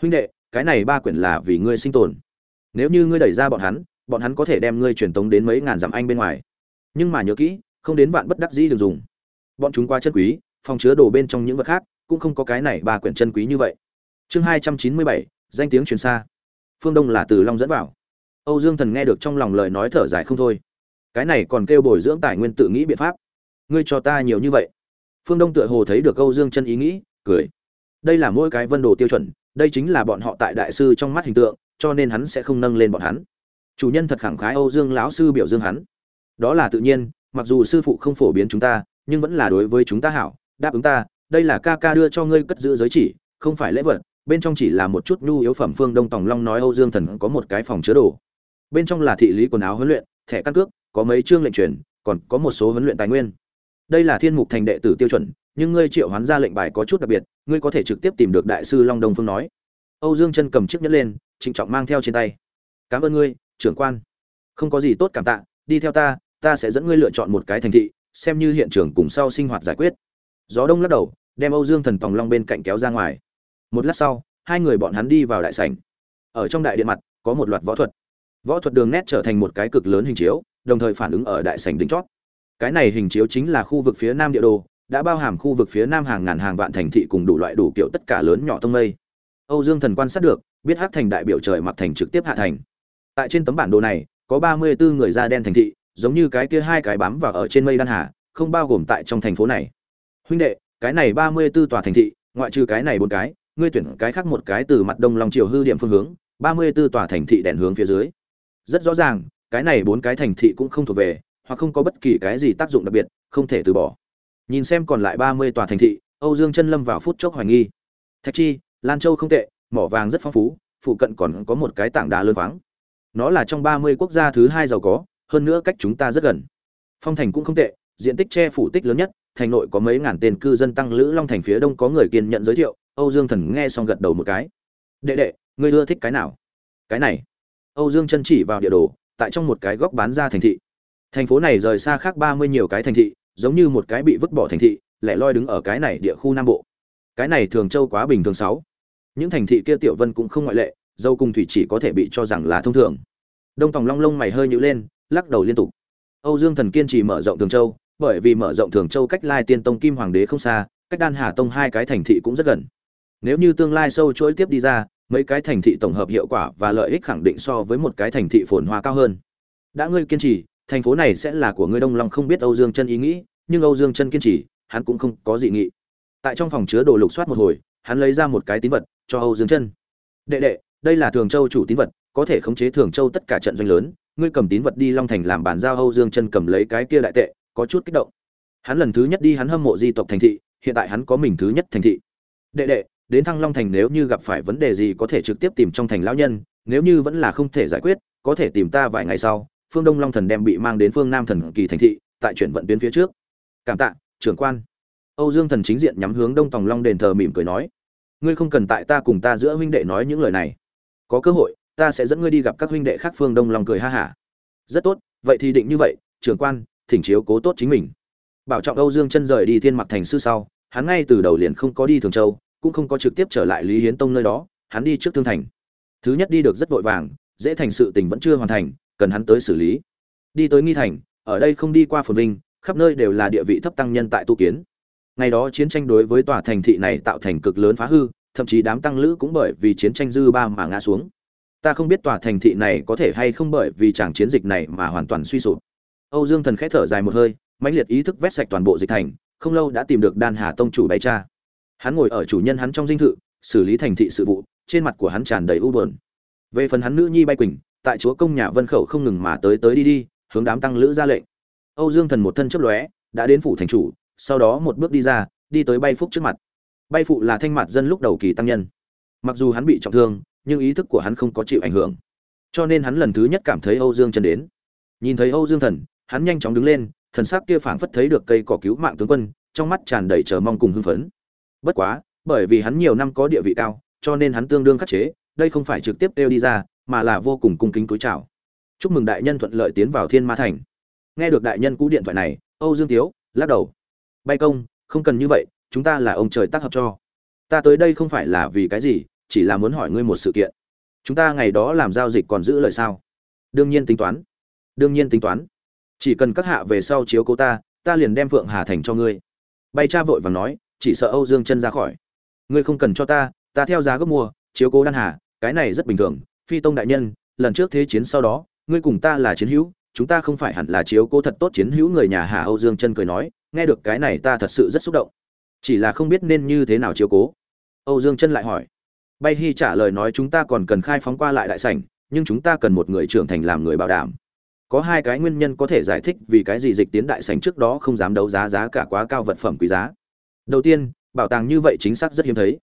Huynh đệ, cái này ba quyển là vì ngươi sinh tồn. Nếu như ngươi đẩy ra bọn hắn bọn hắn có thể đem ngươi truyền tống đến mấy ngàn dặm anh bên ngoài. Nhưng mà nhớ kỹ, không đến vạn bất đắc dĩ đừng dùng. Bọn chúng quá chân quý, phòng chứa đồ bên trong những vật khác, cũng không có cái này ba quyển chân quý như vậy. Chương hai trăm chín mươi bảy, danh tiếng truyền xa. Phương đông là từ long dẫn vào âu dương thần nghe được trong lòng lời nói thở dài không thôi. Cái này còn kêu bồi dưỡng tài nguyên tự nghĩ biện pháp. Ngươi cho ta nhiều như vậy. Phương đông tựa hồ thấy được âu dương chân ý nghĩ, cười. Đây là mỗi cái vân đồ tiêu chuẩn, đây chính là bọn họ tại đại sư trong mắt hình tượng, cho nên hắn sẽ không nâng lên bọn hắn. Chủ nhân thật khẳng khái âu dương lão sư biểu dương hắn. Đó là tự nhiên, mặc dù sư phụ không phổ biến chúng ta, nhưng vẫn là đối với chúng ta hảo, đáp ứng ta, đây là ca ca đưa cho ngươi cất giữ giới chỉ, không phải lễ vật, bên trong chỉ là một chút nhu yếu phẩm. Phương đông tòng long nói âu dương thần có một cái phòng chứa đồ bên trong là thị lý quần áo huấn luyện, thẻ căn cước, có mấy chương lệnh truyền, còn có một số huấn luyện tài nguyên. Đây là thiên mục thành đệ tử tiêu chuẩn, nhưng ngươi triệu hoán ra lệnh bài có chút đặc biệt, ngươi có thể trực tiếp tìm được đại sư long đông phương nói. Âu dương chân cầm chiếc nhẫn lên, trịnh trọng mang theo trên tay. Cảm ơn ngươi, trưởng quan. Không có gì tốt cảm tạ, đi theo ta ta sẽ dẫn ngươi lựa chọn một cái thành thị, xem như hiện trường cùng sau sinh hoạt giải quyết. Gió đông lắc đầu, đem âu dương thần tòng long bên cạnh kéo ra ngoài. Một lát sau, hai người bọn hắn đi vào đại sảnh. Ở trong đại điện mặt, có một loạt võ thuật võ thuật đường nét trở thành một cái cực lớn hình chiếu, đồng thời phản ứng ở đại sảnh đỉnh chót. Cái này hình chiếu chính là khu vực phía nam địa đồ, đã bao hàm khu vực phía nam hàng ngàn hàng vạn thành thị cùng đủ loại đủ kiểu tất cả lớn nhỏ tông mây. Âu dương thần quan sát được, biết hát thành đại biểu trời mặc thành trực tiếp hạ thành. Tại trên tấm bản đồ này, có ba mươi bốn người da đen thành thị, giống như cái kia hai cái bám vào ở trên mây đan hà, không bao gồm tại trong thành phố này. Huynh đệ, cái này ba mươi 34 tòa thành thị, ngoại trừ cái này bốn cái, ngươi tuyển cái khác một cái từ mặt đông long triều hư điểm phương hướng, ba mươi 34 tòa thành thị đèn hướng phía dưới rất rõ ràng, cái này bốn cái thành thị cũng không thuộc về, hoặc không có bất kỳ cái gì tác dụng đặc biệt, không thể từ bỏ. Nhìn xem còn lại ba mươi tòa thành thị, âu dương chân lâm vào phút chốc hoài nghi. Thạch chi, lan châu không tệ, mỏ vàng rất phong phú, phụ cận còn có một cái tảng đá lớn khoáng. Nó là trong ba mươi quốc gia thứ hai giàu có, hơn nữa cách chúng ta rất gần. Phong thành cũng không tệ, diện tích che phủ tích lớn nhất, thành nội có mấy ngàn tên cư dân tăng lữ long thành phía đông có người kiên nhận giới thiệu, âu dương thần nghe xong gật đầu một cái. Đệ đệ, ngươi ưa thích cái nào? Cái này âu dương chân chỉ vào địa đồ, tại trong một cái góc bán ra thành thị. Thành phố này rời xa khác ba mươi nhiều cái thành thị, giống như một cái bị vứt bỏ thành thị, lẻ loi đứng ở cái này địa khu nam bộ. Cái này thường châu quá bình thường sáu. Những thành thị kia tiểu vân cũng không ngoại lệ, dâu cùng thủy chỉ có thể bị cho rằng là thông thường. Đông tòng long Long mày hơi nhíu lên, lắc đầu liên tục. Âu dương thần kiên trì mở rộng thường châu, bởi vì mở rộng thường châu cách lai tiên tông kim hoàng đế không xa, cách đan hà tông hai cái thành thị cũng rất gần. Nếu như tương lai sâu chuỗi tiếp đi ra mấy cái thành thị tổng hợp hiệu quả và lợi ích khẳng định so với một cái thành thị phồn hoa cao hơn. Đã ngươi kiên trì, thành phố này sẽ là của ngươi đông long không biết âu dương chân ý nghĩ, nhưng âu dương chân kiên trì, hắn cũng không có dị nghị. Tại trong phòng chứa đồ lục soát một hồi, hắn lấy ra một cái tín vật cho âu dương chân. Đệ đệ, đây là thường châu chủ tín vật, có thể khống chế thường châu tất cả trận doanh lớn, ngươi cầm tín vật đi long thành làm bàn giao âu dương chân cầm lấy cái kia đại tệ, có chút kích động. Hắn lần thứ nhất đi hắn hâm mộ di tộc thành thị, hiện tại hắn có mình thứ nhất thành thị. Đệ đệ đến thăng long thành nếu như gặp phải vấn đề gì có thể trực tiếp tìm trong thành lão nhân, nếu như vẫn là không thể giải quyết, có thể tìm ta vài ngày sau. Phương đông long thần đem bị mang đến phương nam thần kỳ thành thị, tại chuyển vận tuyến phía trước. Cảm tạ, trưởng quan. Âu dương thần chính diện nhắm hướng đông tòng long đền thờ mỉm cười nói, ngươi không cần tại ta cùng ta giữa huynh đệ nói những lời này. Có cơ hội, ta sẽ dẫn ngươi đi gặp các huynh đệ khác. Phương đông long cười ha hả. Rất tốt, vậy thì định như vậy, trưởng quan, thỉnh chiếu cố tốt chính mình. Bảo trọng âu dương chân rời đi thiên mặc thành sư sau, hắn ngay từ đầu liền không có đi thường châu cũng không có trực tiếp trở lại lý hiến tông nơi đó, hắn đi trước thương thành. Thứ nhất đi được rất vội vàng, dễ thành sự tình vẫn chưa hoàn thành, cần hắn tới xử lý. Đi tới nghi thành, ở đây không đi qua phồn vinh, khắp nơi đều là địa vị thấp tăng nhân tại tu kiến. Ngày đó chiến tranh đối với tòa thành thị này tạo thành cực lớn phá hư, thậm chí đám tăng lữ cũng bởi vì chiến tranh dư ba mà ngã xuống. Ta không biết tòa thành thị này có thể hay không bởi vì chẳng chiến dịch này mà hoàn toàn suy sụp. Âu dương thần khẽ thở dài một hơi, mãnh liệt ý thức vét sạch toàn bộ dịch thành, không lâu đã tìm được đan hà tông chủ bái cha hắn ngồi ở chủ nhân hắn trong dinh thự, xử lý thành thị sự vụ, trên mặt của hắn tràn đầy u buồn. Về phần hắn nữ nhi bay quỳnh, tại chúa công nhà vân khẩu không ngừng mà tới tới đi đi, hướng đám tăng lữ ra lệnh. Âu dương thần một thân chấp lóe, đã đến phủ thành chủ, sau đó một bước đi ra, đi tới bay phúc trước mặt. Bay phụ là thanh mặt dân lúc đầu kỳ tăng nhân. Mặc dù hắn bị trọng thương, nhưng ý thức của hắn không có chịu ảnh hưởng. Cho nên hắn lần thứ nhất cảm thấy âu dương chân đến. Nhìn thấy âu dương thần, hắn nhanh chóng đứng lên, thần sắc kia phảng phất thấy được cây cỏ cứu mạng tướng quân, trong mắt tràn đầy chờ mong cùng hưng phấn bất quá, bởi vì hắn nhiều năm có địa vị cao, cho nên hắn tương đương khắc chế, đây không phải trực tiếp đeo đi ra, mà là vô cùng cung kính cúi chào. Chúc mừng đại nhân thuận lợi tiến vào thiên ma thành. Nghe được đại nhân cú điện thoại này, âu dương tiếu, lắc đầu. Bay công, không cần như vậy, chúng ta là ông trời tác hợp cho. Ta tới đây không phải là vì cái gì, chỉ là muốn hỏi ngươi một sự kiện. Chúng ta ngày đó làm giao dịch còn giữ lời sao? Đương nhiên tính toán. Đương nhiên tính toán. Chỉ cần các hạ về sau chiếu cố ta ta liền đem phượng hà thành cho ngươi. Bay cha vội và nói chỉ sợ âu dương chân ra khỏi. Ngươi không cần cho ta ta theo giá gấp mua, chiếu cố đan hà, cái này rất bình thường, phi tông đại nhân, lần trước thế chiến sau đó, ngươi cùng ta là chiến hữu, chúng ta không phải hẳn là chiếu cố thật tốt chiến hữu người nhà hà âu dương chân cười nói, nghe được cái này ta thật sự rất xúc động. Chỉ là không biết nên như thế nào chiếu cố. Âu dương chân lại hỏi. Bay hy trả lời nói chúng ta còn cần khai phóng qua lại đại sảnh, nhưng chúng ta cần một người trưởng thành làm người bảo đảm. Có hai cái nguyên nhân có thể giải thích vì cái gì dịch tiến đại sảnh trước đó không dám đấu giá giá cả quá cao vật phẩm quý giá đầu tiên, bảo tàng như vậy chính xác rất hiếm thấy.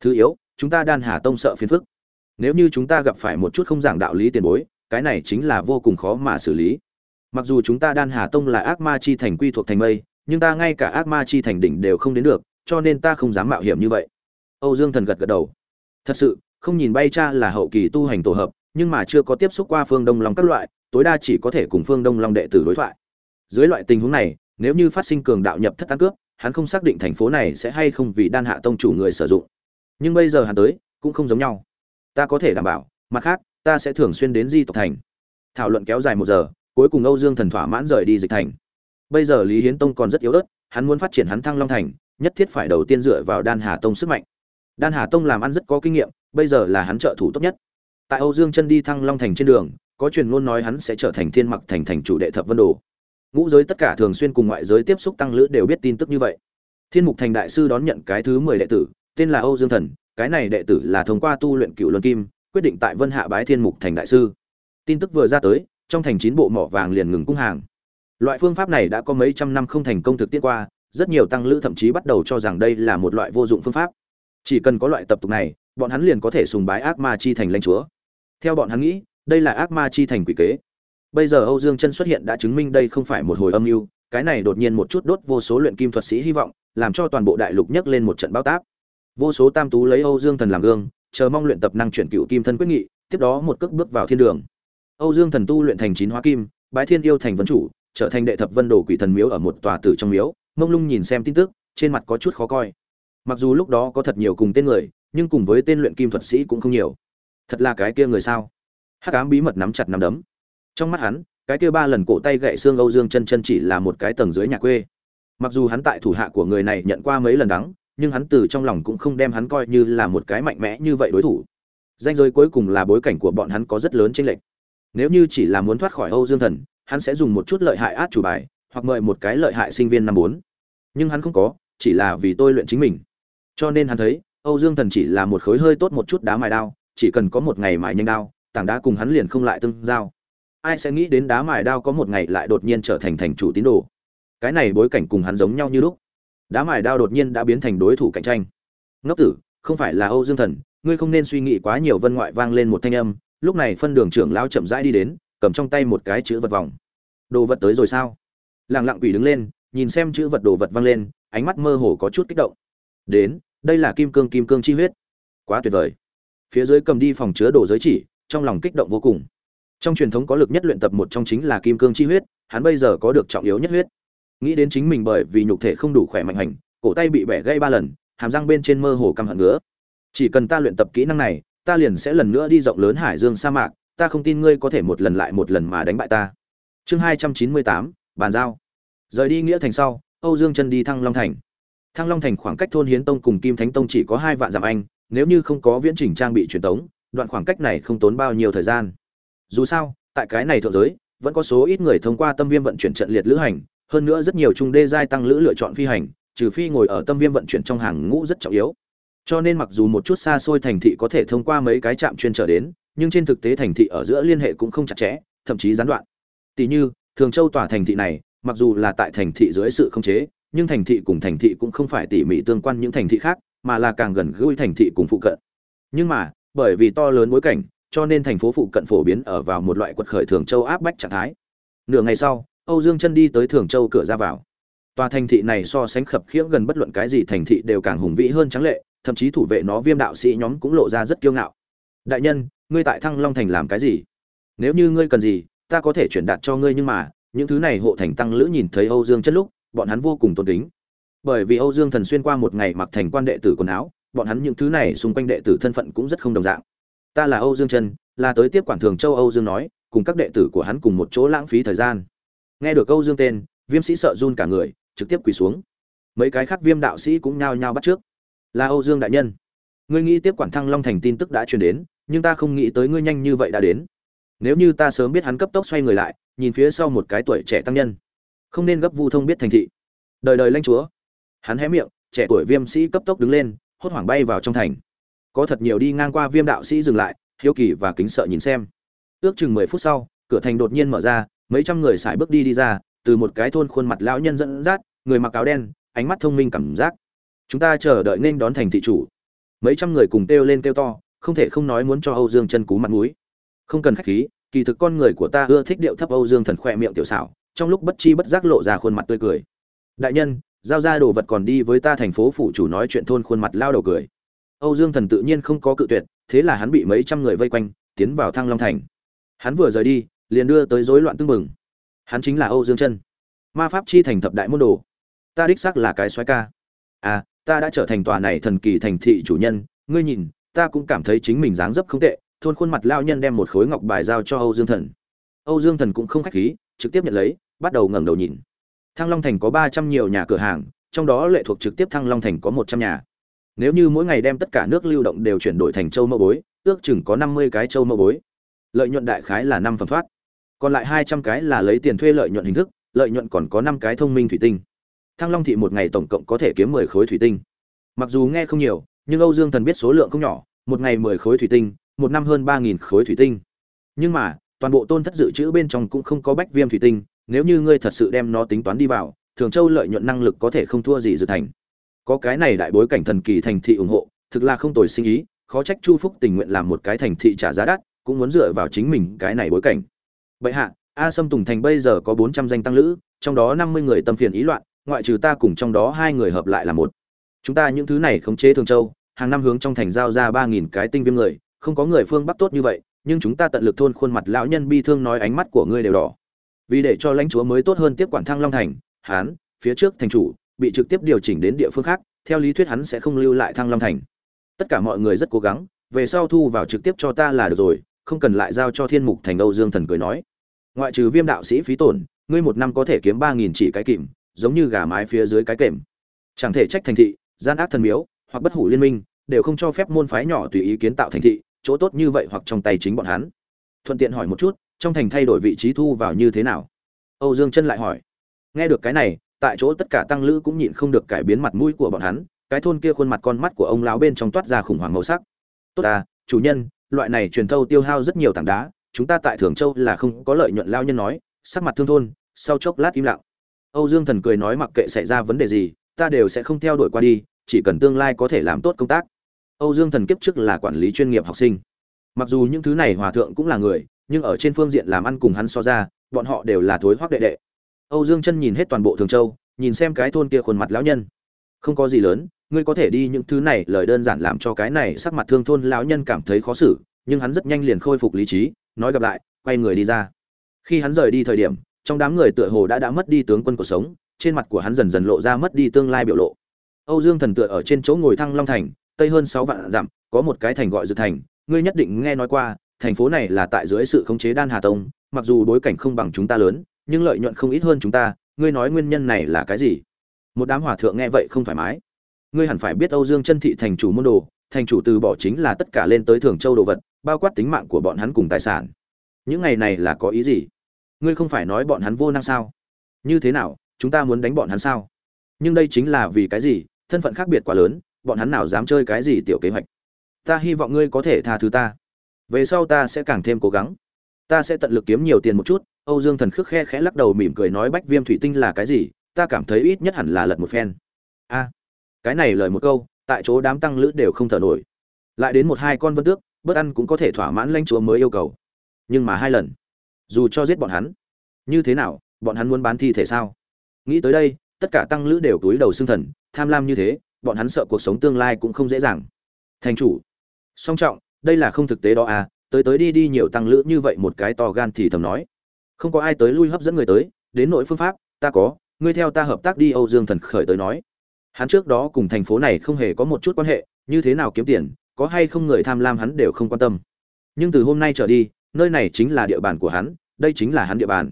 Thứ yếu, chúng ta đan hà tông sợ phiền phức. Nếu như chúng ta gặp phải một chút không giảng đạo lý tiền bối, cái này chính là vô cùng khó mà xử lý. Mặc dù chúng ta đan hà tông là ác ma chi thành quy thuộc thành mây, nhưng ta ngay cả ác ma chi thành đỉnh đều không đến được, cho nên ta không dám mạo hiểm như vậy. Âu dương thần gật gật đầu. Thật sự, không nhìn bay cha là hậu kỳ tu hành tổ hợp, nhưng mà chưa có tiếp xúc qua phương đông long các loại, tối đa chỉ có thể cùng phương đông long đệ tử đối thoại. Dưới loại tình huống này, nếu như phát sinh cường đạo nhập thất tán cướp hắn không xác định thành phố này sẽ hay không vì đan hạ tông chủ người sử dụng. Nhưng bây giờ hắn tới, cũng không giống nhau. Ta có thể đảm bảo, mặt khác, ta sẽ thường xuyên đến di tộc thành. Thảo luận kéo dài một giờ, cuối cùng âu dương thần thỏa mãn rời đi dịch thành. Bây giờ lý hiến tông còn rất yếu ớt, hắn muốn phát triển hắn thăng long thành, nhất thiết phải đầu tiên dựa vào đan hà tông sức mạnh. Đan hà tông làm ăn rất có kinh nghiệm, bây giờ là hắn trợ thủ tốt nhất. Tại âu dương chân đi thăng long thành trên đường, có truyền ngôn nói hắn sẽ trở thành thiên mặc thành thành chủ đệ thập vân đồ ngũ giới tất cả thường xuyên cùng ngoại giới tiếp xúc tăng lữ đều biết tin tức như vậy. Thiên mục thành đại sư đón nhận cái thứ mười đệ tử, tên là âu dương thần, cái này đệ tử là thông qua tu luyện cựu luân kim, quyết định tại vân hạ bái thiên mục thành đại sư. Tin tức vừa ra tới, trong thành chín bộ mỏ vàng liền ngừng cung hàng. Loại phương pháp này đã có mấy trăm năm không thành công thực tiễn qua, rất nhiều tăng lữ thậm chí bắt đầu cho rằng đây là một loại vô dụng phương pháp. Chỉ cần có loại tập tục này, bọn hắn liền có thể sùng bái ác ma chi thành lãnh chúa. Theo bọn hắn nghĩ, đây là ác ma chi thành quỷ kế bây giờ âu dương chân xuất hiện đã chứng minh đây không phải một hồi âm mưu, cái này đột nhiên một chút đốt vô số luyện kim thuật sĩ hy vọng, làm cho toàn bộ đại lục nhấc lên một trận bao táp. Vô số tam tú lấy âu dương thần làm gương, chờ mong luyện tập năng chuyển cựu kim thân quyết nghị, tiếp đó một cước bước vào thiên đường. Âu dương thần tu luyện thành chín hóa kim, bái thiên yêu thành vấn chủ, trở thành đệ thập vân đồ quỷ thần miếu ở một tòa tử trong miếu, mông lung nhìn xem tin tức, trên mặt có chút khó coi. Mặc dù lúc đó có thật nhiều cùng tên người, nhưng cùng với tên luyện kim thuật sĩ cũng không nhiều. Thật là cái kia người sao? Hắc ám bí mật nắm chặt nắm đấm trong mắt hắn, cái kia ba lần cổ tay gậy xương âu dương chân chân chỉ là một cái tầng dưới nhà quê. Mặc dù hắn tại thủ hạ của người này nhận qua mấy lần đắng, nhưng hắn từ trong lòng cũng không đem hắn coi như là một cái mạnh mẽ như vậy đối thủ. Danh giới cuối cùng là bối cảnh của bọn hắn có rất lớn chênh lệch. Nếu như chỉ là muốn thoát khỏi âu dương thần, hắn sẽ dùng một chút lợi hại át chủ bài, hoặc mời một cái lợi hại sinh viên năm bốn. Nhưng hắn không có, chỉ là vì tôi luyện chính mình. Cho nên hắn thấy, âu dương thần chỉ là một khối hơi tốt một chút đá mài đao, chỉ cần có một ngày mài nhanh đao, tảng đá cùng hắn liền không lại tương giao ai sẽ nghĩ đến đá mài đao có một ngày lại đột nhiên trở thành thành chủ tín đồ? Cái này bối cảnh cùng hắn giống nhau như lúc. Đá mài đao đột nhiên đã biến thành đối thủ cạnh tranh. Ngốc tử, không phải là âu dương thần, ngươi không nên suy nghĩ quá nhiều vân ngoại vang lên một thanh âm, lúc này phân đường trưởng lao chậm rãi đi đến, cầm trong tay một cái chữ vật vòng. Đồ vật tới rồi sao? Làng lặng quỷ đứng lên, nhìn xem chữ vật đồ vật vang lên, ánh mắt mơ hồ có chút kích động. Đến, đây là kim cương kim cương chi huyết. Quá tuyệt vời. Phía dưới cầm đi phòng chứa đồ giới chỉ, trong lòng kích động vô cùng trong truyền thống có lực nhất luyện tập một trong chính là kim cương chi huyết, hắn bây giờ có được trọng yếu nhất huyết. Nghĩ đến chính mình bởi vì nhục thể không đủ khỏe mạnh hành, cổ tay bị bẻ gãy ba lần, hàm răng bên trên mơ hồ căm hận ngứa. Chỉ cần ta luyện tập kỹ năng này, ta liền sẽ lần nữa đi rộng lớn hải dương sa mạc, ta không tin ngươi có thể một lần lại một lần mà đánh bại ta. Chương hai trăm chín mươi tám, bàn giao. Rời đi nghĩa thành sau, âu dương chân đi thăng long thành. Thăng long thành khoảng cách thôn hiến tông cùng kim thánh tông chỉ có hai vạn dặm anh, nếu như không có viễn trình trang bị truyền tống, đoạn khoảng cách này không tốn bao nhiêu thời gian dù sao, tại cái này thượng giới, vẫn có số ít người thông qua tâm viêm vận chuyển trận liệt lữ hành, hơn nữa rất nhiều trung đê giai tăng lữ lựa chọn phi hành, trừ phi ngồi ở tâm viêm vận chuyển trong hàng ngũ rất trọng yếu. Cho nên mặc dù một chút xa xôi thành thị có thể thông qua mấy cái trạm chuyên trở đến, nhưng trên thực tế thành thị ở giữa liên hệ cũng không chặt chẽ, thậm chí gián đoạn. Tỷ như, thường châu tòa thành thị này, mặc dù là tại thành thị dưới sự khống chế, nhưng thành thị cùng thành thị cũng không phải tỉ mỉ tương quan những thành thị khác, mà là càng gần gũi thành thị cùng phụ cận. Nhưng mà, bởi vì to lớn bối cảnh cho nên thành phố phụ cận phổ biến ở vào một loại quật khởi thường châu áp bách trạng thái. Nửa ngày sau, âu dương chân đi tới thường châu cửa ra vào. Tòa thành thị này so sánh khập khiễng gần bất luận cái gì thành thị đều càng hùng vĩ hơn trắng lệ, thậm chí thủ vệ nó viêm đạo sĩ nhóm cũng lộ ra rất kiêu ngạo. Đại nhân, ngươi tại thăng long thành làm cái gì? Nếu như ngươi cần gì, ta có thể chuyển đạt cho ngươi nhưng mà, những thứ này hộ thành tăng lữ nhìn thấy âu dương chân lúc, bọn hắn vô cùng tôn kính. Bởi vì âu dương thần xuyên qua một ngày mặc thành quan đệ tử quần áo, bọn hắn những thứ này xung quanh đệ tử thân phận cũng rất không đồng dạng ta là âu dương Trần, là tới tiếp quản thường châu âu dương nói cùng các đệ tử của hắn cùng một chỗ lãng phí thời gian. Nghe được âu dương tên viêm sĩ sợ run cả người trực tiếp quỳ xuống. Mấy cái khác viêm đạo sĩ cũng nhao nhao bắt trước. Là âu dương đại nhân. Ngươi nghĩ tiếp quản thăng long thành tin tức đã truyền đến nhưng ta không nghĩ tới ngươi nhanh như vậy đã đến. Nếu như ta sớm biết hắn cấp tốc xoay người lại nhìn phía sau một cái tuổi trẻ tăng nhân. Không nên gấp vu thông biết thành thị. Đời đời lanh chúa. Hắn hé miệng trẻ tuổi viêm sĩ cấp tốc đứng lên hốt hoảng bay vào trong thành có thật nhiều đi ngang qua viêm đạo sĩ dừng lại, hiếu kỳ và kính sợ nhìn xem. Ước chừng mười phút sau, cửa thành đột nhiên mở ra, mấy trăm người sải bước đi đi ra, từ một cái thôn khuôn mặt lão nhân dẫn dắt, người mặc áo đen, ánh mắt thông minh cảm giác. Chúng ta chờ đợi nên đón thành thị chủ. Mấy trăm người cùng kêu lên kêu to, không thể không nói muốn cho âu dương chân cú mặt mũi. Không cần khách khí, kỳ thực con người của ta ưa thích điệu thấp âu dương thần khoe miệng tiểu xảo, trong lúc bất chi bất giác lộ ra khuôn mặt tươi cười. Đại nhân, giao ra đồ vật còn đi với ta thành phố phủ chủ nói chuyện thôn khuôn mặt lao đầu cười âu dương thần tự nhiên không có cự tuyệt, thế là hắn bị mấy trăm người vây quanh, tiến vào thăng long thành. Hắn vừa rời đi, liền đưa tới rối loạn tương mừng hắn chính là âu dương chân, ma pháp chi thành thập đại môn đồ. Ta đích xác là cái xoáy ca. À ta đã trở thành tòa này thần kỳ thành thị chủ nhân, ngươi nhìn, ta cũng cảm thấy chính mình dáng dấp không tệ, thôn khuôn mặt lao nhân đem một khối ngọc bài giao cho âu dương thần. Âu dương thần cũng không khách khí, trực tiếp nhận lấy, bắt đầu ngẩng đầu nhìn. Thăng long thành có ba trăm nhiều nhà cửa hàng, trong đó lệ thuộc trực tiếp thăng long thành có một trăm nhà nếu như mỗi ngày đem tất cả nước lưu động đều chuyển đổi thành châu mẫu bối, ước chừng có năm mươi cái châu mẫu bối. Lợi nhuận đại khái là năm phần thoát. Còn lại hai trăm cái là lấy tiền thuê lợi nhuận hình thức, lợi nhuận còn có năm cái thông minh thủy tinh. Thăng long thị một ngày tổng cộng có thể kiếm mười khối thủy tinh. Mặc dù nghe không nhiều, nhưng âu dương thần biết số lượng không nhỏ, một ngày mười khối thủy tinh, một năm hơn ba nghìn khối thủy tinh. Nhưng mà, toàn bộ tôn thất dự trữ bên trong cũng không có bách viêm thủy tinh, nếu như ngươi thật sự đem nó tính toán đi vào, thường châu lợi nhuận năng lực có thể không thua gì dự thành có cái này đại bối cảnh thần kỳ thành thị ủng hộ, thực là không tồi sinh ý, khó trách chu phúc tình nguyện làm một cái thành thị trả giá đắt, cũng muốn dựa vào chính mình cái này bối cảnh. Vậy hạ, a sâm tùng thành bây giờ có bốn trăm danh tăng lữ, trong đó năm mươi người tâm phiền ý loạn, ngoại trừ ta cùng trong đó hai người hợp lại là một. Chúng ta những thứ này khống chế thường châu, hàng năm hướng trong thành giao ra ba nghìn cái tinh viêm người, không có người phương bắc tốt như vậy, nhưng chúng ta tận lực thôn khuôn mặt lão nhân bi thương nói ánh mắt của ngươi đều đỏ. Vì để cho lãnh chúa mới tốt hơn tiếp quản thăng long thành, hán, phía trước thành chủ bị trực tiếp điều chỉnh đến địa phương khác, theo lý thuyết hắn sẽ không lưu lại thăng long thành. Tất cả mọi người rất cố gắng, về sau thu vào trực tiếp cho ta là được rồi, không cần lại giao cho thiên mục thành âu dương thần cười nói. Ngoại trừ viêm đạo sĩ phí tổn, ngươi một năm có thể kiếm ba nghìn chỉ cái kìm, giống như gà mái phía dưới cái kềm. Chẳng thể trách thành thị, gian ác thần miếu, hoặc bất hủ liên minh, đều không cho phép môn phái nhỏ tùy ý kiến tạo thành thị, chỗ tốt như vậy hoặc trong tay chính bọn hắn. Thuận tiện hỏi một chút, trong thành thay đổi vị trí thu vào như thế nào? Âu dương chân lại hỏi. Nghe được cái này tại chỗ tất cả tăng lữ cũng nhịn không được cải biến mặt mũi của bọn hắn, cái thôn kia khuôn mặt con mắt của ông lão bên trong toát ra khủng hoảng màu sắc. Tốt ta, chủ nhân, loại này truyền thâu tiêu hao rất nhiều tảng đá, chúng ta tại thường châu là không có lợi nhuận lao nhân nói, sắc mặt thương thôn, sau chốc lát im lặng. Âu dương thần cười nói mặc kệ xảy ra vấn đề gì, ta đều sẽ không theo đuổi qua đi, chỉ cần tương lai có thể làm tốt công tác. Âu dương thần kiếp trước là quản lý chuyên nghiệp học sinh. Mặc dù những thứ này hòa thượng cũng là người, nhưng ở trên phương diện làm ăn cùng hắn so ra, bọn họ đều là thối hoác đệ đệ âu dương chân nhìn hết toàn bộ thường châu, nhìn xem cái thôn kia khuôn mặt lão nhân. Không có gì lớn, ngươi có thể đi những thứ này, lời đơn giản làm cho cái này sắc mặt thương thôn lão nhân cảm thấy khó xử, nhưng hắn rất nhanh liền khôi phục lý trí, nói gặp lại, quay người đi ra. Khi hắn rời đi thời điểm, trong đám người tựa hồ đã đã mất đi tướng quân của sống, trên mặt của hắn dần dần lộ ra mất đi tương lai biểu lộ. Âu dương thần tựa ở trên chỗ ngồi thăng long thành, tây hơn sáu vạn dặm, có một cái thành gọi dự thành, ngươi nhất định nghe nói qua, thành phố này là tại dưới sự khống chế đan hà tông, mặc dù đối cảnh không bằng chúng ta lớn nhưng lợi nhuận không ít hơn chúng ta, ngươi nói nguyên nhân này là cái gì? Một đám hòa thượng nghe vậy không thoải mái. Ngươi hẳn phải biết âu dương chân thị thành chủ môn đồ, thành chủ từ bỏ chính là tất cả lên tới thường châu đồ vật, bao quát tính mạng của bọn hắn cùng tài sản. Những ngày này là có ý gì? Ngươi không phải nói bọn hắn vô năng sao? Như thế nào, chúng ta muốn đánh bọn hắn sao? Nhưng đây chính là vì cái gì? Thân phận khác biệt quá lớn, bọn hắn nào dám chơi cái gì tiểu kế hoạch? Ta hy vọng ngươi có thể tha thứ ta. Về sau ta sẽ càng thêm cố gắng. Ta sẽ tận lực kiếm nhiều tiền một chút âu dương thần khước khe khẽ lắc đầu mỉm cười nói bách viêm thủy tinh là cái gì? Ta cảm thấy ít nhất hẳn là lật một phen. A, cái này lời một câu, tại chỗ đám tăng lữ đều không thở nổi. Lại đến một hai con vân tước bớt ăn cũng có thể thỏa mãn lãnh chúa mới yêu cầu. Nhưng mà hai lần, dù cho giết bọn hắn, như thế nào, bọn hắn muốn bán thi thể sao? Nghĩ tới đây, tất cả tăng lữ đều túi đầu xương thần, tham lam như thế, bọn hắn sợ cuộc sống tương lai cũng không dễ dàng. Thành chủ, song trọng, đây là không thực tế đó à tới tới đi đi nhiều tăng lữ như vậy một cái to gan thì thầm nói không có ai tới lui hấp dẫn người tới, đến nội phương pháp, ta có, ngươi theo ta hợp tác đi, âu dương thần khởi tới nói. Hắn trước đó cùng thành phố này không hề có một chút quan hệ, như thế nào kiếm tiền, có hay không người tham lam hắn đều không quan tâm. Nhưng từ hôm nay trở đi, nơi này chính là địa bàn của hắn, đây chính là hắn địa bàn.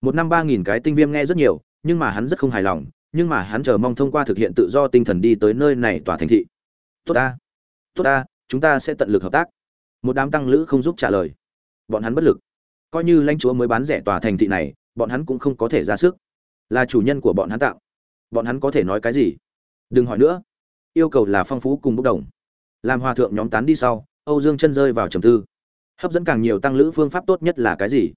Một năm ba nghìn cái tinh viêm nghe rất nhiều, nhưng mà hắn rất không hài lòng, nhưng mà hắn chờ mong thông qua thực hiện tự do tinh thần đi tới nơi này tòa thành thị. Tốt ta tốt ta, chúng ta sẽ tận lực hợp tác. Một đám tăng lữ không giúp trả lời. Bọn hắn bất lực coi như lãnh chúa mới bán rẻ tòa thành thị này, bọn hắn cũng không có thể ra sức. Là chủ nhân của bọn hắn tạo. Bọn hắn có thể nói cái gì? Đừng hỏi nữa. Yêu cầu là phong phú cùng bốc đồng. Làm hòa thượng nhóm tán đi sau, âu dương chân rơi vào trầm tư. Hấp dẫn càng nhiều tăng lữ phương pháp tốt nhất là cái gì?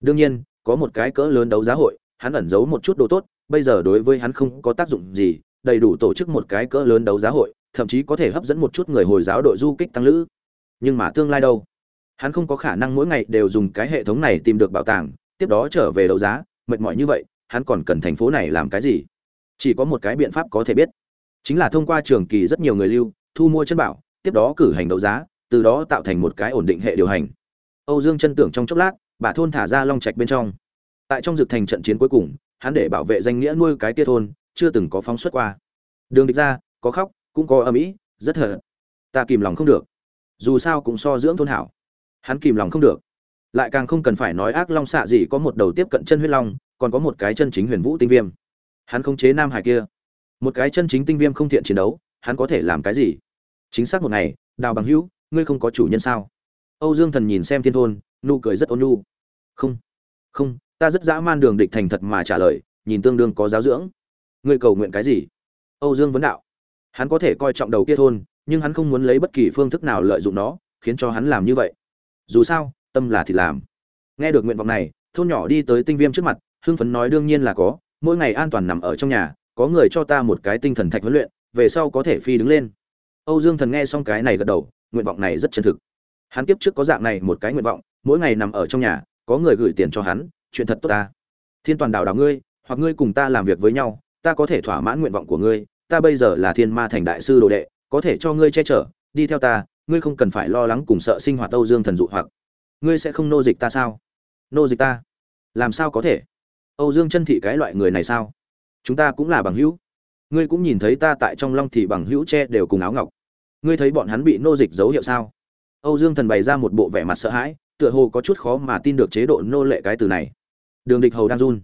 Đương nhiên, có một cái cỡ lớn đấu giá hội, hắn ẩn giấu một chút đồ tốt, bây giờ đối với hắn không có tác dụng gì, đầy đủ tổ chức một cái cỡ lớn đấu giá hội, thậm chí có thể hấp dẫn một chút người hồi giáo đội du kích tăng lữ. Nhưng mà tương lai đâu? Hắn không có khả năng mỗi ngày đều dùng cái hệ thống này tìm được bảo tàng, tiếp đó trở về đấu giá, mệt mỏi như vậy, hắn còn cần thành phố này làm cái gì? Chỉ có một cái biện pháp có thể biết, chính là thông qua trường kỳ rất nhiều người lưu, thu mua chân bảo, tiếp đó cử hành đấu giá, từ đó tạo thành một cái ổn định hệ điều hành. Âu dương chân tưởng trong chốc lát, bà thôn thả ra long trạch bên trong. Tại trong dực thành trận chiến cuối cùng, hắn để bảo vệ danh nghĩa nuôi cái tia thôn, chưa từng có phóng xuất qua. Đường địch ra, có khóc, cũng có âm ỉ rất hờ ta kìm lòng không được. Dù sao cũng so dưỡng thôn hảo hắn kìm lòng không được. Lại càng không cần phải nói ác long xạ gì có một đầu tiếp cận chân huyết long, còn có một cái chân chính huyền vũ tinh viêm. Hắn không chế nam hải kia. Một cái chân chính tinh viêm không thiện chiến đấu, hắn có thể làm cái gì? Chính xác một ngày, đào bằng hữu, ngươi không có chủ nhân sao? Âu dương thần nhìn xem thiên thôn, nụ cười rất ôn nhu. Không không, ta rất dã man đường địch thành thật mà trả lời, nhìn tương đương có giáo dưỡng. Ngươi cầu nguyện cái gì? Âu dương vấn đạo. Hắn có thể coi trọng đầu kia thôn, nhưng hắn không muốn lấy bất kỳ phương thức nào lợi dụng nó, khiến cho hắn làm như vậy dù sao, tâm là thì làm. Nghe được nguyện vọng này, thôn nhỏ đi tới tinh viêm trước mặt, hưng phấn nói đương nhiên là có, mỗi ngày an toàn nằm ở trong nhà, có người cho ta một cái tinh thần thạch huấn luyện, về sau có thể phi đứng lên. Âu dương thần nghe xong cái này gật đầu, nguyện vọng này rất chân thực. Hắn kiếp trước có dạng này một cái nguyện vọng, mỗi ngày nằm ở trong nhà, có người gửi tiền cho hắn, chuyện thật tốt ta. Thiên toàn đảo đảo ngươi, hoặc ngươi cùng ta làm việc với nhau, ta có thể thỏa mãn nguyện vọng của ngươi, ta bây giờ là thiên ma thành đại sư đồ đệ, có thể cho ngươi che chở, đi theo ta ngươi không cần phải lo lắng cùng sợ sinh hoạt âu dương thần dụ hoặc. Ngươi sẽ không nô dịch ta sao? Nô dịch ta? Làm sao có thể? Âu dương chân thị cái loại người này sao? Chúng ta cũng là bằng hữu. Ngươi cũng nhìn thấy ta tại trong long thì bằng hữu che đều cùng áo ngọc. Ngươi thấy bọn hắn bị nô dịch dấu hiệu sao? Âu dương thần bày ra một bộ vẻ mặt sợ hãi, tựa hồ có chút khó mà tin được chế độ nô lệ cái từ này. Đường địch hầu đang run.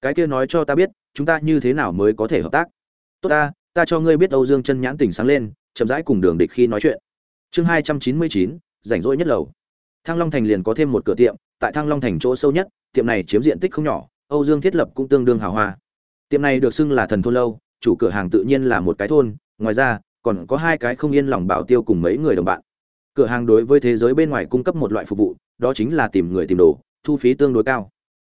Cái kia nói cho ta biết, chúng ta như thế nào mới có thể hợp tác? Tốt ta ta cho ngươi biết âu dương chân nhãn tỉnh sáng lên, chậm rãi cùng đường địch khi nói chuyện chương hai trăm chín mươi chín, rảnh rỗi nhất lầu. Thăng long thành liền có thêm một cửa tiệm, tại thăng long thành chỗ sâu nhất, tiệm này chiếm diện tích không nhỏ, âu dương thiết lập cũng tương đương hào hoa. Tiệm này được xưng là thần thôn lâu, chủ cửa hàng tự nhiên là một cái thôn, ngoài ra, còn có hai cái không yên lòng bảo tiêu cùng mấy người đồng bạn. Cửa hàng đối với thế giới bên ngoài cung cấp một loại phục vụ, đó chính là tìm người tìm đồ, thu phí tương đối cao.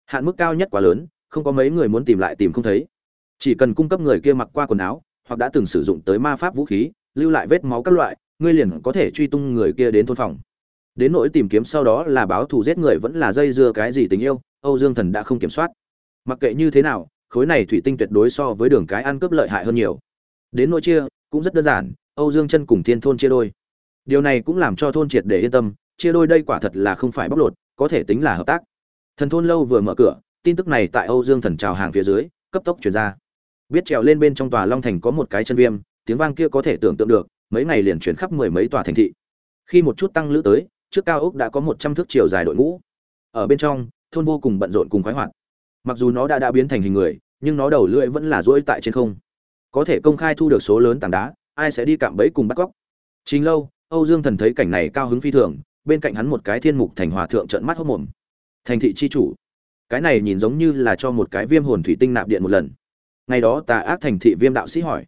Hạn mức cao nhất quá lớn, không có mấy người muốn tìm lại tìm không thấy. Chỉ cần cung cấp người kia mặc qua quần áo, hoặc đã từng sử dụng tới ma pháp vũ khí, lưu lại vết máu các loại ngươi liền có thể truy tung người kia đến thôn phòng. Đến nỗi tìm kiếm sau đó là báo thù giết người vẫn là dây dưa cái gì tình yêu, âu dương thần đã không kiểm soát. Mặc kệ như thế nào, khối này thủy tinh tuyệt đối so với đường cái ăn cướp lợi hại hơn nhiều. Đến nỗi chia, cũng rất đơn giản, âu dương chân cùng thiên thôn chia đôi. Điều này cũng làm cho thôn triệt để yên tâm, chia đôi đây quả thật là không phải bóc lột, có thể tính là hợp tác. Thần thôn lâu vừa mở cửa, tin tức này tại âu dương thần trào hàng phía dưới, cấp tốc chuyển ra. Biết trèo lên bên trong tòa long thành có một cái chân viêm, tiếng vang kia có thể tưởng tượng được mấy ngày liền chuyển khắp mười mấy tòa thành thị. Khi một chút tăng lữ tới, trước cao ốc đã có một trăm thước chiều dài đội ngũ. Ở bên trong, thôn vô cùng bận rộn cùng khoái hoạt. Mặc dù nó đã đã biến thành hình người, nhưng nó đầu lưỡi vẫn là rỗi tại trên không. Có thể công khai thu được số lớn tảng đá, ai sẽ đi cạm bẫy cùng bắt cóc. Chính lâu, âu dương thần thấy cảnh này cao hứng phi thường, bên cạnh hắn một cái thiên mục thành hòa thượng trợn mắt hốc mồm. Thành thị chi chủ. Cái này nhìn giống như là cho một cái viêm hồn thủy tinh nạp điện một lần. Ngày đó tà ác thành thị viêm đạo sĩ hỏi.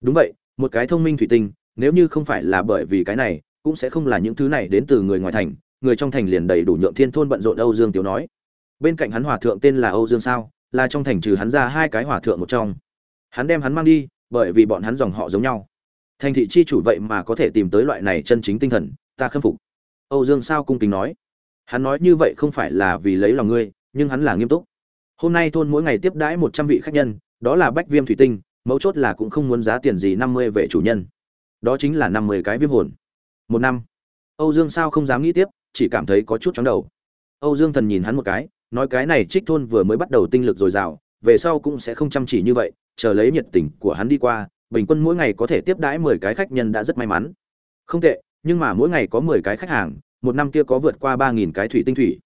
Đúng vậy, một cái thông minh thủy tinh nếu như không phải là bởi vì cái này, cũng sẽ không là những thứ này đến từ người ngoài thành, người trong thành liền đầy đủ nhượng thiên thôn bận rộn âu dương tiểu nói. Bên cạnh hắn hòa thượng tên là âu dương sao, là trong thành trừ hắn ra hai cái hòa thượng một trong. Hắn đem hắn mang đi, bởi vì bọn hắn dòng họ giống nhau. Thành thị chi chủ vậy mà có thể tìm tới loại này chân chính tinh thần, ta khâm phục. Âu dương sao cung kính nói. Hắn nói như vậy không phải là vì lấy lòng ngươi, nhưng hắn là nghiêm túc. Hôm nay thôn mỗi ngày tiếp đãi một trăm vị khách nhân, đó là bách viêm thủy tinh, mấu chốt là cũng không muốn giá tiền gì năm mươi về chủ nhân đó chính là năm mươi cái viêm hồn. Một năm. Âu dương sao không dám nghĩ tiếp, chỉ cảm thấy có chút chóng đầu. Âu dương thần nhìn hắn một cái, nói cái này trích thôn vừa mới bắt đầu tinh lực dồi dào, về sau cũng sẽ không chăm chỉ như vậy, chờ lấy nhiệt tình của hắn đi qua, bình quân mỗi ngày có thể tiếp đãi mười cái khách nhân đã rất may mắn. Không tệ, nhưng mà mỗi ngày có mười cái khách hàng, một năm kia có vượt qua ba nghìn cái thủy tinh thủy.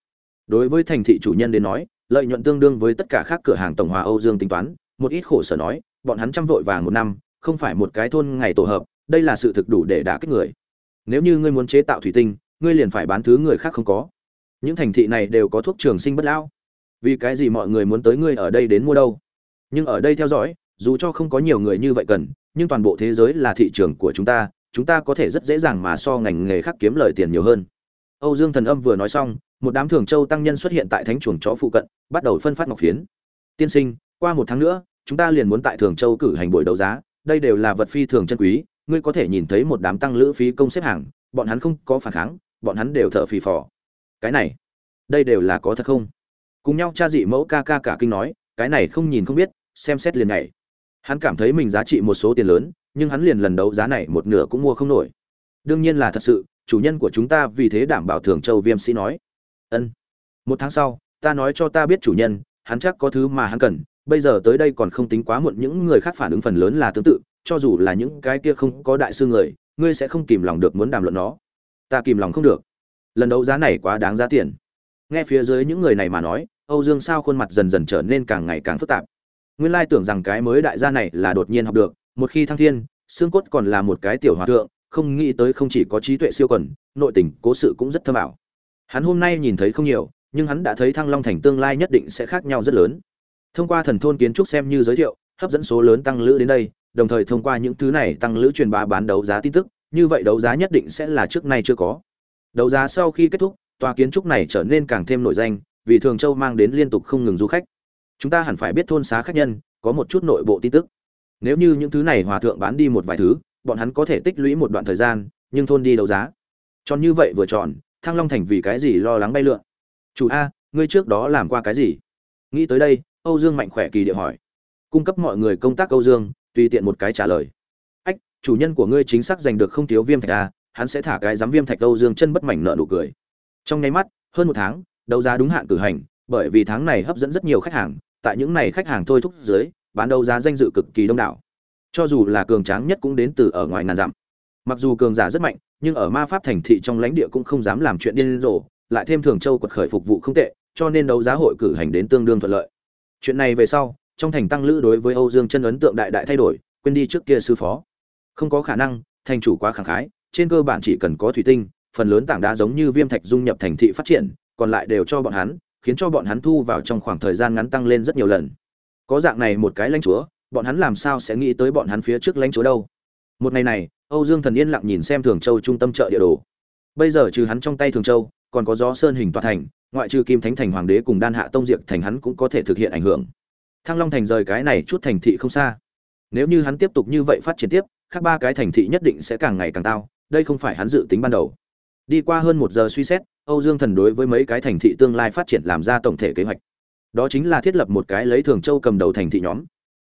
Đối với thành thị chủ nhân đến nói, lợi nhuận tương đương với tất cả các cửa hàng tổng hòa âu dương tính toán, một ít khổ sở nói, bọn hắn chăm vội vàng một năm, không phải một cái thôn ngày tổ hợp đây là sự thực đủ để đả kích người. Nếu như ngươi muốn chế tạo thủy tinh, ngươi liền phải bán thứ người khác không có. Những thành thị này đều có thuốc trường sinh bất lão. Vì cái gì mọi người muốn tới ngươi ở đây đến mua đâu? Nhưng ở đây theo dõi, dù cho không có nhiều người như vậy cần, nhưng toàn bộ thế giới là thị trường của chúng ta chúng ta có thể rất dễ dàng mà so ngành nghề khác kiếm lời tiền nhiều hơn. Âu dương thần âm vừa nói xong, một đám thường châu tăng nhân xuất hiện tại thánh chuồng chó phụ cận, bắt đầu phân phát ngọc phiến. Tiên sinh, qua một tháng nữa, chúng ta liền muốn tại thường châu cử hành buổi đấu giá, đây đều là vật phi thường chân quý ngươi có thể nhìn thấy một đám tăng lữ phí công xếp hàng, bọn hắn không có phản kháng, bọn hắn đều thở phì phò. Cái này, đây đều là có thật không? Cùng nhau cha dị mẫu ca ca cả kinh nói, cái này không nhìn không biết, xem xét liền này hắn cảm thấy mình giá trị một số tiền lớn, nhưng hắn liền lần đấu giá này một nửa cũng mua không nổi. Đương nhiên là thật sự, chủ nhân của chúng ta vì thế đảm bảo thường châu viêm sĩ nói. Ân. Một tháng sau, ta nói cho ta biết chủ nhân, hắn chắc có thứ mà hắn cần, bây giờ tới đây còn không tính quá muộn, những người khác phản ứng phần lớn là tương tự cho dù là những cái kia không có đại sư người, ngươi sẽ không kìm lòng được muốn đàm luận nó. Ta kìm lòng không được. Lần đấu giá này quá đáng giá tiền. Nghe phía dưới những người này mà nói, âu dương sao khuôn mặt dần dần trở nên càng ngày càng phức tạp. Nguyên lai tưởng rằng cái mới đại gia này là đột nhiên học được, một khi thăng thiên, xương cốt còn là một cái tiểu hòa thượng, không nghĩ tới không chỉ có trí tuệ siêu quần, nội tình, cố sự cũng rất thơm ảo. Hắn hôm nay nhìn thấy không nhiều, nhưng hắn đã thấy thăng long thành tương lai nhất định sẽ khác nhau rất lớn. Thông qua thần thôn kiến trúc xem như giới thiệu, hấp dẫn số lớn tăng lữ đến đây đồng thời thông qua những thứ này tăng lữ truyền bá bán đấu giá tin tức, như vậy đấu giá nhất định sẽ là trước nay chưa có. Đấu giá sau khi kết thúc, tòa kiến trúc này trở nên càng thêm nổi danh, vì thường châu mang đến liên tục không ngừng du khách. Chúng ta hẳn phải biết thôn xá khách nhân, có một chút nội bộ tin tức. Nếu như những thứ này hòa thượng bán đi một vài thứ, bọn hắn có thể tích lũy một đoạn thời gian, nhưng thôn đi đấu giá. Tròn như vậy vừa tròn, thăng long thành vì cái gì lo lắng bay lượn? Chủ a, ngươi trước đó làm qua cái gì? Nghĩ tới đây, âu dương mạnh khỏe kỳ địa hỏi. Cung cấp mọi người công tác âu dương tùy tiện một cái trả lời. Ách, chủ nhân của ngươi chính xác giành được không thiếu viêm thạch a hắn sẽ thả cái giám viêm thạch âu dương chân bất mảnh nợ nụ cười. Trong nháy mắt, hơn một tháng, đấu giá đúng hạn cử hành, bởi vì tháng này hấp dẫn rất nhiều khách hàng, tại những này khách hàng thôi thúc dưới, bán đấu giá danh dự cực kỳ đông đảo. Cho dù là cường tráng nhất cũng đến từ ở ngoài ngàn dặm. Mặc dù cường giả rất mạnh, nhưng ở ma pháp thành thị trong lãnh địa cũng không dám làm chuyện điên rồ, lại thêm thường châu quật khởi phục vụ không tệ, cho nên đấu giá hội cử hành đến tương đương thuận lợi. Chuyện này về sau trong thành tăng lữ đối với âu dương chân ấn tượng đại đại thay đổi, quên đi trước kia sư phó. Không có khả năng, thành chủ quá khẳng khái, trên cơ bản chỉ cần có thủy tinh, phần lớn tảng đá giống như viêm thạch dung nhập thành thị phát triển, còn lại đều cho bọn hắn, khiến cho bọn hắn thu vào trong khoảng thời gian ngắn tăng lên rất nhiều lần. Có dạng này một cái lãnh chúa, bọn hắn làm sao sẽ nghĩ tới bọn hắn phía trước lãnh chúa đâu? Một ngày này, âu dương thần yên lặng nhìn xem thường châu trung tâm chợ địa đồ. Bây giờ trừ hắn trong tay thường châu, còn có gió sơn hình tòa thành, ngoại trừ kim thánh thành hoàng đế cùng đan hạ tông diệt thành hắn cũng có thể thực hiện ảnh hưởng thăng long thành rời cái này chút thành thị không xa. Nếu như hắn tiếp tục như vậy phát triển tiếp, khác ba cái thành thị nhất định sẽ càng ngày càng tao, đây không phải hắn dự tính ban đầu. Đi qua hơn một giờ suy xét, âu dương thần đối với mấy cái thành thị tương lai phát triển làm ra tổng thể kế hoạch. Đó chính là thiết lập một cái lấy thường châu cầm đầu thành thị nhóm.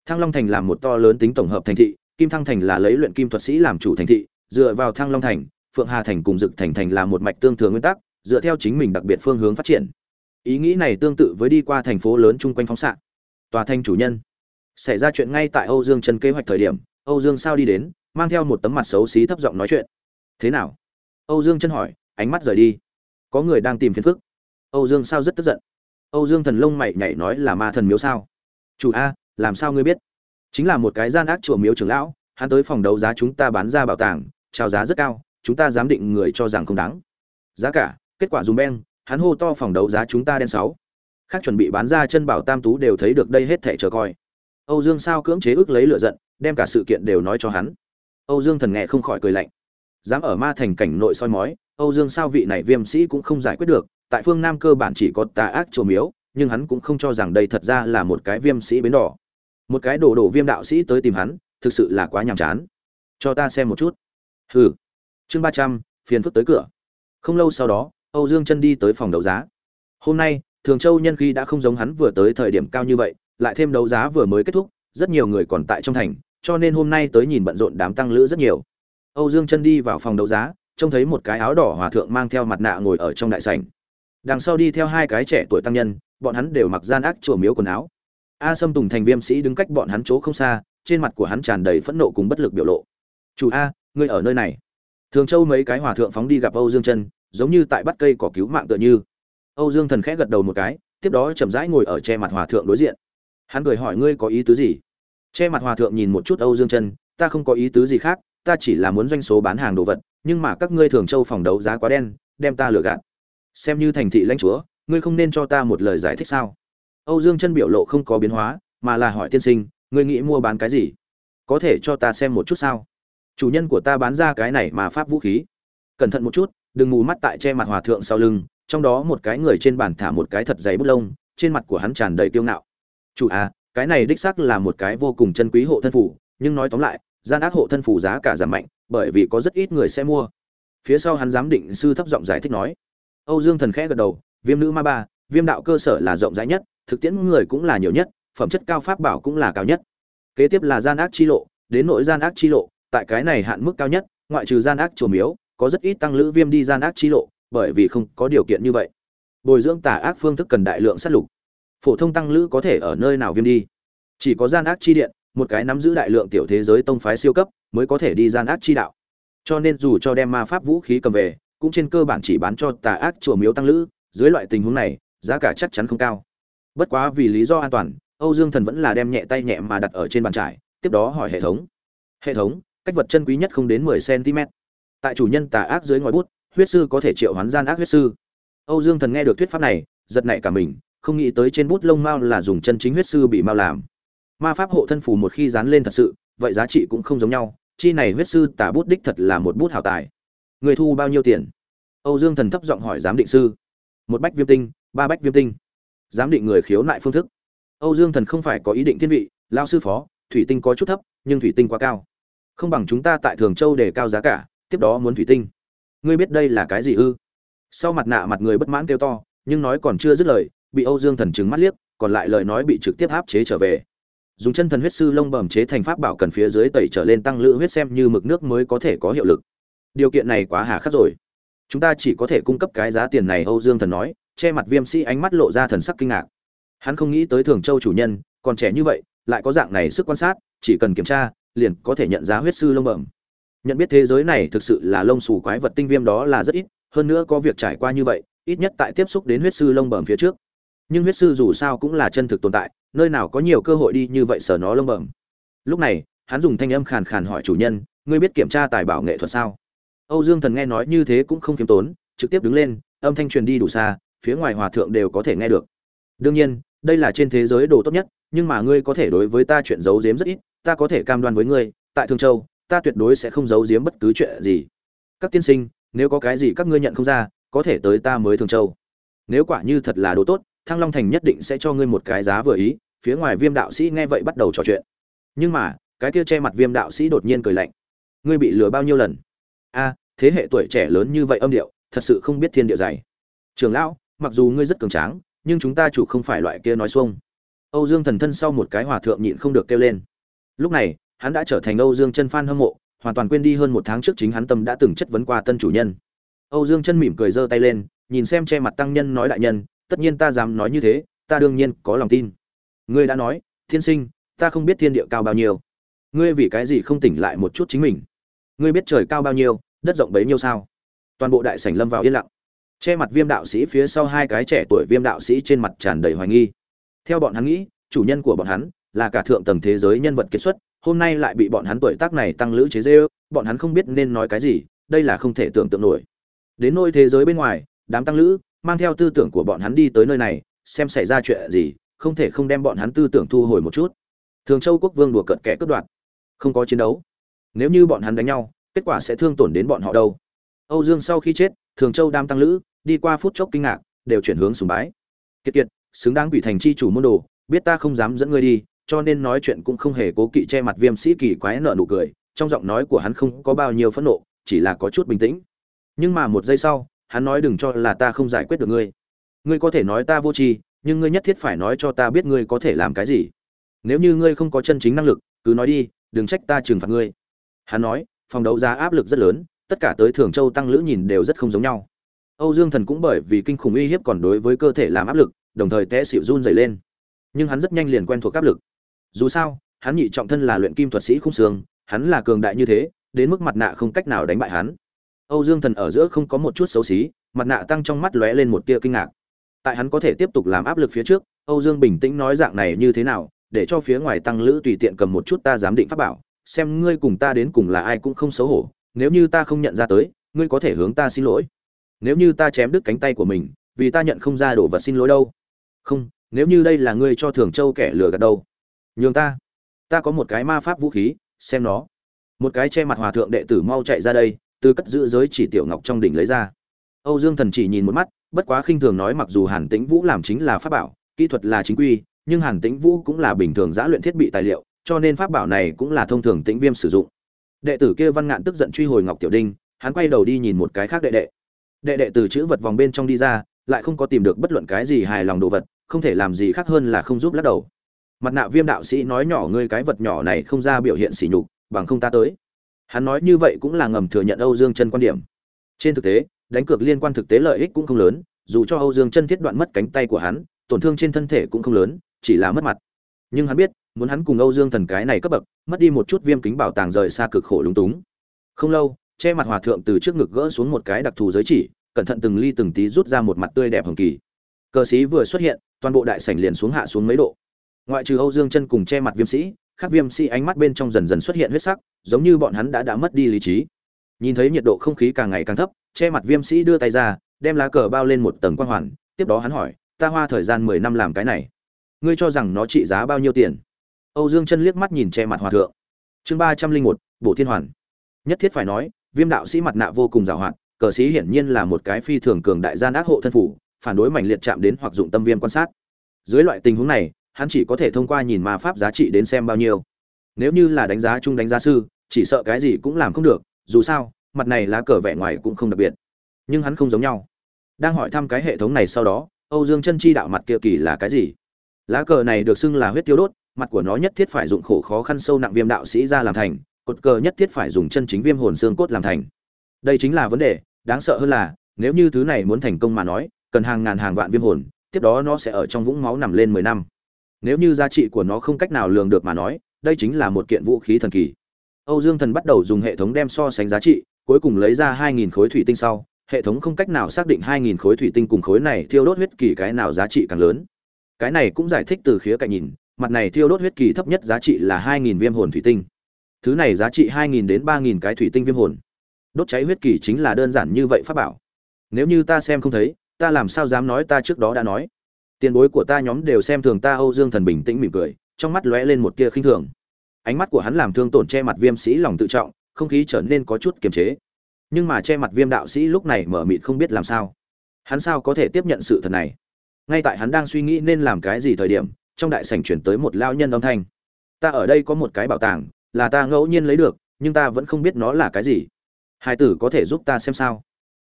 Thăng long thành là một to lớn tính tổng hợp thành thị, kim thăng thành là lấy luyện kim thuật sĩ làm chủ thành thị, dựa vào thăng long thành, phượng hà thành cùng dực thành thành là một mạch tương thường nguyên tắc, dựa theo chính mình đặc biệt phương hướng phát triển. Ý nghĩ này tương tự với đi qua thành phố lớn chung quanh phóng xạ tòa thành chủ nhân. Xảy ra chuyện ngay tại âu dương chân kế hoạch thời điểm, âu dương sao đi đến, mang theo một tấm mặt xấu xí thấp giọng nói chuyện. Thế nào? Âu dương chân hỏi, ánh mắt rời đi. Có người đang tìm phiền phức. Âu dương sao rất tức giận. Âu dương thần lông mày nhảy nói là ma thần miếu sao? Chủ a, làm sao ngươi biết? Chính là một cái gian ác chùa miếu trưởng lão, hắn tới phòng đấu giá chúng ta bán ra bảo tàng trao giá rất cao, chúng ta giám định người cho rằng không đáng. Giá cả, kết quả dùng beng, hắn hô to phòng đấu giá chúng ta đen sáu khác chuẩn bị bán ra chân bảo tam tú đều thấy được đây hết thể chờ coi. Âu dương sao cưỡng chế ức lấy lửa giận, đem cả sự kiện đều nói cho hắn. Âu dương thần nghe không khỏi cười lạnh. Dám ở ma thành cảnh nội soi mói, âu dương sao vị này viêm sĩ cũng không giải quyết được, tại phương nam cơ bản chỉ có tà ác chùa miếu, nhưng hắn cũng không cho rằng đây thật ra là một cái viêm sĩ bến đỏ. Một cái đổ đổ viêm đạo sĩ tới tìm hắn, thực sự là quá nhàm chán. Cho ta xem một chút. Hừ. Chương ba trăm, phiền phức tới cửa. Không lâu sau đó, âu dương chân đi tới phòng đấu giá. Hôm nay thường châu nhân khí đã không giống hắn vừa tới thời điểm cao như vậy, lại thêm đấu giá vừa mới kết thúc, rất nhiều người còn tại trong thành, cho nên hôm nay tới nhìn bận rộn đám tăng lữ rất nhiều. Âu dương chân đi vào phòng đấu giá, trông thấy một cái áo đỏ hòa thượng mang theo mặt nạ ngồi ở trong đại sảnh. Đằng sau đi theo hai cái trẻ tuổi tăng nhân, bọn hắn đều mặc gian ác chùa miếu quần áo. A sâm tùng thành viêm sĩ đứng cách bọn hắn chỗ không xa, trên mặt của hắn tràn đầy phẫn nộ cùng bất lực biểu lộ. Chủ a, ngươi ở nơi này. Thường châu mấy cái hòa thượng phóng đi gặp âu dương chân, giống như tại bắt cây cỏ cứu mạng tựa như âu dương thần khẽ gật đầu một cái tiếp đó chậm rãi ngồi ở che mặt hòa thượng đối diện. Hắn cười hỏi ngươi có ý tứ gì? Che mặt hòa thượng nhìn một chút âu dương Trần, ta không có ý tứ gì khác ta chỉ là muốn doanh số bán hàng đồ vật nhưng mà các ngươi thường châu phòng đấu giá quá đen đem ta lừa gạt. Xem như thành thị lãnh chúa ngươi không nên cho ta một lời giải thích sao? Âu dương chân biểu lộ không có biến hóa mà là hỏi tiên sinh ngươi nghĩ mua bán cái gì? Có thể cho ta xem một chút sao? Chủ nhân của ta bán ra cái này mà pháp vũ khí. Cẩn thận một chút đừng mù mắt tại che mặt hòa thượng sau lưng trong đó một cái người trên bàn thả một cái thật dày bút lông, trên mặt của hắn tràn đầy kiêu ngạo. Chủ à cái này đích xác là một cái vô cùng chân quý hộ thân phủ nhưng nói tóm lại, gian ác hộ thân phủ giá cả giảm mạnh, bởi vì có rất ít người sẽ mua. Phía sau hắn giám định sư thấp giọng giải thích nói. Âu dương thần khẽ gật đầu, viêm nữ ma ba, viêm đạo cơ sở là rộng rãi nhất, thực tiễn người cũng là nhiều nhất, phẩm chất cao pháp bảo cũng là cao nhất. Kế tiếp là gian ác chi lộ, đến nội gian ác chi lộ, tại cái này hạn mức cao nhất, ngoại trừ gian ác chùa miếu, có rất ít tăng lữ viêm đi gian ác chi lộ bởi vì không có điều kiện như vậy. Bồi dưỡng tà ác phương thức cần đại lượng sát lục. Phổ thông tăng lữ có thể ở nơi nào viêm đi? Chỉ có gian ác chi điện, một cái nắm giữ đại lượng tiểu thế giới tông phái siêu cấp, mới có thể đi gian ác chi đạo. Cho nên dù cho đem ma pháp vũ khí cầm về, cũng trên cơ bản chỉ bán cho tà ác chùa miếu tăng lữ, dưới loại tình huống này, giá cả chắc chắn không cao. Bất quá vì lý do an toàn, âu dương thần vẫn là đem nhẹ tay nhẹ mà đặt ở trên bàn trải, tiếp đó hỏi hệ thống. Hệ thống, cách vật chân quý nhất không đến mười cm tại chủ nhân tà ác dưới ngòi bút huyết sư có thể triệu hoán gian ác huyết sư. Âu dương thần nghe được thuyết pháp này, giật nảy cả mình, không nghĩ tới trên bút lông mao là dùng chân chính huyết sư bị mao làm. Ma pháp hộ thân phù một khi dán lên thật sự, vậy giá trị cũng không giống nhau, chi này huyết sư tả bút đích thật là một bút hảo tài. Người thu bao nhiêu tiền? Âu dương thần thấp giọng hỏi giám định sư. Một bách viêm tinh, ba bách viêm tinh. Giám định người khiếu nại phương thức. Âu dương thần không phải có ý định thiên vị, lao sư phó, thủy tinh có chút thấp, nhưng thủy tinh quá cao. Không bằng chúng ta tại thường châu để cao giá cả, tiếp đó muốn thủy tinh ngươi biết đây là cái gì ư? Sau mặt nạ mặt người bất mãn kêu to, nhưng nói còn chưa dứt lời, bị âu dương thần chứng mắt liếc, còn lại lời nói bị trực tiếp áp chế trở về. Dùng chân thần huyết sư lông bẩm chế thành pháp bảo cần phía dưới tẩy trở lên tăng lữ huyết xem như mực nước mới có thể có hiệu lực. Điều kiện này quá hà khắc rồi. Chúng ta chỉ có thể cung cấp cái giá tiền này, âu dương thần nói, che mặt viêm sĩ ánh mắt lộ ra thần sắc kinh ngạc. Hắn không nghĩ tới thường châu chủ nhân, còn trẻ như vậy, lại có dạng này sức quan sát, chỉ cần kiểm tra, liền có thể nhận ra huyết sư lông bẩm nhận biết thế giới này thực sự là lông xù quái vật tinh viêm đó là rất ít, hơn nữa có việc trải qua như vậy, ít nhất tại tiếp xúc đến huyết sư lông bẩm phía trước. Nhưng huyết sư dù sao cũng là chân thực tồn tại, nơi nào có nhiều cơ hội đi như vậy sở nó lông bẩm. Lúc này, hắn dùng thanh âm khàn khàn hỏi chủ nhân, ngươi biết kiểm tra tài bảo nghệ thuật sao? Âu dương thần nghe nói như thế cũng không khiêm tốn, trực tiếp đứng lên, âm thanh truyền đi đủ xa, phía ngoài hòa thượng đều có thể nghe được. Đương nhiên, đây là trên thế giới đồ tốt nhất, nhưng mà ngươi có thể đối với ta chuyện giấu giếm rất ít, ta có thể cam đoan với ngươi, tại thương châu ta tuyệt đối sẽ không giấu giếm bất cứ chuyện gì. Các tiên sinh, nếu có cái gì các ngươi nhận không ra, có thể tới ta mới thương châu. Nếu quả như thật là đồ tốt, thăng long thành nhất định sẽ cho ngươi một cái giá vừa ý, phía ngoài viêm đạo sĩ nghe vậy bắt đầu trò chuyện. Nhưng mà, cái kia che mặt viêm đạo sĩ đột nhiên cười lạnh. Ngươi bị lừa bao nhiêu lần? A, thế hệ tuổi trẻ lớn như vậy âm điệu, thật sự không biết thiên địa dày. Trường lão, mặc dù ngươi rất cường tráng, nhưng chúng ta chủ không phải loại kia nói xuông. Âu dương thần thân sau một cái hòa thượng nhịn không được kêu lên. Lúc này hắn đã trở thành âu dương chân phan hâm mộ, hoàn toàn quên đi hơn một tháng trước chính hắn tâm đã từng chất vấn qua tân chủ nhân. Âu dương chân mỉm cười giơ tay lên, nhìn xem che mặt tăng nhân nói đại nhân, tất nhiên ta dám nói như thế, ta đương nhiên có lòng tin. Ngươi đã nói, thiên sinh, ta không biết thiên địa cao bao nhiêu. Ngươi vì cái gì không tỉnh lại một chút chính mình? Ngươi biết trời cao bao nhiêu, đất rộng bấy nhiêu sao? Toàn bộ đại sảnh lâm vào yên lặng. Che mặt viêm đạo sĩ phía sau hai cái trẻ tuổi viêm đạo sĩ trên mặt tràn đầy hoài nghi. Theo bọn hắn nghĩ, chủ nhân của bọn hắn là cả thượng tầng thế giới nhân vật kiệt xuất hôm nay lại bị bọn hắn tuổi tác này tăng lữ chế dê bọn hắn không biết nên nói cái gì, đây là không thể tưởng tượng nổi. Đến nôi thế giới bên ngoài, đám tăng lữ mang theo tư tưởng của bọn hắn đi tới nơi này, xem xảy ra chuyện gì, không thể không đem bọn hắn tư tưởng thu hồi một chút. Thường châu quốc vương đùa cận kẻ cướp đoạt, không có chiến đấu. Nếu như bọn hắn đánh nhau, kết quả sẽ thương tổn đến bọn họ đâu. Âu dương sau khi chết, thường châu đam tăng lữ đi qua phút chốc kinh ngạc, đều chuyển hướng sùng bái. Kiệt kiệt, xứng đáng quỷ thành chi chủ môn đồ, biết ta không dám dẫn ngươi đi cho nên nói chuyện cũng không hề cố kỵ che mặt viêm sĩ kỳ quái nợ nụ cười, trong giọng nói của hắn không có bao nhiêu phẫn nộ, chỉ là có chút bình tĩnh. Nhưng mà một giây sau, hắn nói đừng cho là ta không giải quyết được ngươi. Ngươi có thể nói ta vô tri, nhưng ngươi nhất thiết phải nói cho ta biết ngươi có thể làm cái gì. Nếu như ngươi không có chân chính năng lực, cứ nói đi, đừng trách ta trừng phạt ngươi. Hắn nói, phòng đấu giá áp lực rất lớn, tất cả tới thường châu tăng lữ nhìn đều rất không giống nhau. Âu dương thần cũng bởi vì kinh khủng uy hiếp còn đối với cơ thể làm áp lực, đồng thời té xịu run dày lên. Nhưng hắn rất nhanh liền quen thuộc áp lực dù sao, hắn nhị trọng thân là luyện kim thuật sĩ khung xương, hắn là cường đại như thế, đến mức mặt nạ không cách nào đánh bại hắn. Âu dương thần ở giữa không có một chút xấu xí, mặt nạ tăng trong mắt lóe lên một tia kinh ngạc. Tại hắn có thể tiếp tục làm áp lực phía trước, âu dương bình tĩnh nói dạng này như thế nào, để cho phía ngoài tăng lữ tùy tiện cầm một chút ta giám định pháp bảo, xem ngươi cùng ta đến cùng là ai cũng không xấu hổ, nếu như ta không nhận ra tới, ngươi có thể hướng ta xin lỗi. Nếu như ta chém đứt cánh tay của mình, vì ta nhận không ra đồ vật xin lỗi đâu. Không, nếu như đây là ngươi cho thường châu kẻ lừa gạt đâu nhường ta. Ta có một cái ma pháp vũ khí, xem nó. Một cái che mặt hòa thượng đệ tử mau chạy ra đây, từ cất giữ giới chỉ tiểu ngọc trong đỉnh lấy ra. Âu dương thần chỉ nhìn một mắt, bất quá khinh thường nói mặc dù hàn tĩnh vũ làm chính là pháp bảo, kỹ thuật là chính quy, nhưng hàn tĩnh vũ cũng là bình thường giã luyện thiết bị tài liệu, cho nên pháp bảo này cũng là thông thường tĩnh viêm sử dụng. Đệ tử kia văn ngạn tức giận truy hồi ngọc tiểu đinh, hắn quay đầu đi nhìn một cái khác đệ đệ. Đệ đệ từ chữ vật vòng bên trong đi ra, lại không có tìm được bất luận cái gì hài lòng đồ vật, không thể làm gì khác hơn là không giúp lắc đầu mặt nạ viêm đạo sĩ nói nhỏ ngươi cái vật nhỏ này không ra biểu hiện sỉ nhục, bằng không ta tới. Hắn nói như vậy cũng là ngầm thừa nhận âu dương chân quan điểm. Trên thực tế, đánh cược liên quan thực tế lợi ích cũng không lớn, dù cho âu dương chân thiết đoạn mất cánh tay của hắn, tổn thương trên thân thể cũng không lớn, chỉ là mất mặt. Nhưng hắn biết, muốn hắn cùng âu dương thần cái này cấp bậc, mất đi một chút viêm kính bảo tàng rời xa cực khổ lúng túng. Không lâu, che mặt hòa thượng từ trước ngực gỡ xuống một cái đặc thù giới chỉ, cẩn thận từng ly từng tí rút ra một mặt tươi đẹp hồng kỳ. Cờ sĩ vừa xuất hiện, toàn bộ đại sảnh liền xuống hạ xuống mấy độ ngoại trừ âu dương chân cùng che mặt viêm sĩ các viêm sĩ ánh mắt bên trong dần dần xuất hiện huyết sắc, giống như bọn hắn đã đã mất đi lý trí. Nhìn thấy nhiệt độ không khí càng ngày càng thấp, che mặt viêm sĩ đưa tay ra, đem lá cờ bao lên một tầng quang hoàn, tiếp đó hắn hỏi, ta hoa thời gian mười năm làm cái này? Ngươi cho rằng nó trị giá bao nhiêu tiền? Âu dương chân liếc mắt nhìn che mặt hòa thượng. Chương ba trăm linh một bộ thiên hoàn. Nhất thiết phải nói, viêm đạo sĩ mặt nạ vô cùng giàu hạn, cờ sĩ hiển nhiên là một cái phi thường cường đại gian ác hộ thân phủ, phản đối mảnh liệt chạm đến hoặc dụng tâm viêm quan sát. Dưới loại tình huống này hắn chỉ có thể thông qua nhìn ma pháp giá trị đến xem bao nhiêu. Nếu như là đánh giá chung đánh giá sư, chỉ sợ cái gì cũng làm không được, dù sao, mặt này lá cờ vẻ ngoài cũng không đặc biệt. Nhưng hắn không giống nhau. Đang hỏi thăm cái hệ thống này sau đó, âu dương chân chi đạo mặt kia kỳ là cái gì? Lá cờ này được xưng là huyết tiêu đốt, mặt của nó nhất thiết phải dụng khổ khó khăn sâu nặng viêm đạo sĩ ra làm thành, cột cờ nhất thiết phải dùng chân chính viêm hồn xương cốt làm thành. Đây chính là vấn đề, đáng sợ hơn là, nếu như thứ này muốn thành công mà nói, cần hàng ngàn hàng vạn viêm hồn, tiếp đó nó sẽ ở trong vũng máu nằm lên mười năm nếu như giá trị của nó không cách nào lường được mà nói, đây chính là một kiện vũ khí thần kỳ. Âu dương thần bắt đầu dùng hệ thống đem so sánh giá trị, cuối cùng lấy ra hai nghìn khối thủy tinh sau, hệ thống không cách nào xác định hai nghìn khối thủy tinh cùng khối này thiêu đốt huyết kỳ cái nào giá trị càng lớn. Cái này cũng giải thích từ khía cạnh nhìn, mặt này thiêu đốt huyết kỳ thấp nhất giá trị là hai nghìn viêm hồn thủy tinh. Thứ này giá trị hai nghìn đến ba nghìn cái thủy tinh viêm hồn. Đốt cháy huyết kỳ chính là đơn giản như vậy pháp bảo. Nếu như ta xem không thấy, ta làm sao dám nói ta trước đó đã nói tiền bối của ta nhóm đều xem thường ta âu dương thần bình tĩnh mỉm cười, trong mắt lóe lên một tia khinh thường. Ánh mắt của hắn làm thương tổn che mặt viêm sĩ lòng tự trọng, không khí trở nên có chút kiềm chế. Nhưng mà che mặt viêm đạo sĩ lúc này mở mịt không biết làm sao. Hắn sao có thể tiếp nhận sự thật này? Ngay tại hắn đang suy nghĩ nên làm cái gì thời điểm, trong đại sảnh chuyển tới một lao nhân âm thanh. Ta ở đây có một cái bảo tàng, là ta ngẫu nhiên lấy được, nhưng ta vẫn không biết nó là cái gì. Hai tử có thể giúp ta xem sao?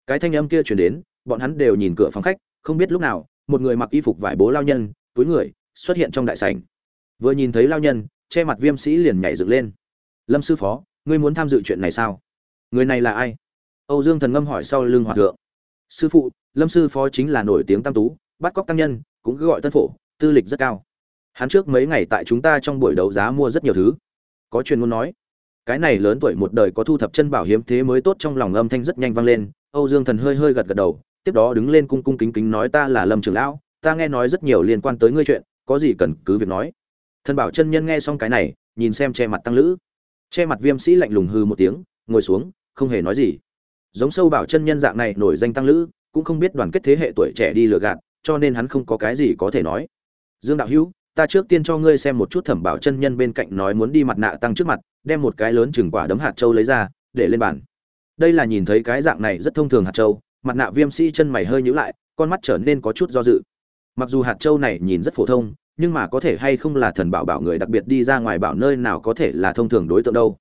Cái thanh âm kia chuyển đến, bọn hắn đều nhìn cửa phòng khách, không biết lúc nào một người mặc y phục vải bố lao nhân, túi người, xuất hiện trong đại sảnh. Vừa nhìn thấy lao nhân, che mặt viêm sĩ liền nhảy dựng lên. Lâm sư phó, ngươi muốn tham dự chuyện này sao? Người này là ai? Âu dương thần ngâm hỏi sau lưng hòa thượng. Sư phụ, lâm sư phó chính là nổi tiếng tam tú, bắt cóc tăng nhân, cũng cứ gọi tân phổ, tư lịch rất cao. Hắn trước mấy ngày tại chúng ta trong buổi đấu giá mua rất nhiều thứ. Có chuyên muốn nói. Cái này lớn tuổi một đời có thu thập chân bảo hiếm thế mới tốt trong lòng âm thanh rất nhanh vang lên. Âu dương thần hơi hơi gật gật đầu tiếp đó đứng lên cung cung kính kính nói ta là lâm trưởng lão, ta nghe nói rất nhiều liên quan tới ngươi chuyện, có gì cần cứ việc nói. Thần bảo chân nhân nghe xong cái này, nhìn xem che mặt tăng lữ. Che mặt viêm sĩ lạnh lùng hư một tiếng, ngồi xuống, không hề nói gì. Giống sâu bảo chân nhân dạng này nổi danh tăng lữ, cũng không biết đoàn kết thế hệ tuổi trẻ đi lừa gạt, cho nên hắn không có cái gì có thể nói. Dương đạo hữu, ta trước tiên cho ngươi xem một chút thẩm bảo chân nhân bên cạnh nói muốn đi mặt nạ tăng trước mặt, đem một cái lớn chừng quả đấm hạt châu lấy ra, để lên bàn. Đây là nhìn thấy cái dạng này rất thông thường hạt châu mặt nạ viêm sĩ chân mày hơi nhíu lại, con mắt trở nên có chút do dự. Mặc dù hạt châu này nhìn rất phổ thông, nhưng mà có thể hay không là thần bảo bảo người đặc biệt đi ra ngoài bảo nơi nào có thể là thông thường đối tượng đâu.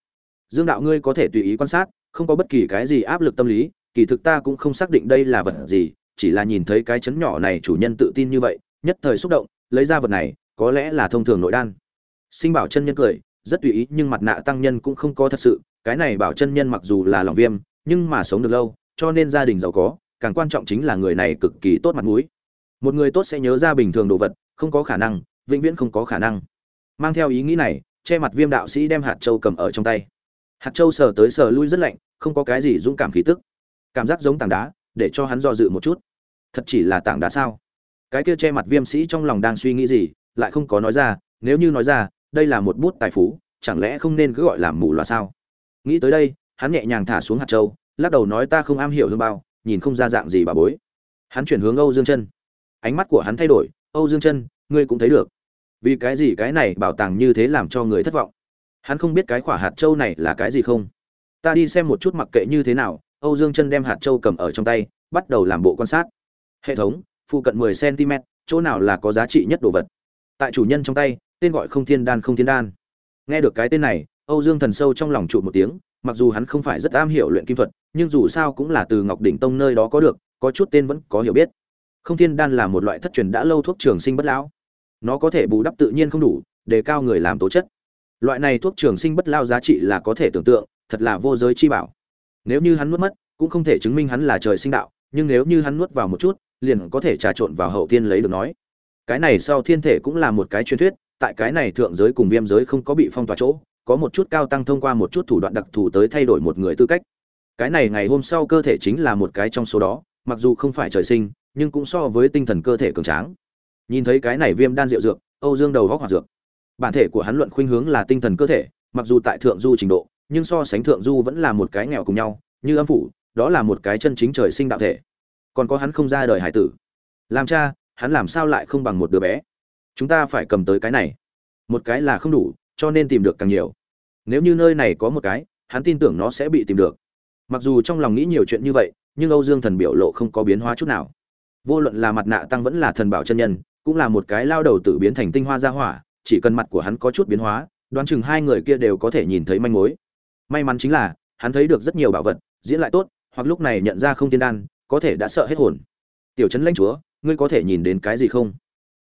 Dương đạo ngươi có thể tùy ý quan sát, không có bất kỳ cái gì áp lực tâm lý, kỳ thực ta cũng không xác định đây là vật gì, chỉ là nhìn thấy cái chấn nhỏ này chủ nhân tự tin như vậy, nhất thời xúc động, lấy ra vật này, có lẽ là thông thường nội đan. Sinh bảo chân nhân cười, rất tùy ý, nhưng mặt nạ tăng nhân cũng không có thật sự, cái này bảo chân nhân mặc dù là lòng viêm, nhưng mà sống được lâu cho nên gia đình giàu có, càng quan trọng chính là người này cực kỳ tốt mặt mũi. Một người tốt sẽ nhớ ra bình thường đồ vật, không có khả năng, vĩnh viễn không có khả năng. Mang theo ý nghĩ này, che mặt viêm đạo sĩ đem hạt châu cầm ở trong tay. Hạt châu sờ tới sờ lui rất lạnh, không có cái gì dũng cảm khí tức. Cảm giác giống tảng đá, để cho hắn do dự một chút. Thật chỉ là tảng đá sao? Cái kia che mặt viêm sĩ trong lòng đang suy nghĩ gì, lại không có nói ra, nếu như nói ra, đây là một bút tài phú, chẳng lẽ không nên cứ gọi là mù loà sao? Nghĩ tới đây, hắn nhẹ nhàng thả xuống hạt châu lắc đầu nói ta không am hiểu hương bao, nhìn không ra dạng gì bà bối. Hắn chuyển hướng âu dương chân ánh mắt của hắn thay đổi, âu dương chân ngươi cũng thấy được. Vì cái gì cái này bảo tàng như thế làm cho người thất vọng? Hắn không biết cái quả hạt châu này là cái gì không? Ta đi xem một chút mặc kệ như thế nào. Âu dương chân đem hạt châu cầm ở trong tay, bắt đầu làm bộ quan sát. Hệ thống, phụ cận 10 cm chỗ nào là có giá trị nhất đồ vật? Tại chủ nhân trong tay, tên gọi không thiên đan không thiên đan. Nghe được cái tên này, âu dương thần sâu trong lòng trụ một tiếng mặc dù hắn không phải rất am hiểu luyện kim thuật, nhưng dù sao cũng là từ ngọc đỉnh tông nơi đó có được, có chút tên vẫn có hiểu biết. Không thiên đan là một loại thất truyền đã lâu thuốc trường sinh bất lão. Nó có thể bù đắp tự nhiên không đủ, đề cao người làm tố chất. Loại này thuốc trường sinh bất lao giá trị là có thể tưởng tượng, thật là vô giới chi bảo. Nếu như hắn nuốt mất, cũng không thể chứng minh hắn là trời sinh đạo, nhưng nếu như hắn nuốt vào một chút, liền có thể trà trộn vào hậu thiên lấy được nói. Cái này sau thiên thể cũng là một cái truyền thuyết, tại cái này thượng giới cùng viêm giới không có bị phong tỏa chỗ có một chút cao tăng thông qua một chút thủ đoạn đặc thù tới thay đổi một người tư cách. Cái này ngày hôm sau cơ thể chính là một cái trong số đó, mặc dù không phải trời sinh, nhưng cũng so với tinh thần cơ thể cường tráng. Nhìn thấy cái này viêm đan rượu dược, âu dương đầu góc hoạt dược. Bản thể của hắn luận khuynh hướng là tinh thần cơ thể, mặc dù tại thượng du trình độ, nhưng so sánh thượng du vẫn là một cái nghèo cùng nhau, như âm phủ, đó là một cái chân chính trời sinh đạo thể. Còn có hắn không ra đời hải tử. Làm cha, hắn làm sao lại không bằng một đứa bé? Chúng ta phải cầm tới cái này. Một cái là không đủ cho nên tìm được càng nhiều. Nếu như nơi này có một cái, hắn tin tưởng nó sẽ bị tìm được. Mặc dù trong lòng nghĩ nhiều chuyện như vậy, nhưng âu dương thần biểu lộ không có biến hóa chút nào. Vô luận là mặt nạ tăng vẫn là thần bảo chân nhân, cũng là một cái lao đầu tự biến thành tinh hoa ra hỏa, chỉ cần mặt của hắn có chút biến hóa, đoán chừng hai người kia đều có thể nhìn thấy manh mối. May mắn chính là, hắn thấy được rất nhiều bảo vật, diễn lại tốt, hoặc lúc này nhận ra không tiên đan, có thể đã sợ hết hồn. Tiểu trấn lãnh chúa, ngươi có thể nhìn đến cái gì không?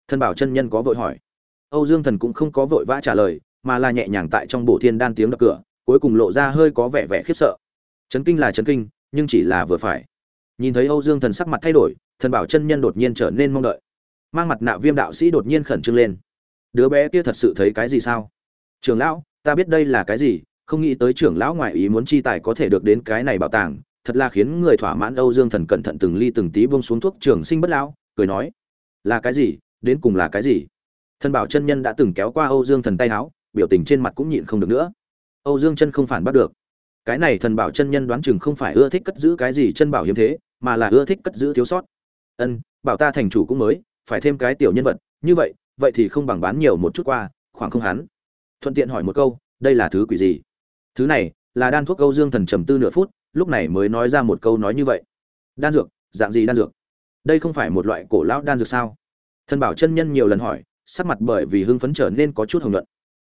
Thần bảo chân nhân có vội hỏi. Âu dương thần cũng không có vội vã trả lời mà là nhẹ nhàng tại trong bộ thiên đan tiếng đập cửa, cuối cùng lộ ra hơi có vẻ vẻ khiếp sợ. Chấn kinh là chấn kinh, nhưng chỉ là vừa phải. Nhìn thấy âu dương thần sắc mặt thay đổi, thần bảo chân nhân đột nhiên trở nên mong đợi. Mang mặt nạ viêm đạo sĩ đột nhiên khẩn trương lên. Đứa bé kia thật sự thấy cái gì sao? Trưởng lão, ta biết đây là cái gì, không nghĩ tới trưởng lão ngoại ý muốn chi tài có thể được đến cái này bảo tàng, thật là khiến người thỏa mãn âu dương thần cẩn thận từng ly từng tí bông xuống thuốc trường sinh bất lão, cười nói, là cái gì? Đến cùng là cái gì? Thần bảo chân nhân đã từng kéo qua âu dương thần tay háo biểu tình trên mặt cũng nhịn không được nữa. Âu dương chân không phản bắt được. Cái này thần bảo chân nhân đoán chừng không phải ưa thích cất giữ cái gì chân bảo hiếm thế, mà là ưa thích cất giữ thiếu sót. Ân, bảo ta thành chủ cũng mới, phải thêm cái tiểu nhân vật, như vậy vậy thì không bằng bán nhiều một chút qua, khoảng không hắn. Thuận tiện hỏi một câu, đây là thứ quỷ gì? Thứ này, là đan thuốc âu dương thần trầm tư nửa phút, lúc này mới nói ra một câu nói như vậy. Đan dược, dạng gì đan dược? Đây không phải một loại cổ lão đan dược sao? Thần bảo chân nhân nhiều lần hỏi, sắc mặt bởi vì hưng phấn trở nên có chút hồng luận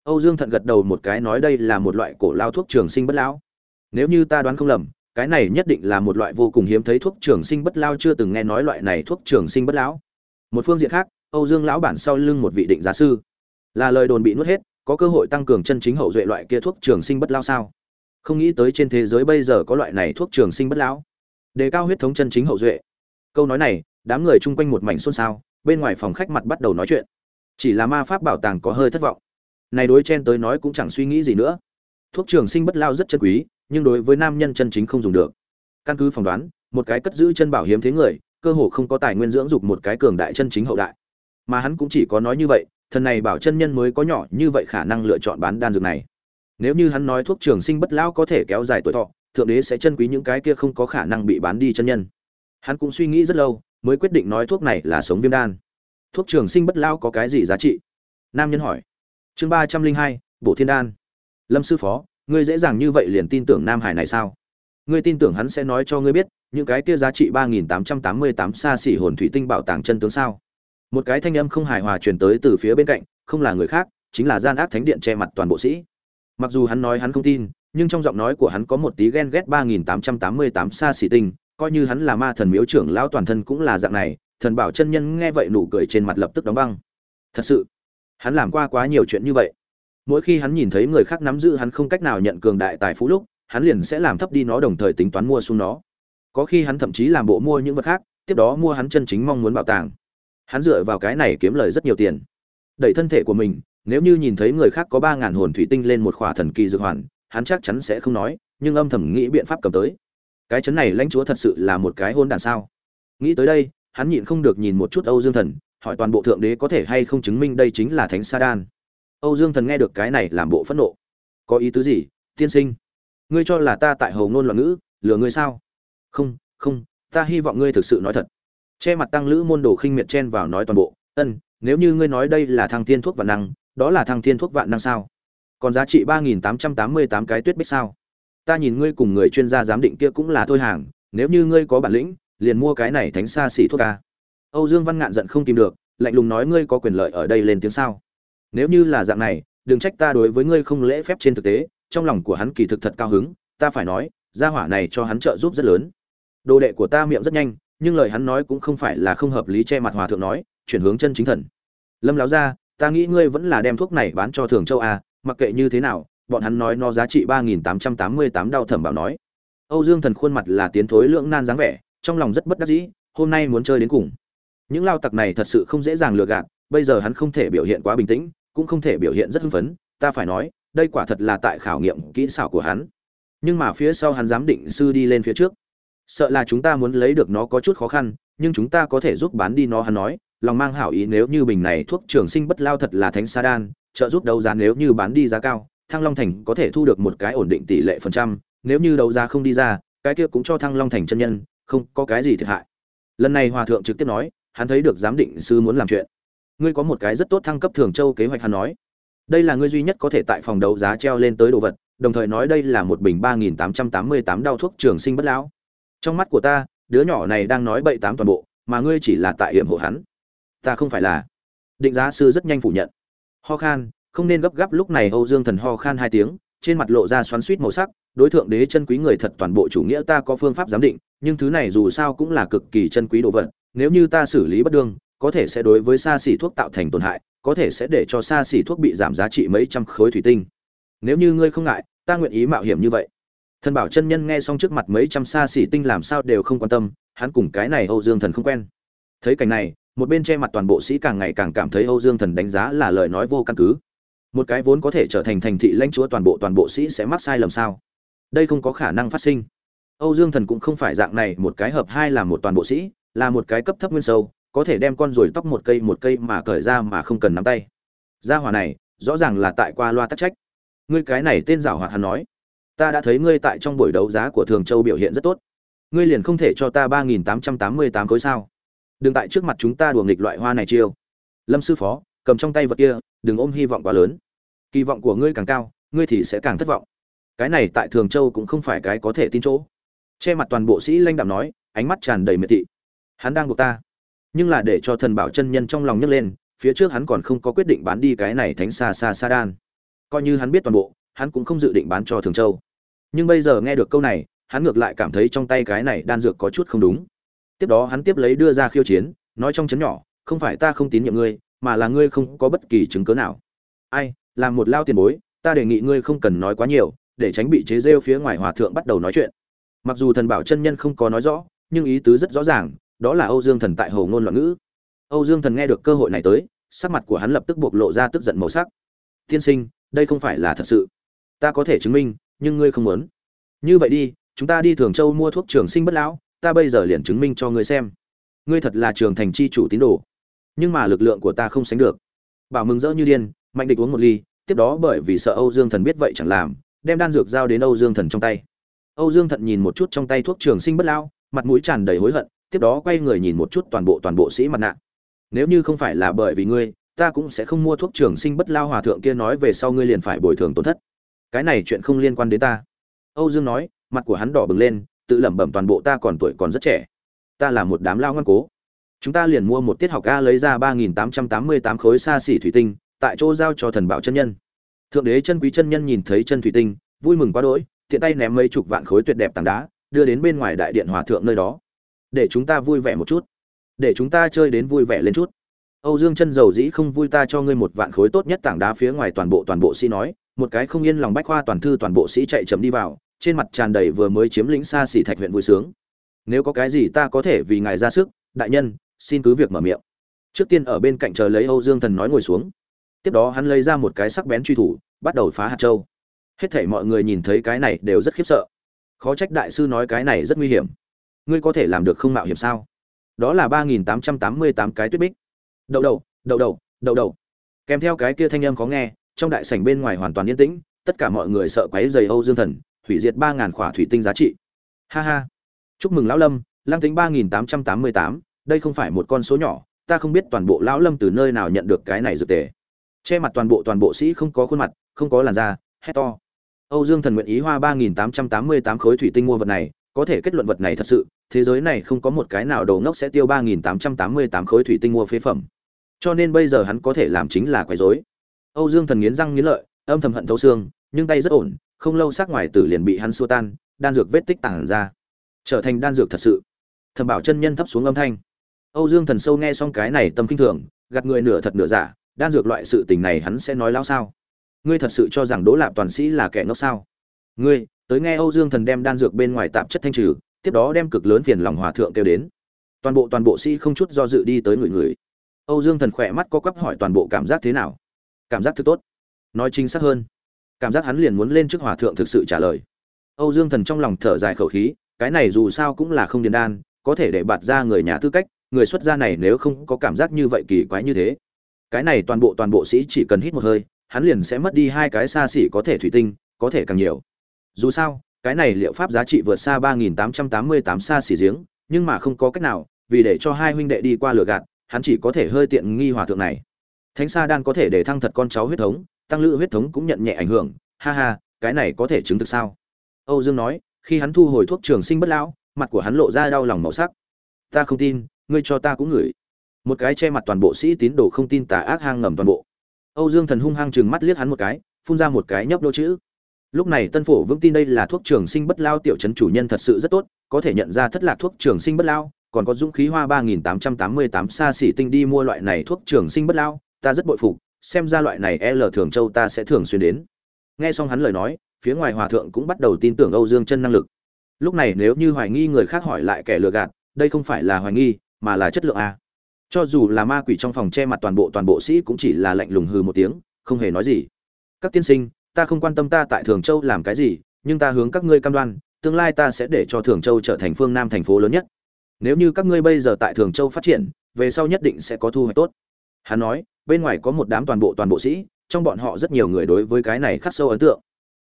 âu dương thận gật đầu một cái nói đây là một loại cổ lao thuốc trường sinh bất lão. Nếu như ta đoán không lầm, cái này nhất định là một loại vô cùng hiếm thấy thuốc trường sinh bất lao chưa từng nghe nói loại này thuốc trường sinh bất lão. Một phương diện khác, âu dương lão bản sau lưng một vị định giá sư. Là lời đồn bị nuốt hết, có cơ hội tăng cường chân chính hậu duệ loại kia thuốc trường sinh bất lao sao? Không nghĩ tới trên thế giới bây giờ có loại này thuốc trường sinh bất lão. Đề cao huyết thống chân chính hậu duệ. Câu nói này, đám người chung quanh một mảnh xôn xao, bên ngoài phòng khách mặt bắt đầu nói chuyện. Chỉ là ma pháp bảo tàng có hơi thất vọng này đối chen tới nói cũng chẳng suy nghĩ gì nữa. Thuốc trường sinh bất lao rất chân quý, nhưng đối với nam nhân chân chính không dùng được. Căn cứ phỏng đoán, một cái cất giữ chân bảo hiếm thế người, cơ hồ không có tài nguyên dưỡng dục một cái cường đại chân chính hậu đại. Mà hắn cũng chỉ có nói như vậy, thần này bảo chân nhân mới có nhỏ như vậy khả năng lựa chọn bán đan dược này. Nếu như hắn nói thuốc trường sinh bất lão có thể kéo dài tuổi thọ, thượng đế sẽ chân quý những cái kia không có khả năng bị bán đi chân nhân. Hắn cũng suy nghĩ rất lâu, mới quyết định nói thuốc này là sống viêm đan. Thuốc trường sinh bất lão có cái gì giá trị? Nam nhân hỏi chương ba trăm linh hai Bộ thiên đan. Lâm sư phó, ngươi dễ dàng như vậy liền tin tưởng nam hải này sao? Ngươi tin tưởng hắn sẽ nói cho ngươi biết, những cái kia giá trị ba nghìn tám trăm tám mươi tám xa xỉ hồn thủy tinh bảo tàng chân tướng sao? Một cái thanh âm không hài hòa truyền tới từ phía bên cạnh, không là người khác, chính là gian ác thánh điện che mặt toàn bộ sĩ. Mặc dù hắn nói hắn không tin, nhưng trong giọng nói của hắn có một tí ghen ghét ba nghìn tám trăm tám mươi tám xa xỉ tinh, coi như hắn là ma thần miếu trưởng lão toàn thân cũng là dạng này, thần bảo chân nhân nghe vậy nụ cười trên mặt lập tức đóng băng. Thật sự hắn làm qua quá nhiều chuyện như vậy. Mỗi khi hắn nhìn thấy người khác nắm giữ hắn không cách nào nhận cường đại tài phú lúc, hắn liền sẽ làm thấp đi nó đồng thời tính toán mua xuống nó. Có khi hắn thậm chí làm bộ mua những vật khác, tiếp đó mua hắn chân chính mong muốn bảo tàng. Hắn dựa vào cái này kiếm lời rất nhiều tiền. Đẩy thân thể của mình, nếu như nhìn thấy người khác có ba ngàn hồn thủy tinh lên một khỏa thần kỳ dược hoàn, hắn chắc chắn sẽ không nói, nhưng âm thầm nghĩ biện pháp cầm tới. Cái chấn này lãnh chúa thật sự là một cái hôn đàn sao? Nghĩ tới đây, hắn nhịn không được nhìn một chút âu dương thần hỏi toàn bộ thượng đế có thể hay không chứng minh đây chính là thánh sa đan. Âu dương thần nghe được cái này làm bộ phẫn nộ. Có ý tứ gì, tiên sinh? Ngươi cho là ta tại hầu ngôn loạn ngữ, lừa ngươi sao? Không không, ta hy vọng ngươi thực sự nói thật. Che mặt tăng lữ môn đồ khinh miệt chen vào nói toàn bộ, ân, nếu như ngươi nói đây là thăng thiên thuốc vạn năng, đó là thăng thiên thuốc vạn năng sao? Còn giá trị ba nghìn tám trăm tám mươi tám cái tuyết bích sao? Ta nhìn ngươi cùng người chuyên gia giám định kia cũng là thôi hàng, nếu như ngươi có bản lĩnh, liền mua cái này thánh xa xỉ thuốc ca âu dương văn ngạn giận không tìm được lạnh lùng nói ngươi có quyền lợi ở đây lên tiếng sao? Nếu như là dạng này đừng trách ta đối với ngươi không lễ phép trên thực tế trong lòng của hắn kỳ thực thật cao hứng ta phải nói gia hỏa này cho hắn trợ giúp rất lớn. Đồ đệ của ta miệng rất nhanh nhưng lời hắn nói cũng không phải là không hợp lý che mặt hòa thượng nói chuyển hướng chân chính thần. Lâm láo gia, ta nghĩ ngươi vẫn là đem thuốc này bán cho thường châu a mặc kệ như thế nào bọn hắn nói nó giá trị ba nghìn tám trăm tám mươi tám đau thẩm bảo nói. Âu dương thần khuôn mặt là tiến thối lưỡng nan dáng vẻ trong lòng rất bất đắc dĩ hôm nay muốn chơi đến cùng những lao tặc này thật sự không dễ dàng lừa gạt, bây giờ hắn không thể biểu hiện quá bình tĩnh, cũng không thể biểu hiện rất hưng phấn, ta phải nói, đây quả thật là tại khảo nghiệm kỹ xảo của hắn. Nhưng mà phía sau hắn giám định sư đi lên phía trước. Sợ là chúng ta muốn lấy được nó có chút khó khăn, nhưng chúng ta có thể giúp bán đi nó, hắn nói, lòng mang hảo ý nếu như bình này thuốc trường sinh bất lao thật là thánh sa đan, trợ giúp đấu giá nếu như bán đi giá cao, thăng long thành có thể thu được một cái ổn định tỷ lệ phần trăm, nếu như đấu giá không đi ra, cái kia cũng cho thăng long thành chân nhân, không có cái gì thiệt hại. Lần này hòa thượng trực tiếp nói hắn thấy được giám định sư muốn làm chuyện. Ngươi có một cái rất tốt thăng cấp thường châu kế hoạch hắn nói. Đây là ngươi duy nhất có thể tại phòng đấu giá treo lên tới đồ vật, đồng thời nói đây là một bình ba nghìn tám trăm tám mươi tám đau thuốc trường sinh bất lão. Trong mắt của ta, đứa nhỏ này đang nói bậy tám toàn bộ, mà ngươi chỉ là tại hiểm hộ hắn. Ta không phải là. Định giá sư rất nhanh phủ nhận. Ho khan, không nên gấp gáp lúc này âu dương thần ho khan hai tiếng, trên mặt lộ ra xoắn suýt màu sắc, đối tượng đế chân quý người thật toàn bộ chủ nghĩa ta có phương pháp giám định, nhưng thứ này dù sao cũng là cực kỳ chân quý đồ vật nếu như ta xử lý bất đương, có thể sẽ đối với xa xỉ thuốc tạo thành tổn hại, có thể sẽ để cho xa xỉ thuốc bị giảm giá trị mấy trăm khối thủy tinh. Nếu như ngươi không ngại, ta nguyện ý mạo hiểm như vậy. Thần bảo chân nhân nghe xong trước mặt mấy trăm xa xỉ tinh làm sao đều không quan tâm, hắn cùng cái này âu dương thần không quen. Thấy cảnh này, một bên che mặt toàn bộ sĩ càng ngày càng cảm thấy âu dương thần đánh giá là lời nói vô căn cứ. Một cái vốn có thể trở thành thành thị lãnh chúa toàn bộ toàn bộ sĩ sẽ mắc sai lầm sao? Đây không có khả năng phát sinh. Âu dương thần cũng không phải dạng này, một cái hợp hai là một toàn bộ sĩ là một cái cấp thấp nguyên sâu, có thể đem con ruồi tóc một cây một cây mà cởi ra mà không cần nắm tay. Gia hỏa này, rõ ràng là tại qua loa tắc trách. Ngươi cái này tên giảo hoạt hắn nói, ta đã thấy ngươi tại trong buổi đấu giá của thường châu biểu hiện rất tốt. Ngươi liền không thể cho ta ba nghìn tám trăm tám mươi tám khối sao? Đừng tại trước mặt chúng ta đùa nghịch loại hoa này chiêu. Lâm sư phó, cầm trong tay vật kia, đừng ôm hy vọng quá lớn. Kỳ vọng của ngươi càng cao, ngươi thì sẽ càng thất vọng. Cái này tại thường châu cũng không phải cái có thể tin chỗ. Che mặt toàn bộ sĩ lanh đạm nói, ánh mắt tràn đầy miệt thị hắn đang buộc ta. Nhưng là để cho thần bảo chân nhân trong lòng nhấc lên, phía trước hắn còn không có quyết định bán đi cái này thánh xa xa xa đan. Coi như hắn biết toàn bộ, hắn cũng không dự định bán cho thường châu. Nhưng bây giờ nghe được câu này, hắn ngược lại cảm thấy trong tay cái này đan dược có chút không đúng. Tiếp đó hắn tiếp lấy đưa ra khiêu chiến, nói trong chấn nhỏ, không phải ta không tín nhiệm ngươi, mà là ngươi không có bất kỳ chứng cớ nào. Ai làm một lao tiền bối, ta đề nghị ngươi không cần nói quá nhiều, để tránh bị chế rêu phía ngoài hòa thượng bắt đầu nói chuyện. Mặc dù thần bảo chân nhân không có nói rõ, nhưng ý tứ rất rõ ràng đó là âu dương thần tại hồ ngôn loạn ngữ. Âu dương thần nghe được cơ hội này tới, sắc mặt của hắn lập tức bộc lộ ra tức giận màu sắc. Tiên sinh, đây không phải là thật sự. Ta có thể chứng minh, nhưng ngươi không muốn. Như vậy đi, chúng ta đi thường châu mua thuốc trường sinh bất lão, ta bây giờ liền chứng minh cho ngươi xem. Ngươi thật là trường thành chi chủ tín đồ. Nhưng mà lực lượng của ta không sánh được. Bảo mừng rỡ như điên, mạnh địch uống một ly, tiếp đó bởi vì sợ âu dương thần biết vậy chẳng làm, đem đan dược giao đến âu dương thần trong tay. Âu dương thận nhìn một chút trong tay thuốc trường sinh bất lão, mặt mũi tràn đầy hối hận tiếp đó quay người nhìn một chút toàn bộ toàn bộ sĩ mặt nạ. Nếu như không phải là bởi vì ngươi, ta cũng sẽ không mua thuốc trường sinh bất lao hòa thượng kia nói về sau ngươi liền phải bồi thường tổn thất. Cái này chuyện không liên quan đến ta. Âu dương nói, mặt của hắn đỏ bừng lên, tự lẩm bẩm toàn bộ ta còn tuổi còn rất trẻ. Ta là một đám lao ngoan cố. Chúng ta liền mua một tiết học a lấy ra ba nghìn tám trăm tám mươi tám khối xa xỉ thủy tinh, tại chỗ giao cho thần bảo chân nhân. Thượng đế chân quý chân nhân nhìn thấy chân thủy tinh, vui mừng quá đỗi, tiện tay ném mấy chục vạn khối tuyệt đẹp tảng đá, đưa đến bên ngoài đại điện hòa thượng nơi đó để chúng ta vui vẻ một chút. Để chúng ta chơi đến vui vẻ lên chút. Âu dương chân dầu dĩ không vui ta cho ngươi một vạn khối tốt nhất tảng đá phía ngoài toàn bộ toàn bộ sĩ nói, một cái không yên lòng bách khoa toàn thư toàn bộ sĩ chạy chấm đi vào, trên mặt tràn đầy vừa mới chiếm lĩnh xa xỉ thạch huyện vui sướng. Nếu có cái gì ta có thể vì ngài ra sức, đại nhân, xin cứ việc mở miệng. Trước tiên ở bên cạnh chờ lấy âu dương thần nói ngồi xuống. Tiếp đó hắn lấy ra một cái sắc bén truy thủ, bắt đầu phá hạt châu. Hết thảy mọi người nhìn thấy cái này đều rất khiếp sợ. Khó trách đại sư nói cái này rất nguy hiểm ngươi có thể làm được không mạo hiểm sao? Đó là ba nghìn tám trăm tám mươi tám cái tuyết bích. Đậu đậu đậu đậu đậu đậu. Kèm theo cái kia thanh âm khó nghe, trong đại sảnh bên ngoài hoàn toàn yên tĩnh, tất cả mọi người sợ quấy dày âu dương thần, hủy diệt ba ngàn khỏa thủy tinh giá trị. Ha ha. Chúc mừng lão lâm lang tính ba nghìn tám trăm tám mươi tám, đây không phải một con số nhỏ, ta không biết toàn bộ lão lâm từ nơi nào nhận được cái này dược tề. Che mặt toàn bộ toàn bộ sĩ không có khuôn mặt, không có làn da, hét to. Âu dương thần nguyện ý hoa ba nghìn tám trăm tám mươi tám khối thủy tinh mua vật này có thể kết luận vật này thật sự, thế giới này không có một cái nào đầu ngốc sẽ tiêu ba nghìn tám trăm tám mươi tám khối thủy tinh mua phế phẩm. Cho nên bây giờ hắn có thể làm chính là quấy rối. Âu dương thần nghiến răng nghiến lợi, âm thầm hận thấu xương, nhưng tay rất ổn, không lâu sắc ngoài tử liền bị hắn xua tan, đan dược vết tích tản ra. Trở thành đan dược thật sự. Thẩm bảo chân nhân thấp xuống âm thanh. Âu dương thần sâu nghe xong cái này tâm kinh thường, gạt người nửa thật nửa giả, đan dược loại sự tình này hắn sẽ nói lão sao? Ngươi thật sự cho rằng đỗ lạp toàn sĩ là kẻ ngốc sao? Ngươi tới nghe âu dương thần đem đan dược bên ngoài tạp chất thanh trừ, tiếp đó đem cực lớn phiền lòng hòa thượng kêu đến. Toàn bộ toàn bộ sĩ không chút do dự đi tới người người. Âu dương thần khỏe mắt có quắp hỏi toàn bộ cảm giác thế nào. Cảm giác thực tốt. Nói chính xác hơn. Cảm giác hắn liền muốn lên trước hòa thượng thực sự trả lời. Âu dương thần trong lòng thở dài khẩu khí, cái này dù sao cũng là không điền đan, có thể để bạt ra người nhà tư cách, người xuất gia này nếu không có cảm giác như vậy kỳ quái như thế. Cái này toàn bộ toàn bộ sĩ chỉ cần hít một hơi, hắn liền sẽ mất đi hai cái xa xỉ có thể thủy tinh, có thể càng nhiều dù sao, cái này liệu pháp giá trị vượt xa ba nghìn tám trăm tám mươi tám xa xỉ giếng, nhưng mà không có cách nào, vì để cho hai huynh đệ đi qua lửa gạt, hắn chỉ có thể hơi tiện nghi hòa thượng này. Thánh sa đan có thể để thăng thật con cháu huyết thống, tăng lữ huyết thống cũng nhận nhẹ ảnh hưởng, ha ha, cái này có thể chứng thực sao? Âu dương nói, khi hắn thu hồi thuốc trường sinh bất lão, mặt của hắn lộ ra đau lòng màu sắc. Ta không tin, ngươi cho ta cũng ngửi. Một cái che mặt toàn bộ sĩ tín đồ không tin tà ác hang ngầm toàn bộ. Âu dương thần hung hăng chừng mắt liếc hắn một cái, phun ra một cái nhấp đô chữ lúc này tân phổ vững tin đây là thuốc trường sinh bất lao, tiểu trấn chủ nhân thật sự rất tốt, có thể nhận ra thất lạc thuốc trường sinh bất lao, còn có dũng khí hoa ba nghìn tám trăm tám mươi tám xa xỉ tinh đi mua loại này thuốc trường sinh bất lao, ta rất bội phục, xem ra loại này l thường châu ta sẽ thường xuyên đến. Nghe xong hắn lời nói, phía ngoài hòa thượng cũng bắt đầu tin tưởng âu dương chân năng lực. Lúc này nếu như hoài nghi người khác hỏi lại kẻ lừa gạt, đây không phải là hoài nghi, mà là chất lượng a. Cho dù là ma quỷ trong phòng che mặt toàn bộ toàn bộ sĩ cũng chỉ là lạnh lùng hừ một tiếng, không hề nói gì. Các tiên sinh ta không quan tâm ta tại thường châu làm cái gì, nhưng ta hướng các ngươi cam đoan, tương lai ta sẽ để cho thường châu trở thành phương nam thành phố lớn nhất. Nếu như các ngươi bây giờ tại thường châu phát triển, về sau nhất định sẽ có thu hoạch tốt. Hắn nói, bên ngoài có một đám toàn bộ toàn bộ sĩ, trong bọn họ rất nhiều người đối với cái này khắc sâu ấn tượng.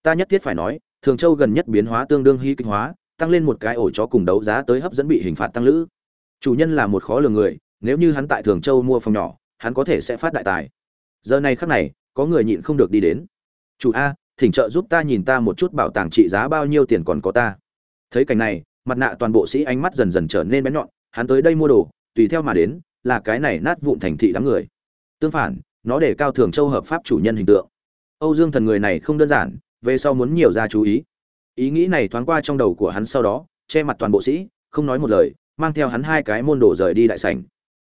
Ta nhất thiết phải nói, thường châu gần nhất biến hóa tương đương hy kinh hóa, tăng lên một cái ổ chó cùng đấu giá tới hấp dẫn bị hình phạt tăng lữ. Chủ nhân là một khó lường người, nếu như hắn tại thường châu mua phòng nhỏ, hắn có thể sẽ phát đại tài. Giờ này khắc này, có người nhịn không được đi đến chủ a, thỉnh trợ giúp ta nhìn ta một chút bảo tàng trị giá bao nhiêu tiền còn có ta. Thấy cảnh này, mặt nạ toàn bộ sĩ ánh mắt dần dần trở nên bén nhọn, hắn tới đây mua đồ, tùy theo mà đến, là cái này nát vụn thành thị đám người. Tương phản, nó để cao thường châu hợp pháp chủ nhân hình tượng. Âu dương thần người này không đơn giản, về sau muốn nhiều ra chú ý. Ý nghĩ này thoáng qua trong đầu của hắn sau đó, che mặt toàn bộ sĩ, không nói một lời, mang theo hắn hai cái môn đồ rời đi đại sảnh.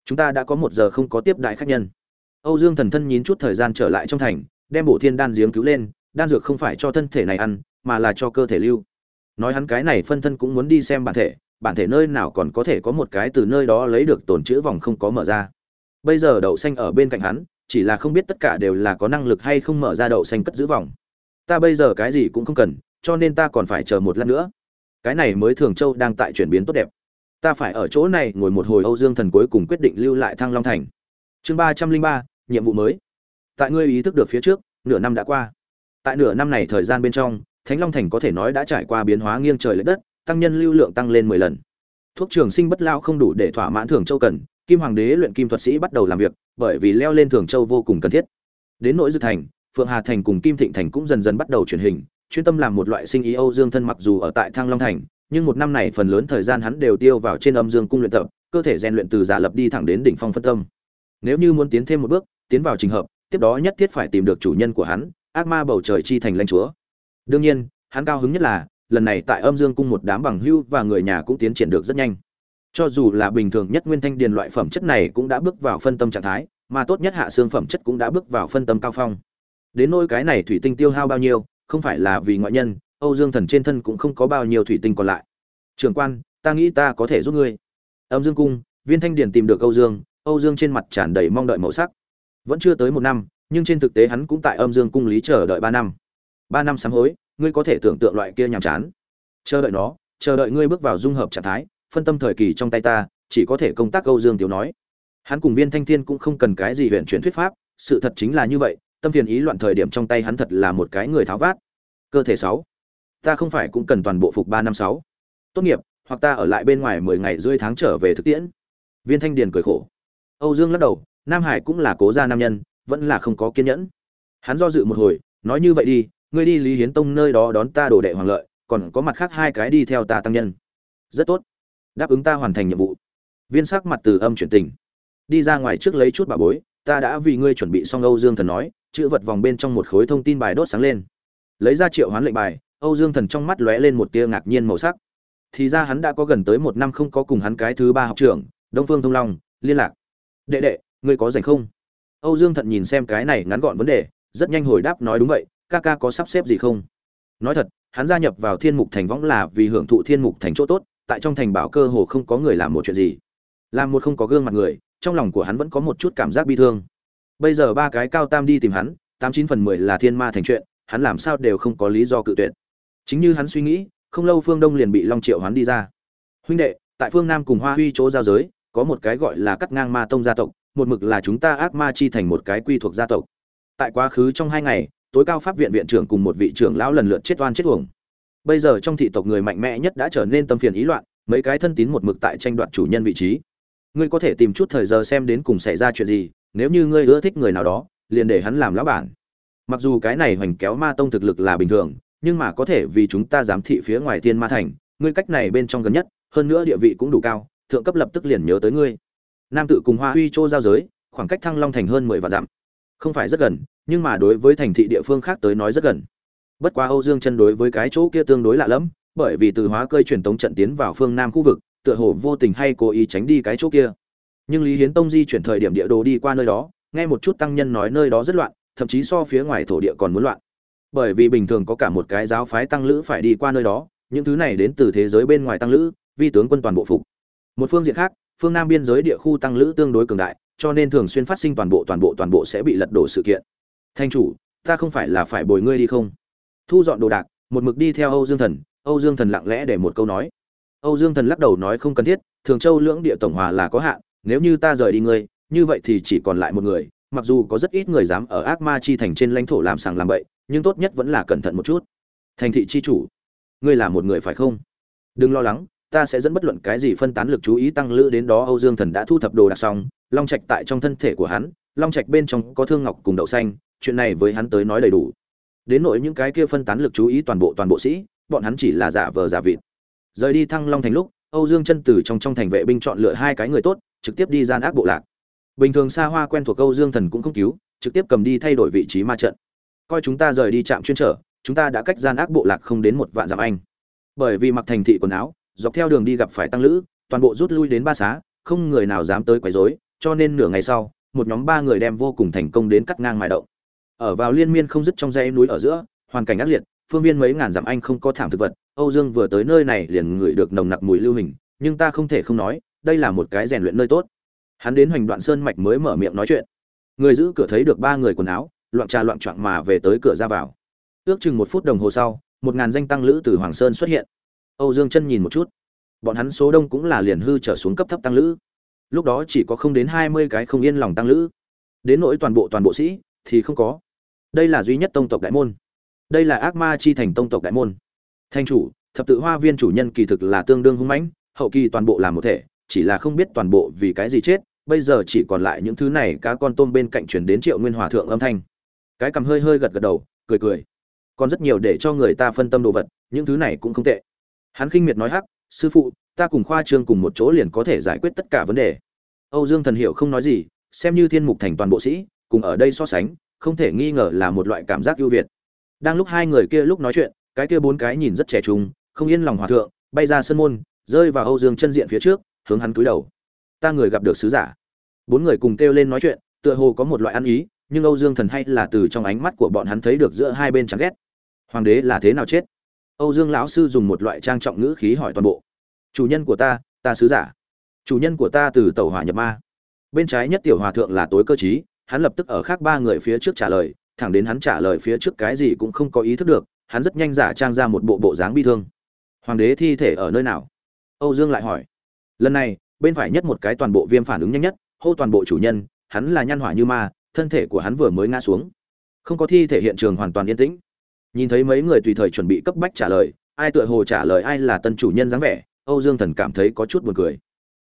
Chúng ta đã có một giờ không có tiếp đại khách nhân. Âu dương thần thân nhín chút thời gian trở lại trong thành đem bổ thiên đan giếng cứu lên, đan dược không phải cho thân thể này ăn, mà là cho cơ thể lưu. Nói hắn cái này phân thân cũng muốn đi xem bản thể bản thể nơi nào còn có thể có một cái từ nơi đó lấy được tồn chữ vòng không có mở ra. Bây giờ đậu xanh ở bên cạnh hắn, chỉ là không biết tất cả đều là có năng lực hay không mở ra đậu xanh cất giữ vòng. Ta bây giờ cái gì cũng không cần, cho nên ta còn phải chờ một lát nữa. Cái này mới thường châu đang tại chuyển biến tốt đẹp. Ta phải ở chỗ này ngồi một hồi âu dương thần cuối cùng quyết định lưu lại thăng long thành. Chương ba trăm linh ba, nhiệm vụ mới tại ngươi ý thức được phía trước, nửa năm đã qua. Tại nửa năm này thời gian bên trong, thánh long thành có thể nói đã trải qua biến hóa nghiêng trời l ệ đất, tăng nhân lưu lượng tăng lên mười lần. Thuốc trường sinh bất lao không đủ để thỏa mãn thường châu cần, kim hoàng đế luyện kim thuật sĩ bắt đầu làm việc, bởi vì leo lên thường châu vô cùng cần thiết. Đến nỗi dư thành, phượng hà thành cùng kim thịnh thành cũng dần dần bắt đầu truyền hình, chuyên tâm làm một loại sinh ý âu dương thân mặc dù ở tại thăng long thành, nhưng một năm này phần lớn thời gian hắn đều tiêu vào trên âm dương cung luyện tập, cơ thể rèn luyện từ giả lập đi thẳng đến đỉnh phong phân tâm. Nếu như muốn tiến thêm một bước, tiến vào trình hợp tiếp đó nhất thiết phải tìm được chủ nhân của hắn, ác ma bầu trời chi thành lãnh chúa. Đương nhiên, hắn cao hứng nhất là, lần này tại âm dương cung một đám bằng hữu và người nhà cũng tiến triển được rất nhanh. Cho dù là bình thường nhất nguyên thanh điền loại phẩm chất này cũng đã bước vào phân tâm trạng thái, mà tốt nhất hạ xương phẩm chất cũng đã bước vào phân tâm cao phong. Đến nỗi cái này thủy tinh tiêu hao bao nhiêu, không phải là vì ngoại nhân, âu dương thần trên thân cũng không có bao nhiêu thủy tinh còn lại. Trường quan, ta nghĩ ta có thể giúp ngươi. Âm dương cung, viên thanh điền tìm được âu dương âu dương trên mặt tràn đầy mong đợi màu sắc vẫn chưa tới một năm, nhưng trên thực tế hắn cũng tại âm dương cung lý chờ đợi ba năm. Ba năm sám hối, ngươi có thể tưởng tượng loại kia nhàm chán. Chờ đợi nó, chờ đợi ngươi bước vào dung hợp trạng thái, phân tâm thời kỳ trong tay ta, chỉ có thể công tác âu dương tiểu nói. Hắn cùng viên thanh thiên cũng không cần cái gì huyện chuyển thuyết pháp, sự thật chính là như vậy, tâm phiền ý loạn thời điểm trong tay hắn thật là một cái người tháo vát. Cơ thể sáu, ta không phải cũng cần toàn bộ phục ba năm sáu. Tốt nghiệp, hoặc ta ở lại bên ngoài mười ngày rưỡi tháng trở về thực tiễn. Viên thanh điền cười khổ. Âu dương lắc đầu nam hải cũng là cố gia nam nhân, vẫn là không có kiên nhẫn. Hắn do dự một hồi, nói như vậy đi, ngươi đi lý hiến tông nơi đó đón ta đồ đệ hoàng lợi, còn có mặt khác hai cái đi theo ta tăng nhân. Rất tốt. Đáp ứng ta hoàn thành nhiệm vụ. Viên sắc mặt từ âm chuyển tình. Đi ra ngoài trước lấy chút bà bối, ta đã vì ngươi chuẩn bị xong âu dương thần nói, chữ vật vòng bên trong một khối thông tin bài đốt sáng lên. Lấy ra triệu hoán lệnh bài, âu dương thần trong mắt lóe lên một tia ngạc nhiên màu sắc. Thì ra hắn đã có gần tới một năm không có cùng hắn cái thứ ba học trưởng, đông phương thông long, liên lạc. Đệ đệ ngươi có rảnh không? Âu dương thận nhìn xem cái này ngắn gọn vấn đề, rất nhanh hồi đáp nói đúng vậy, ca ca có sắp xếp gì không? Nói thật, hắn gia nhập vào thiên mục thành võng là vì hưởng thụ thiên mục thành chỗ tốt, tại trong thành bảo cơ hồ không có người làm một chuyện gì. Làm một không có gương mặt người, trong lòng của hắn vẫn có một chút cảm giác bi thương. Bây giờ ba cái cao tam đi tìm hắn, tám chín phần mười là thiên ma thành chuyện, hắn làm sao đều không có lý do cự tuyệt. Chính như hắn suy nghĩ, không lâu phương đông liền bị long triệu hắn đi ra. Huynh đệ, tại phương nam cùng hoa huy chỗ giao giới, có một cái gọi là cắt ngang ma tông gia tộc một mực là chúng ta ác ma chi thành một cái quy thuộc gia tộc. Tại quá khứ trong hai ngày, tối cao pháp viện viện trưởng cùng một vị trưởng lão lần lượt chết oan chết uổng. Bây giờ trong thị tộc người mạnh mẽ nhất đã trở nên tâm phiền ý loạn, mấy cái thân tín một mực tại tranh đoạt chủ nhân vị trí. Ngươi có thể tìm chút thời giờ xem đến cùng xảy ra chuyện gì, nếu như ngươi ưa thích người nào đó, liền để hắn làm lão bản. Mặc dù cái này hoành kéo ma tông thực lực là bình thường, nhưng mà có thể vì chúng ta giám thị phía ngoài tiên ma thành, ngươi cách này bên trong gần nhất, hơn nữa địa vị cũng đủ cao, thượng cấp lập tức liền nhớ tới ngươi nam tự cùng hoa huy châu giao giới, khoảng cách thăng long thành hơn mười vạn dặm. Không phải rất gần, nhưng mà đối với thành thị địa phương khác tới nói rất gần. Bất quá âu dương chân đối với cái chỗ kia tương đối lạ lẫm, bởi vì từ hóa cơi truyền tống trận tiến vào phương nam khu vực, tựa hồ vô tình hay cố ý tránh đi cái chỗ kia. Nhưng lý hiến tông di chuyển thời điểm địa đồ đi qua nơi đó, nghe một chút tăng nhân nói nơi đó rất loạn, thậm chí so phía ngoài thổ địa còn muốn loạn. Bởi vì bình thường có cả một cái giáo phái tăng lữ phải đi qua nơi đó, những thứ này đến từ thế giới bên ngoài tăng lữ, vi tướng quân toàn bộ phục. Một phương diện khác phương nam biên giới địa khu tăng lữ tương đối cường đại, cho nên thường xuyên phát sinh toàn bộ toàn bộ toàn bộ sẽ bị lật đổ sự kiện. Thanh chủ, ta không phải là phải bồi ngươi đi không? Thu dọn đồ đạc, một mực đi theo âu dương thần, âu dương thần lặng lẽ để một câu nói. Âu dương thần lắc đầu nói không cần thiết, thường châu lưỡng địa tổng hòa là có hạn, nếu như ta rời đi ngươi, như vậy thì chỉ còn lại một người, mặc dù có rất ít người dám ở ác ma chi thành trên lãnh thổ làm sàng làm bậy, nhưng tốt nhất vẫn là cẩn thận một chút. Thành thị chi chủ, ngươi là một người phải không? Đừng lo lắng ta sẽ dẫn bất luận cái gì phân tán lực chú ý tăng lữ đến đó. Âu dương thần đã thu thập đồ đạc xong, long trạch tại trong thân thể của hắn, long trạch bên trong có thương ngọc cùng đậu xanh, chuyện này với hắn tới nói đầy đủ. Đến nỗi những cái kia phân tán lực chú ý toàn bộ toàn bộ sĩ, bọn hắn chỉ là giả vờ giả vịt. Rời đi thăng long thành lúc, âu dương chân từ trong trong thành vệ binh chọn lựa hai cái người tốt, trực tiếp đi gian ác bộ lạc. Bình thường xa hoa quen thuộc âu dương thần cũng không cứu, trực tiếp cầm đi thay đổi vị trí ma trận. Coi chúng ta rời đi trạm chuyên trở, chúng ta đã cách gian ác bộ lạc không đến một vạn dặm anh. Bởi vì mặc thành thị quần áo dọc theo đường đi gặp phải tăng lữ, toàn bộ rút lui đến ba xá, không người nào dám tới quấy rối, cho nên nửa ngày sau, một nhóm ba người đem vô cùng thành công đến cắt ngang mài động. Ở vào liên miên không dứt trong dãy núi ở giữa, hoàn cảnh ác liệt, phương viên mấy ngàn dặm anh không có thảm thực vật, âu dương vừa tới nơi này liền ngửi được nồng nặc mùi lưu hình, nhưng ta không thể không nói, đây là một cái rèn luyện nơi tốt. Hắn đến hoành đoạn sơn mạch mới mở miệng nói chuyện. Người giữ cửa thấy được ba người quần áo, loạn trà loạn trọn mà về tới cửa ra vào. Ước chừng một phút đồng hồ sau, một ngàn danh tăng lữ từ hoàng sơn xuất hiện âu dương chân nhìn một chút. Bọn hắn số đông cũng là liền hư trở xuống cấp thấp tăng lữ. Lúc đó chỉ có không đến hai mươi cái không yên lòng tăng lữ. Đến nỗi toàn bộ toàn bộ sĩ, thì không có. Đây là duy nhất tông tộc đại môn. Đây là ác ma chi thành tông tộc đại môn. Thanh chủ, thập tự hoa viên chủ nhân kỳ thực là tương đương hung mãnh, hậu kỳ toàn bộ làm một thể, chỉ là không biết toàn bộ vì cái gì chết, bây giờ chỉ còn lại những thứ này cá con tôm bên cạnh truyền đến triệu nguyên hòa thượng âm thanh. Cái cầm hơi hơi gật gật đầu, cười cười. Còn rất nhiều để cho người ta phân tâm đồ vật, những thứ này cũng không tệ hắn khinh miệt nói hắc, sư phụ, ta cùng khoa trương cùng một chỗ liền có thể giải quyết tất cả vấn đề. Âu dương thần hiệu không nói gì, xem như thiên mục thành toàn bộ sĩ, cùng ở đây so sánh, không thể nghi ngờ là một loại cảm giác ưu việt. Đang lúc hai người kia lúc nói chuyện, cái kia bốn cái nhìn rất trẻ trung, không yên lòng hòa thượng, bay ra sân môn, rơi vào âu dương chân diện phía trước, hướng hắn cúi đầu. Ta người gặp được sứ giả. Bốn người cùng kêu lên nói chuyện, tựa hồ có một loại ăn ý, nhưng âu dương thần hay là từ trong ánh mắt của bọn hắn thấy được giữa hai bên chán ghét. Hoàng đế là thế nào chết? Âu dương lão sư dùng một loại trang trọng ngữ khí hỏi toàn bộ. Chủ nhân của ta ta sứ giả. Chủ nhân của ta từ tàu hỏa nhập ma. Bên trái nhất tiểu hòa thượng là tối cơ trí, hắn lập tức ở khác ba người phía trước trả lời, thẳng đến hắn trả lời phía trước cái gì cũng không có ý thức được, hắn rất nhanh giả trang ra một bộ bộ dáng bi thương. Hoàng đế thi thể ở nơi nào? Âu dương lại hỏi. Lần này, bên phải nhất một cái toàn bộ viêm phản ứng nhanh nhất, hô toàn bộ chủ nhân, hắn là nhan hỏa như ma, thân thể của hắn vừa mới ngã xuống. Không có thi thể hiện trường hoàn toàn yên tĩnh nhìn thấy mấy người tùy thời chuẩn bị cấp bách trả lời, ai tựa hồ trả lời ai là tân chủ nhân dáng vẻ, âu dương thần cảm thấy có chút buồn cười.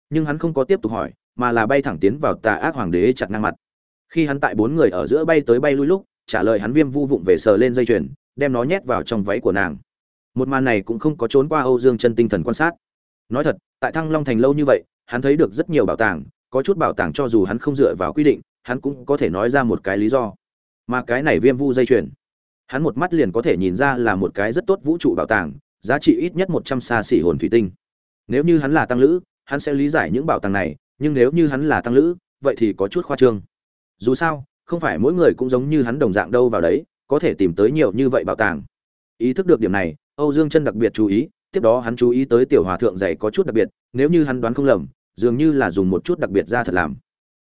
Nhưng hắn không có tiếp tục hỏi, mà là bay thẳng tiến vào tà ác hoàng đế chặt ngang mặt. Khi hắn tại bốn người ở giữa bay tới bay lui lúc, trả lời hắn viêm vu vụng về sờ lên dây chuyền, đem nó nhét vào trong váy của nàng. Một màn này cũng không có trốn qua âu dương chân tinh thần quan sát. Nói thật, tại thăng long thành lâu như vậy, hắn thấy được rất nhiều bảo tàng, có chút bảo tàng cho dù hắn không dựa vào quy định, hắn cũng có thể nói ra một cái lý do. Mà cái này viêm vu dây chuyền hắn một mắt liền có thể nhìn ra là một cái rất tốt vũ trụ bảo tàng, giá trị ít nhất một trăm xa xỉ hồn thủy tinh. Nếu như hắn là tăng lữ, hắn sẽ lý giải những bảo tàng này, nhưng nếu như hắn là tăng lữ, vậy thì có chút khoa trương. Dù sao, không phải mỗi người cũng giống như hắn đồng dạng đâu vào đấy, có thể tìm tới nhiều như vậy bảo tàng. Ý thức được điểm này, âu dương chân đặc biệt chú ý, tiếp đó hắn chú ý tới tiểu hòa thượng giày có chút đặc biệt, nếu như hắn đoán không lầm, dường như là dùng một chút đặc biệt ra thật làm.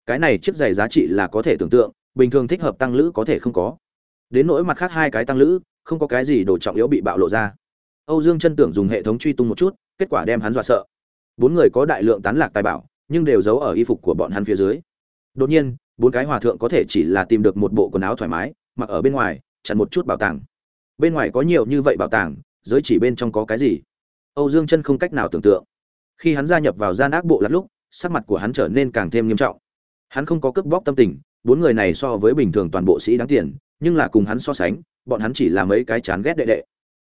Cái này chiếc giày giá trị là có thể tưởng tượng, bình thường thích hợp tăng lữ có thể không có đến nỗi mặt khác hai cái tăng lữ, không có cái gì đồ trọng yếu bị bạo lộ ra. Âu dương chân tưởng dùng hệ thống truy tung một chút, kết quả đem hắn dọa sợ. Bốn người có đại lượng tán lạc tài bảo, nhưng đều giấu ở y phục của bọn hắn phía dưới. Đột nhiên, bốn cái hòa thượng có thể chỉ là tìm được một bộ quần áo thoải mái, mặc ở bên ngoài, chặn một chút bảo tàng. Bên ngoài có nhiều như vậy bảo tàng, giới chỉ bên trong có cái gì? Âu dương chân không cách nào tưởng tượng. Khi hắn gia nhập vào gian ác bộ lát lúc, sắc mặt của hắn trở nên càng thêm nghiêm trọng. Hắn không có cướp bóc tâm tình, bốn người này so với bình thường toàn bộ sĩ đáng tiền nhưng là cùng hắn so sánh, bọn hắn chỉ là mấy cái chán ghét đệ đệ.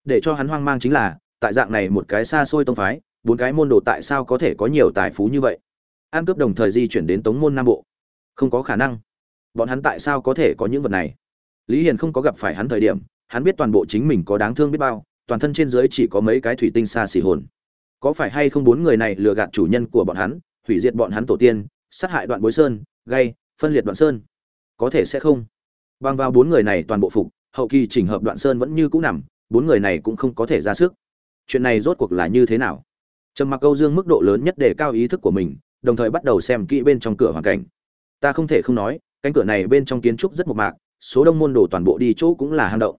Để cho hắn hoang mang chính là, tại dạng này một cái xa xôi tông phái, bốn cái môn đồ tại sao có thể có nhiều tài phú như vậy? An cướp đồng thời di chuyển đến tống môn nam bộ. Không có khả năng. Bọn hắn tại sao có thể có những vật này? Lý hiền không có gặp phải hắn thời điểm, hắn biết toàn bộ chính mình có đáng thương biết bao, toàn thân trên dưới chỉ có mấy cái thủy tinh xa xỉ hồn. Có phải hay không bốn người này lừa gạt chủ nhân của bọn hắn, hủy diệt bọn hắn tổ tiên, sát hại đoạn bối sơn, gây, phân liệt đoạn sơn? Có thể sẽ không bằng vào bốn người này toàn bộ phục, hậu kỳ chỉnh hợp đoạn sơn vẫn như cũ nằm, bốn người này cũng không có thể ra sức. Chuyện này rốt cuộc là như thế nào? Trầm mặc câu dương mức độ lớn nhất để cao ý thức của mình, đồng thời bắt đầu xem kỹ bên trong cửa hoàn cảnh. Ta không thể không nói, cánh cửa này bên trong kiến trúc rất mộc mạc, số đông môn đồ toàn bộ đi chỗ cũng là hang động.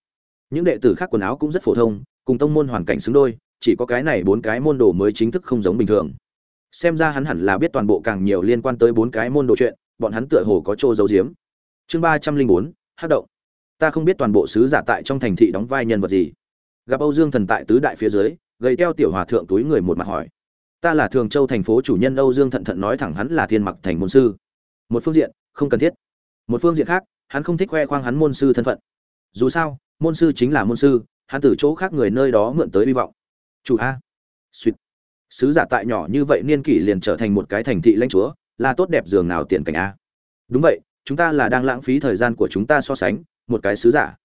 Những đệ tử khác quần áo cũng rất phổ thông, cùng tông môn hoàn cảnh xứng đôi, chỉ có cái này bốn cái môn đồ mới chính thức không giống bình thường. Xem ra hắn hẳn là biết toàn bộ càng nhiều liên quan tới bốn cái môn đồ chuyện, bọn hắn tựa hồ có chỗ giấu giếm. Chương ba trăm linh bốn hát động. Ta không biết toàn bộ sứ giả tại trong thành thị đóng vai nhân vật gì. Gặp âu dương thần tại tứ đại phía dưới, gầy teo tiểu hòa thượng túi người một mặt hỏi. Ta là thường châu thành phố chủ nhân âu dương thận thận nói thẳng hắn là thiên mặc thành môn sư. Một phương diện, không cần thiết. Một phương diện khác, hắn không thích khoe khoang hắn môn sư thân phận. Dù sao, môn sư chính là môn sư, hắn từ chỗ khác người nơi đó mượn tới hy vọng. Chủ a. Suýt sứ giả tại nhỏ như vậy niên kỷ liền trở thành một cái thành thị lãnh chúa, là tốt đẹp giường nào tiền cảnh a. Đúng vậy chúng ta là đang lãng phí thời gian của chúng ta so sánh, một cái sứ giả.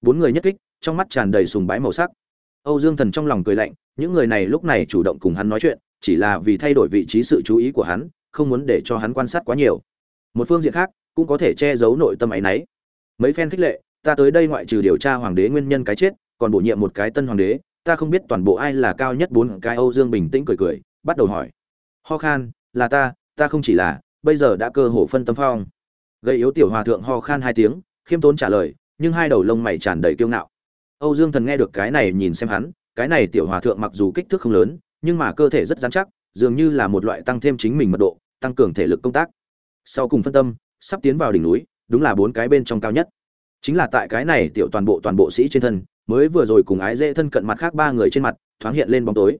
Bốn người nhất kích, trong mắt tràn đầy sùng bái màu sắc. Âu dương thần trong lòng cười lạnh, những người này lúc này chủ động cùng hắn nói chuyện, chỉ là vì thay đổi vị trí sự chú ý của hắn, không muốn để cho hắn quan sát quá nhiều. Một phương diện khác, cũng có thể che giấu nội tâm ấy nấy mấy phen khích lệ, ta tới đây ngoại trừ điều tra hoàng đế nguyên nhân cái chết, còn bổ nhiệm một cái tân hoàng đế, ta không biết toàn bộ ai là cao nhất bốn cái âu dương bình tĩnh cười cười, bắt đầu hỏi. Ho khan, là ta ta không chỉ là, bây giờ đã cơ hồ phân tâm phong gây yếu tiểu hòa thượng ho khan hai tiếng, khiêm tốn trả lời, nhưng hai đầu lông mày tràn đầy kiêu ngạo. Âu dương thần nghe được cái này nhìn xem hắn, cái này tiểu hòa thượng mặc dù kích thước không lớn, nhưng mà cơ thể rất dán chắc, dường như là một loại tăng thêm chính mình mật độ, tăng cường thể lực công tác. Sau cùng phân tâm, sắp tiến vào đỉnh núi, đúng là bốn cái bên trong cao nhất. Chính là tại cái này tiểu toàn bộ toàn bộ sĩ trên thân, mới vừa rồi cùng ái dễ thân cận mặt khác ba người trên mặt, thoáng hiện lên bóng tối.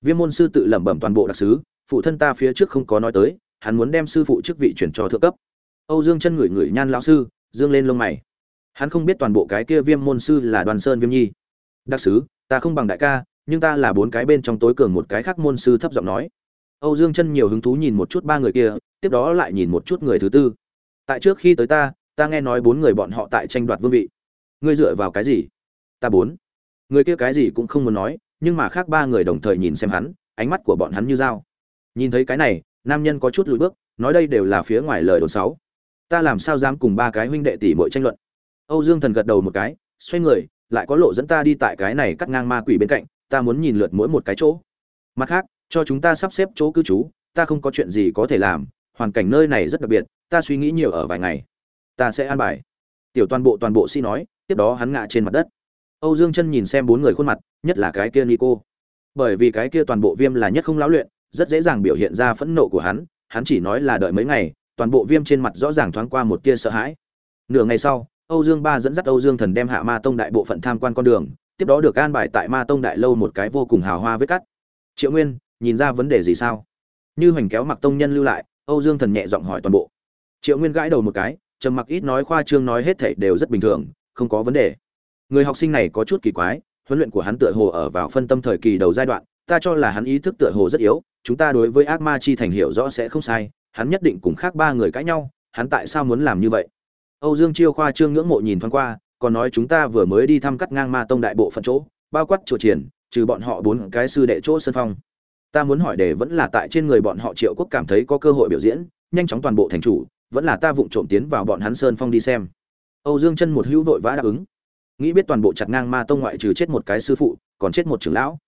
Viêm môn sư tự lẩm bẩm toàn bộ đặc sứ, phụ thân ta phía trước không có nói tới, hắn muốn đem sư phụ chức vị chuyển cho thượng cấp âu dương chân ngửi ngửi nhan lão sư, dương lên lông mày. Hắn không biết toàn bộ cái kia viêm môn sư là đoàn sơn viêm nhi. Đặc sứ, ta không bằng đại ca, nhưng ta là bốn cái bên trong tối cường một cái khác môn sư thấp giọng nói. Âu dương chân nhiều hứng thú nhìn một chút ba người kia, tiếp đó lại nhìn một chút người thứ tư. Tại trước khi tới ta ta nghe nói bốn người bọn họ tại tranh đoạt vương vị. Ngươi dựa vào cái gì? Ta bốn. Người kia cái gì cũng không muốn nói, nhưng mà khác ba người đồng thời nhìn xem hắn, ánh mắt của bọn hắn như dao. Nhìn thấy cái này, nam nhân có chút lùi bước, nói đây đều là phía ngoài lời đồn sáu ta làm sao dám cùng ba cái huynh đệ tỷ muội tranh luận? Âu dương thần gật đầu một cái, xoay người, lại có lộ dẫn ta đi tại cái này cắt ngang ma quỷ bên cạnh, ta muốn nhìn lượt mỗi một cái chỗ. Mặt khác, cho chúng ta sắp xếp chỗ cư trú, ta không có chuyện gì có thể làm, hoàn cảnh nơi này rất đặc biệt, ta suy nghĩ nhiều ở vài ngày. Ta sẽ an bài. Tiểu toàn bộ toàn bộ si nói, tiếp đó hắn ngã trên mặt đất. Âu dương chân nhìn xem bốn người khuôn mặt, nhất là cái kia nico. Bởi vì cái kia toàn bộ viêm là nhất không lão luyện, rất dễ dàng biểu hiện ra phẫn nộ của hắn hắn chỉ nói là đợi mấy ngày toàn bộ viêm trên mặt rõ ràng thoáng qua một tia sợ hãi. Nửa ngày sau, âu dương ba dẫn dắt âu dương thần đem hạ ma tông đại bộ phận tham quan con đường, tiếp đó được an bài tại ma tông đại lâu một cái vô cùng hào hoa vết cắt. Triệu nguyên, nhìn ra vấn đề gì sao? Như hoành kéo mặc tông nhân lưu lại, âu dương thần nhẹ giọng hỏi toàn bộ. Triệu nguyên gãi đầu một cái, trầm mặc ít nói khoa trương nói hết thảy đều rất bình thường, không có vấn đề. Người học sinh này có chút kỳ quái, huấn luyện của hắn tựa hồ ở vào phân tâm thời kỳ đầu giai đoạn, ta cho là hắn ý thức tựa hồ rất yếu, chúng ta đối với ác ma chi thành hiểu rõ sẽ không sai hắn nhất định cùng khác ba người cãi nhau, hắn tại sao muốn làm như vậy? Âu dương chiêu khoa trương ngưỡng mộ nhìn thoáng qua, còn nói chúng ta vừa mới đi thăm cắt ngang ma tông đại bộ phận chỗ, bao quát chùa triển, trừ bọn họ bốn cái sư đệ chỗ sân phong. Ta muốn hỏi để vẫn là tại trên người bọn họ triệu quốc cảm thấy có cơ hội biểu diễn, nhanh chóng toàn bộ thành chủ, vẫn là ta vụng trộm tiến vào bọn hắn sơn phong đi xem. Âu dương chân một hữu vội vã đáp ứng. Nghĩ biết toàn bộ chặt ngang ma tông ngoại trừ chết một cái sư phụ, còn chết một trưởng lão.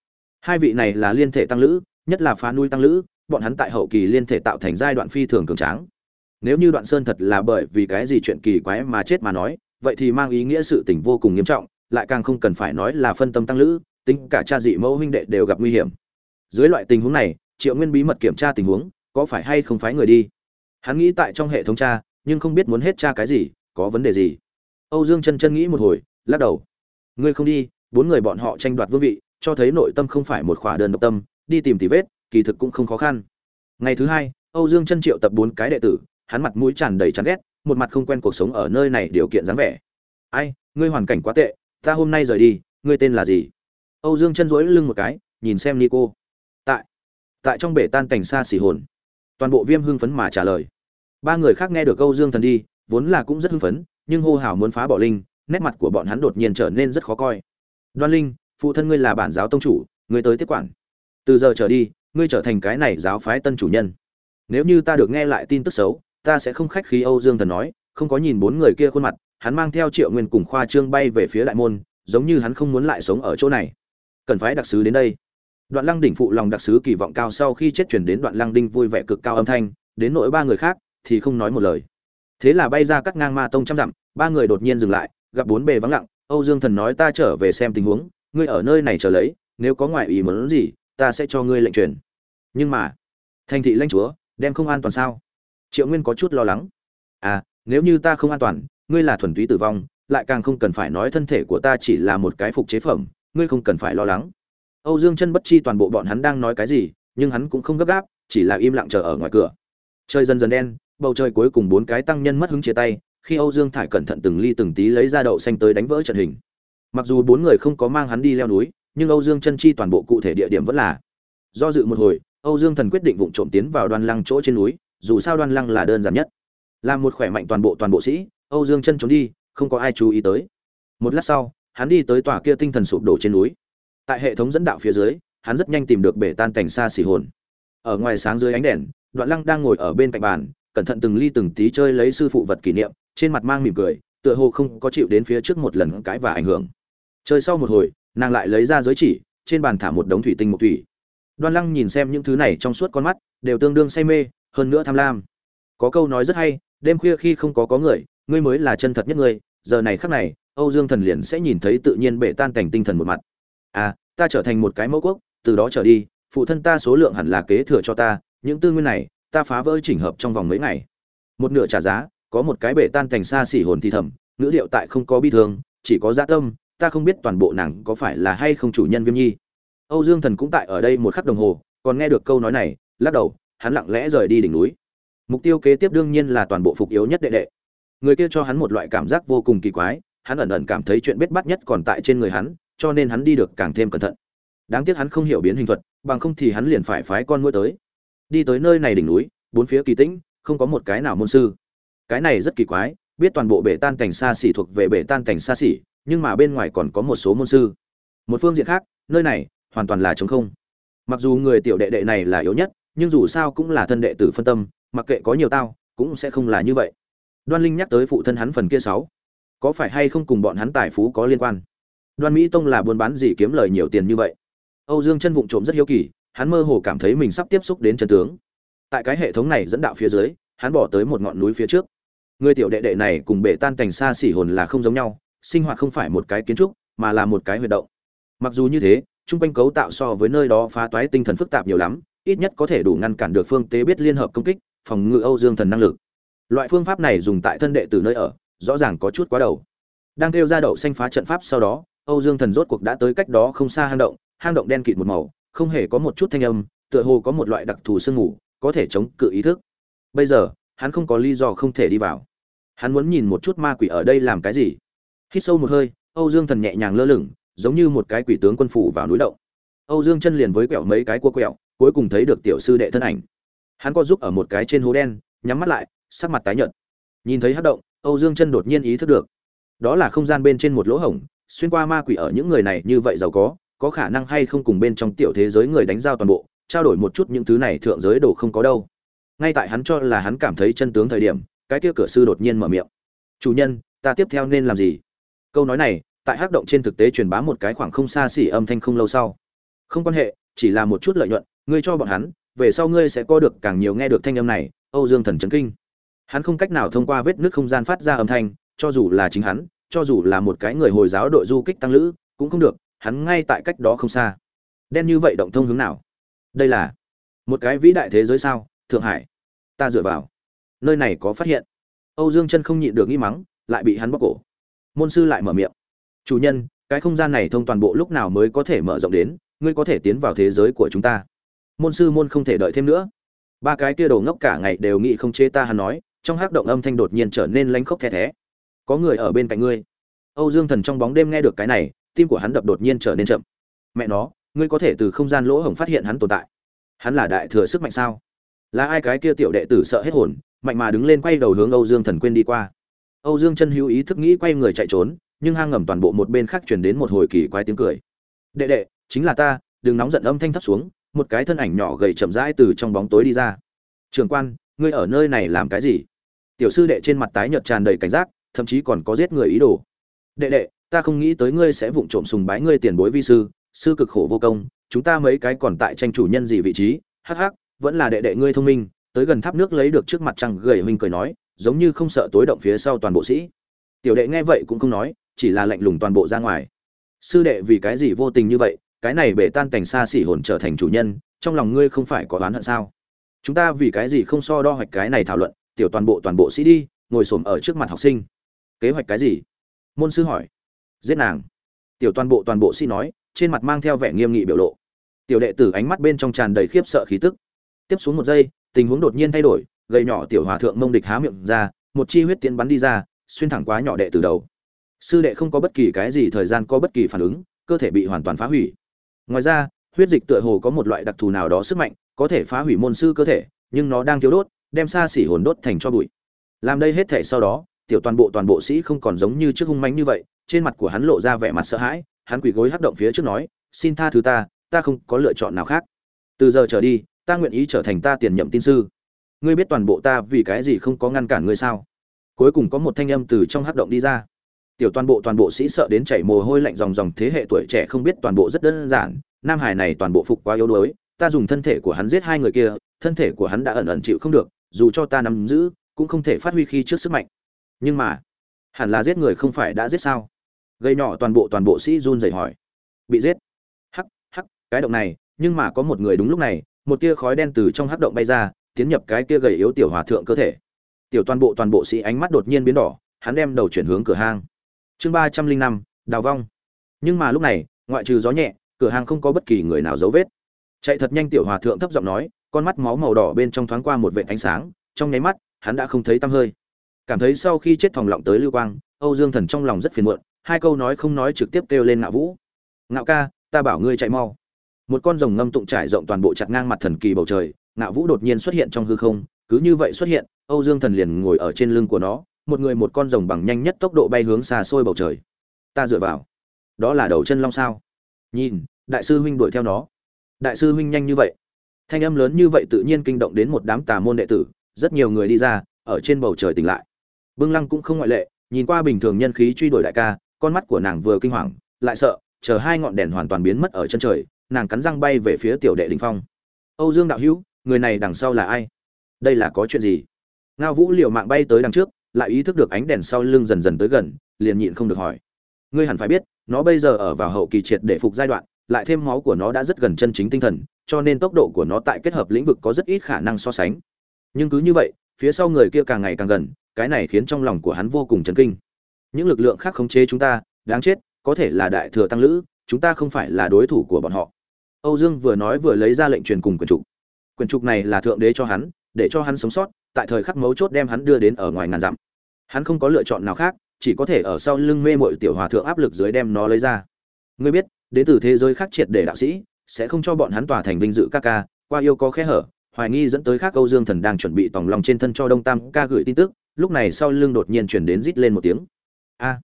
Hai vị này là liên thể tăng lữ, nhất là phá nuôi tăng lữ bọn hắn tại hậu kỳ liên thể tạo thành giai đoạn phi thường cường tráng. Nếu như đoạn sơn thật là bởi vì cái gì chuyện kỳ quái mà chết mà nói, vậy thì mang ý nghĩa sự tình vô cùng nghiêm trọng, lại càng không cần phải nói là phân tâm tăng lữ, tính cả cha dị mẫu huynh đệ đều gặp nguy hiểm. Dưới loại tình huống này, triệu nguyên bí mật kiểm tra tình huống, có phải hay không phái người đi? Hắn nghĩ tại trong hệ thống tra nhưng không biết muốn hết tra cái gì, có vấn đề gì? Âu dương chân chân nghĩ một hồi, lắc đầu. Ngươi không đi, bốn người bọn họ tranh đoạt vương vị, cho thấy nội tâm không phải một khỏa đơn độc tâm, đi tìm tỉ vết kỳ thực cũng không khó khăn. Ngày thứ hai, âu dương chân triệu tập bốn cái đệ tử, hắn mặt mũi tràn đầy chán ghét, một mặt không quen cuộc sống ở nơi này điều kiện dáng vẻ. Ai, ngươi hoàn cảnh quá tệ, ta hôm nay rời đi, ngươi tên là gì? Âu dương chân dối lưng một cái, nhìn xem nico. Tại tại trong bể tan cảnh xa xỉ hồn. Toàn bộ viêm hưng phấn mà trả lời. Ba người khác nghe được âu dương thần đi, vốn là cũng rất hưng phấn, nhưng hô hào muốn phá bỏ linh, nét mặt của bọn hắn đột nhiên trở nên rất khó coi. Đoan linh, phụ thân ngươi là bản giáo tông chủ, ngươi tới tiếp quản. Từ giờ trở đi ngươi trở thành cái này giáo phái tân chủ nhân. Nếu như ta được nghe lại tin tức xấu, ta sẽ không khách khí âu dương thần nói, không có nhìn bốn người kia khuôn mặt, hắn mang theo triệu nguyên cùng khoa trương bay về phía đại môn, giống như hắn không muốn lại sống ở chỗ này. Cần phái đặc sứ đến đây. Đoạn lăng đỉnh phụ lòng đặc sứ kỳ vọng cao sau khi chết chuyển đến đoạn lăng đinh vui vẻ cực cao âm thanh, đến nỗi ba người khác thì không nói một lời. Thế là bay ra cắt ngang ma tông trăm dặm, ba người đột nhiên dừng lại, gặp bốn bề vắng lặng, âu dương thần nói ta trở về xem tình huống, ngươi ở nơi này chờ lấy, nếu có ngoại ý muốn gì ta sẽ cho ngươi lệnh truyền. Nhưng mà, thành thị lãnh chúa, đem không an toàn sao? Triệu nguyên có chút lo lắng. À nếu như ta không an toàn, ngươi là thuần túy tử vong, lại càng không cần phải nói thân thể của ta chỉ là một cái phục chế phẩm, ngươi không cần phải lo lắng. Âu dương chân bất chi toàn bộ bọn hắn đang nói cái gì, nhưng hắn cũng không gấp gáp, chỉ là im lặng chờ ở ngoài cửa. Trời dần dần đen, bầu trời cuối cùng bốn cái tăng nhân mất hứng chia tay, khi âu dương thải cẩn thận từng ly từng tí lấy ra đậu xanh tới đánh vỡ trận hình. Mặc dù bốn người không có mang hắn đi leo núi nhưng âu dương chân chi toàn bộ cụ thể địa điểm vẫn là. Do dự một hồi, âu dương thần quyết định vụng trộm tiến vào đoan lăng chỗ trên núi, dù sao đoan lăng là đơn giản nhất. Làm một khỏe mạnh toàn bộ toàn bộ sĩ, âu dương chân trốn đi, không có ai chú ý tới. Một lát sau, hắn đi tới tòa kia tinh thần sụp đổ trên núi. Tại hệ thống dẫn đạo phía dưới, hắn rất nhanh tìm được bể tan cảnh xa xỉ hồn. Ở ngoài sáng dưới ánh đèn đoạn lăng đang ngồi ở bên cạnh bàn, cẩn thận từng ly từng tí chơi lấy sư phụ vật kỷ niệm, trên mặt mang mỉm cười, tựa hồ không có chịu đến phía trước một lần cãi và ảnh hưởng. Chơi sau một hồi nàng lại lấy ra giới chỉ, trên bàn thả một đống thủy tinh một thủy. Đoan lăng nhìn xem những thứ này trong suốt con mắt, đều tương đương say mê, hơn nữa tham lam. Có câu nói rất hay, đêm khuya khi không có có người, ngươi mới là chân thật nhất ngươi giờ này khắc này, âu dương thần liền sẽ nhìn thấy tự nhiên bể tan cảnh tinh thần một mặt. À ta trở thành một cái mẫu quốc, từ đó trở đi, phụ thân ta số lượng hẳn là kế thừa cho ta, những tư nguyên này, ta phá vỡ chỉnh hợp trong vòng mấy ngày. Một nửa trả giá, có một cái bể tan cảnh xa xỉ hồn thì thầm, ngữ điệu tại không có bi thương, chỉ có dạ tâm ta không biết toàn bộ nàng có phải là hay không chủ nhân viêm nhi. Âu dương thần cũng tại ở đây một khắc đồng hồ, còn nghe được câu nói này, lắc đầu, hắn lặng lẽ rời đi đỉnh núi. Mục tiêu kế tiếp đương nhiên là toàn bộ phục yếu nhất đệ đệ. Người kia cho hắn một loại cảm giác vô cùng kỳ quái, hắn ẩn ẩn cảm thấy chuyện bết bắt nhất còn tại trên người hắn, cho nên hắn đi được càng thêm cẩn thận. Đáng tiếc hắn không hiểu biến hình thuật, bằng không thì hắn liền phải phái con nuôi tới. Đi tới nơi này đỉnh núi, bốn phía kỳ tĩnh, không có một cái nào môn sư. Cái này rất kỳ quái, biết toàn bộ bể tan cảnh xa xỉ thuộc về bể tan cảnh xa xỉ nhưng mà bên ngoài còn có một số môn sư. Một phương diện khác, nơi này hoàn toàn là trống không. Mặc dù người tiểu đệ đệ này là yếu nhất, nhưng dù sao cũng là thân đệ tử phân tâm, mặc kệ có nhiều tao, cũng sẽ không là như vậy. Đoan linh nhắc tới phụ thân hắn phần kia sáu. Có phải hay không cùng bọn hắn tài phú có liên quan? Đoan mỹ tông là buôn bán gì kiếm lời nhiều tiền như vậy? Âu dương chân vụng trộm rất hiếu kỳ, hắn mơ hồ cảm thấy mình sắp tiếp xúc đến chân tướng. Tại cái hệ thống này dẫn đạo phía dưới, hắn bỏ tới một ngọn núi phía trước. Người tiểu đệ đệ này cùng bể tan cảnh xa xỉ hồn là không giống nhau sinh hoạt không phải một cái kiến trúc, mà là một cái huyệt động. Mặc dù như thế trung quanh cấu tạo so với nơi đó phá toái tinh thần phức tạp nhiều lắm, ít nhất có thể đủ ngăn cản được phương tế biết liên hợp công kích, phòng ngự âu dương thần năng lực. Loại phương pháp này dùng tại thân đệ từ nơi ở, rõ ràng có chút quá đầu. Đang kêu ra đậu xanh phá trận pháp sau đó, âu dương thần rốt cuộc đã tới cách đó không xa hang động hang động đen kịt một màu, không hề có một chút thanh âm, tựa hồ có một loại đặc thù sương ngủ có thể chống cự ý thức. Bây giờ, hắn không có lý do không thể đi vào. Hắn muốn nhìn một chút ma quỷ ở đây làm cái gì hít sâu một hơi, âu dương thần nhẹ nhàng lơ lửng, giống như một cái quỷ tướng quân phủ vào núi động. Âu dương chân liền với quẹo mấy cái cua quẹo, cuối cùng thấy được tiểu sư đệ thân ảnh. Hắn có giúp ở một cái trên hố đen, nhắm mắt lại, sắc mặt tái nhợt. Nhìn thấy hát động, âu dương chân đột nhiên ý thức được. Đó là không gian bên trên một lỗ hổng, xuyên qua ma quỷ ở những người này như vậy giàu có có khả năng hay không cùng bên trong tiểu thế giới người đánh giao toàn bộ, trao đổi một chút những thứ này thượng giới đồ không có đâu. Ngay tại hắn cho là hắn cảm thấy chân tướng thời điểm, cái kia cửa sư đột nhiên mở miệng. Chủ nhân, ta tiếp theo nên làm gì? Câu nói này, tại hắc động trên thực tế truyền bá một cái khoảng không xa xỉ âm thanh không lâu sau. Không quan hệ, chỉ là một chút lợi nhuận, ngươi cho bọn hắn, về sau ngươi sẽ có được càng nhiều nghe được thanh âm này, âu dương thần chấn kinh. Hắn không cách nào thông qua vết nước không gian phát ra âm thanh, cho dù là chính hắn, cho dù là một cái người hồi giáo đội du kích tăng lữ, cũng không được, hắn ngay tại cách đó không xa. Đen như vậy động thông hướng nào? Đây là một cái vĩ đại thế giới sao? Thượng hải, ta dựa vào. Nơi này có phát hiện. Âu dương chân không nhịn được nghi mắng, lại bị hắn bóc cổ môn sư lại mở miệng. Chủ nhân, cái không gian này thông toàn bộ lúc nào mới có thể mở rộng đến, ngươi có thể tiến vào thế giới của chúng ta. Môn sư môn không thể đợi thêm nữa. Ba cái kia đồ ngốc cả ngày đều nghĩ không chế ta, hắn nói, trong hắc động âm thanh đột nhiên trở nên lánh khóc the thé. Có người ở bên cạnh ngươi. Âu dương thần trong bóng đêm nghe được cái này, tim của hắn đập đột nhiên trở nên chậm. Mẹ nó, ngươi có thể từ không gian lỗ hổng phát hiện hắn tồn tại. Hắn là đại thừa sức mạnh sao? Là ai cái kia tiểu đệ tử sợ hết hồn, mạnh mà đứng lên quay đầu hướng âu dương thần quên đi qua âu dương chân hữu ý thức nghĩ quay người chạy trốn, nhưng hang ngầm toàn bộ một bên khác truyền đến một hồi kỳ quái tiếng cười. Đệ đệ, chính là ta, đừng nóng giận âm thanh thấp xuống, một cái thân ảnh nhỏ gầy chậm rãi từ trong bóng tối đi ra. Trường quan, ngươi ở nơi này làm cái gì? Tiểu sư đệ trên mặt tái nhợt tràn đầy cảnh giác, thậm chí còn có giết người ý đồ. Đệ đệ, ta không nghĩ tới ngươi sẽ vụng trộm sùng bái ngươi tiền bối vi sư sư cực khổ vô công, chúng ta mấy cái còn tại tranh chủ nhân gì vị trí, hắc hắc, vẫn là đệ đệ ngươi thông minh. Tới gần tháp nước lấy được trước mặt trăng gầy huynh cười nói giống như không sợ tối động phía sau toàn bộ sĩ. Tiểu đệ nghe vậy cũng không nói, chỉ là lạnh lùng toàn bộ ra ngoài. Sư đệ vì cái gì vô tình như vậy, cái này bể tan cảnh xa xỉ hồn trở thành chủ nhân, trong lòng ngươi không phải có oán hận sao? Chúng ta vì cái gì không so đo hoạch cái này thảo luận, tiểu toàn bộ toàn bộ sĩ đi, ngồi xổm ở trước mặt học sinh. Kế hoạch cái gì? Môn sư hỏi. Giết nàng. Tiểu toàn bộ toàn bộ sĩ nói, trên mặt mang theo vẻ nghiêm nghị biểu lộ. Tiểu đệ tử ánh mắt bên trong tràn đầy khiếp sợ khí tức. Tiếp xuống một giây, tình huống đột nhiên thay đổi gầy nhỏ tiểu hòa thượng mông địch há miệng ra, một chi huyết tiến bắn đi ra, xuyên thẳng quá nhỏ đệ từ đầu. Sư đệ không có bất kỳ cái gì thời gian có bất kỳ phản ứng, cơ thể bị hoàn toàn phá hủy. Ngoài ra, huyết dịch tựa hồ có một loại đặc thù nào đó sức mạnh, có thể phá hủy môn sư cơ thể, nhưng nó đang thiếu đốt, đem xa xỉ hồn đốt thành cho bụi. Làm đây hết thể sau đó, tiểu toàn bộ toàn bộ sĩ không còn giống như trước hung manh như vậy, trên mặt của hắn lộ ra vẻ mặt sợ hãi, hắn quỳ gối hắc động phía trước nói, xin tha thứ ta ta không có lựa chọn nào khác. Từ giờ trở đi, ta nguyện ý trở thành ta tiền nhậm tin sư ngươi biết toàn bộ ta vì cái gì không có ngăn cản ngươi sao? Cuối cùng có một thanh âm từ trong hắc động đi ra. Tiểu toàn bộ toàn bộ sĩ sợ đến chảy mồ hôi lạnh dòng dòng thế hệ tuổi trẻ không biết toàn bộ rất đơn giản. Nam hải này toàn bộ phục quá yếu đuối, ta dùng thân thể của hắn giết hai người kia, thân thể của hắn đã ẩn ẩn chịu không được, dù cho ta nắm giữ, cũng không thể phát huy khi trước sức mạnh. Nhưng mà, hẳn là giết người không phải đã giết sao? Gây nhỏ toàn bộ toàn bộ sĩ run rẩy hỏi. Bị giết. Hắc hắc, cái động này, nhưng mà có một người đúng lúc này, một tia khói đen từ trong hắc động bay ra tiến nhập cái kia gầy yếu tiểu hòa thượng cơ thể. Tiểu toàn bộ toàn bộ sĩ ánh mắt đột nhiên biến đỏ, hắn đem đầu chuyển hướng cửa hang. Chương ba trăm linh năm, đào vong. Nhưng mà lúc này, ngoại trừ gió nhẹ, cửa hàng không có bất kỳ người nào dấu vết. Chạy thật nhanh tiểu hòa thượng thấp giọng nói, con mắt máu màu đỏ bên trong thoáng qua một vệt ánh sáng, trong nháy mắt, hắn đã không thấy tăm hơi. Cảm thấy sau khi chết thòng lọng tới lưu quang, âu dương thần trong lòng rất phiền muộn, hai câu nói không nói trực tiếp kêu lên ngạo vũ. Ngạo ca, ta bảo ngươi chạy mau. Một con rồng ngâm tụng trải rộng toàn bộ chặt ngang mặt thần kỳ bầu trời ngạo vũ đột nhiên xuất hiện trong hư không, cứ như vậy xuất hiện, âu dương thần liền ngồi ở trên lưng của nó, một người một con rồng bằng nhanh nhất tốc độ bay hướng xa xôi bầu trời. Ta dựa vào. Đó là đầu chân long sao? Nhìn, đại sư huynh đuổi theo nó. Đại sư huynh nhanh như vậy. Thanh âm lớn như vậy tự nhiên kinh động đến một đám tà môn đệ tử, rất nhiều người đi ra, ở trên bầu trời tỉnh lại. Bưng lăng cũng không ngoại lệ, nhìn qua bình thường nhân khí truy đuổi đại ca, con mắt của nàng vừa kinh hoàng, lại sợ, chờ hai ngọn đèn hoàn toàn biến mất ở chân trời, nàng cắn răng bay về phía tiểu đệ đình phong. Âu dương đạo hữu người này đằng sau là ai? Đây là có chuyện gì? Ngao vũ liều mạng bay tới đằng trước, lại ý thức được ánh đèn sau lưng dần dần tới gần, liền nhịn không được hỏi. Ngươi hẳn phải biết, nó bây giờ ở vào hậu kỳ triệt để phục giai đoạn, lại thêm máu của nó đã rất gần chân chính tinh thần, cho nên tốc độ của nó tại kết hợp lĩnh vực có rất ít khả năng so sánh. Nhưng cứ như vậy, phía sau người kia càng ngày càng gần, cái này khiến trong lòng của hắn vô cùng chấn kinh. Những lực lượng khác khống chế chúng ta, đáng chết, có thể là đại thừa tăng lữ, chúng ta không phải là đối thủ của bọn họ. Âu dương vừa nói vừa lấy ra lệnh truyền cùng quyền trục Quyển trục này là thượng đế cho hắn, để cho hắn sống sót, tại thời khắc mấu chốt đem hắn đưa đến ở ngoài ngàn dặm. Hắn không có lựa chọn nào khác, chỉ có thể ở sau lưng mê mội tiểu hòa thượng áp lực dưới đem nó lấy ra. Ngươi biết, đến từ thế giới khác triệt để đạo sĩ, sẽ không cho bọn hắn tỏa thành vinh dự ca ca, qua yêu có khe hở, hoài nghi dẫn tới khác âu dương thần đang chuẩn bị tòng lòng trên thân cho đông tam ca gửi tin tức, lúc này sau lưng đột nhiên chuyển đến rít lên một tiếng. A!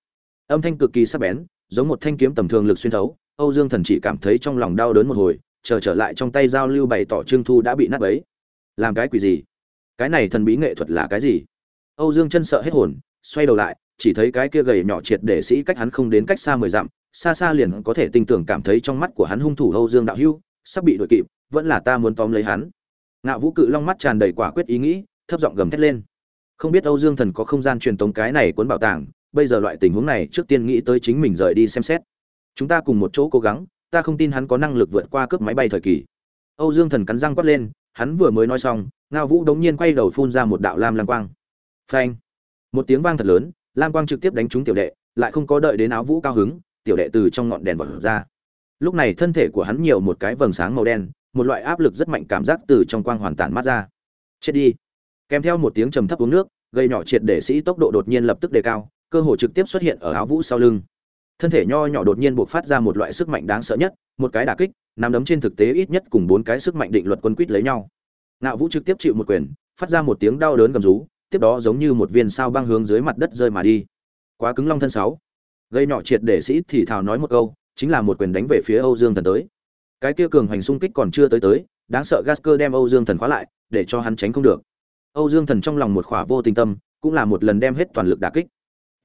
Âm thanh cực kỳ sắc bén, giống một thanh kiếm tầm thường lực xuyên thấu, âu dương thần chỉ cảm thấy trong lòng đau đớn một hồi chờ trở lại trong tay giao lưu bày tỏ trương thu đã bị nát bấy. Làm cái quỷ gì? Cái này thần bí nghệ thuật là cái gì? Âu dương chân sợ hết hồn, xoay đầu lại, chỉ thấy cái kia gầy nhỏ triệt để sĩ cách hắn không đến cách xa mười dặm, xa xa liền có thể tinh tưởng cảm thấy trong mắt của hắn hung thủ âu dương đạo hưu, sắp bị đuổi kịp, vẫn là ta muốn tóm lấy hắn. Ngạo vũ cự long mắt tràn đầy quả quyết ý nghĩ, thấp giọng gầm thét lên. Không biết âu dương thần có không gian truyền tống cái này cuốn bảo tàng, bây giờ loại tình huống này trước tiên nghĩ tới chính mình rời đi xem xét. Chúng ta cùng một chỗ cố gắng ta không tin hắn có năng lực vượt qua cướp máy bay thời kỳ. Âu dương thần cắn răng quát lên, hắn vừa mới nói xong, ngao vũ đống nhiên quay đầu phun ra một đạo lam lam quang. Phanh! Một tiếng vang thật lớn, lam quang trực tiếp đánh trúng tiểu đệ, lại không có đợi đến áo vũ cao hứng, tiểu đệ từ trong ngọn đèn vọt ra. Lúc này thân thể của hắn nhiều một cái vầng sáng màu đen, một loại áp lực rất mạnh cảm giác từ trong quang hoàn tản mát ra. Chết đi! Kèm theo một tiếng trầm thấp uống nước, gây nhỏ triệt để sĩ tốc độ đột nhiên lập tức đề cao, cơ hồ trực tiếp xuất hiện ở áo vũ sau lưng thân thể nho nhỏ đột nhiên buộc phát ra một loại sức mạnh đáng sợ nhất, một cái đả kích, nắm đấm trên thực tế ít nhất cùng bốn cái sức mạnh định luật quân quýt lấy nhau. Ngạo vũ trực tiếp chịu một quyền, phát ra một tiếng đau đớn gầm rú, tiếp đó giống như một viên sao băng hướng dưới mặt đất rơi mà đi. Quá cứng long thân sáu. Gây nhỏ triệt để sĩ thì thào nói một câu, chính là một quyền đánh về phía âu dương thần tới. Cái kia cường hành xung kích còn chưa tới tới, đáng sợ gasker đem âu dương thần khóa lại, để cho hắn tránh không được. Âu dương thần trong lòng một khỏa vô tình tâm, cũng là một lần đem hết toàn lực đả kích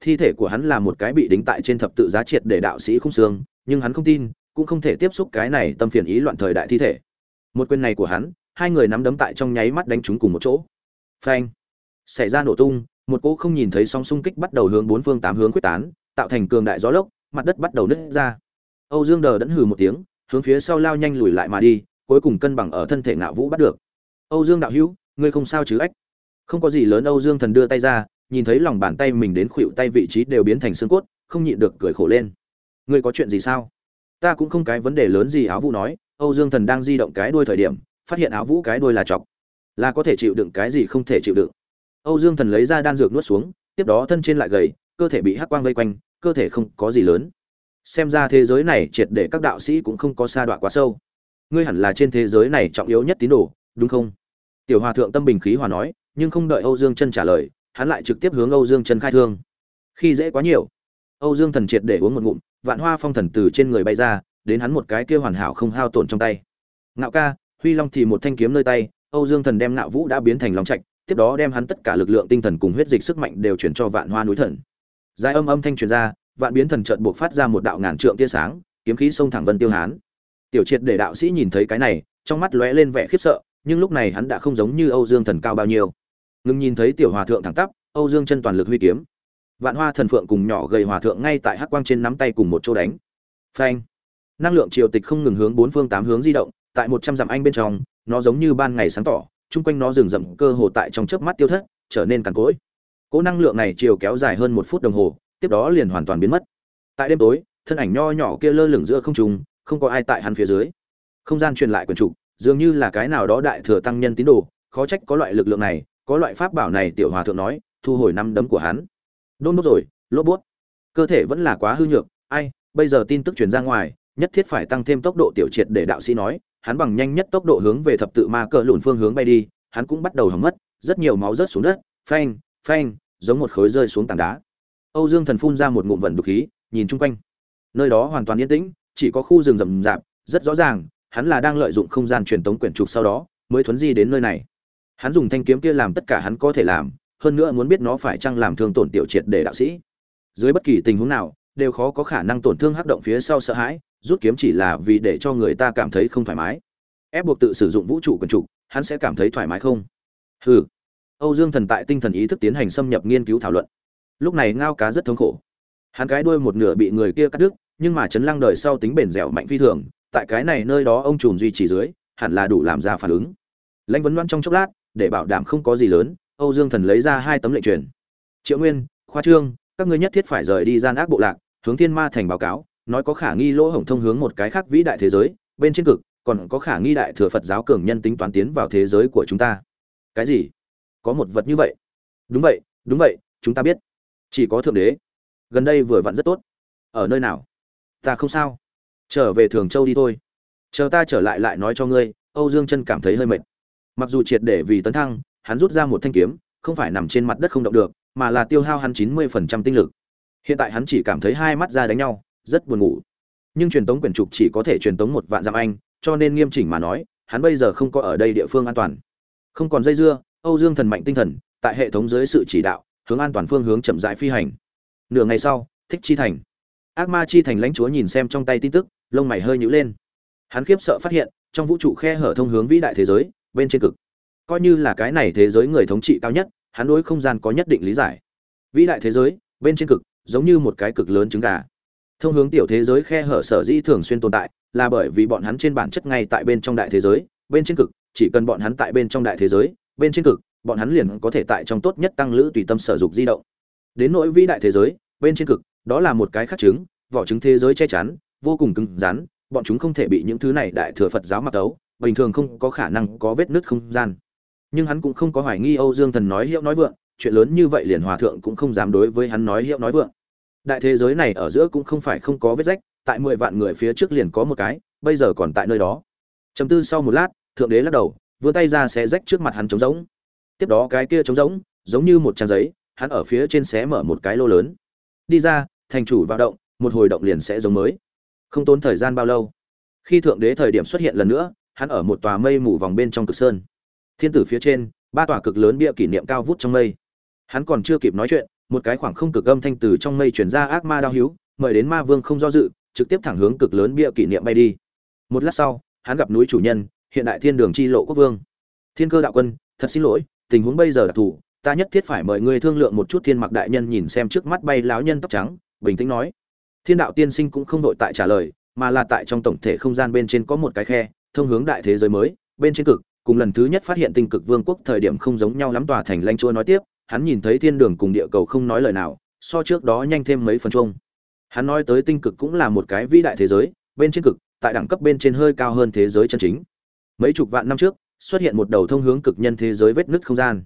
thi thể của hắn là một cái bị đính tại trên thập tự giá triệt để đạo sĩ không xương, nhưng hắn không tin, cũng không thể tiếp xúc cái này tâm phiền ý loạn thời đại thi thể. Một quyền này của hắn, hai người nắm đấm tại trong nháy mắt đánh chúng cùng một chỗ. Phanh! Xảy ra nổ tung, một cỗ không nhìn thấy sóng xung kích bắt đầu hướng bốn phương tám hướng quyết tán, tạo thành cường đại gió lốc, mặt đất bắt đầu nứt ra. Âu dương đờ đẫn hừ một tiếng, hướng phía sau lao nhanh lùi lại mà đi, cuối cùng cân bằng ở thân thể ngạo vũ bắt được. Âu dương đạo hữu, ngươi không sao chứ ách? Không có gì lớn âu dương thần đưa tay ra nhìn thấy lòng bàn tay mình đến khuỵu tay vị trí đều biến thành xương cốt, không nhịn được cười khổ lên. Ngươi có chuyện gì sao? Ta cũng không cái vấn đề lớn gì áo vũ nói, âu dương thần đang di động cái đuôi thời điểm, phát hiện áo vũ cái đuôi là chọc. Là có thể chịu đựng cái gì không thể chịu đựng. Âu dương thần lấy ra đan dược nuốt xuống, tiếp đó thân trên lại gầy, cơ thể bị hắc quang vây quanh, cơ thể không có gì lớn. Xem ra thế giới này triệt để các đạo sĩ cũng không có sa đoạn quá sâu. Ngươi hẳn là trên thế giới này trọng yếu nhất tín đồ, đúng không? Tiểu hòa thượng tâm bình khí hòa nói, nhưng không đợi âu dương chân trả lời hắn lại trực tiếp hướng âu dương Trần khai thương. Khi dễ quá nhiều, âu dương thần triệt để uống một ngụm, vạn hoa phong thần từ trên người bay ra, đến hắn một cái kia hoàn hảo không hao tổn trong tay. Ngạo ca, huy long thì một thanh kiếm nơi tay, âu dương thần đem ngạo vũ đã biến thành long trạch, tiếp đó đem hắn tất cả lực lượng tinh thần cùng huyết dịch sức mạnh đều chuyển cho vạn hoa núi thần. Dài âm âm thanh truyền ra, vạn biến thần chợt buộc phát ra một đạo ngàn trượng tia sáng, kiếm khí xông thẳng vân tiêu hán. Tiểu triệt để đạo sĩ nhìn thấy cái này, trong mắt lóe lên vẻ khiếp sợ, nhưng lúc này hắn đã không giống như âu dương thần cao bao nhiêu ngừng nhìn thấy tiểu hòa thượng thẳng tắp, âu dương chân toàn lực huy kiếm. Vạn hoa thần phượng cùng nhỏ gầy hòa thượng ngay tại hắc quang trên nắm tay cùng một chỗ đánh. Phanh! Năng lượng triều tịch không ngừng hướng bốn phương tám hướng di động, tại một trăm dặm anh bên trong, nó giống như ban ngày sáng tỏ, chung quanh nó rừng rậm cơ hồ tại trong chớp mắt tiêu thất, trở nên cằn cỗi. Cỗ năng lượng này chiều kéo dài hơn một phút đồng hồ, tiếp đó liền hoàn toàn biến mất. Tại đêm tối, thân ảnh nho nhỏ kia lơ lửng giữa không trung, không có ai tại hắn phía dưới. Không gian truyền lại quyền trục dường như là cái nào đó đại thừa tăng nhân tín đồ, khó trách có loại lực lượng này có loại pháp bảo này tiểu hòa thượng nói, thu hồi năm đấm của hắn. Đôn đốt rồi, lốp bút. Cơ thể vẫn là quá hư nhược, ai, bây giờ tin tức truyền ra ngoài, nhất thiết phải tăng thêm tốc độ tiểu triệt để đạo sĩ nói, hắn bằng nhanh nhất tốc độ hướng về thập tự ma cờ lùn phương hướng bay đi, hắn cũng bắt đầu hỏng mất, rất nhiều máu rớt xuống đất, phanh phanh, giống một khối rơi xuống tảng đá. Âu dương thần phun ra một ngụm vận đục khí, nhìn chung quanh. Nơi đó hoàn toàn yên tĩnh, chỉ có khu rừng rậm rạp, rất rõ ràng, hắn là đang lợi dụng không gian truyền tống quyển trục sau đó, mới thuấn di đến nơi này hắn dùng thanh kiếm kia làm tất cả hắn có thể làm, hơn nữa muốn biết nó phải chăng làm thương tổn tiểu triệt để đạo sĩ. Dưới bất kỳ tình huống nào, đều khó có khả năng tổn thương hắc động phía sau sợ hãi, rút kiếm chỉ là vì để cho người ta cảm thấy không thoải mái. Ép buộc tự sử dụng vũ trụ quần trục hắn sẽ cảm thấy thoải mái không? Hừ. Âu dương thần tại tinh thần ý thức tiến hành xâm nhập nghiên cứu thảo luận. Lúc này ngao cá rất thống khổ. Hắn cái đuôi một nửa bị người kia cắt đứt, nhưng mà chấn lăng đời sau tính bền dẻo mạnh phi thường, tại cái này nơi đó ông trùm duy trì dưới, hẳn là đủ làm ra phản ứng. Lãnh vấn loan trong chốc lát để bảo đảm không có gì lớn, âu dương thần lấy ra hai tấm lệnh truyền. Triệu nguyên, khoa trương, các ngươi nhất thiết phải rời đi gian ác bộ lạc, hướng thiên ma thành báo cáo, nói có khả nghi lỗ hổng thông hướng một cái khác vĩ đại thế giới, bên trên cực, còn có khả nghi đại thừa phật giáo cường nhân tính toán tiến vào thế giới của chúng ta. Cái gì? Có một vật như vậy? Đúng vậy đúng vậy, chúng ta biết. Chỉ có thượng đế. Gần đây vừa vặn rất tốt. Ở nơi nào? Ta không sao. Trở về thường châu đi thôi. Chờ ta trở lại lại nói cho ngươi, âu dương chân cảm thấy hơi mệt mặc dù triệt để vì tấn thăng, hắn rút ra một thanh kiếm, không phải nằm trên mặt đất không động được, mà là tiêu hao hắn chín mươi phần trăm tinh lực. Hiện tại hắn chỉ cảm thấy hai mắt ra đánh nhau, rất buồn ngủ. Nhưng truyền tống quyển trục chỉ có thể truyền tống một vạn dặm anh, cho nên nghiêm chỉnh mà nói, hắn bây giờ không có ở đây địa phương an toàn. Không còn dây dưa, âu dương thần mạnh tinh thần, tại hệ thống dưới sự chỉ đạo, hướng an toàn phương hướng chậm rãi phi hành. Nửa ngày sau, thích chi thành. Ác ma chi thành lãnh chúa nhìn xem trong tay tin tức, lông mày hơi nhữ lên. Hắn khiếp sợ phát hiện, trong vũ trụ khe hở thông hướng vĩ đại thế giới bên trên cực. Coi như là cái này thế giới người thống trị cao nhất, hắn đối không gian có nhất định lý giải. Vĩ đại thế giới, bên trên cực, giống như một cái cực lớn trứng gà. Thông hướng tiểu thế giới khe hở sở dĩ thường xuyên tồn tại, là bởi vì bọn hắn trên bản chất ngay tại bên trong đại thế giới, bên trên cực, chỉ cần bọn hắn tại bên trong đại thế giới, bên trên cực, bọn hắn liền có thể tại trong tốt nhất tăng lữ tùy tâm sở dục di động. Đến nỗi vĩ đại thế giới, bên trên cực, đó là một cái khắc trứng, vỏ trứng thế giới che chắn, vô cùng cứng rắn, bọn chúng không thể bị những thứ này đại thừa phật giáo mặc tấu bình thường không có khả năng có vết nứt không gian. Nhưng hắn cũng không có hoài nghi âu dương thần nói hiệu nói vượng, chuyện lớn như vậy liền hòa thượng cũng không dám đối với hắn nói hiệu nói vượng. Đại thế giới này ở giữa cũng không phải không có vết rách, tại mười vạn người phía trước liền có một cái, bây giờ còn tại nơi đó. Chấm tư sau một lát, thượng đế lắc đầu, vươn tay ra xé rách trước mặt hắn trống rỗng. Tiếp đó cái kia trống rỗng, giống như một trang giấy, hắn ở phía trên xé mở một cái lô lớn. Đi ra, thành chủ vào động, một hồi động liền sẽ giống mới. Không tốn thời gian bao lâu, khi thượng đế thời điểm xuất hiện lần nữa hắn ở một tòa mây mù vòng bên trong cực sơn. Thiên tử phía trên ba tòa cực lớn bia kỷ niệm cao vút trong mây. Hắn còn chưa kịp nói chuyện một cái khoảng không cực âm thanh từ trong mây chuyển ra ác ma đao hiếu, mời đến ma vương không do dự trực tiếp thẳng hướng cực lớn bia kỷ niệm bay đi. Một lát sau hắn gặp núi chủ nhân hiện đại thiên đường chi lộ quốc vương. Thiên cơ đạo quân thật xin lỗi tình huống bây giờ đặc thù ta nhất thiết phải mời ngươi thương lượng một chút thiên mặc đại nhân nhìn xem trước mắt bay láo nhân tóc trắng bình tĩnh nói. Thiên đạo tiên sinh cũng không đội tại trả lời mà là tại trong tổng thể không gian bên trên có một cái khe thông hướng đại thế giới mới, bên trên cực, cùng lần thứ nhất phát hiện tinh cực vương quốc thời điểm không giống nhau lắm tòa thành lanh chúa nói tiếp, hắn nhìn thấy thiên đường cùng địa cầu không nói lời nào, so trước đó nhanh thêm mấy phần chung. Hắn nói tới tinh cực cũng là một cái vĩ đại thế giới, bên trên cực, tại đẳng cấp bên trên hơi cao hơn thế giới chân chính. Mấy chục vạn năm trước, xuất hiện một đầu thông hướng cực nhân thế giới vết nứt không gian.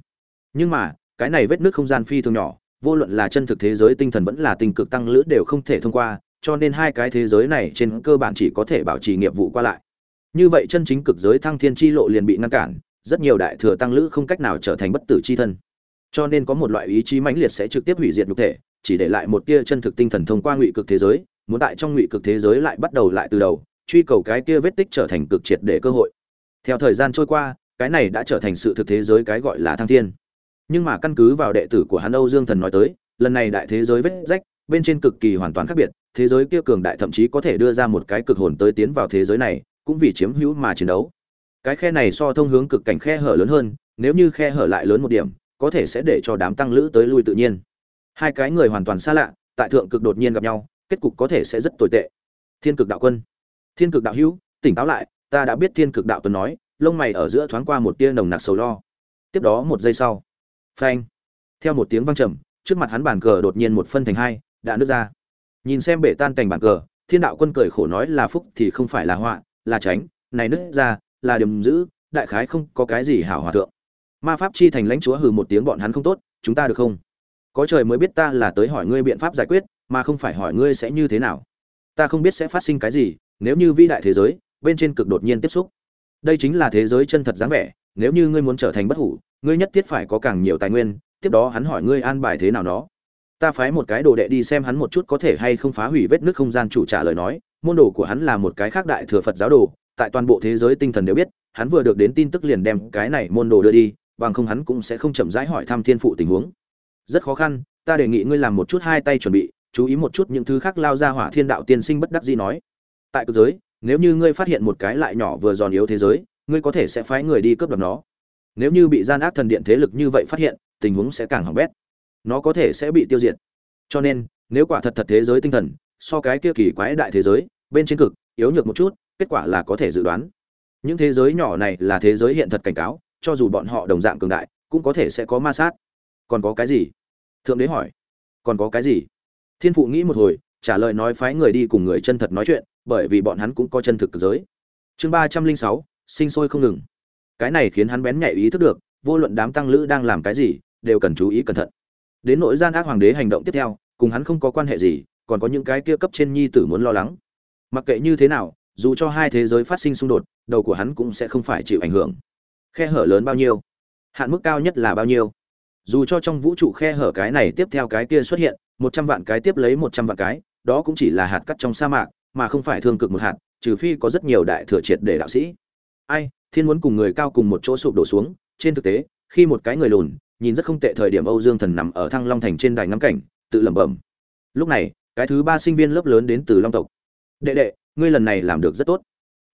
Nhưng mà, cái này vết nứt không gian phi thường nhỏ, vô luận là chân thực thế giới tinh thần vẫn là tinh cực tăng lữ đều không thể thông qua, cho nên hai cái thế giới này trên cơ bản chỉ có thể bảo trì nghiệp vụ qua lại như vậy chân chính cực giới thăng thiên chi lộ liền bị ngăn cản, rất nhiều đại thừa tăng lữ không cách nào trở thành bất tử chi thân. Cho nên có một loại ý chí mãnh liệt sẽ trực tiếp hủy diệt nhục thể, chỉ để lại một tia chân thực tinh thần thông qua ngụy cực thế giới, muốn tại trong ngụy cực thế giới lại bắt đầu lại từ đầu, truy cầu cái kia vết tích trở thành cực triệt để cơ hội. Theo thời gian trôi qua, cái này đã trở thành sự thực thế giới cái gọi là thăng thiên. Nhưng mà căn cứ vào đệ tử của hắn âu dương thần nói tới, lần này đại thế giới vết rách, bên trên cực kỳ hoàn toàn khác biệt, thế giới kia cường đại thậm chí có thể đưa ra một cái cực hồn tới tiến vào thế giới này cũng vì chiếm hữu mà chiến đấu. Cái khe này so thông hướng cực cảnh khe hở lớn hơn, nếu như khe hở lại lớn một điểm, có thể sẽ để cho đám tăng lữ tới lui tự nhiên. Hai cái người hoàn toàn xa lạ, tại thượng cực đột nhiên gặp nhau, kết cục có thể sẽ rất tồi tệ. Thiên cực đạo quân. Thiên cực đạo hữu, tỉnh táo lại, ta đã biết thiên cực đạo tuấn nói, lông mày ở giữa thoáng qua một tia nồng nặc sầu lo. Tiếp đó một giây sau. Phanh. Theo một tiếng vang trầm, trước mặt hắn bàn cờ đột nhiên một phân thành hai, đã nứt ra. Nhìn xem bể tan cảnh bàn cờ, thiên đạo quân cười khổ nói là phúc thì không phải là họa là tránh, này nứt ra, là điểm giữ, đại khái không có cái gì hảo hòa thượng. Ma pháp chi thành lãnh chúa hừ một tiếng bọn hắn không tốt, chúng ta được không? Có trời mới biết ta là tới hỏi ngươi biện pháp giải quyết, mà không phải hỏi ngươi sẽ như thế nào. Ta không biết sẽ phát sinh cái gì, nếu như vĩ đại thế giới, bên trên cực đột nhiên tiếp xúc. Đây chính là thế giới chân thật dáng vẻ, nếu như ngươi muốn trở thành bất hủ, ngươi nhất thiết phải có càng nhiều tài nguyên, tiếp đó hắn hỏi ngươi an bài thế nào đó. Ta phái một cái đồ đệ đi xem hắn một chút có thể hay không phá hủy vết nước không gian chủ trả lời nói môn đồ của hắn là một cái khác đại thừa phật giáo đồ, tại toàn bộ thế giới tinh thần đều biết, hắn vừa được đến tin tức liền đem cái này môn đồ đưa đi, bằng không hắn cũng sẽ không chậm rãi hỏi thăm thiên phụ tình huống. Rất khó khăn, ta đề nghị ngươi làm một chút hai tay chuẩn bị, chú ý một chút những thứ khác lao ra hỏa thiên đạo tiên sinh bất đắc dĩ nói. Tại cực giới, nếu như ngươi phát hiện một cái lại nhỏ vừa giòn yếu thế giới, ngươi có thể sẽ phái người đi cướp đoạt nó. Nếu như bị gian ác thần điện thế lực như vậy phát hiện, tình huống sẽ càng hỏng bét. Nó có thể sẽ bị tiêu diệt. Cho nên, nếu quả thật thật thế giới tinh thần so cái kia kỳ quái đại thế giới, bên trên cực, yếu nhược một chút, kết quả là có thể dự đoán. Những thế giới nhỏ này là thế giới hiện thật cảnh cáo, cho dù bọn họ đồng dạng cường đại, cũng có thể sẽ có ma sát. Còn có cái gì? Thượng đế hỏi. Còn có cái gì? Thiên phụ nghĩ một hồi, trả lời nói phái người đi cùng người chân thật nói chuyện, bởi vì bọn hắn cũng có chân thực giới. Chương ba trăm linh sáu, sinh sôi không ngừng. Cái này khiến hắn bén nhạy ý thức được, vô luận đám tăng lữ đang làm cái gì, đều cần chú ý cẩn thận. Đến nội gian ác hoàng đế hành động tiếp theo, cùng hắn không có quan hệ gì còn có những cái kia cấp trên nhi tử muốn lo lắng. Mặc kệ như thế nào, dù cho hai thế giới phát sinh xung đột, đầu của hắn cũng sẽ không phải chịu ảnh hưởng. Khe hở lớn bao nhiêu? Hạn mức cao nhất là bao nhiêu? Dù cho trong vũ trụ khe hở cái này tiếp theo cái kia xuất hiện, một trăm vạn cái tiếp lấy một trăm vạn cái, đó cũng chỉ là hạt cắt trong sa mạc, mà không phải thương cực một hạt, trừ phi có rất nhiều đại thừa triệt để đạo sĩ. Ai, thiên muốn cùng người cao cùng một chỗ sụp đổ xuống, trên thực tế, khi một cái người lùn, nhìn rất không tệ thời điểm âu dương thần nằm ở thăng long thành trên đài ngắm cảnh, tự lẩm bẩm. Lúc này cái thứ ba sinh viên lớp lớn đến từ long tộc. Đệ đệ, ngươi lần này làm được rất tốt.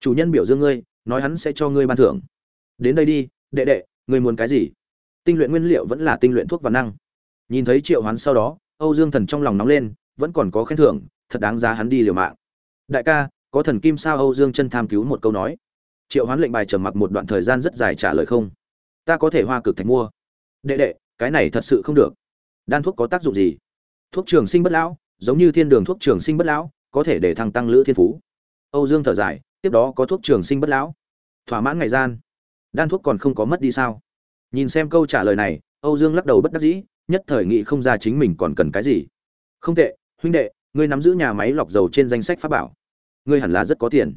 Chủ nhân biểu dương ngươi, nói hắn sẽ cho ngươi ban thưởng. Đến đây đi, đệ đệ, ngươi muốn cái gì? Tinh luyện nguyên liệu vẫn là tinh luyện thuốc và năng. Nhìn thấy triệu hoán sau đó, âu dương thần trong lòng nóng lên, vẫn còn có khen thưởng, thật đáng giá hắn đi liều mạng. Đại ca, có thần kim sao âu dương chân tham cứu một câu nói. Triệu hoán lệnh bài trầm mặc một đoạn thời gian rất dài trả lời không. Ta có thể hoa cực thạch mua. Đệ đệ, cái này thật sự không được. Đan thuốc có tác dụng gì? Thuốc trường sinh bất lão giống như thiên đường thuốc trường sinh bất lão, có thể để thăng tăng lữ thiên phú. Âu dương thở dài, tiếp đó có thuốc trường sinh bất lão. Thỏa mãn ngày gian, đan thuốc còn không có mất đi sao? Nhìn xem câu trả lời này, âu dương lắc đầu bất đắc dĩ, nhất thời nghị không ra chính mình còn cần cái gì. Không tệ, huynh đệ, ngươi nắm giữ nhà máy lọc dầu trên danh sách pháp bảo. Ngươi hẳn là rất có tiền.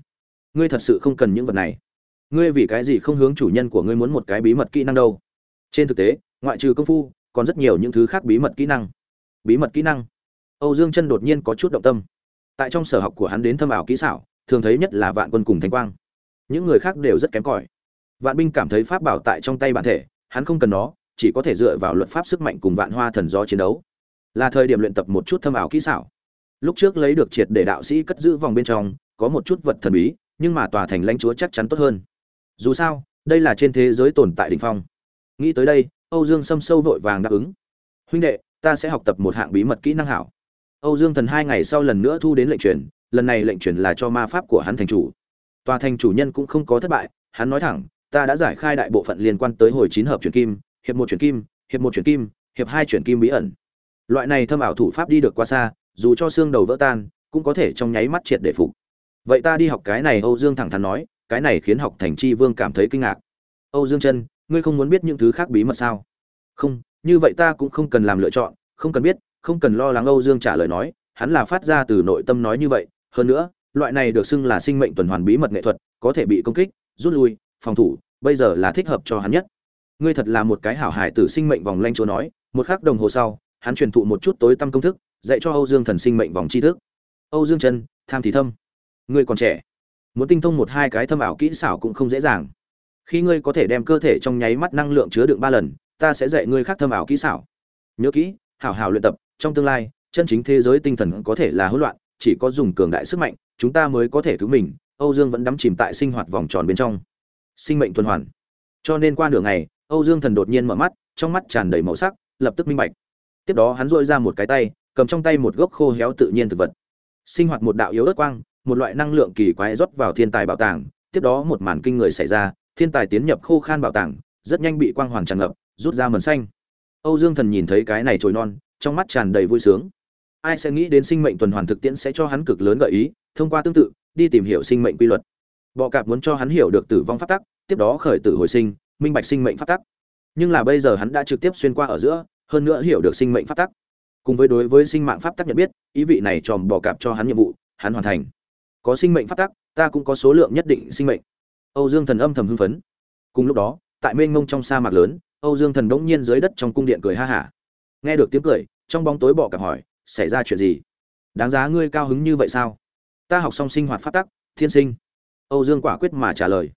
Ngươi thật sự không cần những vật này. Ngươi vì cái gì không hướng chủ nhân của ngươi muốn một cái bí mật kỹ năng đâu? Trên thực tế, ngoại trừ công phu, còn rất nhiều những thứ khác bí mật kỹ năng. Bí mật kỹ năng? Âu dương chân đột nhiên có chút động tâm. Tại trong sở học của hắn đến thâm ảo kỹ xảo, thường thấy nhất là vạn quân cùng thánh quang. Những người khác đều rất kém cỏi. Vạn binh cảm thấy pháp bảo tại trong tay bản thể, hắn không cần nó, chỉ có thể dựa vào luật pháp sức mạnh cùng vạn hoa thần gió chiến đấu. Là thời điểm luyện tập một chút thâm ảo kỹ xảo. Lúc trước lấy được triệt để đạo sĩ cất giữ vòng bên trong, có một chút vật thần bí, nhưng mà tòa thành lãnh chúa chắc chắn tốt hơn. Dù sao, đây là trên thế giới tồn tại đỉnh phong. Nghĩ tới đây, âu dương sâm sâu vội vàng đáp ứng. Huynh đệ, ta sẽ học tập một hạng bí mật kỹ năng hảo âu dương thần hai ngày sau lần nữa thu đến lệnh truyền, lần này lệnh truyền là cho ma pháp của hắn thành chủ. Tòa thành chủ nhân cũng không có thất bại, hắn nói thẳng, ta đã giải khai đại bộ phận liên quan tới hồi chín hợp chuyển kim, hiệp một chuyển kim, hiệp một chuyển kim, hiệp hai chuyển kim bí ẩn. Loại này thâm ảo thủ pháp đi được quá xa, dù cho xương đầu vỡ tan, cũng có thể trong nháy mắt triệt để phục. Vậy ta đi học cái này, âu dương thẳng thắn nói, cái này khiến học thành chi vương cảm thấy kinh ngạc. Âu dương chân, ngươi không muốn biết những thứ khác bí mật sao? Không, như vậy ta cũng không cần làm lựa chọn, không cần biết không cần lo lắng âu dương trả lời nói, hắn là phát ra từ nội tâm nói như vậy. Hơn nữa, loại này được xưng là sinh mệnh tuần hoàn bí mật nghệ thuật, có thể bị công kích, rút lui, phòng thủ, bây giờ là thích hợp cho hắn nhất. Ngươi thật là một cái hảo hải tử sinh mệnh vòng lanh chúa nói. Một khắc đồng hồ sau, hắn truyền thụ một chút tối tâm công thức, dạy cho âu dương thần sinh mệnh vòng tri thức. Âu dương chân, tham thì thâm. Ngươi còn trẻ. Muốn tinh thông một hai cái thâm ảo kỹ xảo cũng không dễ dàng. Khi ngươi có thể đem cơ thể trong nháy mắt năng lượng chứa đựng ba lần, ta sẽ dạy ngươi khác thâm ảo kỹ xảo. Nhớ kỹ, hảo hảo luyện tập trong tương lai, chân chính thế giới tinh thần có thể là hỗn loạn, chỉ có dùng cường đại sức mạnh, chúng ta mới có thể cứu mình, âu dương vẫn đắm chìm tại sinh hoạt vòng tròn bên trong. Sinh mệnh tuần hoàn. Cho nên qua nửa ngày, âu dương thần đột nhiên mở mắt, trong mắt tràn đầy màu sắc, lập tức minh bạch. Tiếp đó hắn dội ra một cái tay, cầm trong tay một gốc khô héo tự nhiên thực vật. Sinh hoạt một đạo yếu ớt quang, một loại năng lượng kỳ quái rót vào thiên tài bảo tàng, tiếp đó một màn kinh người xảy ra, thiên tài tiến nhập khô khan bảo tàng, rất nhanh bị quang hoàn tràn ngập, rút ra mần xanh. Âu dương thần nhìn thấy cái này trồi non trong mắt tràn đầy vui sướng. Ai sẽ nghĩ đến sinh mệnh tuần hoàn thực tiễn sẽ cho hắn cực lớn gợi ý, thông qua tương tự, đi tìm hiểu sinh mệnh quy luật. Bọ cạp muốn cho hắn hiểu được tử vong phát tắc, tiếp đó khởi tử hồi sinh, minh bạch sinh mệnh phát tắc. Nhưng là bây giờ hắn đã trực tiếp xuyên qua ở giữa, hơn nữa hiểu được sinh mệnh pháp tắc. Cùng với đối với sinh mạng pháp tắc nhận biết, ý vị này tròm bọ cạp cho hắn nhiệm vụ, hắn hoàn thành. Có sinh mệnh pháp tắc, ta cũng có số lượng nhất định sinh mệnh. Âu dương thần âm thầm hưng phấn. Cùng lúc đó, tại mênh mông trong sa mạc lớn, âu dương thần bỗng nhiên dưới đất trong cung điện cười ha hả nghe được tiếng cười, trong bóng tối bọ cạp hỏi, xảy ra chuyện gì? Đáng giá ngươi cao hứng như vậy sao? Ta học xong sinh hoạt phát tắc, thiên sinh. Âu dương quả quyết mà trả lời.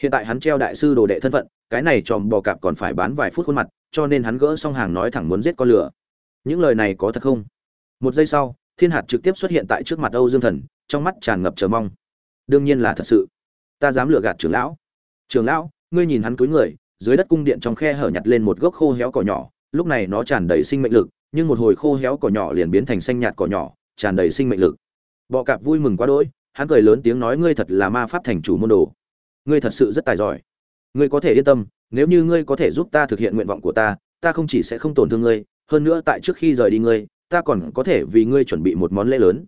Hiện tại hắn treo đại sư đồ đệ thân phận, cái này tròm bò cạp còn phải bán vài phút khuôn mặt, cho nên hắn gỡ xong hàng nói thẳng muốn giết con lửa. Những lời này có thật không? Một giây sau, thiên hạt trực tiếp xuất hiện tại trước mặt âu dương thần, trong mắt tràn ngập chờ mong. Đương nhiên là thật sự. Ta dám lừa gạt trưởng lão. Trưởng lão, ngươi nhìn hắn cúi người, dưới đất cung điện trong khe hở nhặt lên một gốc khô héo cỏ nhỏ lúc này nó tràn đầy sinh mệnh lực, nhưng một hồi khô héo cỏ nhỏ liền biến thành xanh nhạt cỏ nhỏ, tràn đầy sinh mệnh lực. Bọ cạp vui mừng quá đỗi, hắn cười lớn tiếng nói ngươi thật là ma pháp thành chủ môn đồ. Ngươi thật sự rất tài giỏi. Ngươi có thể yên tâm, nếu như ngươi có thể giúp ta thực hiện nguyện vọng của ta ta không chỉ sẽ không tổn thương ngươi, hơn nữa tại trước khi rời đi ngươi, ta còn có thể vì ngươi chuẩn bị một món lễ lớn.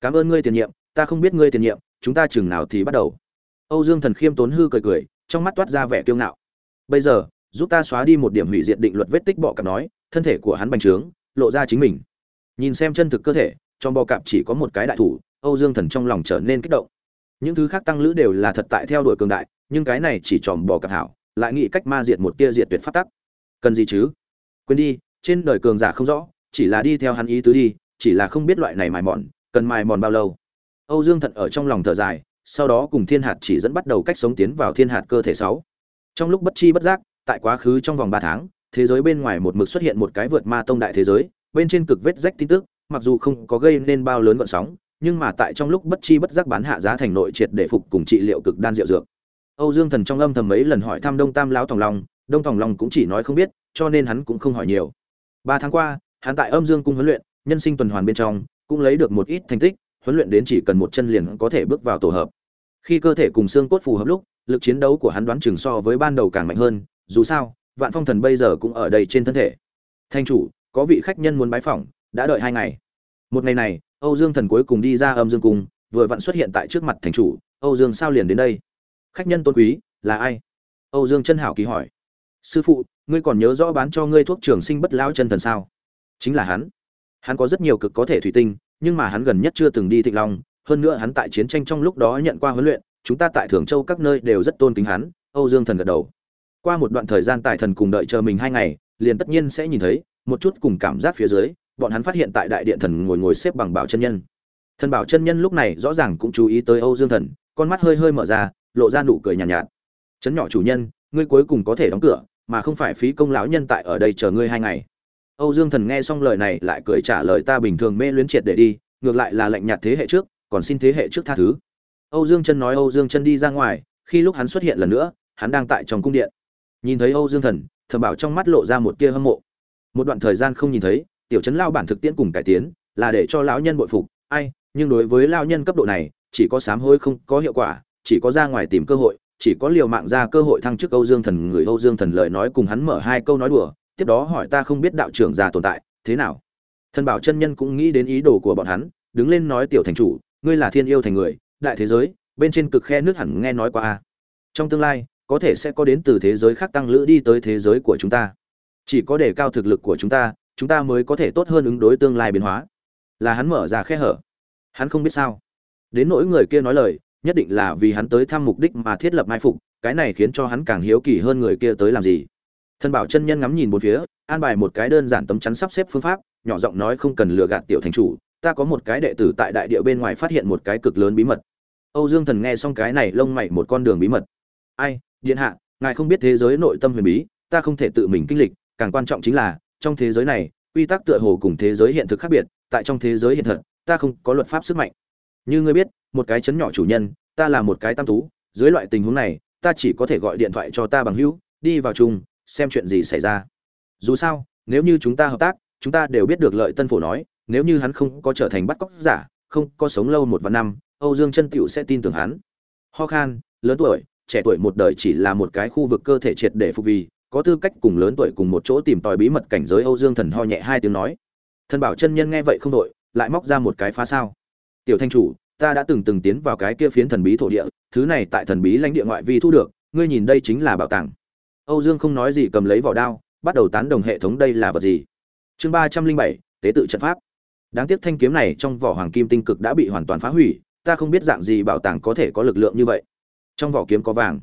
Cảm ơn ngươi tiền nhiệm, ta không biết ngươi tiền nhiệm, chúng ta chừng nào thì bắt đầu. Âu dương thần khiêm tốn hư cười cười, trong mắt toát ra vẻ kiêu ngạo. Bây giờ giúp ta xóa đi một điểm hủy diệt định luật vết tích bọ cạp nói, thân thể của hắn bành trướng, lộ ra chính mình. Nhìn xem chân thực cơ thể, trong bọ cạp chỉ có một cái đại thủ, âu dương thần trong lòng trở nên kích động. Những thứ khác tăng lữ đều là thật tại theo đuổi cường đại, nhưng cái này chỉ tròm bò cạp hảo, lại nghĩ cách ma diệt một tia diệt tuyệt phát tắc. Cần gì chứ? Quên đi, trên đời cường giả không rõ, chỉ là đi theo hắn ý tứ đi, chỉ là không biết loại này mài mòn, cần mài mòn bao lâu. Âu dương thận ở trong lòng thở dài, sau đó cùng thiên hạt chỉ dẫn bắt đầu cách sống tiến vào thiên hạt cơ thể sáu. Trong lúc bất chi bất giác tại quá khứ trong vòng ba tháng, thế giới bên ngoài một mực xuất hiện một cái vượt ma tông đại thế giới, bên trên cực vết rách tin tức, mặc dù không có gây nên bao lớn gợn sóng, nhưng mà tại trong lúc bất chi bất giác bán hạ giá thành nội triệt để phục cùng trị liệu cực đan rượu dược. Âu dương thần trong âm thầm mấy lần hỏi thăm đông tam lão tòng long, đông tòng long cũng chỉ nói không biết, cho nên hắn cũng không hỏi nhiều. Ba tháng qua, hắn tại âm dương cung huấn luyện, nhân sinh tuần hoàn bên trong, cũng lấy được một ít thành tích, huấn luyện đến chỉ cần một chân liền có thể bước vào tổ hợp. Khi cơ thể cùng xương cốt phù hợp lúc, lực chiến đấu của hắn đoán chừng so với ban đầu càng mạnh hơn dù sao, vạn phong thần bây giờ cũng ở đây trên thân thể. Thanh chủ, có vị khách nhân muốn bái phỏng, đã đợi hai ngày. Một ngày này, âu dương thần cuối cùng đi ra âm dương cung, vừa vặn xuất hiện tại trước mặt thành chủ. Âu dương sao liền đến đây? Khách nhân tôn quý, là ai? Âu dương chân hảo kỳ hỏi. Sư phụ, ngươi còn nhớ rõ bán cho ngươi thuốc trường sinh bất lão chân thần sao? Chính là hắn. Hắn có rất nhiều cực có thể thủy tinh, nhưng mà hắn gần nhất chưa từng đi thịnh long. Hơn nữa hắn tại chiến tranh trong lúc đó nhận qua huấn luyện, chúng ta tại thường châu các nơi đều rất tôn kính hắn. Âu dương thần gật đầu qua một đoạn thời gian tài thần cùng đợi chờ mình hai ngày liền tất nhiên sẽ nhìn thấy một chút cùng cảm giác phía dưới bọn hắn phát hiện tại đại điện thần ngồi ngồi xếp bằng bảo chân nhân. Thần bảo chân nhân lúc này rõ ràng cũng chú ý tới âu dương thần con mắt hơi hơi mở ra lộ ra nụ cười nhàn nhạt, nhạt. Chấn nhỏ chủ nhân ngươi cuối cùng có thể đóng cửa mà không phải phí công lão nhân tại ở đây chờ ngươi hai ngày. Âu dương thần nghe xong lời này lại cười trả lời ta bình thường mê luyến triệt để đi ngược lại là lạnh nhạt thế hệ trước còn xin thế hệ trước tha thứ. Âu dương chân nói âu dương chân đi ra ngoài khi lúc hắn xuất hiện lần nữa hắn đang tại trong cung điện nhìn thấy âu dương thần thẩm bảo trong mắt lộ ra một tia hâm mộ. Một đoạn thời gian không nhìn thấy, tiểu trấn lao bản thực tiễn cùng cải tiến, là để cho lão nhân bội phục. Ai, nhưng đối với lao nhân cấp độ này, chỉ có sám hối không có hiệu quả, chỉ có ra ngoài tìm cơ hội, chỉ có liều mạng ra cơ hội thăng chức âu dương thần. Người âu dương thần lời nói cùng hắn mở hai câu nói đùa, tiếp đó hỏi ta không biết đạo trưởng già tồn tại, thế nào? Thần bảo chân nhân cũng nghĩ đến ý đồ của bọn hắn, đứng lên nói tiểu thành chủ, ngươi là thiên yêu thành người, đại thế giới, bên trên cực khe nước hẳn nghe nói qua a. Trong tương lai có thể sẽ có đến từ thế giới khác tăng lữ đi tới thế giới của chúng ta. Chỉ có đề cao thực lực của chúng ta chúng ta mới có thể tốt hơn ứng đối tương lai biến hóa. Là hắn mở ra khe hở. Hắn không biết sao. Đến nỗi người kia nói lời, nhất định là vì hắn tới thăm mục đích mà thiết lập mai phục, cái này khiến cho hắn càng hiếu kỳ hơn người kia tới làm gì. Thân bảo chân nhân ngắm nhìn một phía, an bài một cái đơn giản tấm chắn sắp xếp phương pháp, nhỏ giọng nói không cần lừa gạt tiểu thành chủ, ta có một cái đệ tử tại đại địa bên ngoài phát hiện một cái cực lớn bí mật. Âu dương thần nghe xong cái này lông mày một con đường bí mật. Ai điện hạ, ngài không biết thế giới nội tâm huyền bí, ta không thể tự mình kinh lịch, càng quan trọng chính là, trong thế giới này, quy tắc tựa hồ cùng thế giới hiện thực khác biệt, tại trong thế giới hiện thực ta không có luật pháp sức mạnh. Như ngươi biết, một cái chấn nhỏ chủ nhân, ta là một cái tam tú, dưới loại tình huống này, ta chỉ có thể gọi điện thoại cho ta bằng hữu, đi vào chung, xem chuyện gì xảy ra. Dù sao, nếu như chúng ta hợp tác, chúng ta đều biết được lợi tân phổ nói, nếu như hắn không có trở thành bắt cóc giả, không có sống lâu một vạn năm, âu dương chân tựu sẽ tin tưởng hắn. Ho khan, lớn tuổi trẻ tuổi một đời chỉ là một cái khu vực cơ thể triệt để phục vì, có tư cách cùng lớn tuổi cùng một chỗ tìm tòi bí mật cảnh giới âu dương thần ho nhẹ hai tiếng nói. Thần bảo chân nhân nghe vậy không đội lại móc ra một cái phá sao. Tiểu thanh chủ, ta đã từng từng tiến vào cái kia phiến thần bí thổ địa, thứ này tại thần bí lãnh địa ngoại vi thu được, ngươi nhìn đây chính là bảo tàng. Âu dương không nói gì cầm lấy vỏ đao, bắt đầu tán đồng hệ thống đây là vật gì. Chương ba trăm linh bảy, tế tự trận pháp. Đáng tiếc thanh kiếm này trong vỏ hoàng kim tinh cực đã bị hoàn toàn phá hủy, ta không biết dạng gì bảo tàng có thể có lực lượng như vậy trong vỏ kiếm có vàng.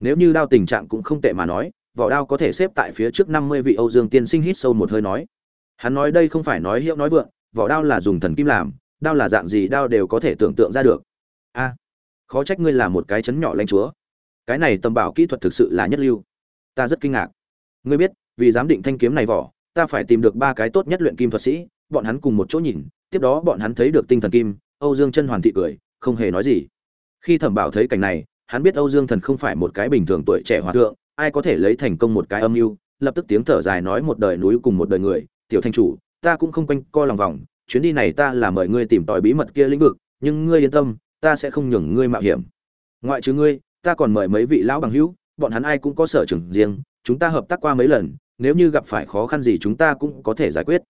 Nếu như đao tình trạng cũng không tệ mà nói, vỏ đao có thể xếp tại phía trước năm mươi vị âu dương tiên sinh hít sâu một hơi nói. Hắn nói đây không phải nói hiệu nói vượng, vỏ đao là dùng thần kim làm, đao là dạng gì đao đều có thể tưởng tượng ra được. A, khó trách ngươi là một cái chấn nhỏ lãnh chúa. Cái này tầm bảo kỹ thuật thực sự là nhất lưu. Ta rất kinh ngạc. Ngươi biết, vì giám định thanh kiếm này vỏ, ta phải tìm được ba cái tốt nhất luyện kim thuật sĩ, bọn hắn cùng một chỗ nhìn, tiếp đó bọn hắn thấy được tinh thần kim, âu dương chân hoàn thị cười, không hề nói gì. Khi thẩm bảo thấy cảnh này hắn biết âu dương thần không phải một cái bình thường tuổi trẻ hòa thượng, ai có thể lấy thành công một cái âm mưu, lập tức tiếng thở dài nói một đời núi cùng một đời người, tiểu thanh chủ, ta cũng không quanh co lòng vòng, chuyến đi này ta là mời ngươi tìm tòi bí mật kia lĩnh vực, nhưng ngươi yên tâm, ta sẽ không nhường ngươi mạo hiểm. Ngoại trừ ngươi, ta còn mời mấy vị lão bằng hữu, bọn hắn ai cũng có sở trường riêng, chúng ta hợp tác qua mấy lần, nếu như gặp phải khó khăn gì chúng ta cũng có thể giải quyết.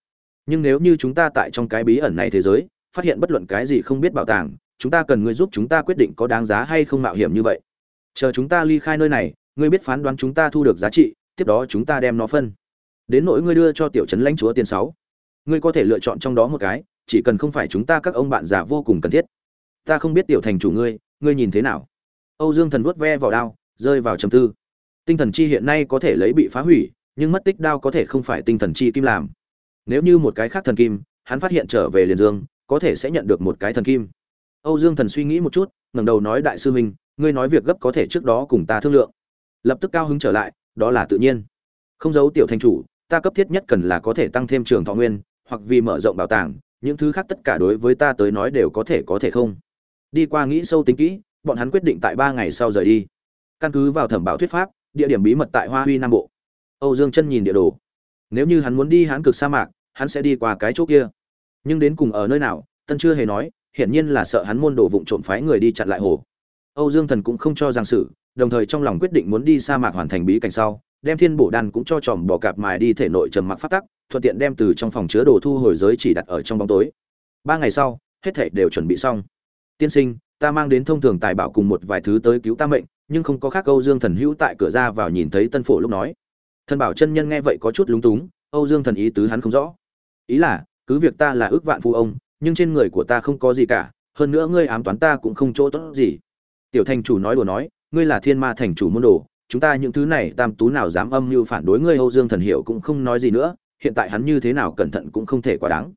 Nhưng nếu như chúng ta tại trong cái bí ẩn này thế giới, phát hiện bất luận cái gì không biết bảo tàng chúng ta cần ngươi giúp chúng ta quyết định có đáng giá hay không mạo hiểm như vậy. Chờ chúng ta ly khai nơi này, ngươi biết phán đoán chúng ta thu được giá trị, tiếp đó chúng ta đem nó phân. Đến nỗi ngươi đưa cho tiểu trấn lãnh chúa tiền sáu. Ngươi có thể lựa chọn trong đó một cái, chỉ cần không phải chúng ta các ông bạn già vô cùng cần thiết. Ta không biết tiểu thành chủ ngươi ngươi nhìn thế nào? Âu dương thần vuốt ve vào đao, rơi vào trầm tư. Tinh thần chi hiện nay có thể lấy bị phá hủy, nhưng mất tích đao có thể không phải tinh thần chi kim làm. Nếu như một cái khác thần kim, hắn phát hiện trở về liền dương, có thể sẽ nhận được một cái thần kim âu dương thần suy nghĩ một chút, ngẩng đầu nói, đại sư huynh, ngươi nói việc gấp có thể trước đó cùng ta thương lượng. Lập tức cao hứng trở lại, đó là tự nhiên. Không giấu tiểu thành chủ, ta cấp thiết nhất cần là có thể tăng thêm trường thọ nguyên, hoặc vì mở rộng bảo tàng, những thứ khác tất cả đối với ta tới nói đều có thể có thể không. Đi qua nghĩ sâu tính kỹ, bọn hắn quyết định tại ba ngày sau rời đi. Căn cứ vào thẩm bảo thuyết pháp, địa điểm bí mật tại hoa huy nam bộ. Âu dương chân nhìn địa đồ. Nếu như hắn muốn đi hán cực sa mạc, hắn sẽ đi qua cái chỗ kia. Nhưng đến cùng ở nơi nào, tân chưa hề nói hiển nhiên là sợ hắn môn đồ vụng trộm phái người đi chặn lại hồ. Âu dương thần cũng không cho giang sự, đồng thời trong lòng quyết định muốn đi sa mạc hoàn thành bí cảnh sau, đem thiên bổ đan cũng cho tròm bỏ cạp mài đi thể nội trầm mặc phát tắc, thuận tiện đem từ trong phòng chứa đồ thu hồi giới chỉ đặt ở trong bóng tối. Ba ngày sau, hết thảy đều chuẩn bị xong. Tiên sinh, ta mang đến thông thường tài bảo cùng một vài thứ tới cứu ta mệnh, nhưng không có khác âu dương thần hữu tại cửa ra vào nhìn thấy tân phổ lúc nói. Thần bảo chân nhân nghe vậy có chút lúng túng, âu dương thần ý tứ hắn không rõ. Ý là, cứ việc ta là ước vạn phu ông nhưng trên người của ta không có gì cả, hơn nữa ngươi ám toán ta cũng không chỗ tốt gì. Tiểu thành chủ nói đùa nói, ngươi là thiên ma thành chủ môn đồ, chúng ta những thứ này tam tú nào dám âm mưu phản đối ngươi, âu dương thần hiệu cũng không nói gì nữa, hiện tại hắn như thế nào cẩn thận cũng không thể quá đáng.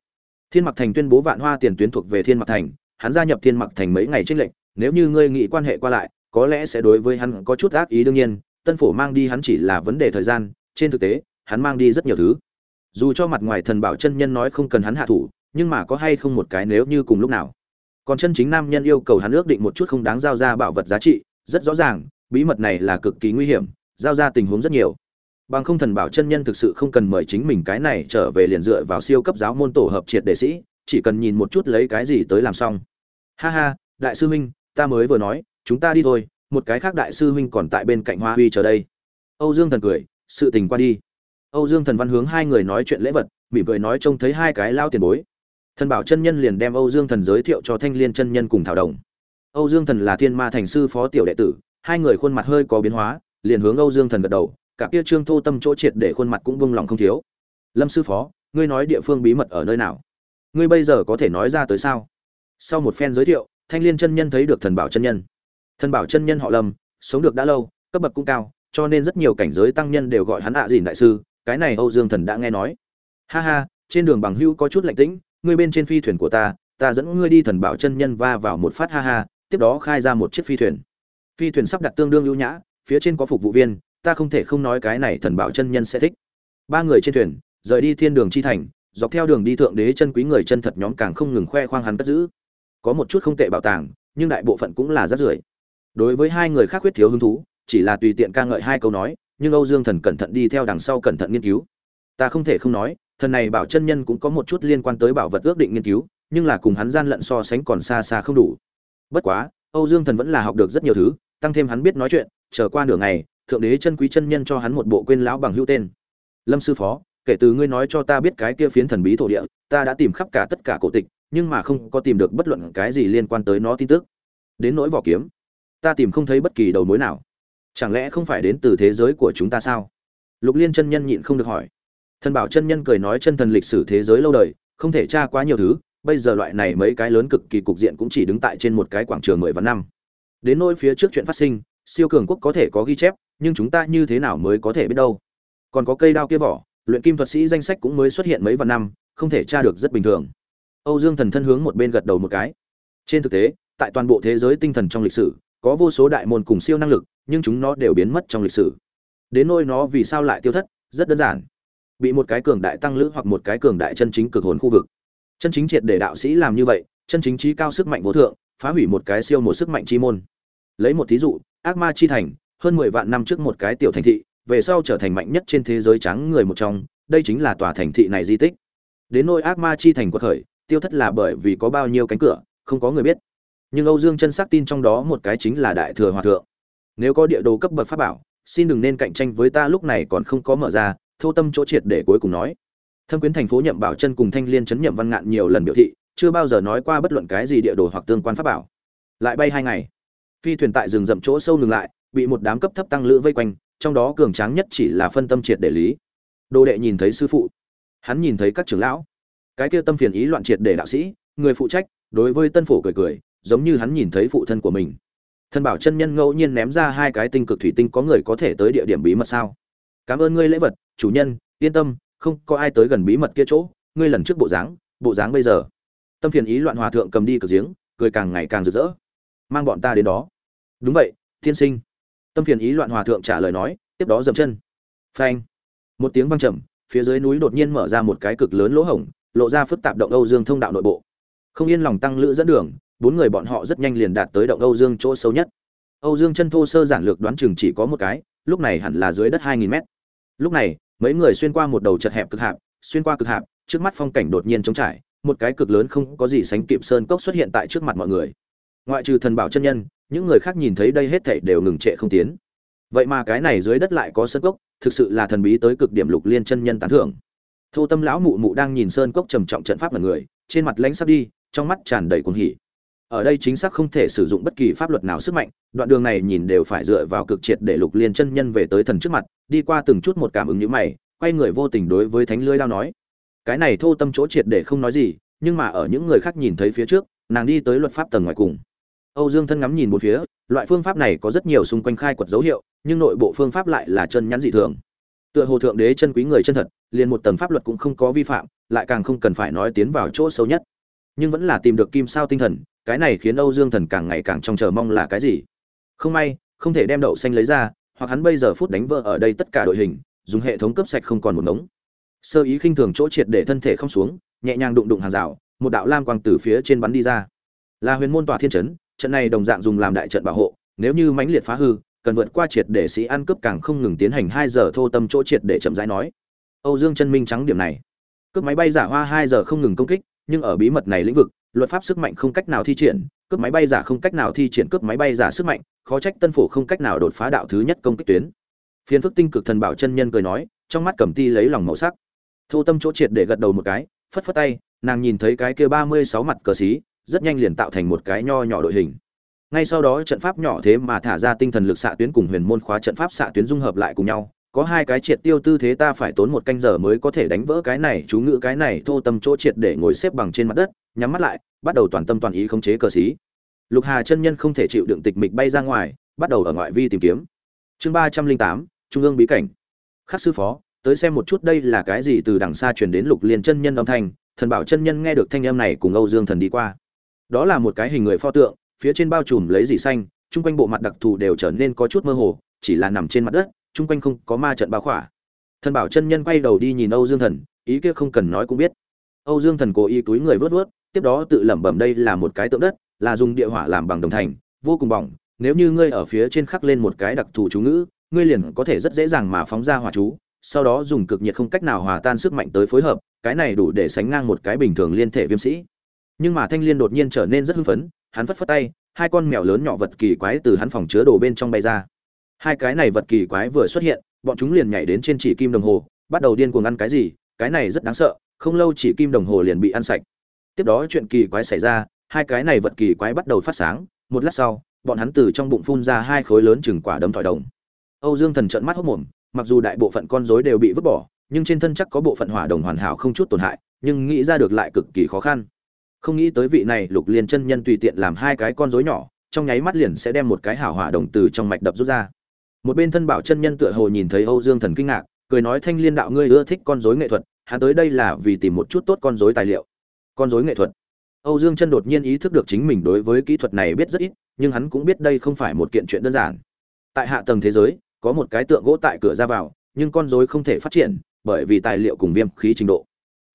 Thiên mặc thành tuyên bố vạn hoa tiền tuyến thuộc về thiên mặc thành, hắn gia nhập thiên mặc thành mấy ngày trích lệnh nếu như ngươi nghĩ quan hệ qua lại, có lẽ sẽ đối với hắn có chút ác ý đương nhiên, tân phổ mang đi hắn chỉ là vấn đề thời gian, trên thực tế, hắn mang đi rất nhiều thứ. Dù cho mặt ngoài thần bảo chân nhân nói không cần hắn hạ thủ nhưng mà có hay không một cái nếu như cùng lúc nào. Còn chân chính nam nhân yêu cầu hắn ước định một chút không đáng giao ra bảo vật giá trị, rất rõ ràng, bí mật này là cực kỳ nguy hiểm, giao ra tình huống rất nhiều. Bằng không thần bảo chân nhân thực sự không cần mời chính mình cái này trở về liền dựa vào siêu cấp giáo môn tổ hợp triệt đệ sĩ, chỉ cần nhìn một chút lấy cái gì tới làm xong. Ha ha, đại sư huynh, ta mới vừa nói, chúng ta đi thôi, một cái khác đại sư huynh còn tại bên cạnh hoa huy chờ đây. Âu dương thần cười, sự tình qua đi. Âu dương thần văn hướng hai người nói chuyện lễ vật, mỉm cười nói trông thấy hai cái lao tiền bối thần bảo chân nhân liền đem âu dương thần giới thiệu cho thanh liên chân nhân cùng thảo đồng. Âu dương thần là thiên ma thành sư phó tiểu đệ tử, hai người khuôn mặt hơi có biến hóa, liền hướng âu dương thần gật đầu, cả kia trương thô tâm chỗ triệt để khuôn mặt cũng vung lòng không thiếu. Lâm sư phó, ngươi nói địa phương bí mật ở nơi nào? Ngươi bây giờ có thể nói ra tới sao? Sau một phen giới thiệu, thanh liên chân nhân thấy được thần bảo chân nhân. Thần bảo chân nhân họ lâm, sống được đã lâu, cấp bậc cũng cao, cho nên rất nhiều cảnh giới tăng nhân đều gọi hắn ạ à dìn đại sư, cái này âu dương thần đã nghe nói. Ha ha, trên đường bằng hữu có chút lạnh tĩnh ngươi bên trên phi thuyền của ta ta dẫn ngươi đi thần bảo chân nhân va vào một phát ha ha, tiếp đó khai ra một chiếc phi thuyền. Phi thuyền sắp đặt tương đương ưu nhã, phía trên có phục vụ viên, ta không thể không nói cái này thần bảo chân nhân sẽ thích. Ba người trên thuyền, rời đi thiên đường chi thành, dọc theo đường đi thượng đế chân quý người chân thật nhóm càng không ngừng khoe khoang hắn cất giữ. Có một chút không tệ bảo tàng, nhưng đại bộ phận cũng là rất rưởi. Đối với hai người khác khuyết thiếu hứng thú, chỉ là tùy tiện ca ngợi hai câu nói, nhưng âu dương thần cẩn thận đi theo đằng sau cẩn thận nghiên cứu. Ta không thể không nói thần này bảo chân nhân cũng có một chút liên quan tới bảo vật ước định nghiên cứu, nhưng là cùng hắn gian lận so sánh còn xa xa không đủ. Bất quá, âu dương thần vẫn là học được rất nhiều thứ, tăng thêm hắn biết nói chuyện, chờ qua nửa ngày, thượng đế chân quý chân nhân cho hắn một bộ quên lão bằng hữu tên. Lâm sư phó, kể từ ngươi nói cho ta biết cái kia phiến thần bí thổ địa, ta đã tìm khắp cả tất cả cổ tịch, nhưng mà không có tìm được bất luận cái gì liên quan tới nó tin tức. Đến nỗi vỏ kiếm, ta tìm không thấy bất kỳ đầu mối nào. Chẳng lẽ không phải đến từ thế giới của chúng ta sao? Lục liên chân nhân nhịn không được hỏi thần bảo chân nhân cười nói chân thần lịch sử thế giới lâu đời, không thể tra quá nhiều thứ, bây giờ loại này mấy cái lớn cực kỳ cục diện cũng chỉ đứng tại trên một cái quảng trường mười vạn năm. Đến nỗi phía trước chuyện phát sinh, siêu cường quốc có thể có ghi chép, nhưng chúng ta như thế nào mới có thể biết đâu? Còn có cây đao kia vỏ, luyện kim thuật sĩ danh sách cũng mới xuất hiện mấy vạn năm, không thể tra được rất bình thường. Âu dương thần thân hướng một bên gật đầu một cái. Trên thực tế, tại toàn bộ thế giới tinh thần trong lịch sử, có vô số đại môn cùng siêu năng lực, nhưng chúng nó đều biến mất trong lịch sử. Đến nỗi nó vì sao lại tiêu thất, rất đơn giản bị một cái cường đại tăng lữ hoặc một cái cường đại chân chính cực hồn khu vực. Chân chính triệt để đạo sĩ làm như vậy, chân chính trí cao sức mạnh vô thượng, phá hủy một cái siêu một sức mạnh chi môn. Lấy một thí dụ, ác ma chi thành, hơn mười vạn năm trước một cái tiểu thành thị, về sau trở thành mạnh nhất trên thế giới trắng người một trong, đây chính là tòa thành thị này di tích. Đến nôi ác ma chi thành quật khởi tiêu thất là bởi vì có bao nhiêu cánh cửa, không có người biết. Nhưng âu dương chân xác tin trong đó một cái chính là đại thừa hòa thượng. Nếu có địa đồ cấp bậc pháp bảo, xin đừng nên cạnh tranh với ta, lúc này còn không có mở ra thô tâm chỗ triệt để cuối cùng nói. Thâm quyến thành phố nhậm bảo chân cùng thanh liên chấn nhậm văn ngạn nhiều lần biểu thị, chưa bao giờ nói qua bất luận cái gì địa đồ hoặc tương quan pháp bảo. Lại bay hai ngày, phi thuyền tại rừng rậm chỗ sâu ngừng lại, bị một đám cấp thấp tăng lữ vây quanh, trong đó cường tráng nhất chỉ là phân tâm triệt để lý. Đồ đệ nhìn thấy sư phụ, hắn nhìn thấy các trưởng lão. Cái kia tâm phiền ý loạn triệt để đạo sĩ, người phụ trách, đối với tân phổ cười cười, giống như hắn nhìn thấy phụ thân của mình. Thân bảo chân nhân ngẫu nhiên ném ra hai cái tinh cực thủy tinh có người có thể tới địa điểm bí mật sao? Cảm ơn ngươi lễ vật chủ nhân, yên tâm, không có ai tới gần bí mật kia chỗ, ngươi lần trước bộ dáng bộ dáng bây giờ. Tâm phiền ý loạn hòa thượng cầm đi cực giếng, cười càng ngày càng rực rỡ. Mang bọn ta đến đó. Đúng vậy thiên sinh. Tâm phiền ý loạn hòa thượng trả lời nói, tiếp đó dậm chân. Phanh. Một tiếng vang trầm, phía dưới núi đột nhiên mở ra một cái cực lớn lỗ hổng, lộ ra phức tạp động âu dương thông đạo nội bộ. Không yên lòng tăng lữ dẫn đường, bốn người bọn họ rất nhanh liền đạt tới động âu dương chỗ sâu nhất. Âu dương chân thô sơ giản lược đoán chừng chỉ có một cái, lúc này hẳn là dưới đất hai nghìn mét. Lúc này mấy người xuyên qua một đầu chật hẹp cực hạp, xuyên qua cực hạp, trước mắt phong cảnh đột nhiên trống trải, một cái cực lớn không có gì sánh kịp sơn cốc xuất hiện tại trước mặt mọi người. Ngoại trừ thần bảo chân nhân, những người khác nhìn thấy đây hết thảy đều ngừng trệ không tiến. Vậy mà cái này dưới đất lại có sơn cốc, thực sự là thần bí tới cực điểm lục liên chân nhân tán thưởng. Thô tâm lão mụ mụ đang nhìn sơn cốc trầm trọng trận pháp là người, trên mặt lãnh sắp đi, trong mắt tràn đầy cuồng hỉ ở đây chính xác không thể sử dụng bất kỳ pháp luật nào sức mạnh, đoạn đường này nhìn đều phải dựa vào cực triệt để lục liên chân nhân về tới thần trước mặt, đi qua từng chút một cảm ứng như mày, quay người vô tình đối với thánh lưới lao nói, cái này thô tâm chỗ triệt để không nói gì, nhưng mà ở những người khác nhìn thấy phía trước, nàng đi tới luật pháp tầng ngoài cùng. Âu dương thân ngắm nhìn một phía, loại phương pháp này có rất nhiều xung quanh khai quật dấu hiệu, nhưng nội bộ phương pháp lại là chân nhắn dị thường. Tựa hồ thượng đế chân quý người chân thật, liền một tầng pháp luật cũng không có vi phạm, lại càng không cần phải nói tiến vào chỗ sâu nhất nhưng vẫn là tìm được kim sao tinh thần, cái này khiến âu dương thần càng ngày càng trong chờ mong là cái gì. Không may, không thể đem đậu xanh lấy ra, hoặc hắn bây giờ phút đánh vỡ ở đây tất cả đội hình, dùng hệ thống cấp sạch không còn một ngống. Sơ ý khinh thường chỗ triệt để thân thể không xuống, nhẹ nhàng đụng đụng hàng rào, một đạo lam quang từ phía trên bắn đi ra. Là huyền môn tòa thiên trấn trận này đồng dạng dùng làm đại trận bảo hộ, nếu như mãnh liệt phá hư, cần vượt qua triệt để sĩ ăn cướp càng không ngừng tiến hành hai giờ thô tâm chỗ triệt để chậm rãi nói. Âu dương chân minh trắng điểm này. Cướp máy bay giả hoa hai giờ không ngừng công kích nhưng ở bí mật này lĩnh vực, luật pháp sức mạnh không cách nào thi triển, cướp máy bay giả không cách nào thi triển cướp máy bay giả sức mạnh, khó trách tân phổ không cách nào đột phá đạo thứ nhất công kích tuyến. Phiến phức tinh cực thần bảo chân nhân cười nói, trong mắt cẩm ti lấy lòng màu sắc. Thô tâm chỗ triệt để gật đầu một cái, phất phất tay, nàng nhìn thấy cái kia ba mươi sáu mặt cờ xí rất nhanh liền tạo thành một cái nho nhỏ đội hình. Ngay sau đó trận pháp nhỏ thế mà thả ra tinh thần lực xạ tuyến cùng huyền môn khóa trận pháp xạ tuyến dung hợp lại cùng nhau có hai cái triệt tiêu tư thế ta phải tốn một canh giờ mới có thể đánh vỡ cái này, chú ngữ cái này, thô tâm chỗ triệt để ngồi xếp bằng trên mặt đất, nhắm mắt lại, bắt đầu toàn tâm toàn ý khống chế cờ xí. Lục hà chân nhân không thể chịu đựng tịch mịch bay ra ngoài, bắt đầu ở ngoại vi tìm kiếm. Chương ba trăm linh tám, trung ương bí cảnh. Khắc sư phó, tới xem một chút đây là cái gì từ đằng xa truyền đến lục liên chân nhân âm thanh, thần bảo chân nhân nghe được thanh âm này cùng âu dương thần đi qua. Đó là một cái hình người pho tượng, phía trên bao trùm lấy dì xanh, chung quanh bộ mặt đặc thù đều trở nên có chút mơ hồ, chỉ là nằm trên mặt đất chung quanh không có ma trận bao khỏa. Thần bảo chân nhân quay đầu đi nhìn âu dương thần, ý kia không cần nói cũng biết. Âu dương thần cố ý túi người vớt vớt, tiếp đó tự lẩm bẩm đây là một cái tượng đất, là dùng địa hỏa làm bằng đồng thành, vô cùng bỏng, nếu như ngươi ở phía trên khắc lên một cái đặc thù chú ngữ, ngươi liền có thể rất dễ dàng mà phóng ra hỏa chú, sau đó dùng cực nhiệt không cách nào hòa tan sức mạnh tới phối hợp, cái này đủ để sánh ngang một cái bình thường liên thể viêm sĩ. Nhưng mà thanh liên đột nhiên trở nên rất hưng phấn, hắn phất phất tay, hai con mèo lớn nhỏ vật kỳ quái từ hắn phòng chứa đồ bên trong bay ra hai cái này vật kỳ quái vừa xuất hiện, bọn chúng liền nhảy đến trên chỉ kim đồng hồ, bắt đầu điên cuồng ăn cái gì, cái này rất đáng sợ, không lâu chỉ kim đồng hồ liền bị ăn sạch. Tiếp đó chuyện kỳ quái xảy ra, hai cái này vật kỳ quái bắt đầu phát sáng, một lát sau, bọn hắn từ trong bụng phun ra hai khối lớn chừng quả đấm thỏi đồng. Âu dương thần trợn mắt hốc mồm, mặc dù đại bộ phận con rối đều bị vứt bỏ, nhưng trên thân chắc có bộ phận hỏa đồng hoàn hảo không chút tổn hại, nhưng nghĩ ra được lại cực kỳ khó khăn. Không nghĩ tới vị này lục liên chân nhân tùy tiện làm hai cái con rối nhỏ, trong nháy mắt liền sẽ đem một cái hảo hỏa đồng từ trong mạch đập rút ra một bên thân bảo chân nhân tựa hồ nhìn thấy âu dương thần kinh ngạc, cười nói, thanh liên đạo ngươi ưa thích con rối nghệ thuật, hắn tới đây là vì tìm một chút tốt con rối tài liệu. Con rối nghệ thuật? Âu dương chân đột nhiên ý thức được chính mình đối với kỹ thuật này biết rất ít, nhưng hắn cũng biết đây không phải một kiện chuyện đơn giản. Tại hạ tầng thế giới, có một cái tượng gỗ tại cửa ra vào, nhưng con rối không thể phát triển, bởi vì tài liệu cùng viêm khí trình độ.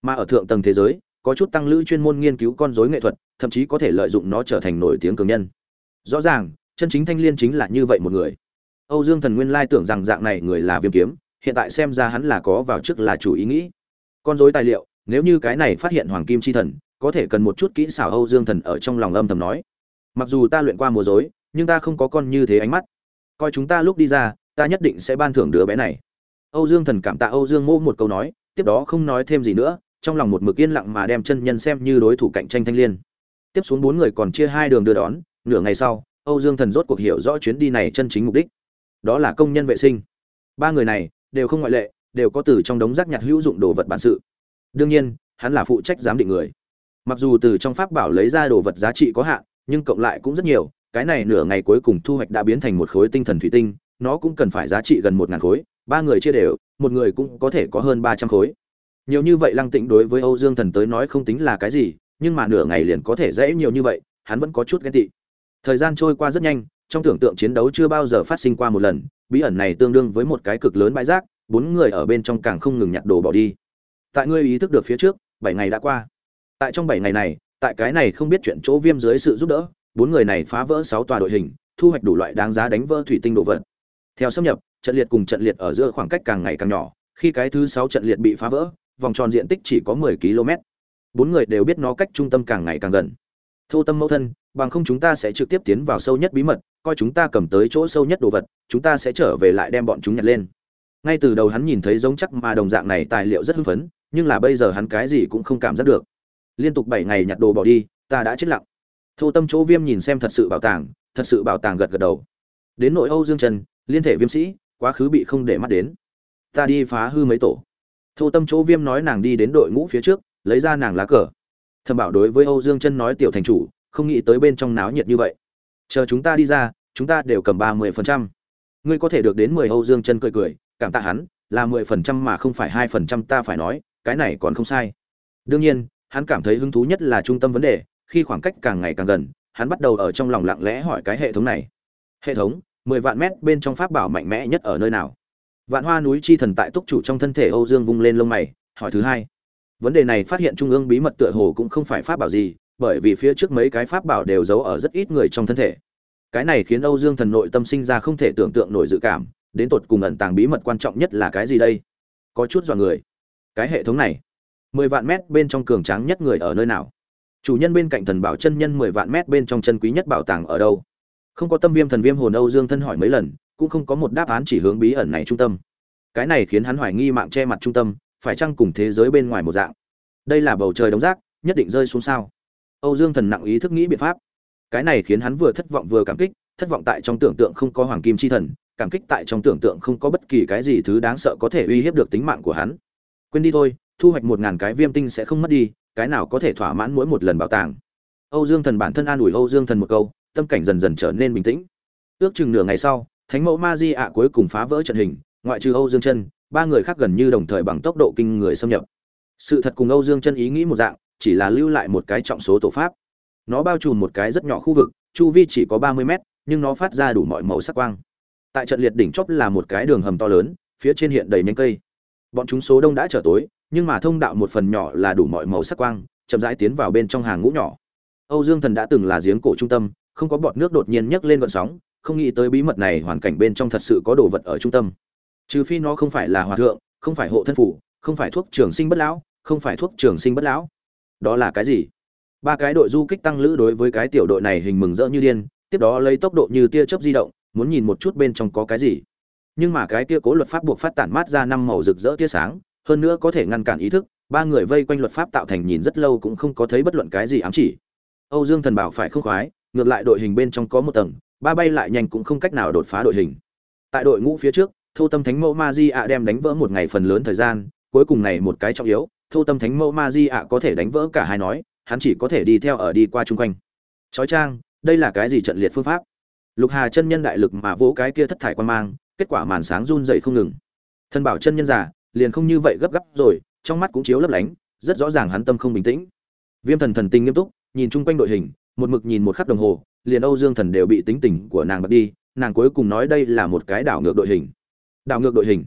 Mà ở thượng tầng thế giới, có chút tăng lữ chuyên môn nghiên cứu con rối nghệ thuật, thậm chí có thể lợi dụng nó trở thành nổi tiếng cường nhân. Rõ ràng, chân chính thanh liên chính là như vậy một người âu dương thần nguyên lai tưởng rằng dạng này người là viêm kiếm hiện tại xem ra hắn là có vào trước là chủ ý nghĩ. Con rối tài liệu nếu như cái này phát hiện hoàng kim chi thần có thể cần một chút kỹ xảo âu dương thần ở trong lòng âm thầm nói. Mặc dù ta luyện qua múa rối, nhưng ta không có con như thế ánh mắt. Coi chúng ta lúc đi ra ta nhất định sẽ ban thưởng đứa bé này. Âu dương thần cảm tạ âu dương Mộ một câu nói tiếp đó không nói thêm gì nữa trong lòng một mực yên lặng mà đem chân nhân xem như đối thủ cạnh tranh thanh liên. Tiếp xuống bốn người còn chia hai đường đưa đón nửa ngày sau âu dương thần rốt cuộc hiểu rõ chuyến đi này chân chính mục đích đó là công nhân vệ sinh. Ba người này đều không ngoại lệ, đều có từ trong đống rác nhặt hữu dụng đồ vật bản sự. Đương nhiên, hắn là phụ trách giám định người. Mặc dù từ trong pháp bảo lấy ra đồ vật giá trị có hạn, nhưng cộng lại cũng rất nhiều, cái này nửa ngày cuối cùng thu hoạch đã biến thành một khối tinh thần thủy tinh, nó cũng cần phải giá trị gần một ngàn khối, ba người chia đều, một người cũng có thể có hơn ba trăm khối. Nhiều như vậy lăng tĩnh đối với âu dương thần tới nói không tính là cái gì, nhưng mà nửa ngày liền có thể dễ nhiều như vậy, hắn vẫn có chút ghen tị. Thời gian trôi qua rất nhanh trong tưởng tượng chiến đấu chưa bao giờ phát sinh qua một lần, bí ẩn này tương đương với một cái cực lớn bãi rác, bốn người ở bên trong càng không ngừng nhặt đồ bỏ đi. Tại ngươi ý thức được phía trước, bảy ngày đã qua. Tại trong bảy ngày này, tại cái này không biết chuyện chỗ viêm dưới sự giúp đỡ, bốn người này phá vỡ sáu tòa đội hình, thu hoạch đủ loại đáng giá đánh vỡ thủy tinh đồ vật. Theo xâm nhập, trận liệt cùng trận liệt ở giữa khoảng cách càng ngày càng nhỏ, khi cái thứ sáu trận liệt bị phá vỡ, vòng tròn diện tích chỉ có mười km bốn người đều biết nó cách trung tâm càng ngày càng gần thô tâm mẫu thân, bằng không chúng ta sẽ trực tiếp tiến vào sâu nhất bí mật, coi chúng ta cầm tới chỗ sâu nhất đồ vật, chúng ta sẽ trở về lại đem bọn chúng nhặt lên. Ngay từ đầu hắn nhìn thấy giống chắc mà đồng dạng này tài liệu rất hưng phấn, nhưng là bây giờ hắn cái gì cũng không cảm giác được. Liên tục bảy ngày nhặt đồ bỏ đi, ta đã chết lặng. Thô tâm chỗ viêm nhìn xem thật sự bảo tàng, thật sự bảo tàng gật gật đầu. Đến nội âu dương trần, liên thể viêm sĩ, quá khứ bị không để mắt đến. Ta đi phá hư mấy tổ. Thô tâm chỗ viêm nói nàng đi đến đội ngũ phía trước, lấy ra nàng lá cờ thầm bảo đối với âu dương chân nói tiểu thành chủ, không nghĩ tới bên trong náo nhiệt như vậy. Chờ chúng ta đi ra, chúng ta đều cầm ba mươi phần trăm. Ngươi có thể được đến mười âu dương chân cười cười, cảm tạ hắn, là mười phần trăm mà không phải hai phần trăm ta phải nói, cái này còn không sai. Đương nhiên, hắn cảm thấy hứng thú nhất là trung tâm vấn đề, khi khoảng cách càng ngày càng gần, hắn bắt đầu ở trong lòng lặng lẽ hỏi cái hệ thống này. Hệ thống, mười vạn mét bên trong pháp bảo mạnh mẽ nhất ở nơi nào? Vạn hoa núi chi thần tại túc chủ trong thân thể âu dương vung lên lông mày, hỏi thứ hai vấn đề này phát hiện trung ương bí mật tựa hồ cũng không phải pháp bảo gì, bởi vì phía trước mấy cái pháp bảo đều giấu ở rất ít người trong thân thể. Cái này khiến âu dương thần nội tâm sinh ra không thể tưởng tượng nổi dự cảm, đến tột cùng ẩn tàng bí mật quan trọng nhất là cái gì đây? Có chút dọa người. Cái hệ thống này, mười vạn mét bên trong cường tráng nhất người ở nơi nào? Chủ nhân bên cạnh thần bảo chân nhân mười vạn mét bên trong chân quý nhất bảo tàng ở đâu? Không có tâm viêm thần viêm hồn âu dương thân hỏi mấy lần, cũng không có một đáp án chỉ hướng bí ẩn này trung tâm. Cái này khiến hắn hoài nghi mạng che mặt trung tâm phải chăng cùng thế giới bên ngoài một dạng? Đây là bầu trời đóng rác, nhất định rơi xuống sao? Âu dương thần nặng ý thức nghĩ biện pháp. Cái này khiến hắn vừa thất vọng vừa cảm kích, thất vọng tại trong tưởng tượng không có hoàng kim chi thần, cảm kích tại trong tưởng tượng không có bất kỳ cái gì thứ đáng sợ có thể uy hiếp được tính mạng của hắn. Quên đi thôi, thu hoạch một ngàn cái viêm tinh sẽ không mất đi, cái nào có thể thỏa mãn mỗi một lần bảo tàng? Âu dương thần bản thân an ủi âu dương thần một câu, tâm cảnh dần dần trở nên bình tĩnh. Ước chừng nửa ngày sau, thánh mẫu ma di ạ cuối cùng phá vỡ trận hình, ngoại trừ âu dương chân ba người khác gần như đồng thời bằng tốc độ kinh người xâm nhập. Sự thật cùng âu dương chân ý nghĩ một dạng, chỉ là lưu lại một cái trọng số tổ pháp. Nó bao trùm một cái rất nhỏ khu vực, chu vi chỉ có ba mươi mét, nhưng nó phát ra đủ mọi màu sắc quang. Tại trận liệt đỉnh chóp là một cái đường hầm to lớn, phía trên hiện đầy nhánh cây. Bọn chúng số đông đã trở tối, nhưng mà thông đạo một phần nhỏ là đủ mọi màu sắc quang, chậm rãi tiến vào bên trong hàng ngũ nhỏ. Âu dương thần đã từng là giếng cổ trung tâm, không có bọt nước đột nhiên nhấc lên vận sóng, không nghĩ tới bí mật này hoàn cảnh bên trong thật sự có đồ vật ở trung tâm trừ phi nó không phải là hòa thượng, không phải hộ thân phủ, không phải thuốc trường sinh bất lão, không phải thuốc trường sinh bất lão. Đó là cái gì? Ba cái đội du kích tăng lữ đối với cái tiểu đội này hình mừng rỡ như điên, tiếp đó lấy tốc độ như tia chớp di động, muốn nhìn một chút bên trong có cái gì. Nhưng mà cái tia cố luật pháp buộc phát tản mát ra năm màu rực rỡ tia sáng, hơn nữa có thể ngăn cản ý thức, ba người vây quanh luật pháp tạo thành nhìn rất lâu cũng không có thấy bất luận cái gì ám chỉ. Âu dương thần bảo phải không khoái, ngược lại đội hình bên trong có một tầng, ba bay lại nhanh cũng không cách nào đột phá đội hình. Tại đội ngũ phía trước thô tâm thánh mẫu ma di ạ đem đánh vỡ một ngày phần lớn thời gian, cuối cùng này một cái trọng yếu, thô tâm thánh mẫu ma di ạ có thể đánh vỡ cả hai nói, hắn chỉ có thể đi theo ở đi qua chung quanh. Chói trang đây là cái gì trận liệt phương pháp? Lục hà chân nhân đại lực mà vỗ cái kia thất thải quan mang, kết quả màn sáng run dậy không ngừng. Thân bảo chân nhân giả liền không như vậy gấp gáp rồi, trong mắt cũng chiếu lấp lánh, rất rõ ràng hắn tâm không bình tĩnh. Viêm thần thần tinh nghiêm túc, nhìn chung quanh đội hình, một mực nhìn một khắc đồng hồ, liền âu dương thần đều bị tính tình của nàng bật đi, nàng cuối cùng nói đây là một cái đảo ngược đội hình đảo ngược đội hình.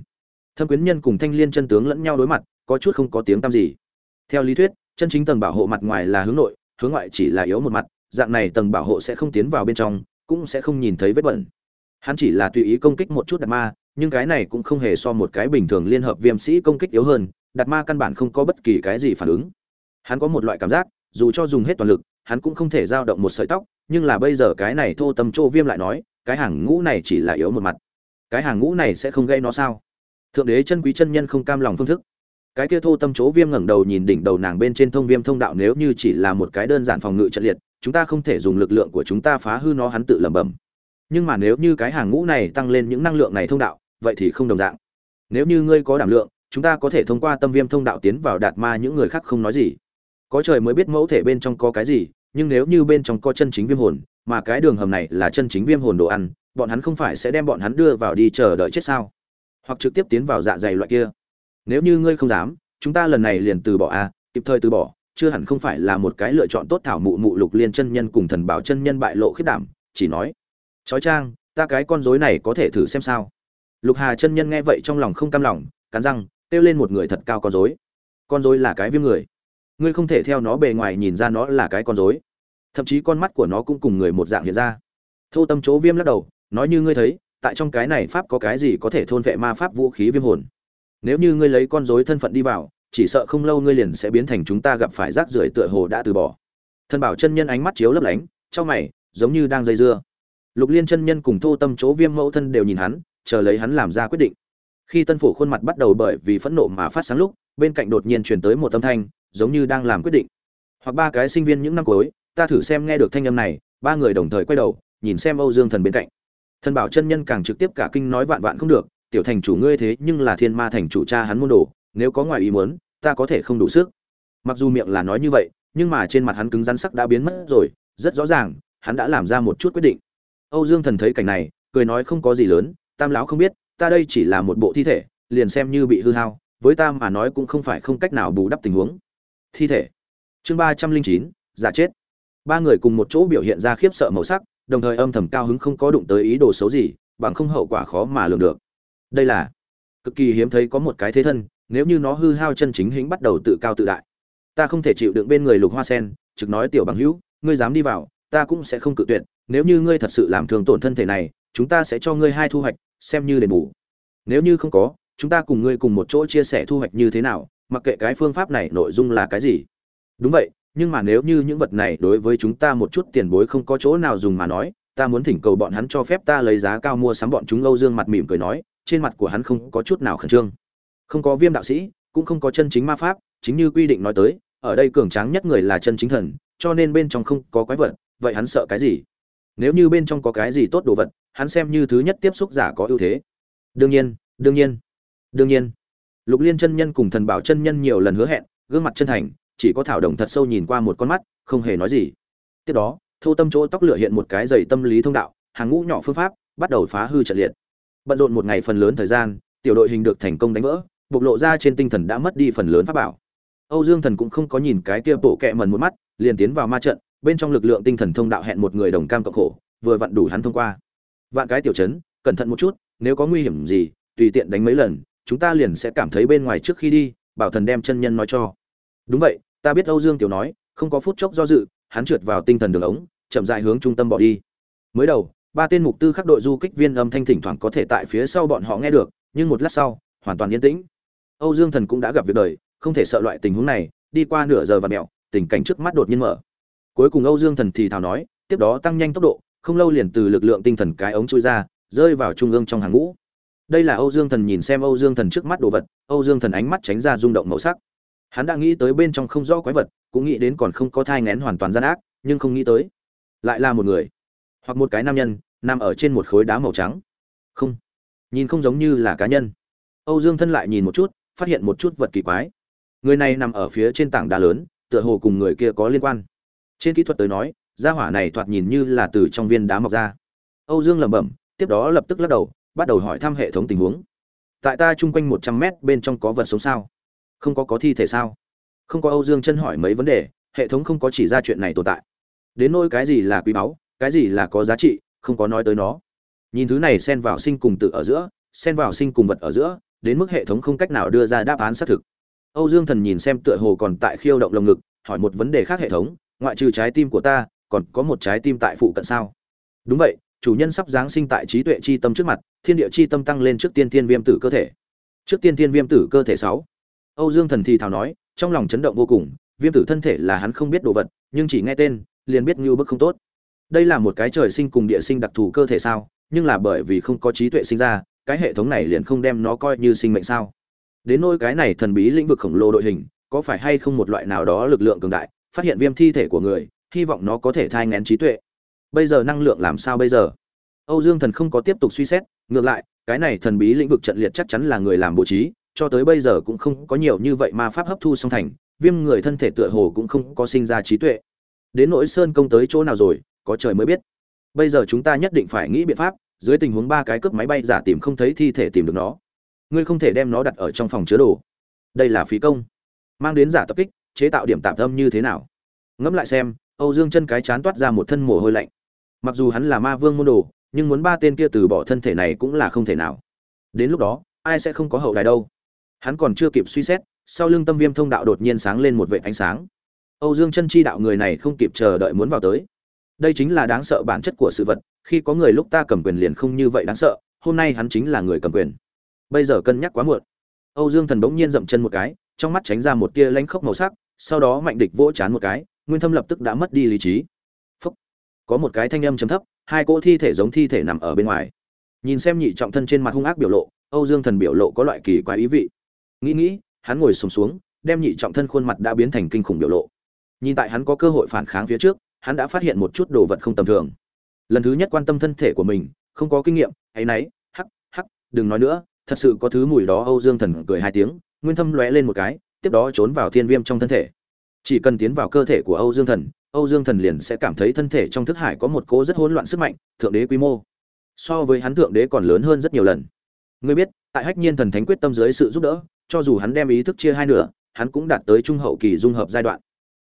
Thâm quyến nhân cùng thanh liên chân tướng lẫn nhau đối mặt, có chút không có tiếng tăm gì. Theo lý thuyết, chân chính tầng bảo hộ mặt ngoài là hướng nội, hướng ngoại chỉ là yếu một mặt, dạng này tầng bảo hộ sẽ không tiến vào bên trong, cũng sẽ không nhìn thấy vết bẩn. Hắn chỉ là tùy ý công kích một chút đạt ma, nhưng cái này cũng không hề so một cái bình thường liên hợp viêm sĩ công kích yếu hơn đạt ma căn bản không có bất kỳ cái gì phản ứng. Hắn có một loại cảm giác, dù cho dùng hết toàn lực, hắn cũng không thể giao động một sợi tóc, nhưng là bây giờ cái này thô tâm chỗ viêm lại nói, cái hàng ngũ này chỉ là yếu một mặt cái hàng ngũ này sẽ không gây nó sao? Thượng đế chân quý chân nhân không cam lòng phương thức. Cái kia thô tâm chỗ viêm ngẩng đầu nhìn đỉnh đầu nàng bên trên thông viêm thông đạo nếu như chỉ là một cái đơn giản phòng ngự trận liệt, chúng ta không thể dùng lực lượng của chúng ta phá hư nó, hắn tự lẩm bẩm. Nhưng mà nếu như cái hàng ngũ này tăng lên những năng lượng này thông đạo, vậy thì không đồng dạng. Nếu như ngươi có đảm lượng, chúng ta có thể thông qua tâm viêm thông đạo tiến vào đạt ma những người khác không nói gì. Có trời mới biết mẫu thể bên trong có cái gì, nhưng nếu như bên trong có chân chính viêm hồn, mà cái đường hầm này là chân chính viêm hồn đồ ăn bọn hắn không phải sẽ đem bọn hắn đưa vào đi chờ đợi chết sao? Hoặc trực tiếp tiến vào dạ dày loại kia. Nếu như ngươi không dám, chúng ta lần này liền từ bỏ a kịp thời từ bỏ, chưa hẳn không phải là một cái lựa chọn tốt thảo mụ mụ lục liên chân nhân cùng thần bảo chân nhân bại lộ khiết đảm, chỉ nói, chói trang ta cái con rối này có thể thử xem sao? Lục hà chân nhân nghe vậy trong lòng không cam lòng, cắn răng, kêu lên một người thật cao con rối. Con rối là cái viêm người. Ngươi không thể theo nó bề ngoài nhìn ra nó là cái con rối. Thậm chí con mắt của nó cũng cùng người một dạng hiện ra. Thô tâm chỗ viêm lắc đầu nói như ngươi thấy, tại trong cái này pháp có cái gì có thể thôn vệ ma pháp vũ khí viêm hồn? Nếu như ngươi lấy con rối thân phận đi vào, chỉ sợ không lâu ngươi liền sẽ biến thành chúng ta gặp phải rác rưởi tựa hồ đã từ bỏ. Thần bảo chân nhân ánh mắt chiếu lấp lánh, trong mày, giống như đang dây dưa. Lục liên chân nhân cùng thô tâm chỗ viêm mẫu thân đều nhìn hắn, chờ lấy hắn làm ra quyết định. Khi tân phủ khuôn mặt bắt đầu bởi vì phẫn nộ mà phát sáng lúc, bên cạnh đột nhiên truyền tới một âm thanh, giống như đang làm quyết định. Hoặc ba cái sinh viên những năm cuối, ta thử xem nghe được thanh âm này, ba người đồng thời quay đầu, nhìn xem âu dương thần bên cạnh thần bảo chân nhân càng trực tiếp cả kinh nói vạn vạn không được, tiểu thành chủ ngươi thế nhưng là thiên ma thành chủ cha hắn môn đồ, nếu có ngoài ý muốn, ta có thể không đủ sức. Mặc dù miệng là nói như vậy, nhưng mà trên mặt hắn cứng rắn sắc đã biến mất rồi, rất rõ ràng, hắn đã làm ra một chút quyết định. Âu dương thần thấy cảnh này, cười nói không có gì lớn, tam lão không biết, ta đây chỉ là một bộ thi thể, liền xem như bị hư hao, với ta mà nói cũng không phải không cách nào bù đắp tình huống. Thi thể. Chương ba trăm linh chín, giả chết. Ba người cùng một chỗ biểu hiện ra khiếp sợ màu sắc đồng thời âm thầm cao hứng không có đụng tới ý đồ xấu gì, bằng không hậu quả khó mà lường được. Đây là cực kỳ hiếm thấy có một cái thế thân, nếu như nó hư hao chân chính hĩnh bắt đầu tự cao tự đại. Ta không thể chịu đựng bên người lục hoa sen, trực nói tiểu bằng hữu, ngươi dám đi vào, ta cũng sẽ không cự tuyệt, nếu như ngươi thật sự làm thương tổn thân thể này, chúng ta sẽ cho ngươi hai thu hoạch, xem như đền bù. Nếu như không có, chúng ta cùng ngươi cùng một chỗ chia sẻ thu hoạch như thế nào, mặc kệ cái phương pháp này nội dung là cái gì. Đúng vậy nhưng mà nếu như những vật này đối với chúng ta một chút tiền bối không có chỗ nào dùng mà nói, ta muốn thỉnh cầu bọn hắn cho phép ta lấy giá cao mua sắm bọn chúng âu dương mặt mỉm cười nói, trên mặt của hắn không có chút nào khẩn trương. Không có viêm đạo sĩ, cũng không có chân chính ma pháp, chính như quy định nói tới, ở đây cường tráng nhất người là chân chính thần, cho nên bên trong không có quái vật, vậy hắn sợ cái gì? Nếu như bên trong có cái gì tốt đồ vật, hắn xem như thứ nhất tiếp xúc giả có ưu thế. Đương nhiên đương nhiên đương nhiên. Lục liên chân nhân cùng thần bảo chân nhân nhiều lần hứa hẹn, gương mặt chân thành chỉ có thảo đồng thật sâu nhìn qua một con mắt, không hề nói gì. Tiếp đó, thâu tâm chỗ tóc lửa hiện một cái dày tâm lý thông đạo, hàng ngũ nhỏ phương pháp, bắt đầu phá hư trận liệt. Bận rộn một ngày phần lớn thời gian, tiểu đội hình được thành công đánh vỡ, bộc lộ ra trên tinh thần đã mất đi phần lớn pháp bảo. Âu dương thần cũng không có nhìn cái kia bộ kẹ mần một mắt, liền tiến vào ma trận, bên trong lực lượng tinh thần thông đạo hẹn một người đồng cam cộng khổ, vừa vặn đủ hắn thông qua. Vạn cái tiểu chấn, cẩn thận một chút, nếu có nguy hiểm gì, tùy tiện đánh mấy lần, chúng ta liền sẽ cảm thấy bên ngoài trước khi đi, bảo thần đem chân nhân nói cho. Đúng vậy ta biết âu dương tiểu nói, không có phút chốc do dự, hắn trượt vào tinh thần đường ống, chậm dại hướng trung tâm bỏ đi. Mới đầu, ba tên mục tư khắc đội du kích viên âm thanh thỉnh thoảng có thể tại phía sau bọn họ nghe được, nhưng một lát sau, hoàn toàn yên tĩnh. Âu dương thần cũng đã gặp việc đời, không thể sợ loại tình huống này, đi qua nửa giờ và mẹo, tình cảnh trước mắt đột nhiên mở. Cuối cùng âu dương thần thì thào nói, tiếp đó tăng nhanh tốc độ, không lâu liền từ lực lượng tinh thần cái ống chui ra, rơi vào trung ương trong hàng ngũ. Đây là âu dương thần nhìn xem âu dương thần trước mắt đồ vật, âu dương thần ánh mắt tránh ra rung động màu sắc hắn đã nghĩ tới bên trong không rõ quái vật, cũng nghĩ đến còn không có thai ngén hoàn toàn gian ác, nhưng không nghĩ tới. Lại là một người, hoặc một cái nam nhân, nằm ở trên một khối đá màu trắng. Không, nhìn không giống như là cá nhân. Âu dương thân lại nhìn một chút, phát hiện một chút vật kỳ quái. Người này nằm ở phía trên tảng đá lớn, tựa hồ cùng người kia có liên quan. Trên kỹ thuật tới nói, gia hỏa này thoạt nhìn như là từ trong viên đá mọc ra. Âu dương lẩm bẩm, tiếp đó lập tức lắc đầu, bắt đầu hỏi thăm hệ thống tình huống. Tại ta chung quanh một trăm mét bên trong có vật sống sao? Không có có thi thể sao? Không có âu dương chân hỏi mấy vấn đề, hệ thống không có chỉ ra chuyện này tồn tại. Đến nỗi cái gì là quý báu, cái gì là có giá trị, không có nói tới nó. Nhìn thứ này xen vào sinh cùng tự ở giữa xen vào sinh cùng vật ở giữa, đến mức hệ thống không cách nào đưa ra đáp án xác thực. Âu dương thần nhìn xem tựa hồ còn tại khiêu động lồng ngực, hỏi một vấn đề khác hệ thống, ngoại trừ trái tim của ta, còn có một trái tim tại phụ cận sao? Đúng vậy, chủ nhân sắp giáng sinh tại trí tuệ chi tâm trước mặt, thiên địa chi tâm tăng lên trước tiên thiên viêm tử cơ thể. Trước tiên thiên viêm tử cơ thể sáu âu dương thần thì thào nói, trong lòng chấn động vô cùng, viêm tử thân thể là hắn không biết đồ vật, nhưng chỉ nghe tên, liền biết như bức không tốt. Đây là một cái trời sinh cùng địa sinh đặc thù cơ thể sao, nhưng là bởi vì không có trí tuệ sinh ra, cái hệ thống này liền không đem nó coi như sinh mệnh sao. Đến nỗi cái này thần bí lĩnh vực khổng lồ đội hình, có phải hay không một loại nào đó lực lượng cường đại, phát hiện viêm thi thể của người, hy vọng nó có thể thai ngén trí tuệ. Bây giờ năng lượng làm sao bây giờ? Âu dương thần không có tiếp tục suy xét, ngược lại, cái này thần bí lĩnh vực trận liệt chắc chắn là người làm bố trí cho tới bây giờ cũng không có nhiều như vậy ma pháp hấp thu song thành, viêm người thân thể tựa hồ cũng không có sinh ra trí tuệ. Đến nỗi sơn công tới chỗ nào rồi, có trời mới biết. Bây giờ chúng ta nhất định phải nghĩ biện pháp, dưới tình huống ba cái cướp máy bay giả tìm không thấy thi thể tìm được nó. Ngươi không thể đem nó đặt ở trong phòng chứa đồ. Đây là phí công. Mang đến giả tập kích, chế tạo điểm tạm tâm như thế nào? Ngẫm lại xem, âu dương chân cái chán toát ra một thân mồ hôi lạnh. Mặc dù hắn là ma vương môn đồ, nhưng muốn ba tên kia từ bỏ thân thể này cũng là không thể nào. Đến lúc đó, ai sẽ không có hậu đài đâu? Hắn còn chưa kịp suy xét, sau lưng tâm viêm thông đạo đột nhiên sáng lên một vệt ánh sáng. Âu dương chân chi đạo người này không kịp chờ đợi muốn vào tới. Đây chính là đáng sợ bản chất của sự vật, khi có người lúc ta cầm quyền liền không như vậy đáng sợ, hôm nay hắn chính là người cầm quyền. Bây giờ cân nhắc quá muộn. Âu dương thần bỗng nhiên dậm chân một cái, trong mắt tránh ra một tia lánh khốc màu sắc, sau đó mạnh địch vỗ chán một cái, nguyên thâm lập tức đã mất đi lý trí. Phúc. có một cái thanh âm trầm thấp, hai cỗ thi thể giống thi thể nằm ở bên ngoài. Nhìn xem nhị trọng thân trên mặt hung ác biểu lộ, âu dương thần biểu lộ có loại kỳ quái ý vị nghĩ nghĩ hắn ngồi sùng xuống, xuống đem nhị trọng thân khuôn mặt đã biến thành kinh khủng biểu lộ. Nhìn tại hắn có cơ hội phản kháng phía trước hắn đã phát hiện một chút đồ vật không tầm thường. Lần thứ nhất quan tâm thân thể của mình không có kinh nghiệm hay nấy hắc hắc đừng nói nữa thật sự có thứ mùi đó âu dương thần cười hai tiếng nguyên thâm lóe lên một cái tiếp đó trốn vào thiên viêm trong thân thể. Chỉ cần tiến vào cơ thể của âu dương thần âu dương thần liền sẽ cảm thấy thân thể trong thức hải có một cỗ rất hỗn loạn sức mạnh thượng đế quy mô. So với hắn thượng đế còn lớn hơn rất nhiều lần. Ngươi biết tại hách nhiên thần thánh quyết tâm dưới sự giúp đỡ cho dù hắn đem ý thức chia hai nửa, hắn cũng đạt tới trung hậu kỳ dung hợp giai đoạn.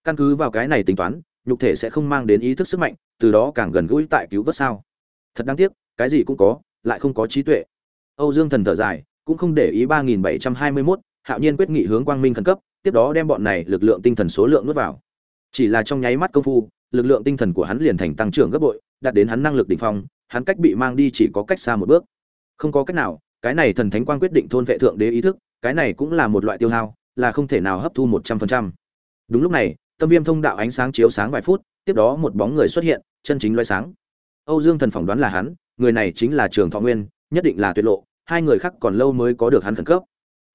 Căn cứ vào cái này tính toán, nhục thể sẽ không mang đến ý thức sức mạnh, từ đó càng gần gũi tại cứu vớt sao. Thật đáng tiếc, cái gì cũng có, lại không có trí tuệ. Âu dương thần thở dài, cũng không để ý ba nghìn bảy trăm hai mươi mốt, hạo nhiên quyết nghị hướng quang minh khẩn cấp, tiếp đó đem bọn này lực lượng tinh thần số lượng nuốt vào. Chỉ là trong nháy mắt công phu, lực lượng tinh thần của hắn liền thành tăng trưởng gấp bội, đạt đến hắn năng lực đỉnh phong, hắn cách bị mang đi chỉ có cách xa một bước. Không có cách nào, cái này thần thánh quang quyết định thôn vệ thượng đế ý thức cái này cũng là một loại tiêu hao, là không thể nào hấp thu một trăm phần trăm. Đúng lúc này, tâm viêm thông đạo ánh sáng chiếu sáng vài phút, tiếp đó một bóng người xuất hiện, chân chính loay sáng. Âu dương thần phỏng đoán là hắn, người này chính là trường thọ nguyên, nhất định là tuyệt lộ, hai người khác còn lâu mới có được hắn khẩn cấp.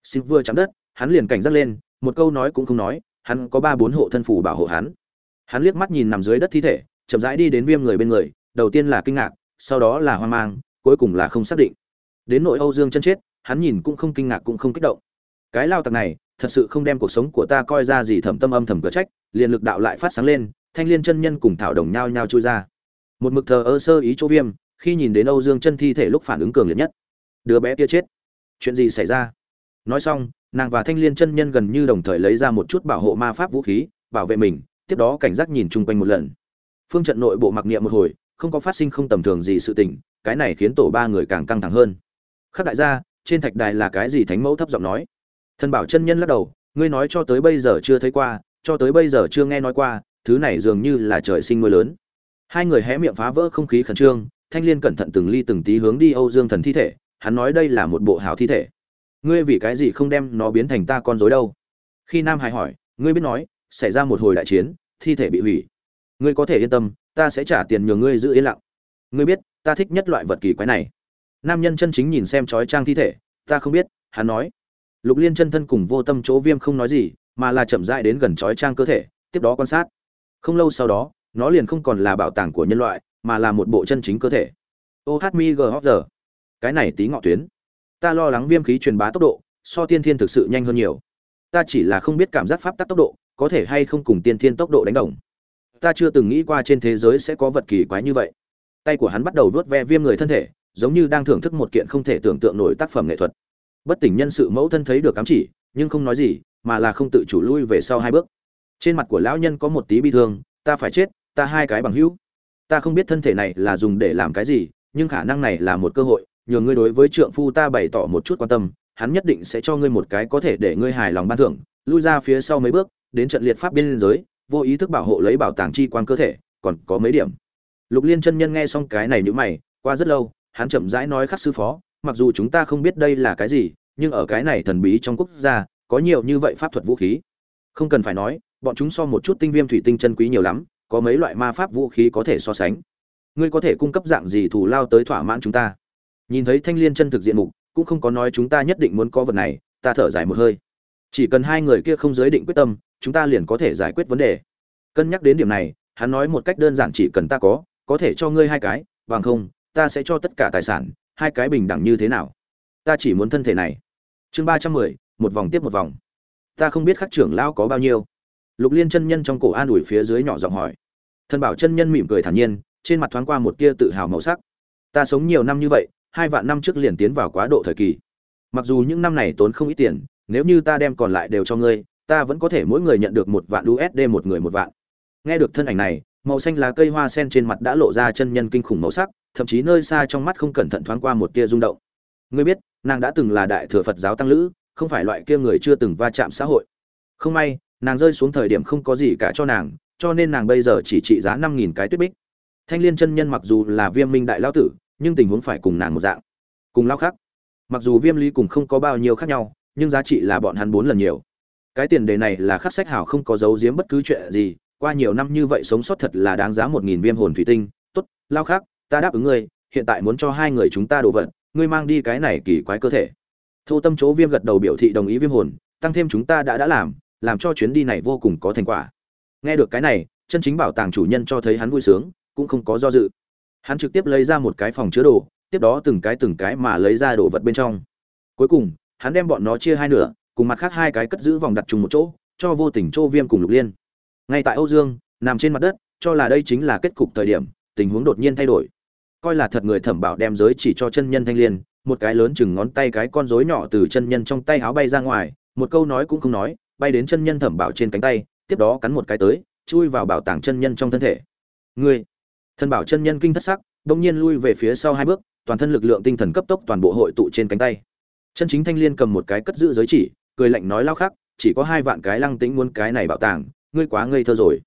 Xin vừa chạm đất, hắn liền cảnh giác lên, một câu nói cũng không nói, hắn có ba bốn hộ thân phủ bảo hộ hắn. Hắn liếc mắt nhìn nằm dưới đất thi thể, chậm rãi đi đến viêm người bên người, đầu tiên là kinh ngạc, sau đó là hoang mang, cuối cùng là không xác định. Đến nội âu dương chân chết hắn nhìn cũng không kinh ngạc cũng không kích động. Cái lao tặc này, thật sự không đem cuộc sống của ta coi ra gì thầm tâm âm thầm cửa trách, liền lực đạo lại phát sáng lên, thanh liên chân nhân cùng thảo đồng nhau nhau chui ra. Một mực thờ ơ sơ ý chỗ viêm, khi nhìn đến âu dương chân thi thể lúc phản ứng cường liệt nhất. Đứa bé kia chết. Chuyện gì xảy ra? Nói xong, nàng và thanh liên chân nhân gần như đồng thời lấy ra một chút bảo hộ ma pháp vũ khí, bảo vệ mình, tiếp đó cảnh giác nhìn chung quanh một lần. Phương trận nội bộ mặc niệm một hồi, không có phát sinh không tầm thường gì sự tình, cái này khiến tổ ba người càng căng thẳng hơn. Khắc đại gia trên thạch đài là cái gì thánh mẫu thấp giọng nói. Thần bảo chân nhân lắc đầu, ngươi nói cho tới bây giờ chưa thấy qua, cho tới bây giờ chưa nghe nói qua, thứ này dường như là trời sinh mưa lớn. Hai người hé miệng phá vỡ không khí khẩn trương, thanh liên cẩn thận từng ly từng tí hướng đi âu dương thần thi thể, hắn nói đây là một bộ hào thi thể. Ngươi vì cái gì không đem nó biến thành ta con dối đâu? Khi nam hải hỏi, ngươi biết nói, xảy ra một hồi đại chiến, thi thể bị hủy. Ngươi có thể yên tâm, ta sẽ trả tiền nhờ ngươi giữ yên lặng. Ngươi biết, ta thích nhất loại vật kỳ quái này nam nhân chân chính nhìn xem trói trang thi thể, ta không biết, hắn nói. Lục liên chân thân cùng vô tâm chỗ viêm không nói gì, mà là chậm rãi đến gần trói trang cơ thể, tiếp đó quan sát. Không lâu sau đó, nó liền không còn là bảo tàng của nhân loại, mà là một bộ chân chính cơ thể. Ô hát mi giờ. Cái này tí ngọ tuyến. Ta lo lắng viêm khí truyền bá tốc độ, so tiên thiên thực sự nhanh hơn nhiều. Ta chỉ là không biết cảm giác pháp tắc tốc độ, có thể hay không cùng tiên thiên tốc độ đánh đồng. Ta chưa từng nghĩ qua trên thế giới sẽ có vật kỳ quái như vậy. Tay của hắn bắt đầu vuốt ve viêm người thân thể giống như đang thưởng thức một kiện không thể tưởng tượng nổi tác phẩm nghệ thuật. Bất tỉnh nhân sự mẫu thân thấy được cám chỉ, nhưng không nói gì, mà là không tự chủ lui về sau hai bước. Trên mặt của lão nhân có một tí bi thương, ta phải chết, ta hai cái bằng hữu. Ta không biết thân thể này là dùng để làm cái gì, nhưng khả năng này là một cơ hội, nhờ ngươi đối với trượng phu ta bày tỏ một chút quan tâm, hắn nhất định sẽ cho ngươi một cái có thể để ngươi hài lòng ban thưởng. Lui ra phía sau mấy bước, đến trận liệt pháp biên giới, vô ý thức bảo hộ lấy bảo tàng chi quan cơ thể, còn có mấy điểm. Lục liên chân nhân nghe xong cái này nhữ mày, qua rất lâu hắn chậm rãi nói khắc sư phó, mặc dù chúng ta không biết đây là cái gì, nhưng ở cái này thần bí trong quốc gia, có nhiều như vậy pháp thuật vũ khí. Không cần phải nói, bọn chúng so một chút tinh viêm thủy tinh chân quý nhiều lắm, có mấy loại ma pháp vũ khí có thể so sánh. Ngươi có thể cung cấp dạng gì thù lao tới thỏa mãn chúng ta? Nhìn thấy thanh liên chân thực diện mục, cũng không có nói chúng ta nhất định muốn có vật này, ta thở dài một hơi. Chỉ cần hai người kia không giới định quyết tâm, chúng ta liền có thể giải quyết vấn đề. Cân nhắc đến điểm này, hắn nói một cách đơn giản chỉ cần ta có có thể cho ngươi hai cái, bằng không ta sẽ cho tất cả tài sản, hai cái bình đẳng như thế nào? Ta chỉ muốn thân thể này. Chương ba trăm mười, một vòng tiếp một vòng. Ta không biết khắc trưởng lão có bao nhiêu. Lục liên chân nhân trong cổ an ủi phía dưới nhỏ giọng hỏi. Thần bảo chân nhân mỉm cười thản nhiên, trên mặt thoáng qua một tia tự hào màu sắc. Ta sống nhiều năm như vậy, hai vạn năm trước liền tiến vào quá độ thời kỳ. Mặc dù những năm này tốn không ít tiền, nếu như ta đem còn lại đều cho ngươi, ta vẫn có thể mỗi người nhận được một vạn usd một người một vạn. Nghe được thân ảnh này, màu xanh lá cây hoa sen trên mặt đã lộ ra chân nhân kinh khủng màu sắc thậm chí nơi xa trong mắt không cẩn thận thoáng qua một tia rung động. Ngươi biết, nàng đã từng là đại thừa phật giáo tăng lữ, không phải loại kia người chưa từng va chạm xã hội. Không may, nàng rơi xuống thời điểm không có gì cả cho nàng, cho nên nàng bây giờ chỉ trị giá năm nghìn cái tuyết bích. Thanh liên chân nhân mặc dù là viêm minh đại lao tử, nhưng tình huống phải cùng nàng một dạng. Cùng lao khác. Mặc dù viêm lý cùng không có bao nhiêu khác nhau, nhưng giá trị là bọn hắn bốn lần nhiều. Cái tiền đề này là khắc sách hảo không có giấu giếm bất cứ chuyện gì, qua nhiều năm như vậy sống sót thật là đáng giá một nghìn viêm hồn thủy tinh. Tốt lao khác ta đáp ứng ngươi, hiện tại muốn cho hai người chúng ta đồ vật, ngươi mang đi cái này kỳ quái cơ thể. Thô tâm chỗ viêm gật đầu biểu thị đồng ý viêm hồn, tăng thêm chúng ta đã đã làm làm cho chuyến đi này vô cùng có thành quả. Nghe được cái này, chân chính bảo tàng chủ nhân cho thấy hắn vui sướng, cũng không có do dự. Hắn trực tiếp lấy ra một cái phòng chứa đồ, tiếp đó từng cái từng cái mà lấy ra đồ vật bên trong. Cuối cùng, hắn đem bọn nó chia hai nửa, cùng mặt khác hai cái cất giữ vòng đặt chung một chỗ, cho vô tình chỗ viêm cùng lục liên. Ngay tại âu dương, nằm trên mặt đất, cho là đây chính là kết cục thời điểm, tình huống đột nhiên thay đổi coi là thật người thẩm bảo đem giới chỉ cho chân nhân thanh liên, một cái lớn chừng ngón tay cái con rối nhỏ từ chân nhân trong tay áo bay ra ngoài, một câu nói cũng không nói, bay đến chân nhân thẩm bảo trên cánh tay, tiếp đó cắn một cái tới, chui vào bảo tàng chân nhân trong thân thể. Ngươi! Thần bảo chân nhân kinh thất sắc bỗng nhiên lui về phía sau hai bước, toàn thân lực lượng tinh thần cấp tốc toàn bộ hội tụ trên cánh tay. Chân chính thanh liên cầm một cái cất giữ giới chỉ, cười lạnh nói lao khắc, chỉ có hai vạn cái lăng tĩnh muốn cái này bảo tàng, ngươi quá ngây thơ rồi.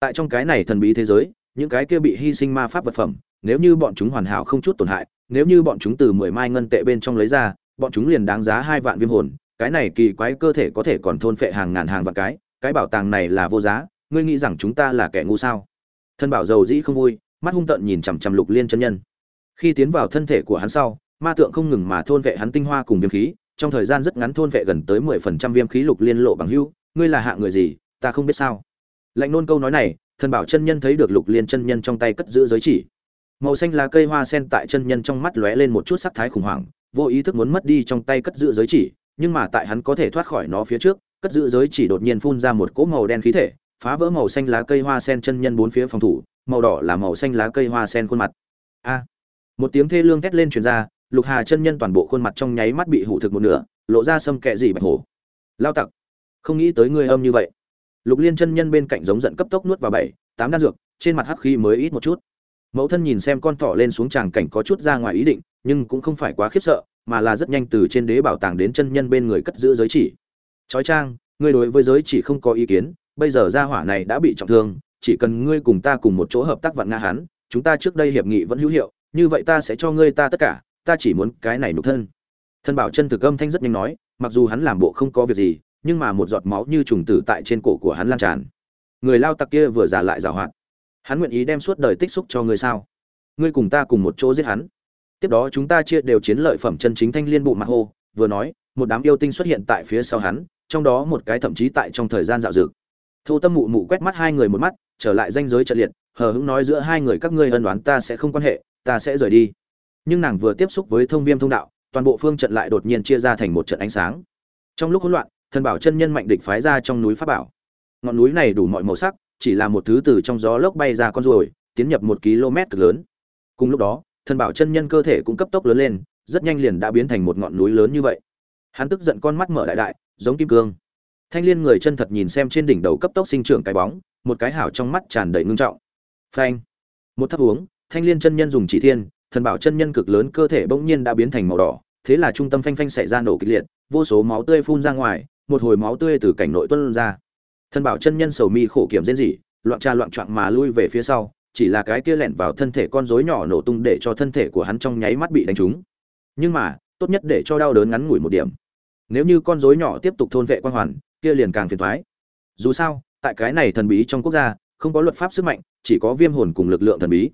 Tại trong cái này thần bí thế giới, những cái kia bị hy sinh ma pháp vật phẩm nếu như bọn chúng hoàn hảo không chút tổn hại, nếu như bọn chúng từ mười mai ngân tệ bên trong lấy ra, bọn chúng liền đáng giá hai vạn viêm hồn, cái này kỳ quái cơ thể có thể còn thôn phệ hàng ngàn hàng vạn cái cái bảo tàng này là vô giá, ngươi nghĩ rằng chúng ta là kẻ ngu sao? Thân bảo dầu dĩ không vui, mắt hung tợn nhìn chằm chằm lục liên chân nhân. Khi tiến vào thân thể của hắn sau, ma tượng không ngừng mà thôn vệ hắn tinh hoa cùng viêm khí, trong thời gian rất ngắn thôn vệ gần tới mười phần trăm viêm khí lục liên lộ bằng hưu ngươi là hạ người gì, ta không biết sao. Lạnh nôn câu nói này thần bảo chân nhân thấy được lục liên chân nhân trong tay cất giữ giới chỉ màu xanh lá cây hoa sen tại chân nhân trong mắt lóe lên một chút sắc thái khủng hoảng, vô ý thức muốn mất đi trong tay cất giữ giới chỉ, nhưng mà tại hắn có thể thoát khỏi nó phía trước, cất giữ giới chỉ đột nhiên phun ra một cỗ màu đen khí thể, phá vỡ màu xanh lá cây hoa sen chân nhân bốn phía phòng thủ, màu đỏ là màu xanh lá cây hoa sen khuôn mặt. A! Một tiếng thê lương thét lên truyền ra, lục hà chân nhân toàn bộ khuôn mặt trong nháy mắt bị hủ thực một nửa, lộ ra sâm kẹ gì bạch hổ. Lao tặc, không nghĩ tới ngươi âm như vậy. Lục liên chân nhân bên cạnh giống giận cấp tốc nuốt vào bảy, tám đan dược, trên mặt hắc khí mới ít một chút mẫu thân nhìn xem con thỏ lên xuống tràng cảnh có chút ra ngoài ý định, nhưng cũng không phải quá khiếp sợ, mà là rất nhanh từ trên đế bảo tàng đến chân nhân bên người cất giữ giới chỉ. Chói trang, ngươi đối với giới chỉ không có ý kiến, bây giờ gia hỏa này đã bị trọng thương, chỉ cần ngươi cùng ta cùng một chỗ hợp tác vạn nga hắn, chúng ta trước đây hiệp nghị vẫn hữu hiệu, như vậy ta sẽ cho ngươi ta tất cả, ta chỉ muốn cái này nục thân. Thân bảo chân thực âm thanh rất nhanh nói, mặc dù hắn làm bộ không có việc gì, nhưng mà một giọt máu như trùng tử tại trên cổ của hắn lan tràn. Người lao tặc kia vừa già lại già hoạt hắn nguyện ý đem suốt đời tích xúc cho ngươi sao? Ngươi cùng ta cùng một chỗ giết hắn. Tiếp đó chúng ta chia đều chiến lợi phẩm chân chính thanh liên bộ mặt hồ. vừa nói, một đám yêu tinh xuất hiện tại phía sau hắn, trong đó một cái thậm chí tại trong thời gian dạo dực. Thô tâm mụ mụ quét mắt hai người một mắt, trở lại danh giới trận liệt, hờ hững nói giữa hai người các ngươi ân đoán ta sẽ không quan hệ, ta sẽ rời đi. Nhưng nàng vừa tiếp xúc với thông viêm thông đạo, toàn bộ phương trận lại đột nhiên chia ra thành một trận ánh sáng. Trong lúc hỗn loạn, thần bảo chân nhân mạnh địch phái ra trong núi pháp bảo. Ngọn núi này đủ mọi màu sắc chỉ là một thứ từ trong gió lốc bay ra con ruồi, tiến nhập một km cực lớn. Cùng lúc đó, thần bảo chân nhân cơ thể cũng cấp tốc lớn lên, rất nhanh liền đã biến thành một ngọn núi lớn như vậy. Hắn tức giận con mắt mở đại đại, giống kim cương. Thanh liên người chân thật nhìn xem trên đỉnh đầu cấp tốc sinh trưởng cái bóng, một cái hảo trong mắt tràn đầy ngưng trọng. Phanh. Một thấp uống, thanh liên chân nhân dùng chỉ thiên, thần bảo chân nhân cực lớn cơ thể bỗng nhiên đã biến thành màu đỏ, thế là trung tâm phanh phanh xảy ra nổ kịch liệt, vô số máu tươi phun ra ngoài, một hồi máu tươi từ cảnh nội tuôn ra thần bảo chân nhân sầu mi khổ kiểm rên rỉ, loạn tra loạn trạng mà lui về phía sau, chỉ là cái kia lẻn vào thân thể con rối nhỏ nổ tung để cho thân thể của hắn trong nháy mắt bị đánh trúng. Nhưng mà, tốt nhất để cho đau đớn ngắn ngủi một điểm. Nếu như con rối nhỏ tiếp tục thôn vệ quan hoàn, kia liền càng phiền thoái dù sao, tại cái này thần bí trong quốc gia, không có luật pháp sức mạnh, chỉ có viêm hồn cùng lực lượng thần bí.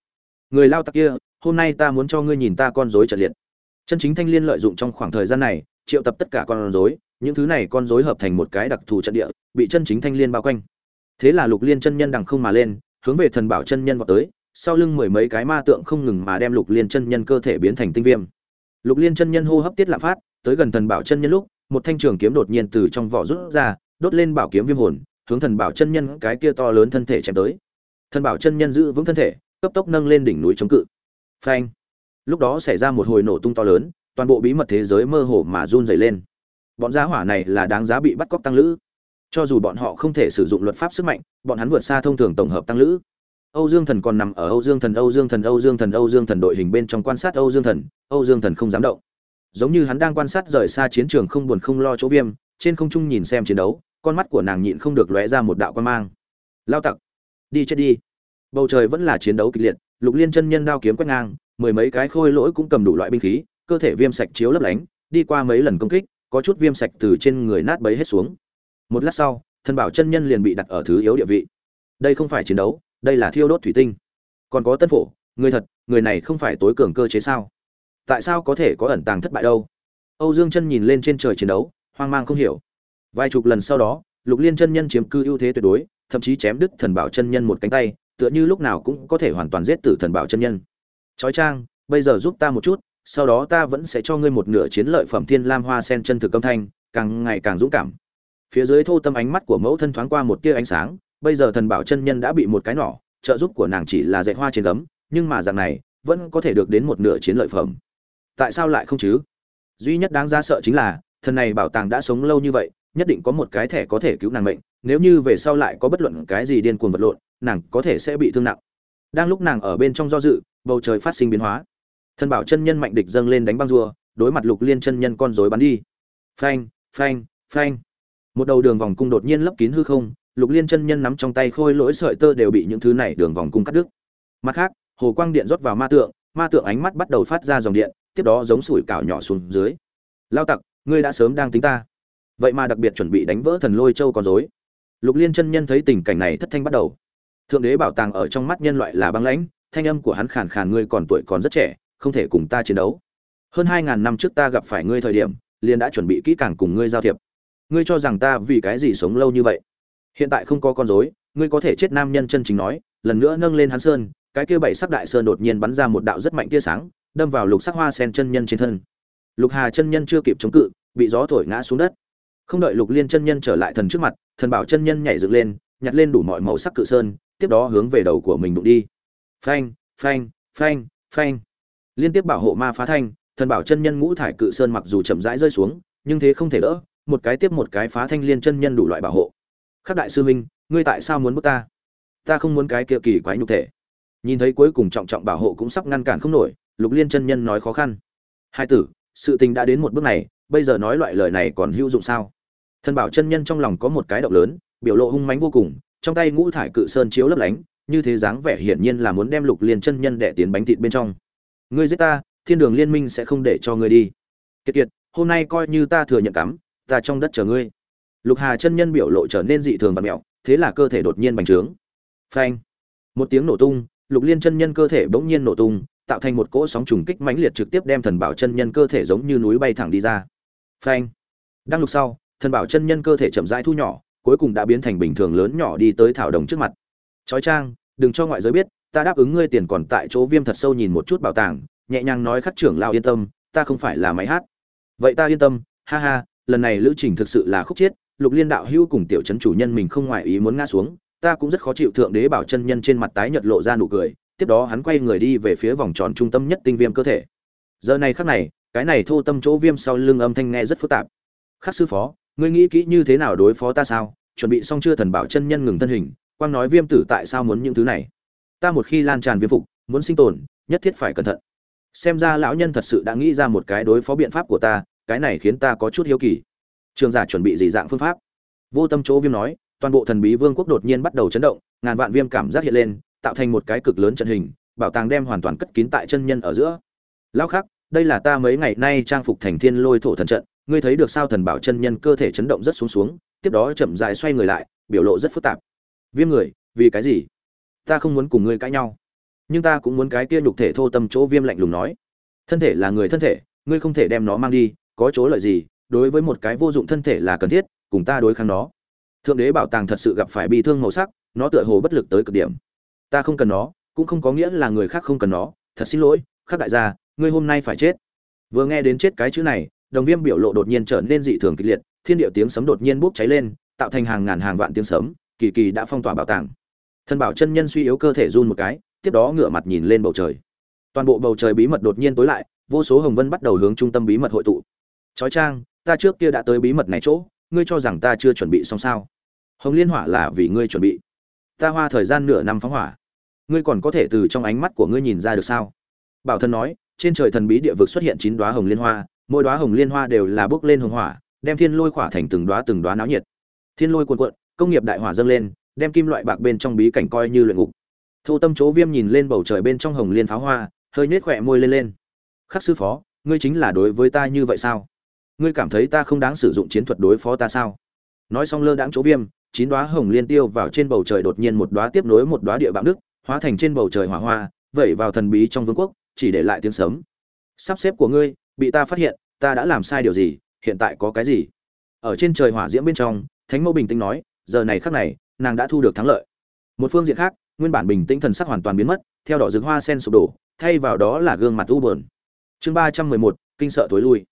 Người lao tặc kia, hôm nay ta muốn cho ngươi nhìn ta con rối trận liệt. Chân chính thanh liên lợi dụng trong khoảng thời gian này, triệu tập tất cả con rối những thứ này con rối hợp thành một cái đặc thù trận địa, bị chân chính thanh liên bao quanh. Thế là lục liên chân nhân đằng không mà lên, hướng về thần bảo chân nhân vọt tới, sau lưng mười mấy cái ma tượng không ngừng mà đem lục liên chân nhân cơ thể biến thành tinh viêm. Lục liên chân nhân hô hấp tiết lạm phát, tới gần thần bảo chân nhân lúc, một thanh trường kiếm đột nhiên từ trong vỏ rút ra, đốt lên bảo kiếm viêm hồn, hướng thần bảo chân nhân cái kia to lớn thân thể chém tới. Thần bảo chân nhân giữ vững thân thể, cấp tốc nâng lên đỉnh núi chống cự. Phanh! Lúc đó xảy ra một hồi nổ tung to lớn, toàn bộ bí mật thế giới mơ hồ mà run rẩy lên bọn giá hỏa này là đáng giá bị bắt cóc tăng lữ. Cho dù bọn họ không thể sử dụng luật pháp sức mạnh, bọn hắn vượt xa thông thường tổng hợp tăng lữ. Âu dương thần còn nằm ở âu dương thần, âu dương thần, âu dương thần, âu dương thần đội hình bên trong quan sát âu dương thần, âu dương thần không dám động. Giống như hắn đang quan sát rời xa chiến trường không buồn không lo chỗ viêm, trên không trung nhìn xem chiến đấu, con mắt của nàng nhịn không được lóe ra một đạo quan mang. Lao tặc, đi chết đi. Bầu trời vẫn là chiến đấu kịch liệt, lục liên chân nhân đao kiếm quét ngang, mười mấy cái khôi lỗi cũng cầm đủ loại binh khí, cơ thể viêm sạch chiếu lấp lánh, đi qua mấy lần công kích có chút viêm sạch từ trên người nát bấy hết xuống. Một lát sau, thần bảo chân nhân liền bị đặt ở thứ yếu địa vị. Đây không phải chiến đấu, đây là thiêu đốt thủy tinh. Còn có tân phổ, người thật, người này không phải tối cường cơ chế sao? Tại sao có thể có ẩn tàng thất bại đâu? Âu dương chân nhìn lên trên trời chiến đấu, hoang mang không hiểu. Vài chục lần sau đó, lục liên chân nhân chiếm cư ưu thế tuyệt đối, thậm chí chém đứt thần bảo chân nhân một cánh tay, tựa như lúc nào cũng có thể hoàn toàn giết tử thần bảo chân nhân. Chói trang bây giờ giúp ta một chút sau đó ta vẫn sẽ cho ngươi một nửa chiến lợi phẩm thiên lam hoa sen chân thực âm thanh, càng ngày càng dũng cảm. Phía dưới thô tâm ánh mắt của mẫu thân thoáng qua một tia ánh sáng, bây giờ thần bảo chân nhân đã bị một cái nỏ, trợ giúp của nàng chỉ là dạy hoa trên gấm, nhưng mà dạng này, vẫn có thể được đến một nửa chiến lợi phẩm. Tại sao lại không chứ? Duy nhất đáng ra sợ chính là, thần này bảo tàng đã sống lâu như vậy, nhất định có một cái thẻ có thể cứu nàng mệnh, nếu như về sau lại có bất luận cái gì điên cuồng vật lộn, nàng có thể sẽ bị thương nặng. Đang lúc nàng ở bên trong do dự, bầu trời phát sinh biến hóa thần bảo chân nhân mạnh địch dâng lên đánh băng rùa, đối mặt lục liên chân nhân con rối bắn đi. Phanh phanh phanh. Một đầu đường vòng cung đột nhiên lấp kín hư không, lục liên chân nhân nắm trong tay khôi lỗi sợi tơ đều bị những thứ này đường vòng cung cắt đứt. Mặt khác, hồ quang điện rót vào ma tượng ma tượng ánh mắt bắt đầu phát ra dòng điện, tiếp đó giống sủi cảo nhỏ xuống dưới. Lao tặc, ngươi đã sớm đang tính ta. Vậy mà đặc biệt chuẩn bị đánh vỡ thần lôi châu con rối. Lục liên chân nhân thấy tình cảnh này thất thanh bắt đầu. Thượng đế bảo tàng ở trong mắt nhân loại là băng lãnh, thanh âm của hắn khàn khàn, ngươi còn tuổi còn rất trẻ không thể cùng ta chiến đấu. Hơn hai ngàn năm trước ta gặp phải ngươi thời điểm, liền đã chuẩn bị kỹ càng cùng ngươi giao thiệp. Ngươi cho rằng ta vì cái gì sống lâu như vậy? Hiện tại không có con rối, ngươi có thể chết nam nhân chân chính nói, lần nữa nâng lên hắn sơn, cái kia bảy sắc đại sơn đột nhiên bắn ra một đạo rất mạnh tia sáng, đâm vào lục sắc hoa sen chân nhân trên thân. Lục hà chân nhân chưa kịp chống cự, bị gió thổi ngã xuống đất. Không đợi lục liên chân nhân trở lại thần trước mặt, thần bảo chân nhân nhảy dựng lên, nhặt lên đủ mọi màu sắc cự sơn, tiếp đó hướng về đầu của mình đụng đi. Phanh phanh phanh phanh liên tiếp bảo hộ ma phá thanh, thần bảo chân nhân ngũ thải cự sơn mặc dù chậm rãi rơi xuống, nhưng thế không thể đỡ, một cái tiếp một cái phá thanh liên chân nhân đủ loại bảo hộ. Khắc đại sư huynh, ngươi tại sao muốn bước ta? Ta không muốn cái kia kỳ quái nhục thể. Nhìn thấy cuối cùng trọng trọng bảo hộ cũng sắp ngăn cản không nổi, lục liên chân nhân nói khó khăn. Hai tử, sự tình đã đến một bước này, bây giờ nói loại lời này còn hữu dụng sao? Thần bảo chân nhân trong lòng có một cái động lớn, biểu lộ hung mãnh vô cùng, trong tay ngũ thải cự sơn chiếu lấp lánh, như thế dáng vẻ hiển nhiên là muốn đem lục liên chân nhân đẻ tiến bánh thịt bên trong ngươi giết ta, thiên đường liên minh sẽ không để cho ngươi đi. Kiệt kiệt, hôm nay coi như ta thừa nhận cắm, ta trong đất chờ ngươi. Lục hà chân nhân biểu lộ trở nên dị thường và mẹo, thế là cơ thể đột nhiên bành trướng. Phanh. Một tiếng nổ tung, lục liên chân nhân cơ thể bỗng nhiên nổ tung, tạo thành một cỗ sóng trùng kích mãnh liệt trực tiếp đem thần bảo chân nhân cơ thể giống như núi bay thẳng đi ra. Phanh. Đang lục sau, thần bảo chân nhân cơ thể chậm rãi thu nhỏ, cuối cùng đã biến thành bình thường lớn nhỏ đi tới thảo đồng trước mặt. Chói trang đừng cho ngoại giới biết ta đáp ứng ngươi tiền còn tại chỗ viêm thật sâu nhìn một chút bảo tàng, nhẹ nhàng nói khắc trưởng lao yên tâm, ta không phải là máy hát. Vậy ta yên tâm, ha ha, lần này lữ trình thực sự là khúc chiết, lục liên đạo hữu cùng tiểu trấn chủ nhân mình không ngoại ý muốn ngã xuống, ta cũng rất khó chịu thượng đế bảo chân nhân trên mặt tái nhợt lộ ra nụ cười, tiếp đó hắn quay người đi về phía vòng tròn trung tâm nhất tinh viêm cơ thể. Giờ này khắc này, cái này thô tâm chỗ viêm sau lưng âm thanh nghe rất phức tạp. Khắc sư phó, ngươi nghĩ kỹ như thế nào đối phó ta sao? Chuẩn bị xong chưa thần bảo chân nhân ngừng thân hình, quang nói viêm tử tại sao muốn những thứ này? Ta một khi lan tràn viêm phục, muốn sinh tồn, nhất thiết phải cẩn thận. Xem ra lão nhân thật sự đã nghĩ ra một cái đối phó biện pháp của ta, cái này khiến ta có chút hiếu kỳ. Trường giả chuẩn bị gì dạng phương pháp. Vô tâm chỗ viêm nói, toàn bộ thần bí vương quốc đột nhiên bắt đầu chấn động, ngàn vạn viêm cảm giác hiện lên, tạo thành một cái cực lớn trận hình, bảo tàng đem hoàn toàn cất kín tại chân nhân ở giữa. Lão khắc, đây là ta mấy ngày nay trang phục thành thiên lôi thổ thần trận, ngươi thấy được sao thần bảo chân nhân cơ thể chấn động rất xuống xuống, tiếp đó chậm dài xoay người lại, biểu lộ rất phức tạp. Viêm người, vì cái gì? Ta không muốn cùng ngươi cãi nhau. Nhưng ta cũng muốn cái kia nhục thể thô tâm chỗ viêm lạnh lùng nói. Thân thể là người thân thể, ngươi không thể đem nó mang đi, có chỗ lợi gì, đối với một cái vô dụng thân thể là cần thiết, cùng ta đối kháng nó. Thượng đế bảo tàng thật sự gặp phải bị thương màu sắc, nó tựa hồ bất lực tới cực điểm. Ta không cần nó, cũng không có nghĩa là người khác không cần nó. Thật xin lỗi, khắc đại gia, ngươi hôm nay phải chết. Vừa nghe đến chết cái chữ này, đồng viêm biểu lộ đột nhiên trở nên dị thường kịch liệt, thiên điệu tiếng sấm đột nhiên bốc cháy lên, tạo thành hàng ngàn hàng vạn tiếng sấm, kỳ kỳ đã phong tỏa bảo tàng thần bảo chân nhân suy yếu cơ thể run một cái, tiếp đó ngửa mặt nhìn lên bầu trời. Toàn bộ bầu trời bí mật đột nhiên tối lại, vô số hồng vân bắt đầu hướng trung tâm bí mật hội tụ. Chói trang ta trước kia đã tới bí mật này chỗ, ngươi cho rằng ta chưa chuẩn bị xong sao? Hồng liên hỏa là vì ngươi chuẩn bị. Ta hoa thời gian nửa năm phóng hỏa. Ngươi còn có thể từ trong ánh mắt của ngươi nhìn ra được sao? Bảo thần nói, trên trời thần bí địa vực xuất hiện chín đoá hồng liên hoa, mỗi đoá hồng liên hoa đều là bước lên hồng hỏa, đem thiên lôi khỏa thành từng đoá từng đoá náo nhiệt. Thiên lôi cuồn cuộn, công nghiệp đại hỏa dâng lên đem kim loại bạc bên trong bí cảnh coi như luyện ngục. Thô tâm chỗ viêm nhìn lên bầu trời bên trong hồng liên pháo hoa, hơi nhếch khỏe môi lên lên. Khắc sư phó, ngươi chính là đối với ta như vậy sao? Ngươi cảm thấy ta không đáng sử dụng chiến thuật đối phó ta sao? Nói xong lơ đãng chỗ viêm, chín đóa hồng liên tiêu vào trên bầu trời đột nhiên một đóa tiếp nối một đóa địa bạo nước, hóa thành trên bầu trời hỏa hoa, vẩy vào thần bí trong vương quốc, chỉ để lại tiếng sấm. Sắp xếp của ngươi, bị ta phát hiện, ta đã làm sai điều gì, hiện tại có cái gì? Ở trên trời hỏa diễm bên trong, thánh mẫu bình tĩnh nói, giờ này khắc này nàng đã thu được thắng lợi. Một phương diện khác, nguyên bản bình tĩnh thần sắc hoàn toàn biến mất, theo đỏ rực hoa sen sụp đổ, thay vào đó là gương mặt u buồn. Chương ba trăm mười một, kinh sợ tối lui.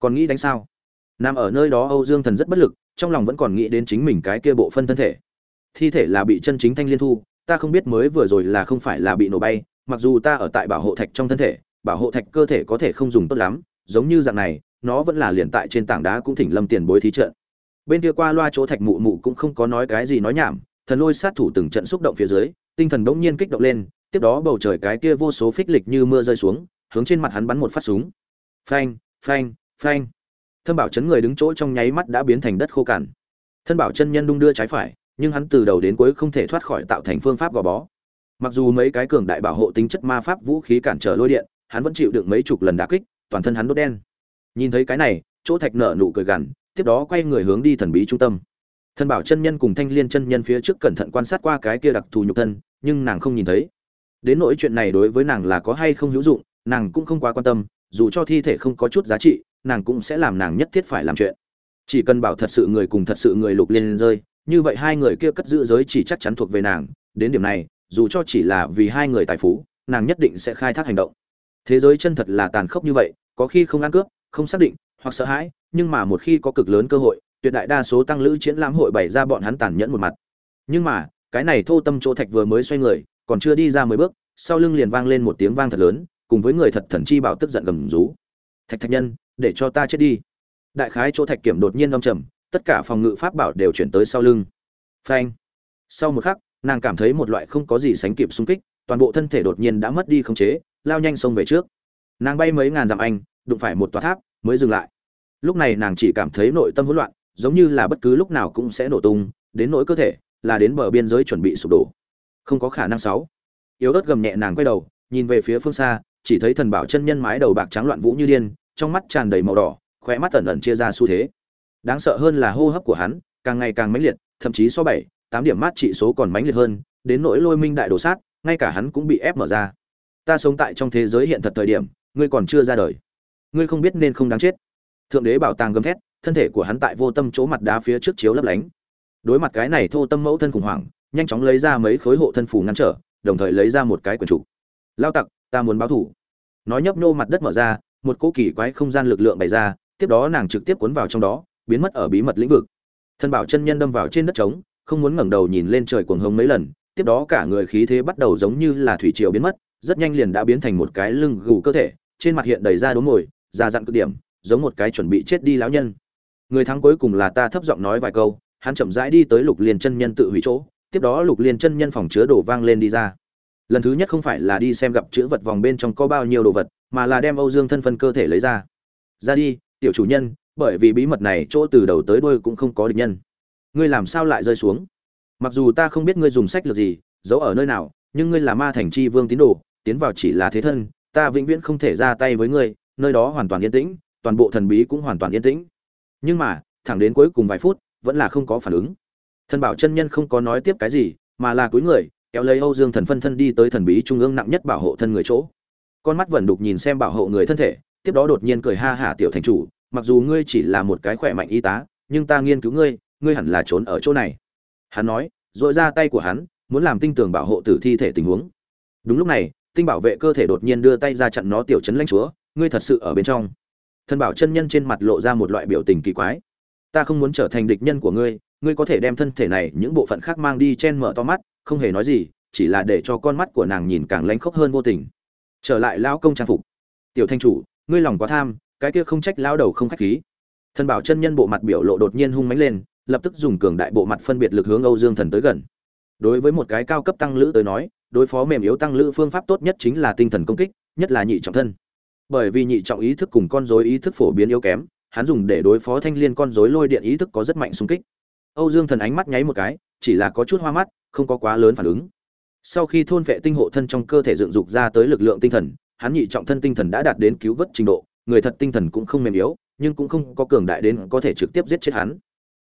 Còn nghĩ đánh sao? Nằm ở nơi đó âu dương thần rất bất lực, trong lòng vẫn còn nghĩ đến chính mình cái kia bộ phân thân thể. Thi thể là bị chân chính thanh liên thu, ta không biết mới vừa rồi là không phải là bị nổ bay, mặc dù ta ở tại bảo hộ thạch trong thân thể, bảo hộ thạch cơ thể có thể không dùng tốt lắm, giống như dạng này, nó vẫn là liền tại trên tảng đá cũng thỉnh lâm tiền bối thí trận bên kia qua loa chỗ thạch mụ mụ cũng không có nói cái gì nói nhảm, thần lôi sát thủ từng trận xúc động phía dưới, tinh thần bỗng nhiên kích động lên, tiếp đó bầu trời cái kia vô số phích lịch như mưa rơi xuống, hướng trên mặt hắn bắn một phát súng. Phanh phanh phanh. Thân bảo chấn người đứng chỗ trong nháy mắt đã biến thành đất khô cằn. Thân bảo chân nhân đung đưa trái phải, nhưng hắn từ đầu đến cuối không thể thoát khỏi tạo thành phương pháp gò bó. Mặc dù mấy cái cường đại bảo hộ tính chất ma pháp vũ khí cản trở lôi điện, hắn vẫn chịu được mấy chục lần đả kích, toàn thân hắn đốt đen. Nhìn thấy cái này, chỗ thạch nở nụ cười gằn tiếp đó quay người hướng đi thần bí trung tâm. Thần bảo chân nhân cùng thanh liên chân nhân phía trước cẩn thận quan sát qua cái kia đặc thù nhục thân, nhưng nàng không nhìn thấy. Đến nỗi chuyện này đối với nàng là có hay không hữu dụng, nàng cũng không quá quan tâm, dù cho thi thể không có chút giá trị, nàng cũng sẽ làm nàng nhất thiết phải làm chuyện. Chỉ cần bảo thật sự người cùng thật sự người lục lên rơi, như vậy hai người kia cất giữ giới chỉ chắc chắn thuộc về nàng, đến điểm này, dù cho chỉ là vì hai người tài phú, nàng nhất định sẽ khai thác hành động. Thế giới chân thật là tàn khốc như vậy, có khi không ăn cướp, không xác định, hoặc sợ hãi nhưng mà một khi có cực lớn cơ hội, tuyệt đại đa số tăng lữ chiến lãm hội bày ra bọn hắn tàn nhẫn một mặt. Nhưng mà, cái này thô tâm chỗ thạch vừa mới xoay người, còn chưa đi ra mười bước, sau lưng liền vang lên một tiếng vang thật lớn, cùng với người thật thần chi bảo tức giận gầm rú. Thạch thạch nhân, để cho ta chết đi. Đại khái chỗ thạch kiểm đột nhiên âm trầm, tất cả phòng ngự pháp bảo đều chuyển tới sau lưng. Phanh. Sau một khắc, nàng cảm thấy một loại không có gì sánh kịp xung kích, toàn bộ thân thể đột nhiên đã mất đi khống chế, lao nhanh xông về trước. Nàng bay mấy ngàn dặm anh, đụng phải một tòa tháp, mới dừng lại lúc này nàng chỉ cảm thấy nội tâm hỗn loạn, giống như là bất cứ lúc nào cũng sẽ nổ tung, đến nỗi cơ thể, là đến bờ biên giới chuẩn bị sụp đổ. Không có khả năng sáu. Yếu ớt gầm nhẹ nàng quay đầu, nhìn về phía phương xa, chỉ thấy thần bảo chân nhân mái đầu bạc trắng loạn vũ như điên, trong mắt tràn đầy màu đỏ, khóe mắt ẩn ẩn chia ra xu thế. Đáng sợ hơn là hô hấp của hắn, càng ngày càng mãnh liệt, thậm chí so bảy, tám điểm mát trị số còn mãnh liệt hơn, đến nỗi lôi minh đại đồ sát, ngay cả hắn cũng bị ép mở ra. Ta sống tại trong thế giới hiện thật thời điểm, ngươi còn chưa ra đời. Ngươi không biết nên không đáng chết thượng đế bảo tàng gầm thét, thân thể của hắn tại vô tâm chỗ mặt đá phía trước chiếu lấp lánh. Đối mặt cái này thô tâm mẫu thân khủng hoảng, nhanh chóng lấy ra mấy khối hộ thân phủ ngăn trở, đồng thời lấy ra một cái quần trụ. Lao tặc, ta muốn báo thủ. Nói nhấp nô mặt đất mở ra, một cỗ kỳ quái không gian lực lượng bày ra, tiếp đó nàng trực tiếp cuốn vào trong đó, biến mất ở bí mật lĩnh vực. Thân bảo chân nhân đâm vào trên đất trống, không muốn ngẩng đầu nhìn lên trời cuồng hống mấy lần, tiếp đó cả người khí thế bắt đầu giống như là thủy triều biến mất, rất nhanh liền đã biến thành một cái lưng gù cơ thể, trên mặt hiện đầy ra đốm mồi già dặn cực điểm giống một cái chuẩn bị chết đi lão nhân. Người thắng cuối cùng là ta thấp giọng nói vài câu, hắn chậm rãi đi tới lục liên chân nhân tự hủy chỗ, tiếp đó lục liên chân nhân phòng chứa đồ vang lên đi ra. Lần thứ nhất không phải là đi xem gặp chữ vật vòng bên trong có bao nhiêu đồ vật, mà là đem âu dương thân phân cơ thể lấy ra. Ra đi, tiểu chủ nhân, bởi vì bí mật này chỗ từ đầu tới đuôi cũng không có địch nhân. Ngươi làm sao lại rơi xuống? Mặc dù ta không biết ngươi dùng sách lược gì, giấu ở nơi nào, nhưng ngươi là ma thành chi vương tín đồ, tiến vào chỉ là thế thân, ta vĩnh viễn không thể ra tay với ngươi, nơi đó hoàn toàn yên tĩnh toàn bộ thần bí cũng hoàn toàn yên tĩnh. Nhưng mà, thẳng đến cuối cùng vài phút, vẫn là không có phản ứng. Thần bảo chân nhân không có nói tiếp cái gì, mà là cuối người, kéo lấy âu dương thần phân thân đi tới thần bí trung ương nặng nhất bảo hộ thân người chỗ. Con mắt vẫn đục nhìn xem bảo hộ người thân thể, tiếp đó đột nhiên cười ha hả tiểu thành chủ, mặc dù ngươi chỉ là một cái khỏe mạnh y tá, nhưng ta nghiên cứu ngươi ngươi hẳn là trốn ở chỗ này. Hắn nói dội ra tay của hắn, muốn làm tinh tường bảo hộ tử thi thể tình huống. Đúng lúc này, tinh bảo vệ cơ thể đột nhiên đưa tay ra chặn nó tiểu chấn lãnh chúa, ngươi thật sự ở bên trong thần bảo chân nhân trên mặt lộ ra một loại biểu tình kỳ quái. Ta không muốn trở thành địch nhân của ngươi ngươi có thể đem thân thể này, những bộ phận khác mang đi chen mở to mắt, không hề nói gì, chỉ là để cho con mắt của nàng nhìn càng lánh khóc hơn vô tình. Trở lại lão công trang phục. Tiểu thanh chủ, ngươi lòng quá tham, cái kia không trách lão đầu không khách khí. Thần bảo chân nhân bộ mặt biểu lộ đột nhiên hung mãnh lên, lập tức dùng cường đại bộ mặt phân biệt lực hướng âu dương thần tới gần. Đối với một cái cao cấp tăng lữ tới nói, đối phó mềm yếu tăng lữ phương pháp tốt nhất chính là tinh thần công kích, nhất là nhị trọng thân bởi vì nhị trọng ý thức cùng con rối ý thức phổ biến yếu kém, hắn dùng để đối phó thanh liên con rối lôi điện ý thức có rất mạnh xung kích. Âu dương thần ánh mắt nháy một cái, chỉ là có chút hoa mắt, không có quá lớn phản ứng. Sau khi thôn vệ tinh hộ thân trong cơ thể dựng dục ra tới lực lượng tinh thần, hắn nhị trọng thân tinh thần đã đạt đến cứu vớt trình độ, người thật tinh thần cũng không mềm yếu, nhưng cũng không có cường đại đến có thể trực tiếp giết chết hắn.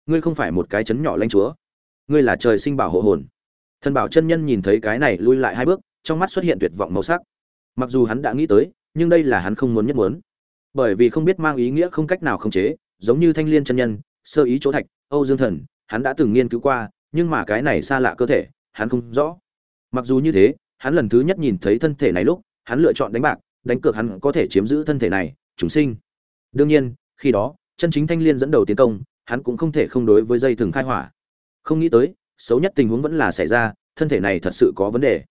Ngươi không phải một cái chấn nhỏ lãnh chúa. Ngươi là trời sinh bảo hộ hồn. Thần bảo chân nhân nhìn thấy cái này lui lại hai bước, trong mắt xuất hiện tuyệt vọng màu sắc. Mặc dù hắn đã nghĩ tới nhưng đây là hắn không muốn nhất muốn. Bởi vì không biết mang ý nghĩa không cách nào khống chế, giống như thanh liên chân nhân, sơ ý chỗ thạch, âu dương thần, hắn đã từng nghiên cứu qua, nhưng mà cái này xa lạ cơ thể, hắn không rõ. Mặc dù như thế, hắn lần thứ nhất nhìn thấy thân thể này lúc, hắn lựa chọn đánh bạc, đánh cược hắn có thể chiếm giữ thân thể này, chúng sinh. Đương nhiên, khi đó, chân chính thanh liên dẫn đầu tiến công, hắn cũng không thể không đối với dây thừng khai hỏa. Không nghĩ tới, xấu nhất tình huống vẫn là xảy ra, thân thể này thật sự có vấn đề.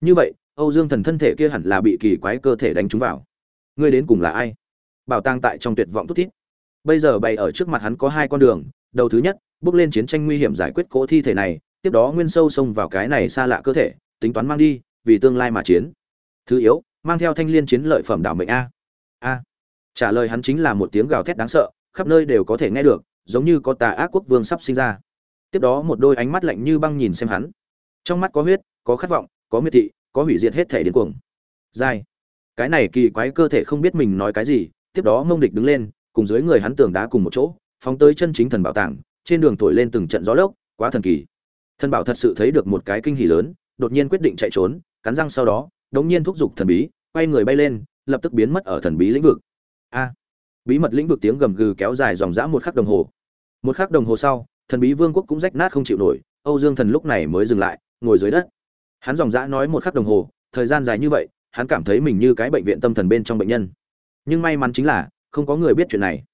Như vậy âu dương thần thân thể kia hẳn là bị kỳ quái cơ thể đánh trúng vào. Ngươi đến cùng là ai? Bảo tàng tại trong tuyệt vọng thút thít. Bây giờ bày ở trước mặt hắn có hai con đường. Đầu thứ nhất, bước lên chiến tranh nguy hiểm giải quyết cỗ thi thể này, tiếp đó nguyên sâu xông vào cái này xa lạ cơ thể, tính toán mang đi, vì tương lai mà chiến. Thứ yếu, mang theo thanh liên chiến lợi phẩm đảo mệnh a. A. Trả lời hắn chính là một tiếng gào thét đáng sợ, khắp nơi đều có thể nghe được, giống như có tà ác quốc vương sắp sinh ra. Tiếp đó một đôi ánh mắt lạnh như băng nhìn xem hắn. Trong mắt có huyết, có khát vọng, có miệt thị có hủy diệt hết thể đến cuồng. Dai cái này kỳ quái cơ thể không biết mình nói cái gì, tiếp đó mông địch đứng lên, cùng dưới người hắn tường đá cùng một chỗ, phóng tới chân chính thần bảo tàng, trên đường thổi lên từng trận gió lốc, quá thần kỳ. Thần bảo thật sự thấy được một cái kinh hỉ lớn, đột nhiên quyết định chạy trốn, cắn răng sau đó, đống nhiên thúc giục thần bí, quay người bay lên, lập tức biến mất ở thần bí lĩnh vực. A. Bí mật lĩnh vực tiếng gầm gừ kéo dài dòng dã một khắc đồng hồ. Một khắc đồng hồ sau, thần bí vương quốc cũng rách nát không chịu nổi, âu dương thần lúc này mới dừng lại, ngồi dưới đất hắn dòng dã nói một khắc đồng hồ, thời gian dài như vậy, hắn cảm thấy mình như cái bệnh viện tâm thần bên trong bệnh nhân. Nhưng may mắn chính là, không có người biết chuyện này.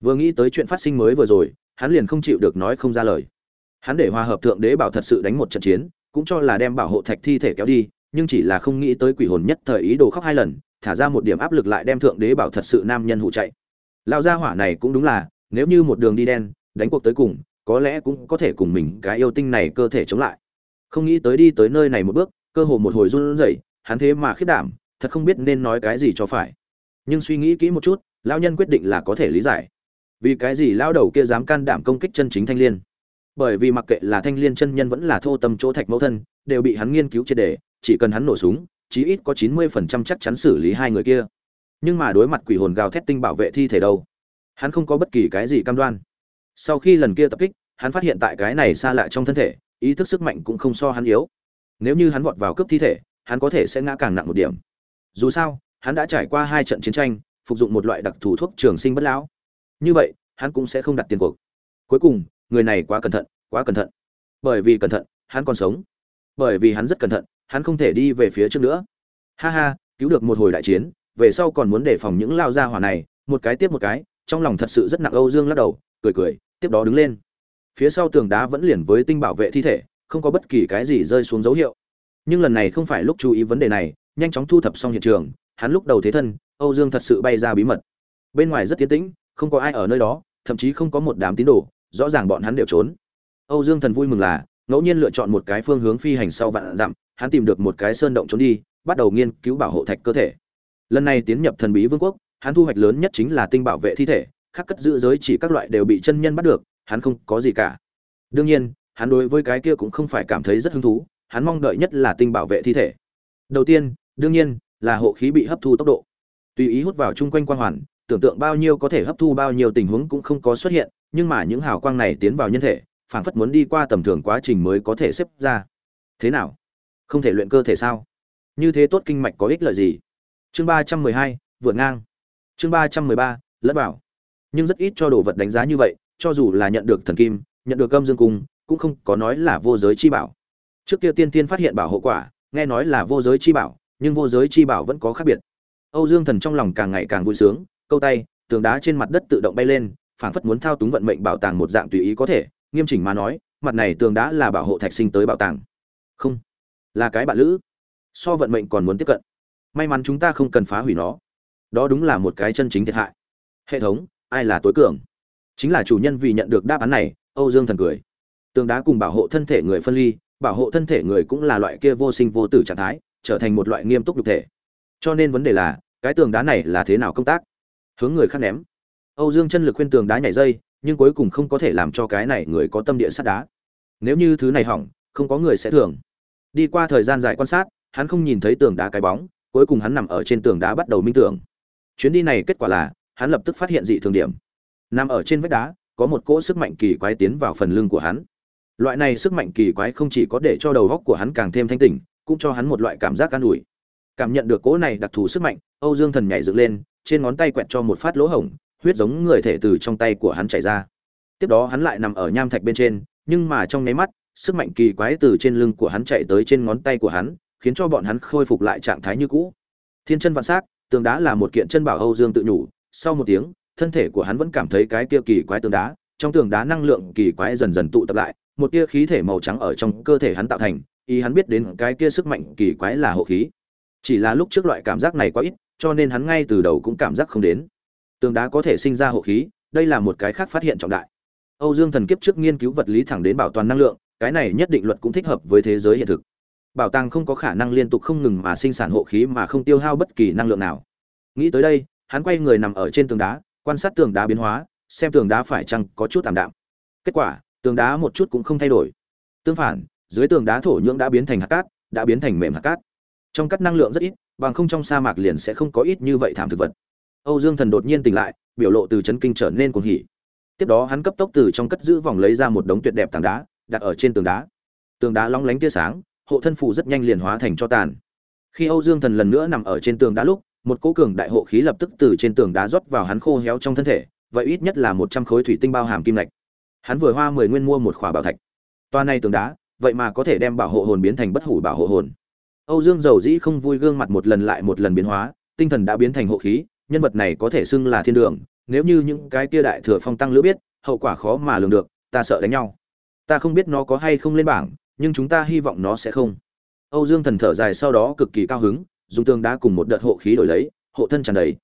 Vừa nghĩ tới chuyện phát sinh mới vừa rồi, hắn liền không chịu được nói không ra lời. Hắn để hòa hợp thượng đế bảo thật sự đánh một trận chiến, cũng cho là đem bảo hộ thạch thi thể kéo đi, nhưng chỉ là không nghĩ tới quỷ hồn nhất thời ý đồ khóc hai lần, thả ra một điểm áp lực lại đem thượng đế bảo thật sự nam nhân hụ chạy. Lao gia hỏa này cũng đúng là, nếu như một đường đi đen, đánh cuộc tới cùng, có lẽ cũng có thể cùng mình cái yêu tinh này cơ thể chống lại không nghĩ tới đi tới nơi này một bước, cơ hồ một hồi run rẩy, hắn thế mà khiết đảm, thật không biết nên nói cái gì cho phải. Nhưng suy nghĩ kỹ một chút, lão nhân quyết định là có thể lý giải. Vì cái gì lão đầu kia dám can đảm công kích chân chính thanh liên? Bởi vì mặc kệ là thanh liên chân nhân vẫn là thô tâm chỗ thạch mẫu thân, đều bị hắn nghiên cứu triệt đề chỉ cần hắn nổ súng, chí ít có chín mươi phần trăm chắc chắn xử lý hai người kia. Nhưng mà đối mặt quỷ hồn gào thét tinh bảo vệ thi thể đâu? Hắn không có bất kỳ cái gì cam đoan. Sau khi lần kia tập kích, hắn phát hiện tại cái này xa lạ trong thân thể ý thức sức mạnh cũng không so hắn yếu. Nếu như hắn vọt vào cướp thi thể, hắn có thể sẽ ngã càng nặng một điểm. Dù sao, hắn đã trải qua hai trận chiến tranh, phục dụng một loại đặc thù thuốc trường sinh bất lão. Như vậy, hắn cũng sẽ không đặt tiền cuộc. Cuối cùng, người này quá cẩn thận, quá cẩn thận. Bởi vì cẩn thận, hắn còn sống. Bởi vì hắn rất cẩn thận, hắn không thể đi về phía trước nữa. Ha ha, cứu được một hồi đại chiến, về sau còn muốn đề phòng những lao gia hỏa này. Một cái tiếp một cái, trong lòng thật sự rất nặng âu dương lắc đầu, cười cười, tiếp đó đứng lên phía sau tường đá vẫn liền với tinh bảo vệ thi thể, không có bất kỳ cái gì rơi xuống dấu hiệu. Nhưng lần này không phải lúc chú ý vấn đề này, nhanh chóng thu thập xong hiện trường, hắn lúc đầu thế thân, âu dương thật sự bay ra bí mật. Bên ngoài rất tiến tĩnh, không có ai ở nơi đó, thậm chí không có một đám tín đồ, rõ ràng bọn hắn đều trốn. Âu dương thần vui mừng là, ngẫu nhiên lựa chọn một cái phương hướng phi hành sau vạn dặm, hắn tìm được một cái sơn động trốn đi, bắt đầu nghiên cứu bảo hộ thạch cơ thể. Lần này tiến nhập thần bí vương quốc, hắn thu hoạch lớn nhất chính là tinh bảo vệ thi thể, khắc cất giữ giới chỉ các loại đều bị chân nhân bắt được hắn không có gì cả. Đương nhiên, hắn đối với cái kia cũng không phải cảm thấy rất hứng thú, hắn mong đợi nhất là tinh bảo vệ thi thể. Đầu tiên, đương nhiên, là hộ khí bị hấp thu tốc độ. Tùy ý hút vào chung quanh quang hoàn, tưởng tượng bao nhiêu có thể hấp thu bao nhiêu tình huống cũng không có xuất hiện, nhưng mà những hào quang này tiến vào nhân thể, phảng phất muốn đi qua tầm thường quá trình mới có thể xếp ra. Thế nào? Không thể luyện cơ thể sao? Như thế tốt kinh mạch có ích lợi gì? Chương ba trăm mười hai, vượt ngang. Chương ba trăm mười ba, lẫn vào. Nhưng rất ít cho đồ vật đánh giá như vậy cho dù là nhận được thần kim, nhận được âm dương cung, cũng không có nói là vô giới chi bảo. Trước kia tiên tiên phát hiện bảo hộ quả, nghe nói là vô giới chi bảo, nhưng vô giới chi bảo vẫn có khác biệt. Âu dương thần trong lòng càng ngày càng vui sướng, câu tay, tường đá trên mặt đất tự động bay lên, phảng phất muốn thao túng vận mệnh bảo tàng một dạng tùy ý có thể, nghiêm chỉnh mà nói, mặt này tường đá là bảo hộ thạch sinh tới bảo tàng. Không, là cái bạn lữ. So vận mệnh còn muốn tiếp cận. May mắn chúng ta không cần phá hủy nó. Đó đúng là một cái chân chính thiệt hại. Hệ thống, ai là tối cường? Chính là chủ nhân vì nhận được đáp án này, âu dương thần cười. Tường đá cùng bảo hộ thân thể người phân ly, bảo hộ thân thể người cũng là loại kia vô sinh vô tử trạng thái, trở thành một loại nghiêm túc nhục thể. Cho nên vấn đề là, cái tường đá này là thế nào công tác? Hướng người khác ném. Âu dương chân lực khuyên tường đá nhảy dây, nhưng cuối cùng không có thể làm cho cái này người có tâm địa sắt đá. Nếu như thứ này hỏng, không có người sẽ thường đi qua thời gian dài quan sát, hắn không nhìn thấy tường đá cái bóng, cuối cùng hắn nằm ở trên tường đá bắt đầu minh tưởng. Chuyến đi này kết quả là, hắn lập tức phát hiện dị thường điểm nằm ở trên vách đá, có một cỗ sức mạnh kỳ quái tiến vào phần lưng của hắn. Loại này sức mạnh kỳ quái không chỉ có để cho đầu góc của hắn càng thêm thanh tỉnh, cũng cho hắn một loại cảm giác an ủi. Cảm nhận được cỗ này đặc thù sức mạnh, âu dương thần nhảy dựng lên, trên ngón tay quẹt cho một phát lỗ hổng, huyết giống người thể từ trong tay của hắn chảy ra. Tiếp đó hắn lại nằm ở nham thạch bên trên, nhưng mà trong nháy mắt, sức mạnh kỳ quái từ trên lưng của hắn chạy tới trên ngón tay của hắn, khiến cho bọn hắn khôi phục lại trạng thái như cũ. Thiên chân vạn s á c tường đá là một kiện chân bảo âu dương tự nhủ, sau một tiếng thân thể của hắn vẫn cảm thấy cái kia kỳ quái tường đá, trong tường đá năng lượng kỳ quái dần dần tụ tập lại, một tia khí thể màu trắng ở trong cơ thể hắn tạo thành, ý hắn biết đến cái kia sức mạnh kỳ quái là hộ khí. Chỉ là lúc trước loại cảm giác này quá ít, cho nên hắn ngay từ đầu cũng cảm giác không đến. Tường đá có thể sinh ra hộ khí, đây là một cái khác phát hiện trọng đại. Âu dương thần kiếp trước nghiên cứu vật lý thẳng đến bảo toàn năng lượng, cái này nhất định luật cũng thích hợp với thế giới hiện thực. Bảo tàng không có khả năng liên tục không ngừng mà sinh sản hộ khí mà không tiêu hao bất kỳ năng lượng nào. Nghĩ tới đây, hắn quay người nằm ở trên tường đá quan sát tường đá biến hóa, xem tường đá phải chăng có chút tạm đạm. Kết quả, tường đá một chút cũng không thay đổi. Tương phản, dưới tường đá thổ nhưỡng đã biến thành hạt cát, đã biến thành mềm hạt cát. Trong cắt năng lượng rất ít, bằng không trong sa mạc liền sẽ không có ít như vậy thảm thực vật. Âu dương thần đột nhiên tỉnh lại, biểu lộ từ chấn kinh trở nên cuồng hỉ. Tiếp đó hắn cấp tốc từ trong cất giữ vòng lấy ra một đống tuyệt đẹp tảng đá, đặt ở trên tường đá. Tường đá long lánh tia sáng, hộ thân phủ rất nhanh liền hóa thành cho tàn. Khi âu dương thần lần nữa nằm ở trên tường đá lúc một cỗ cường đại hộ khí lập tức từ trên tường đá rót vào hắn khô héo trong thân thể, vậy ít nhất là một trăm khối thủy tinh bao hàm kim lạch hắn vừa hoa mười nguyên mua một khỏa bảo thạch. Toa này tường đá, vậy mà có thể đem bảo hộ hồn biến thành bất hủ bảo hộ hồn. Âu dương dầu dĩ không vui gương mặt một lần lại một lần biến hóa, tinh thần đã biến thành hộ khí, nhân vật này có thể xưng là thiên đường, nếu như những cái kia đại thừa phong tăng lữ biết, hậu quả khó mà lường được, ta sợ đánh nhau. Ta không biết nó có hay không lên bảng, nhưng chúng ta hy vọng nó sẽ không. Âu dương thần thở dài sau đó cực kỳ cao hứng dùng tường đá cùng một đợt hộ khí đổi lấy, hộ thân tràn đầy.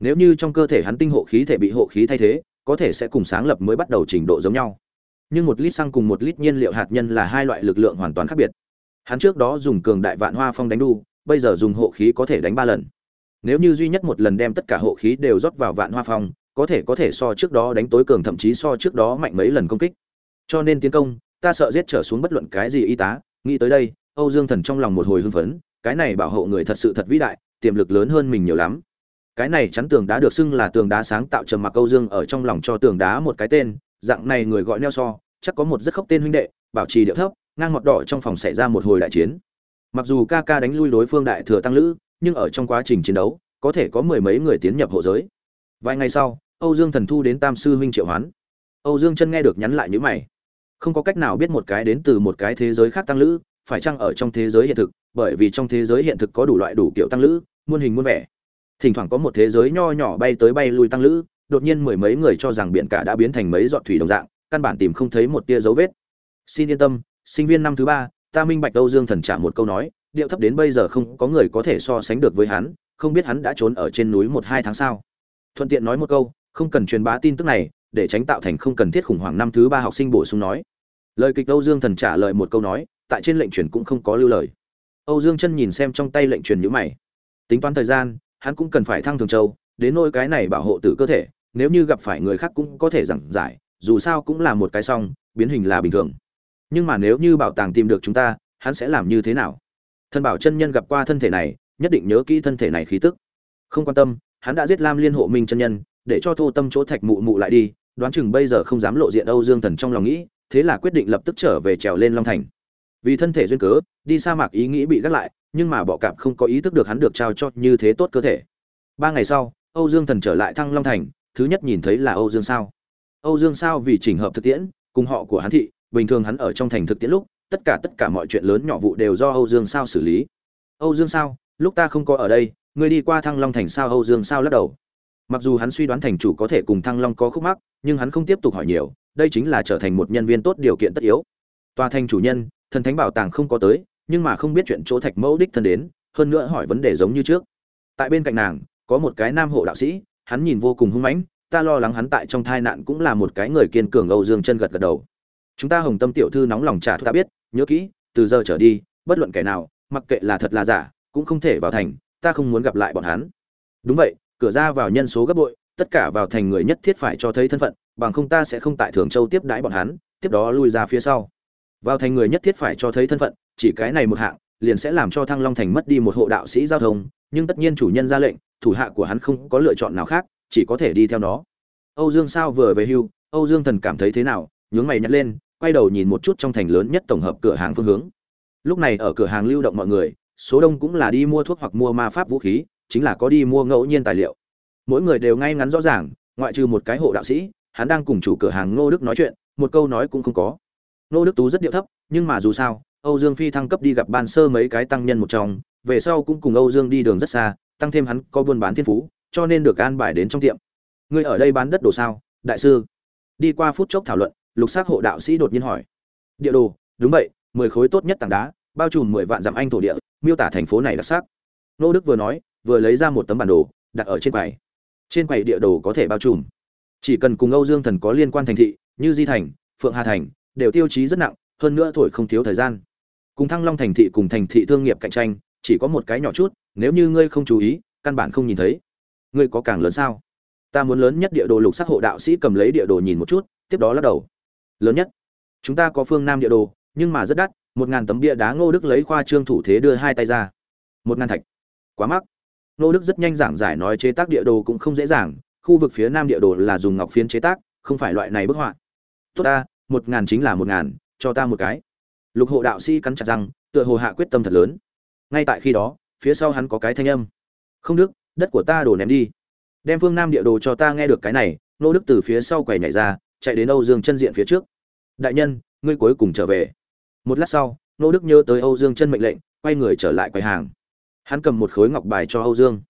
Nếu như trong cơ thể hắn tinh hộ khí thể bị hộ khí thay thế, có thể sẽ cùng sáng lập mới bắt đầu trình độ giống nhau. Nhưng một lít xăng cùng một lít nhiên liệu hạt nhân là hai loại lực lượng hoàn toàn khác biệt. Hắn trước đó dùng cường đại vạn hoa phong đánh đu, bây giờ dùng hộ khí có thể đánh ba lần. Nếu như duy nhất một lần đem tất cả hộ khí đều rót vào vạn hoa phong, có thể có thể so trước đó đánh tối cường, thậm chí so trước đó mạnh mấy lần công kích. Cho nên tiến công, ta sợ giết trở xuống bất luận cái gì y tá. Nghĩ tới đây, âu dương thần trong lòng một hồi hưng phấn cái này bảo hộ người thật sự thật vĩ đại, tiềm lực lớn hơn mình nhiều lắm. Cái này chắn tường đá được xưng là tường đá sáng tạo trầm mặc âu dương ở trong lòng cho tường đá một cái tên, dạng này người gọi neo so chắc có một rất khốc tên huynh đệ, bảo trì điệu thấp, ngang ngọt đỏ trong phòng xảy ra một hồi đại chiến. Mặc dù ca ca đánh lui đối phương đại thừa tăng lữ, nhưng ở trong quá trình chiến đấu, có thể có mười mấy người tiến nhập hộ giới. Vài ngày sau, âu dương thần thu đến tam sư huynh triệu hoán. Âu dương chân nghe được nhắn lại những mày. Không có cách nào biết một cái đến từ một cái thế giới khác tăng lữ phải chăng ở trong thế giới hiện thực, bởi vì trong thế giới hiện thực có đủ loại đủ kiểu tăng lữ, muôn hình muôn vẻ. Thỉnh thoảng có một thế giới nho nhỏ bay tới bay lui tăng lữ, đột nhiên mười mấy người cho rằng biển cả đã biến thành mấy giọt thủy đồng dạng, căn bản tìm không thấy một tia dấu vết. Xin yên tâm, sinh viên năm thứ ba, ta minh bạch âu dương thần trả một câu nói, điệu thấp đến bây giờ không có người có thể so sánh được với hắn, không biết hắn đã trốn ở trên núi một hai tháng sao? thuận tiện nói một câu, không cần truyền bá tin tức này, để tránh tạo thành không cần thiết khủng hoảng năm thứ ba học sinh bổ sung nói. Lời kịch âu dương thần trả lời một câu nói tại trên lệnh truyền cũng không có lưu lời. Âu dương chân nhìn xem trong tay lệnh truyền nhữ mày. Tính toán thời gian, hắn cũng cần phải thăng thường châu, đến nôi cái này bảo hộ tử cơ thể, nếu như gặp phải người khác cũng có thể giảng giải, dù sao cũng là một cái song, biến hình là bình thường. Nhưng mà nếu như bảo tàng tìm được chúng ta, hắn sẽ làm như thế nào? Thân bảo chân nhân gặp qua thân thể này, nhất định nhớ kỹ thân thể này khí tức. Không quan tâm, hắn đã giết lam liên hộ minh chân nhân, để cho thô tâm chỗ thạch mụ mụ lại đi, đoán chừng bây giờ không dám lộ diện âu dương thần trong lòng nghĩ, thế là quyết định lập tức trở về trèo lên long thành vì thân thể duyên cớ, đi sa mạc ý nghĩ bị gác lại, nhưng mà bọ cạp không có ý thức được hắn được trao cho như thế tốt cơ thể. Ba ngày sau, âu dương thần trở lại thăng long thành, thứ nhất nhìn thấy là âu dương sao. Âu dương sao vì chỉnh hợp thực tiễn, cùng họ của hắn thị, bình thường hắn ở trong thành thực tiễn lúc, tất cả tất cả mọi chuyện lớn nhỏ vụ đều do âu dương sao xử lý. Âu dương sao, lúc ta không có ở đây, ngươi đi qua thăng long thành sao âu dương sao lắc đầu. Mặc dù hắn suy đoán thành chủ có thể cùng thăng long có khúc mắc, nhưng hắn không tiếp tục hỏi nhiều, đây chính là trở thành một nhân viên tốt điều kiện tất yếu. Tòa thành chủ nhân thần thánh bảo tàng không có tới, nhưng mà không biết chuyện chỗ thạch mẫu đích thân đến, hơn nữa hỏi vấn đề giống như trước. Tại bên cạnh nàng, có một cái nam hộ đạo sĩ, hắn nhìn vô cùng hung mãnh, ta lo lắng hắn tại trong tai nạn cũng là một cái người kiên cường âu dương chân gật gật đầu. Chúng ta hồng tâm tiểu thư nóng lòng trả ta biết, nhớ kỹ, từ giờ trở đi, bất luận kẻ nào, mặc kệ là thật là giả, cũng không thể vào thành, ta không muốn gặp lại bọn hắn. Đúng vậy, cửa ra vào nhân số gấp bội, tất cả vào thành người nhất thiết phải cho thấy thân phận, bằng không ta sẽ không tại thường châu tiếp đãi bọn hắn, tiếp đó lui ra phía sau vào thành người nhất thiết phải cho thấy thân phận, chỉ cái này một hạng, liền sẽ làm cho thăng long thành mất đi một hộ đạo sĩ giao thông, nhưng tất nhiên chủ nhân ra lệnh, thủ hạ của hắn không có lựa chọn nào khác, chỉ có thể đi theo nó. Âu dương sao vừa về hưu, âu dương thần cảm thấy thế nào, nhướng mày nhặt lên, quay đầu nhìn một chút trong thành lớn nhất tổng hợp cửa hàng phương hướng. Lúc này ở cửa hàng lưu động mọi người, số đông cũng là đi mua thuốc hoặc mua ma pháp vũ khí, chính là có đi mua ngẫu nhiên tài liệu. Mỗi người đều ngay ngắn rõ ràng, ngoại trừ một cái hộ đạo sĩ, hắn đang cùng chủ cửa hàng ngô đức nói chuyện, một câu nói cũng không có. Nô đức tú rất điệu thấp, nhưng mà dù sao, âu dương phi thăng cấp đi gặp ban sơ mấy cái tăng nhân một trong, về sau cũng cùng âu dương đi đường rất xa, tăng thêm hắn có buôn bán thiên phú, cho nên được an bài đến trong tiệm. Ngươi ở đây bán đất đồ sao, đại sư? Đi qua phút chốc thảo luận, lục xác hộ đạo sĩ đột nhiên hỏi. Địa đồ, đúng vậy, mười khối tốt nhất tảng đá, bao trùm mười vạn dặm anh thổ địa, miêu tả thành phố này đặc sắc. Nô đức vừa nói, vừa lấy ra một tấm bản đồ, đặt ở trên quầy. Trên quầy địa đồ có thể bao trùm. Chỉ cần cùng âu dương thần có liên quan thành thị, như di thành, phượng hà thành đều tiêu chí rất nặng, hơn nữa thổi không thiếu thời gian. Cùng thăng long thành thị cùng thành thị thương nghiệp cạnh tranh, chỉ có một cái nhỏ chút, nếu như ngươi không chú ý, căn bản không nhìn thấy. Ngươi có càng lớn sao? Ta muốn lớn nhất địa đồ lục sắc hộ đạo sĩ cầm lấy địa đồ nhìn một chút, tiếp đó lắc đầu. Lớn nhất? Chúng ta có phương nam địa đồ, nhưng mà rất đắt, một ngàn tấm bia đá ngô đức lấy khoa trương thủ thế đưa hai tay ra. Một ngàn thạch. Quá mắc. Ngô đức rất nhanh giảng giải nói chế tác địa đồ cũng không dễ dàng, khu vực phía nam địa đồ là dùng ngọc phiến chế tác, không phải loại này bức họa. Tốt ta một ngàn chính là một ngàn, cho ta một cái. Lục hộ đạo sĩ cắn chặt răng, tựa hồ hạ quyết tâm thật lớn. Ngay tại khi đó, phía sau hắn có cái thanh âm. Không đức, đất của ta đổ ném đi. Đem phương nam địa đồ cho ta nghe được cái này, nô đức từ phía sau quầy nhảy ra, chạy đến âu dương chân diện phía trước. Đại nhân, ngươi cuối cùng trở về. Một lát sau, nô đức nhớ tới âu dương chân mệnh lệnh, quay người trở lại quầy hàng. Hắn cầm một khối ngọc bài cho âu dương.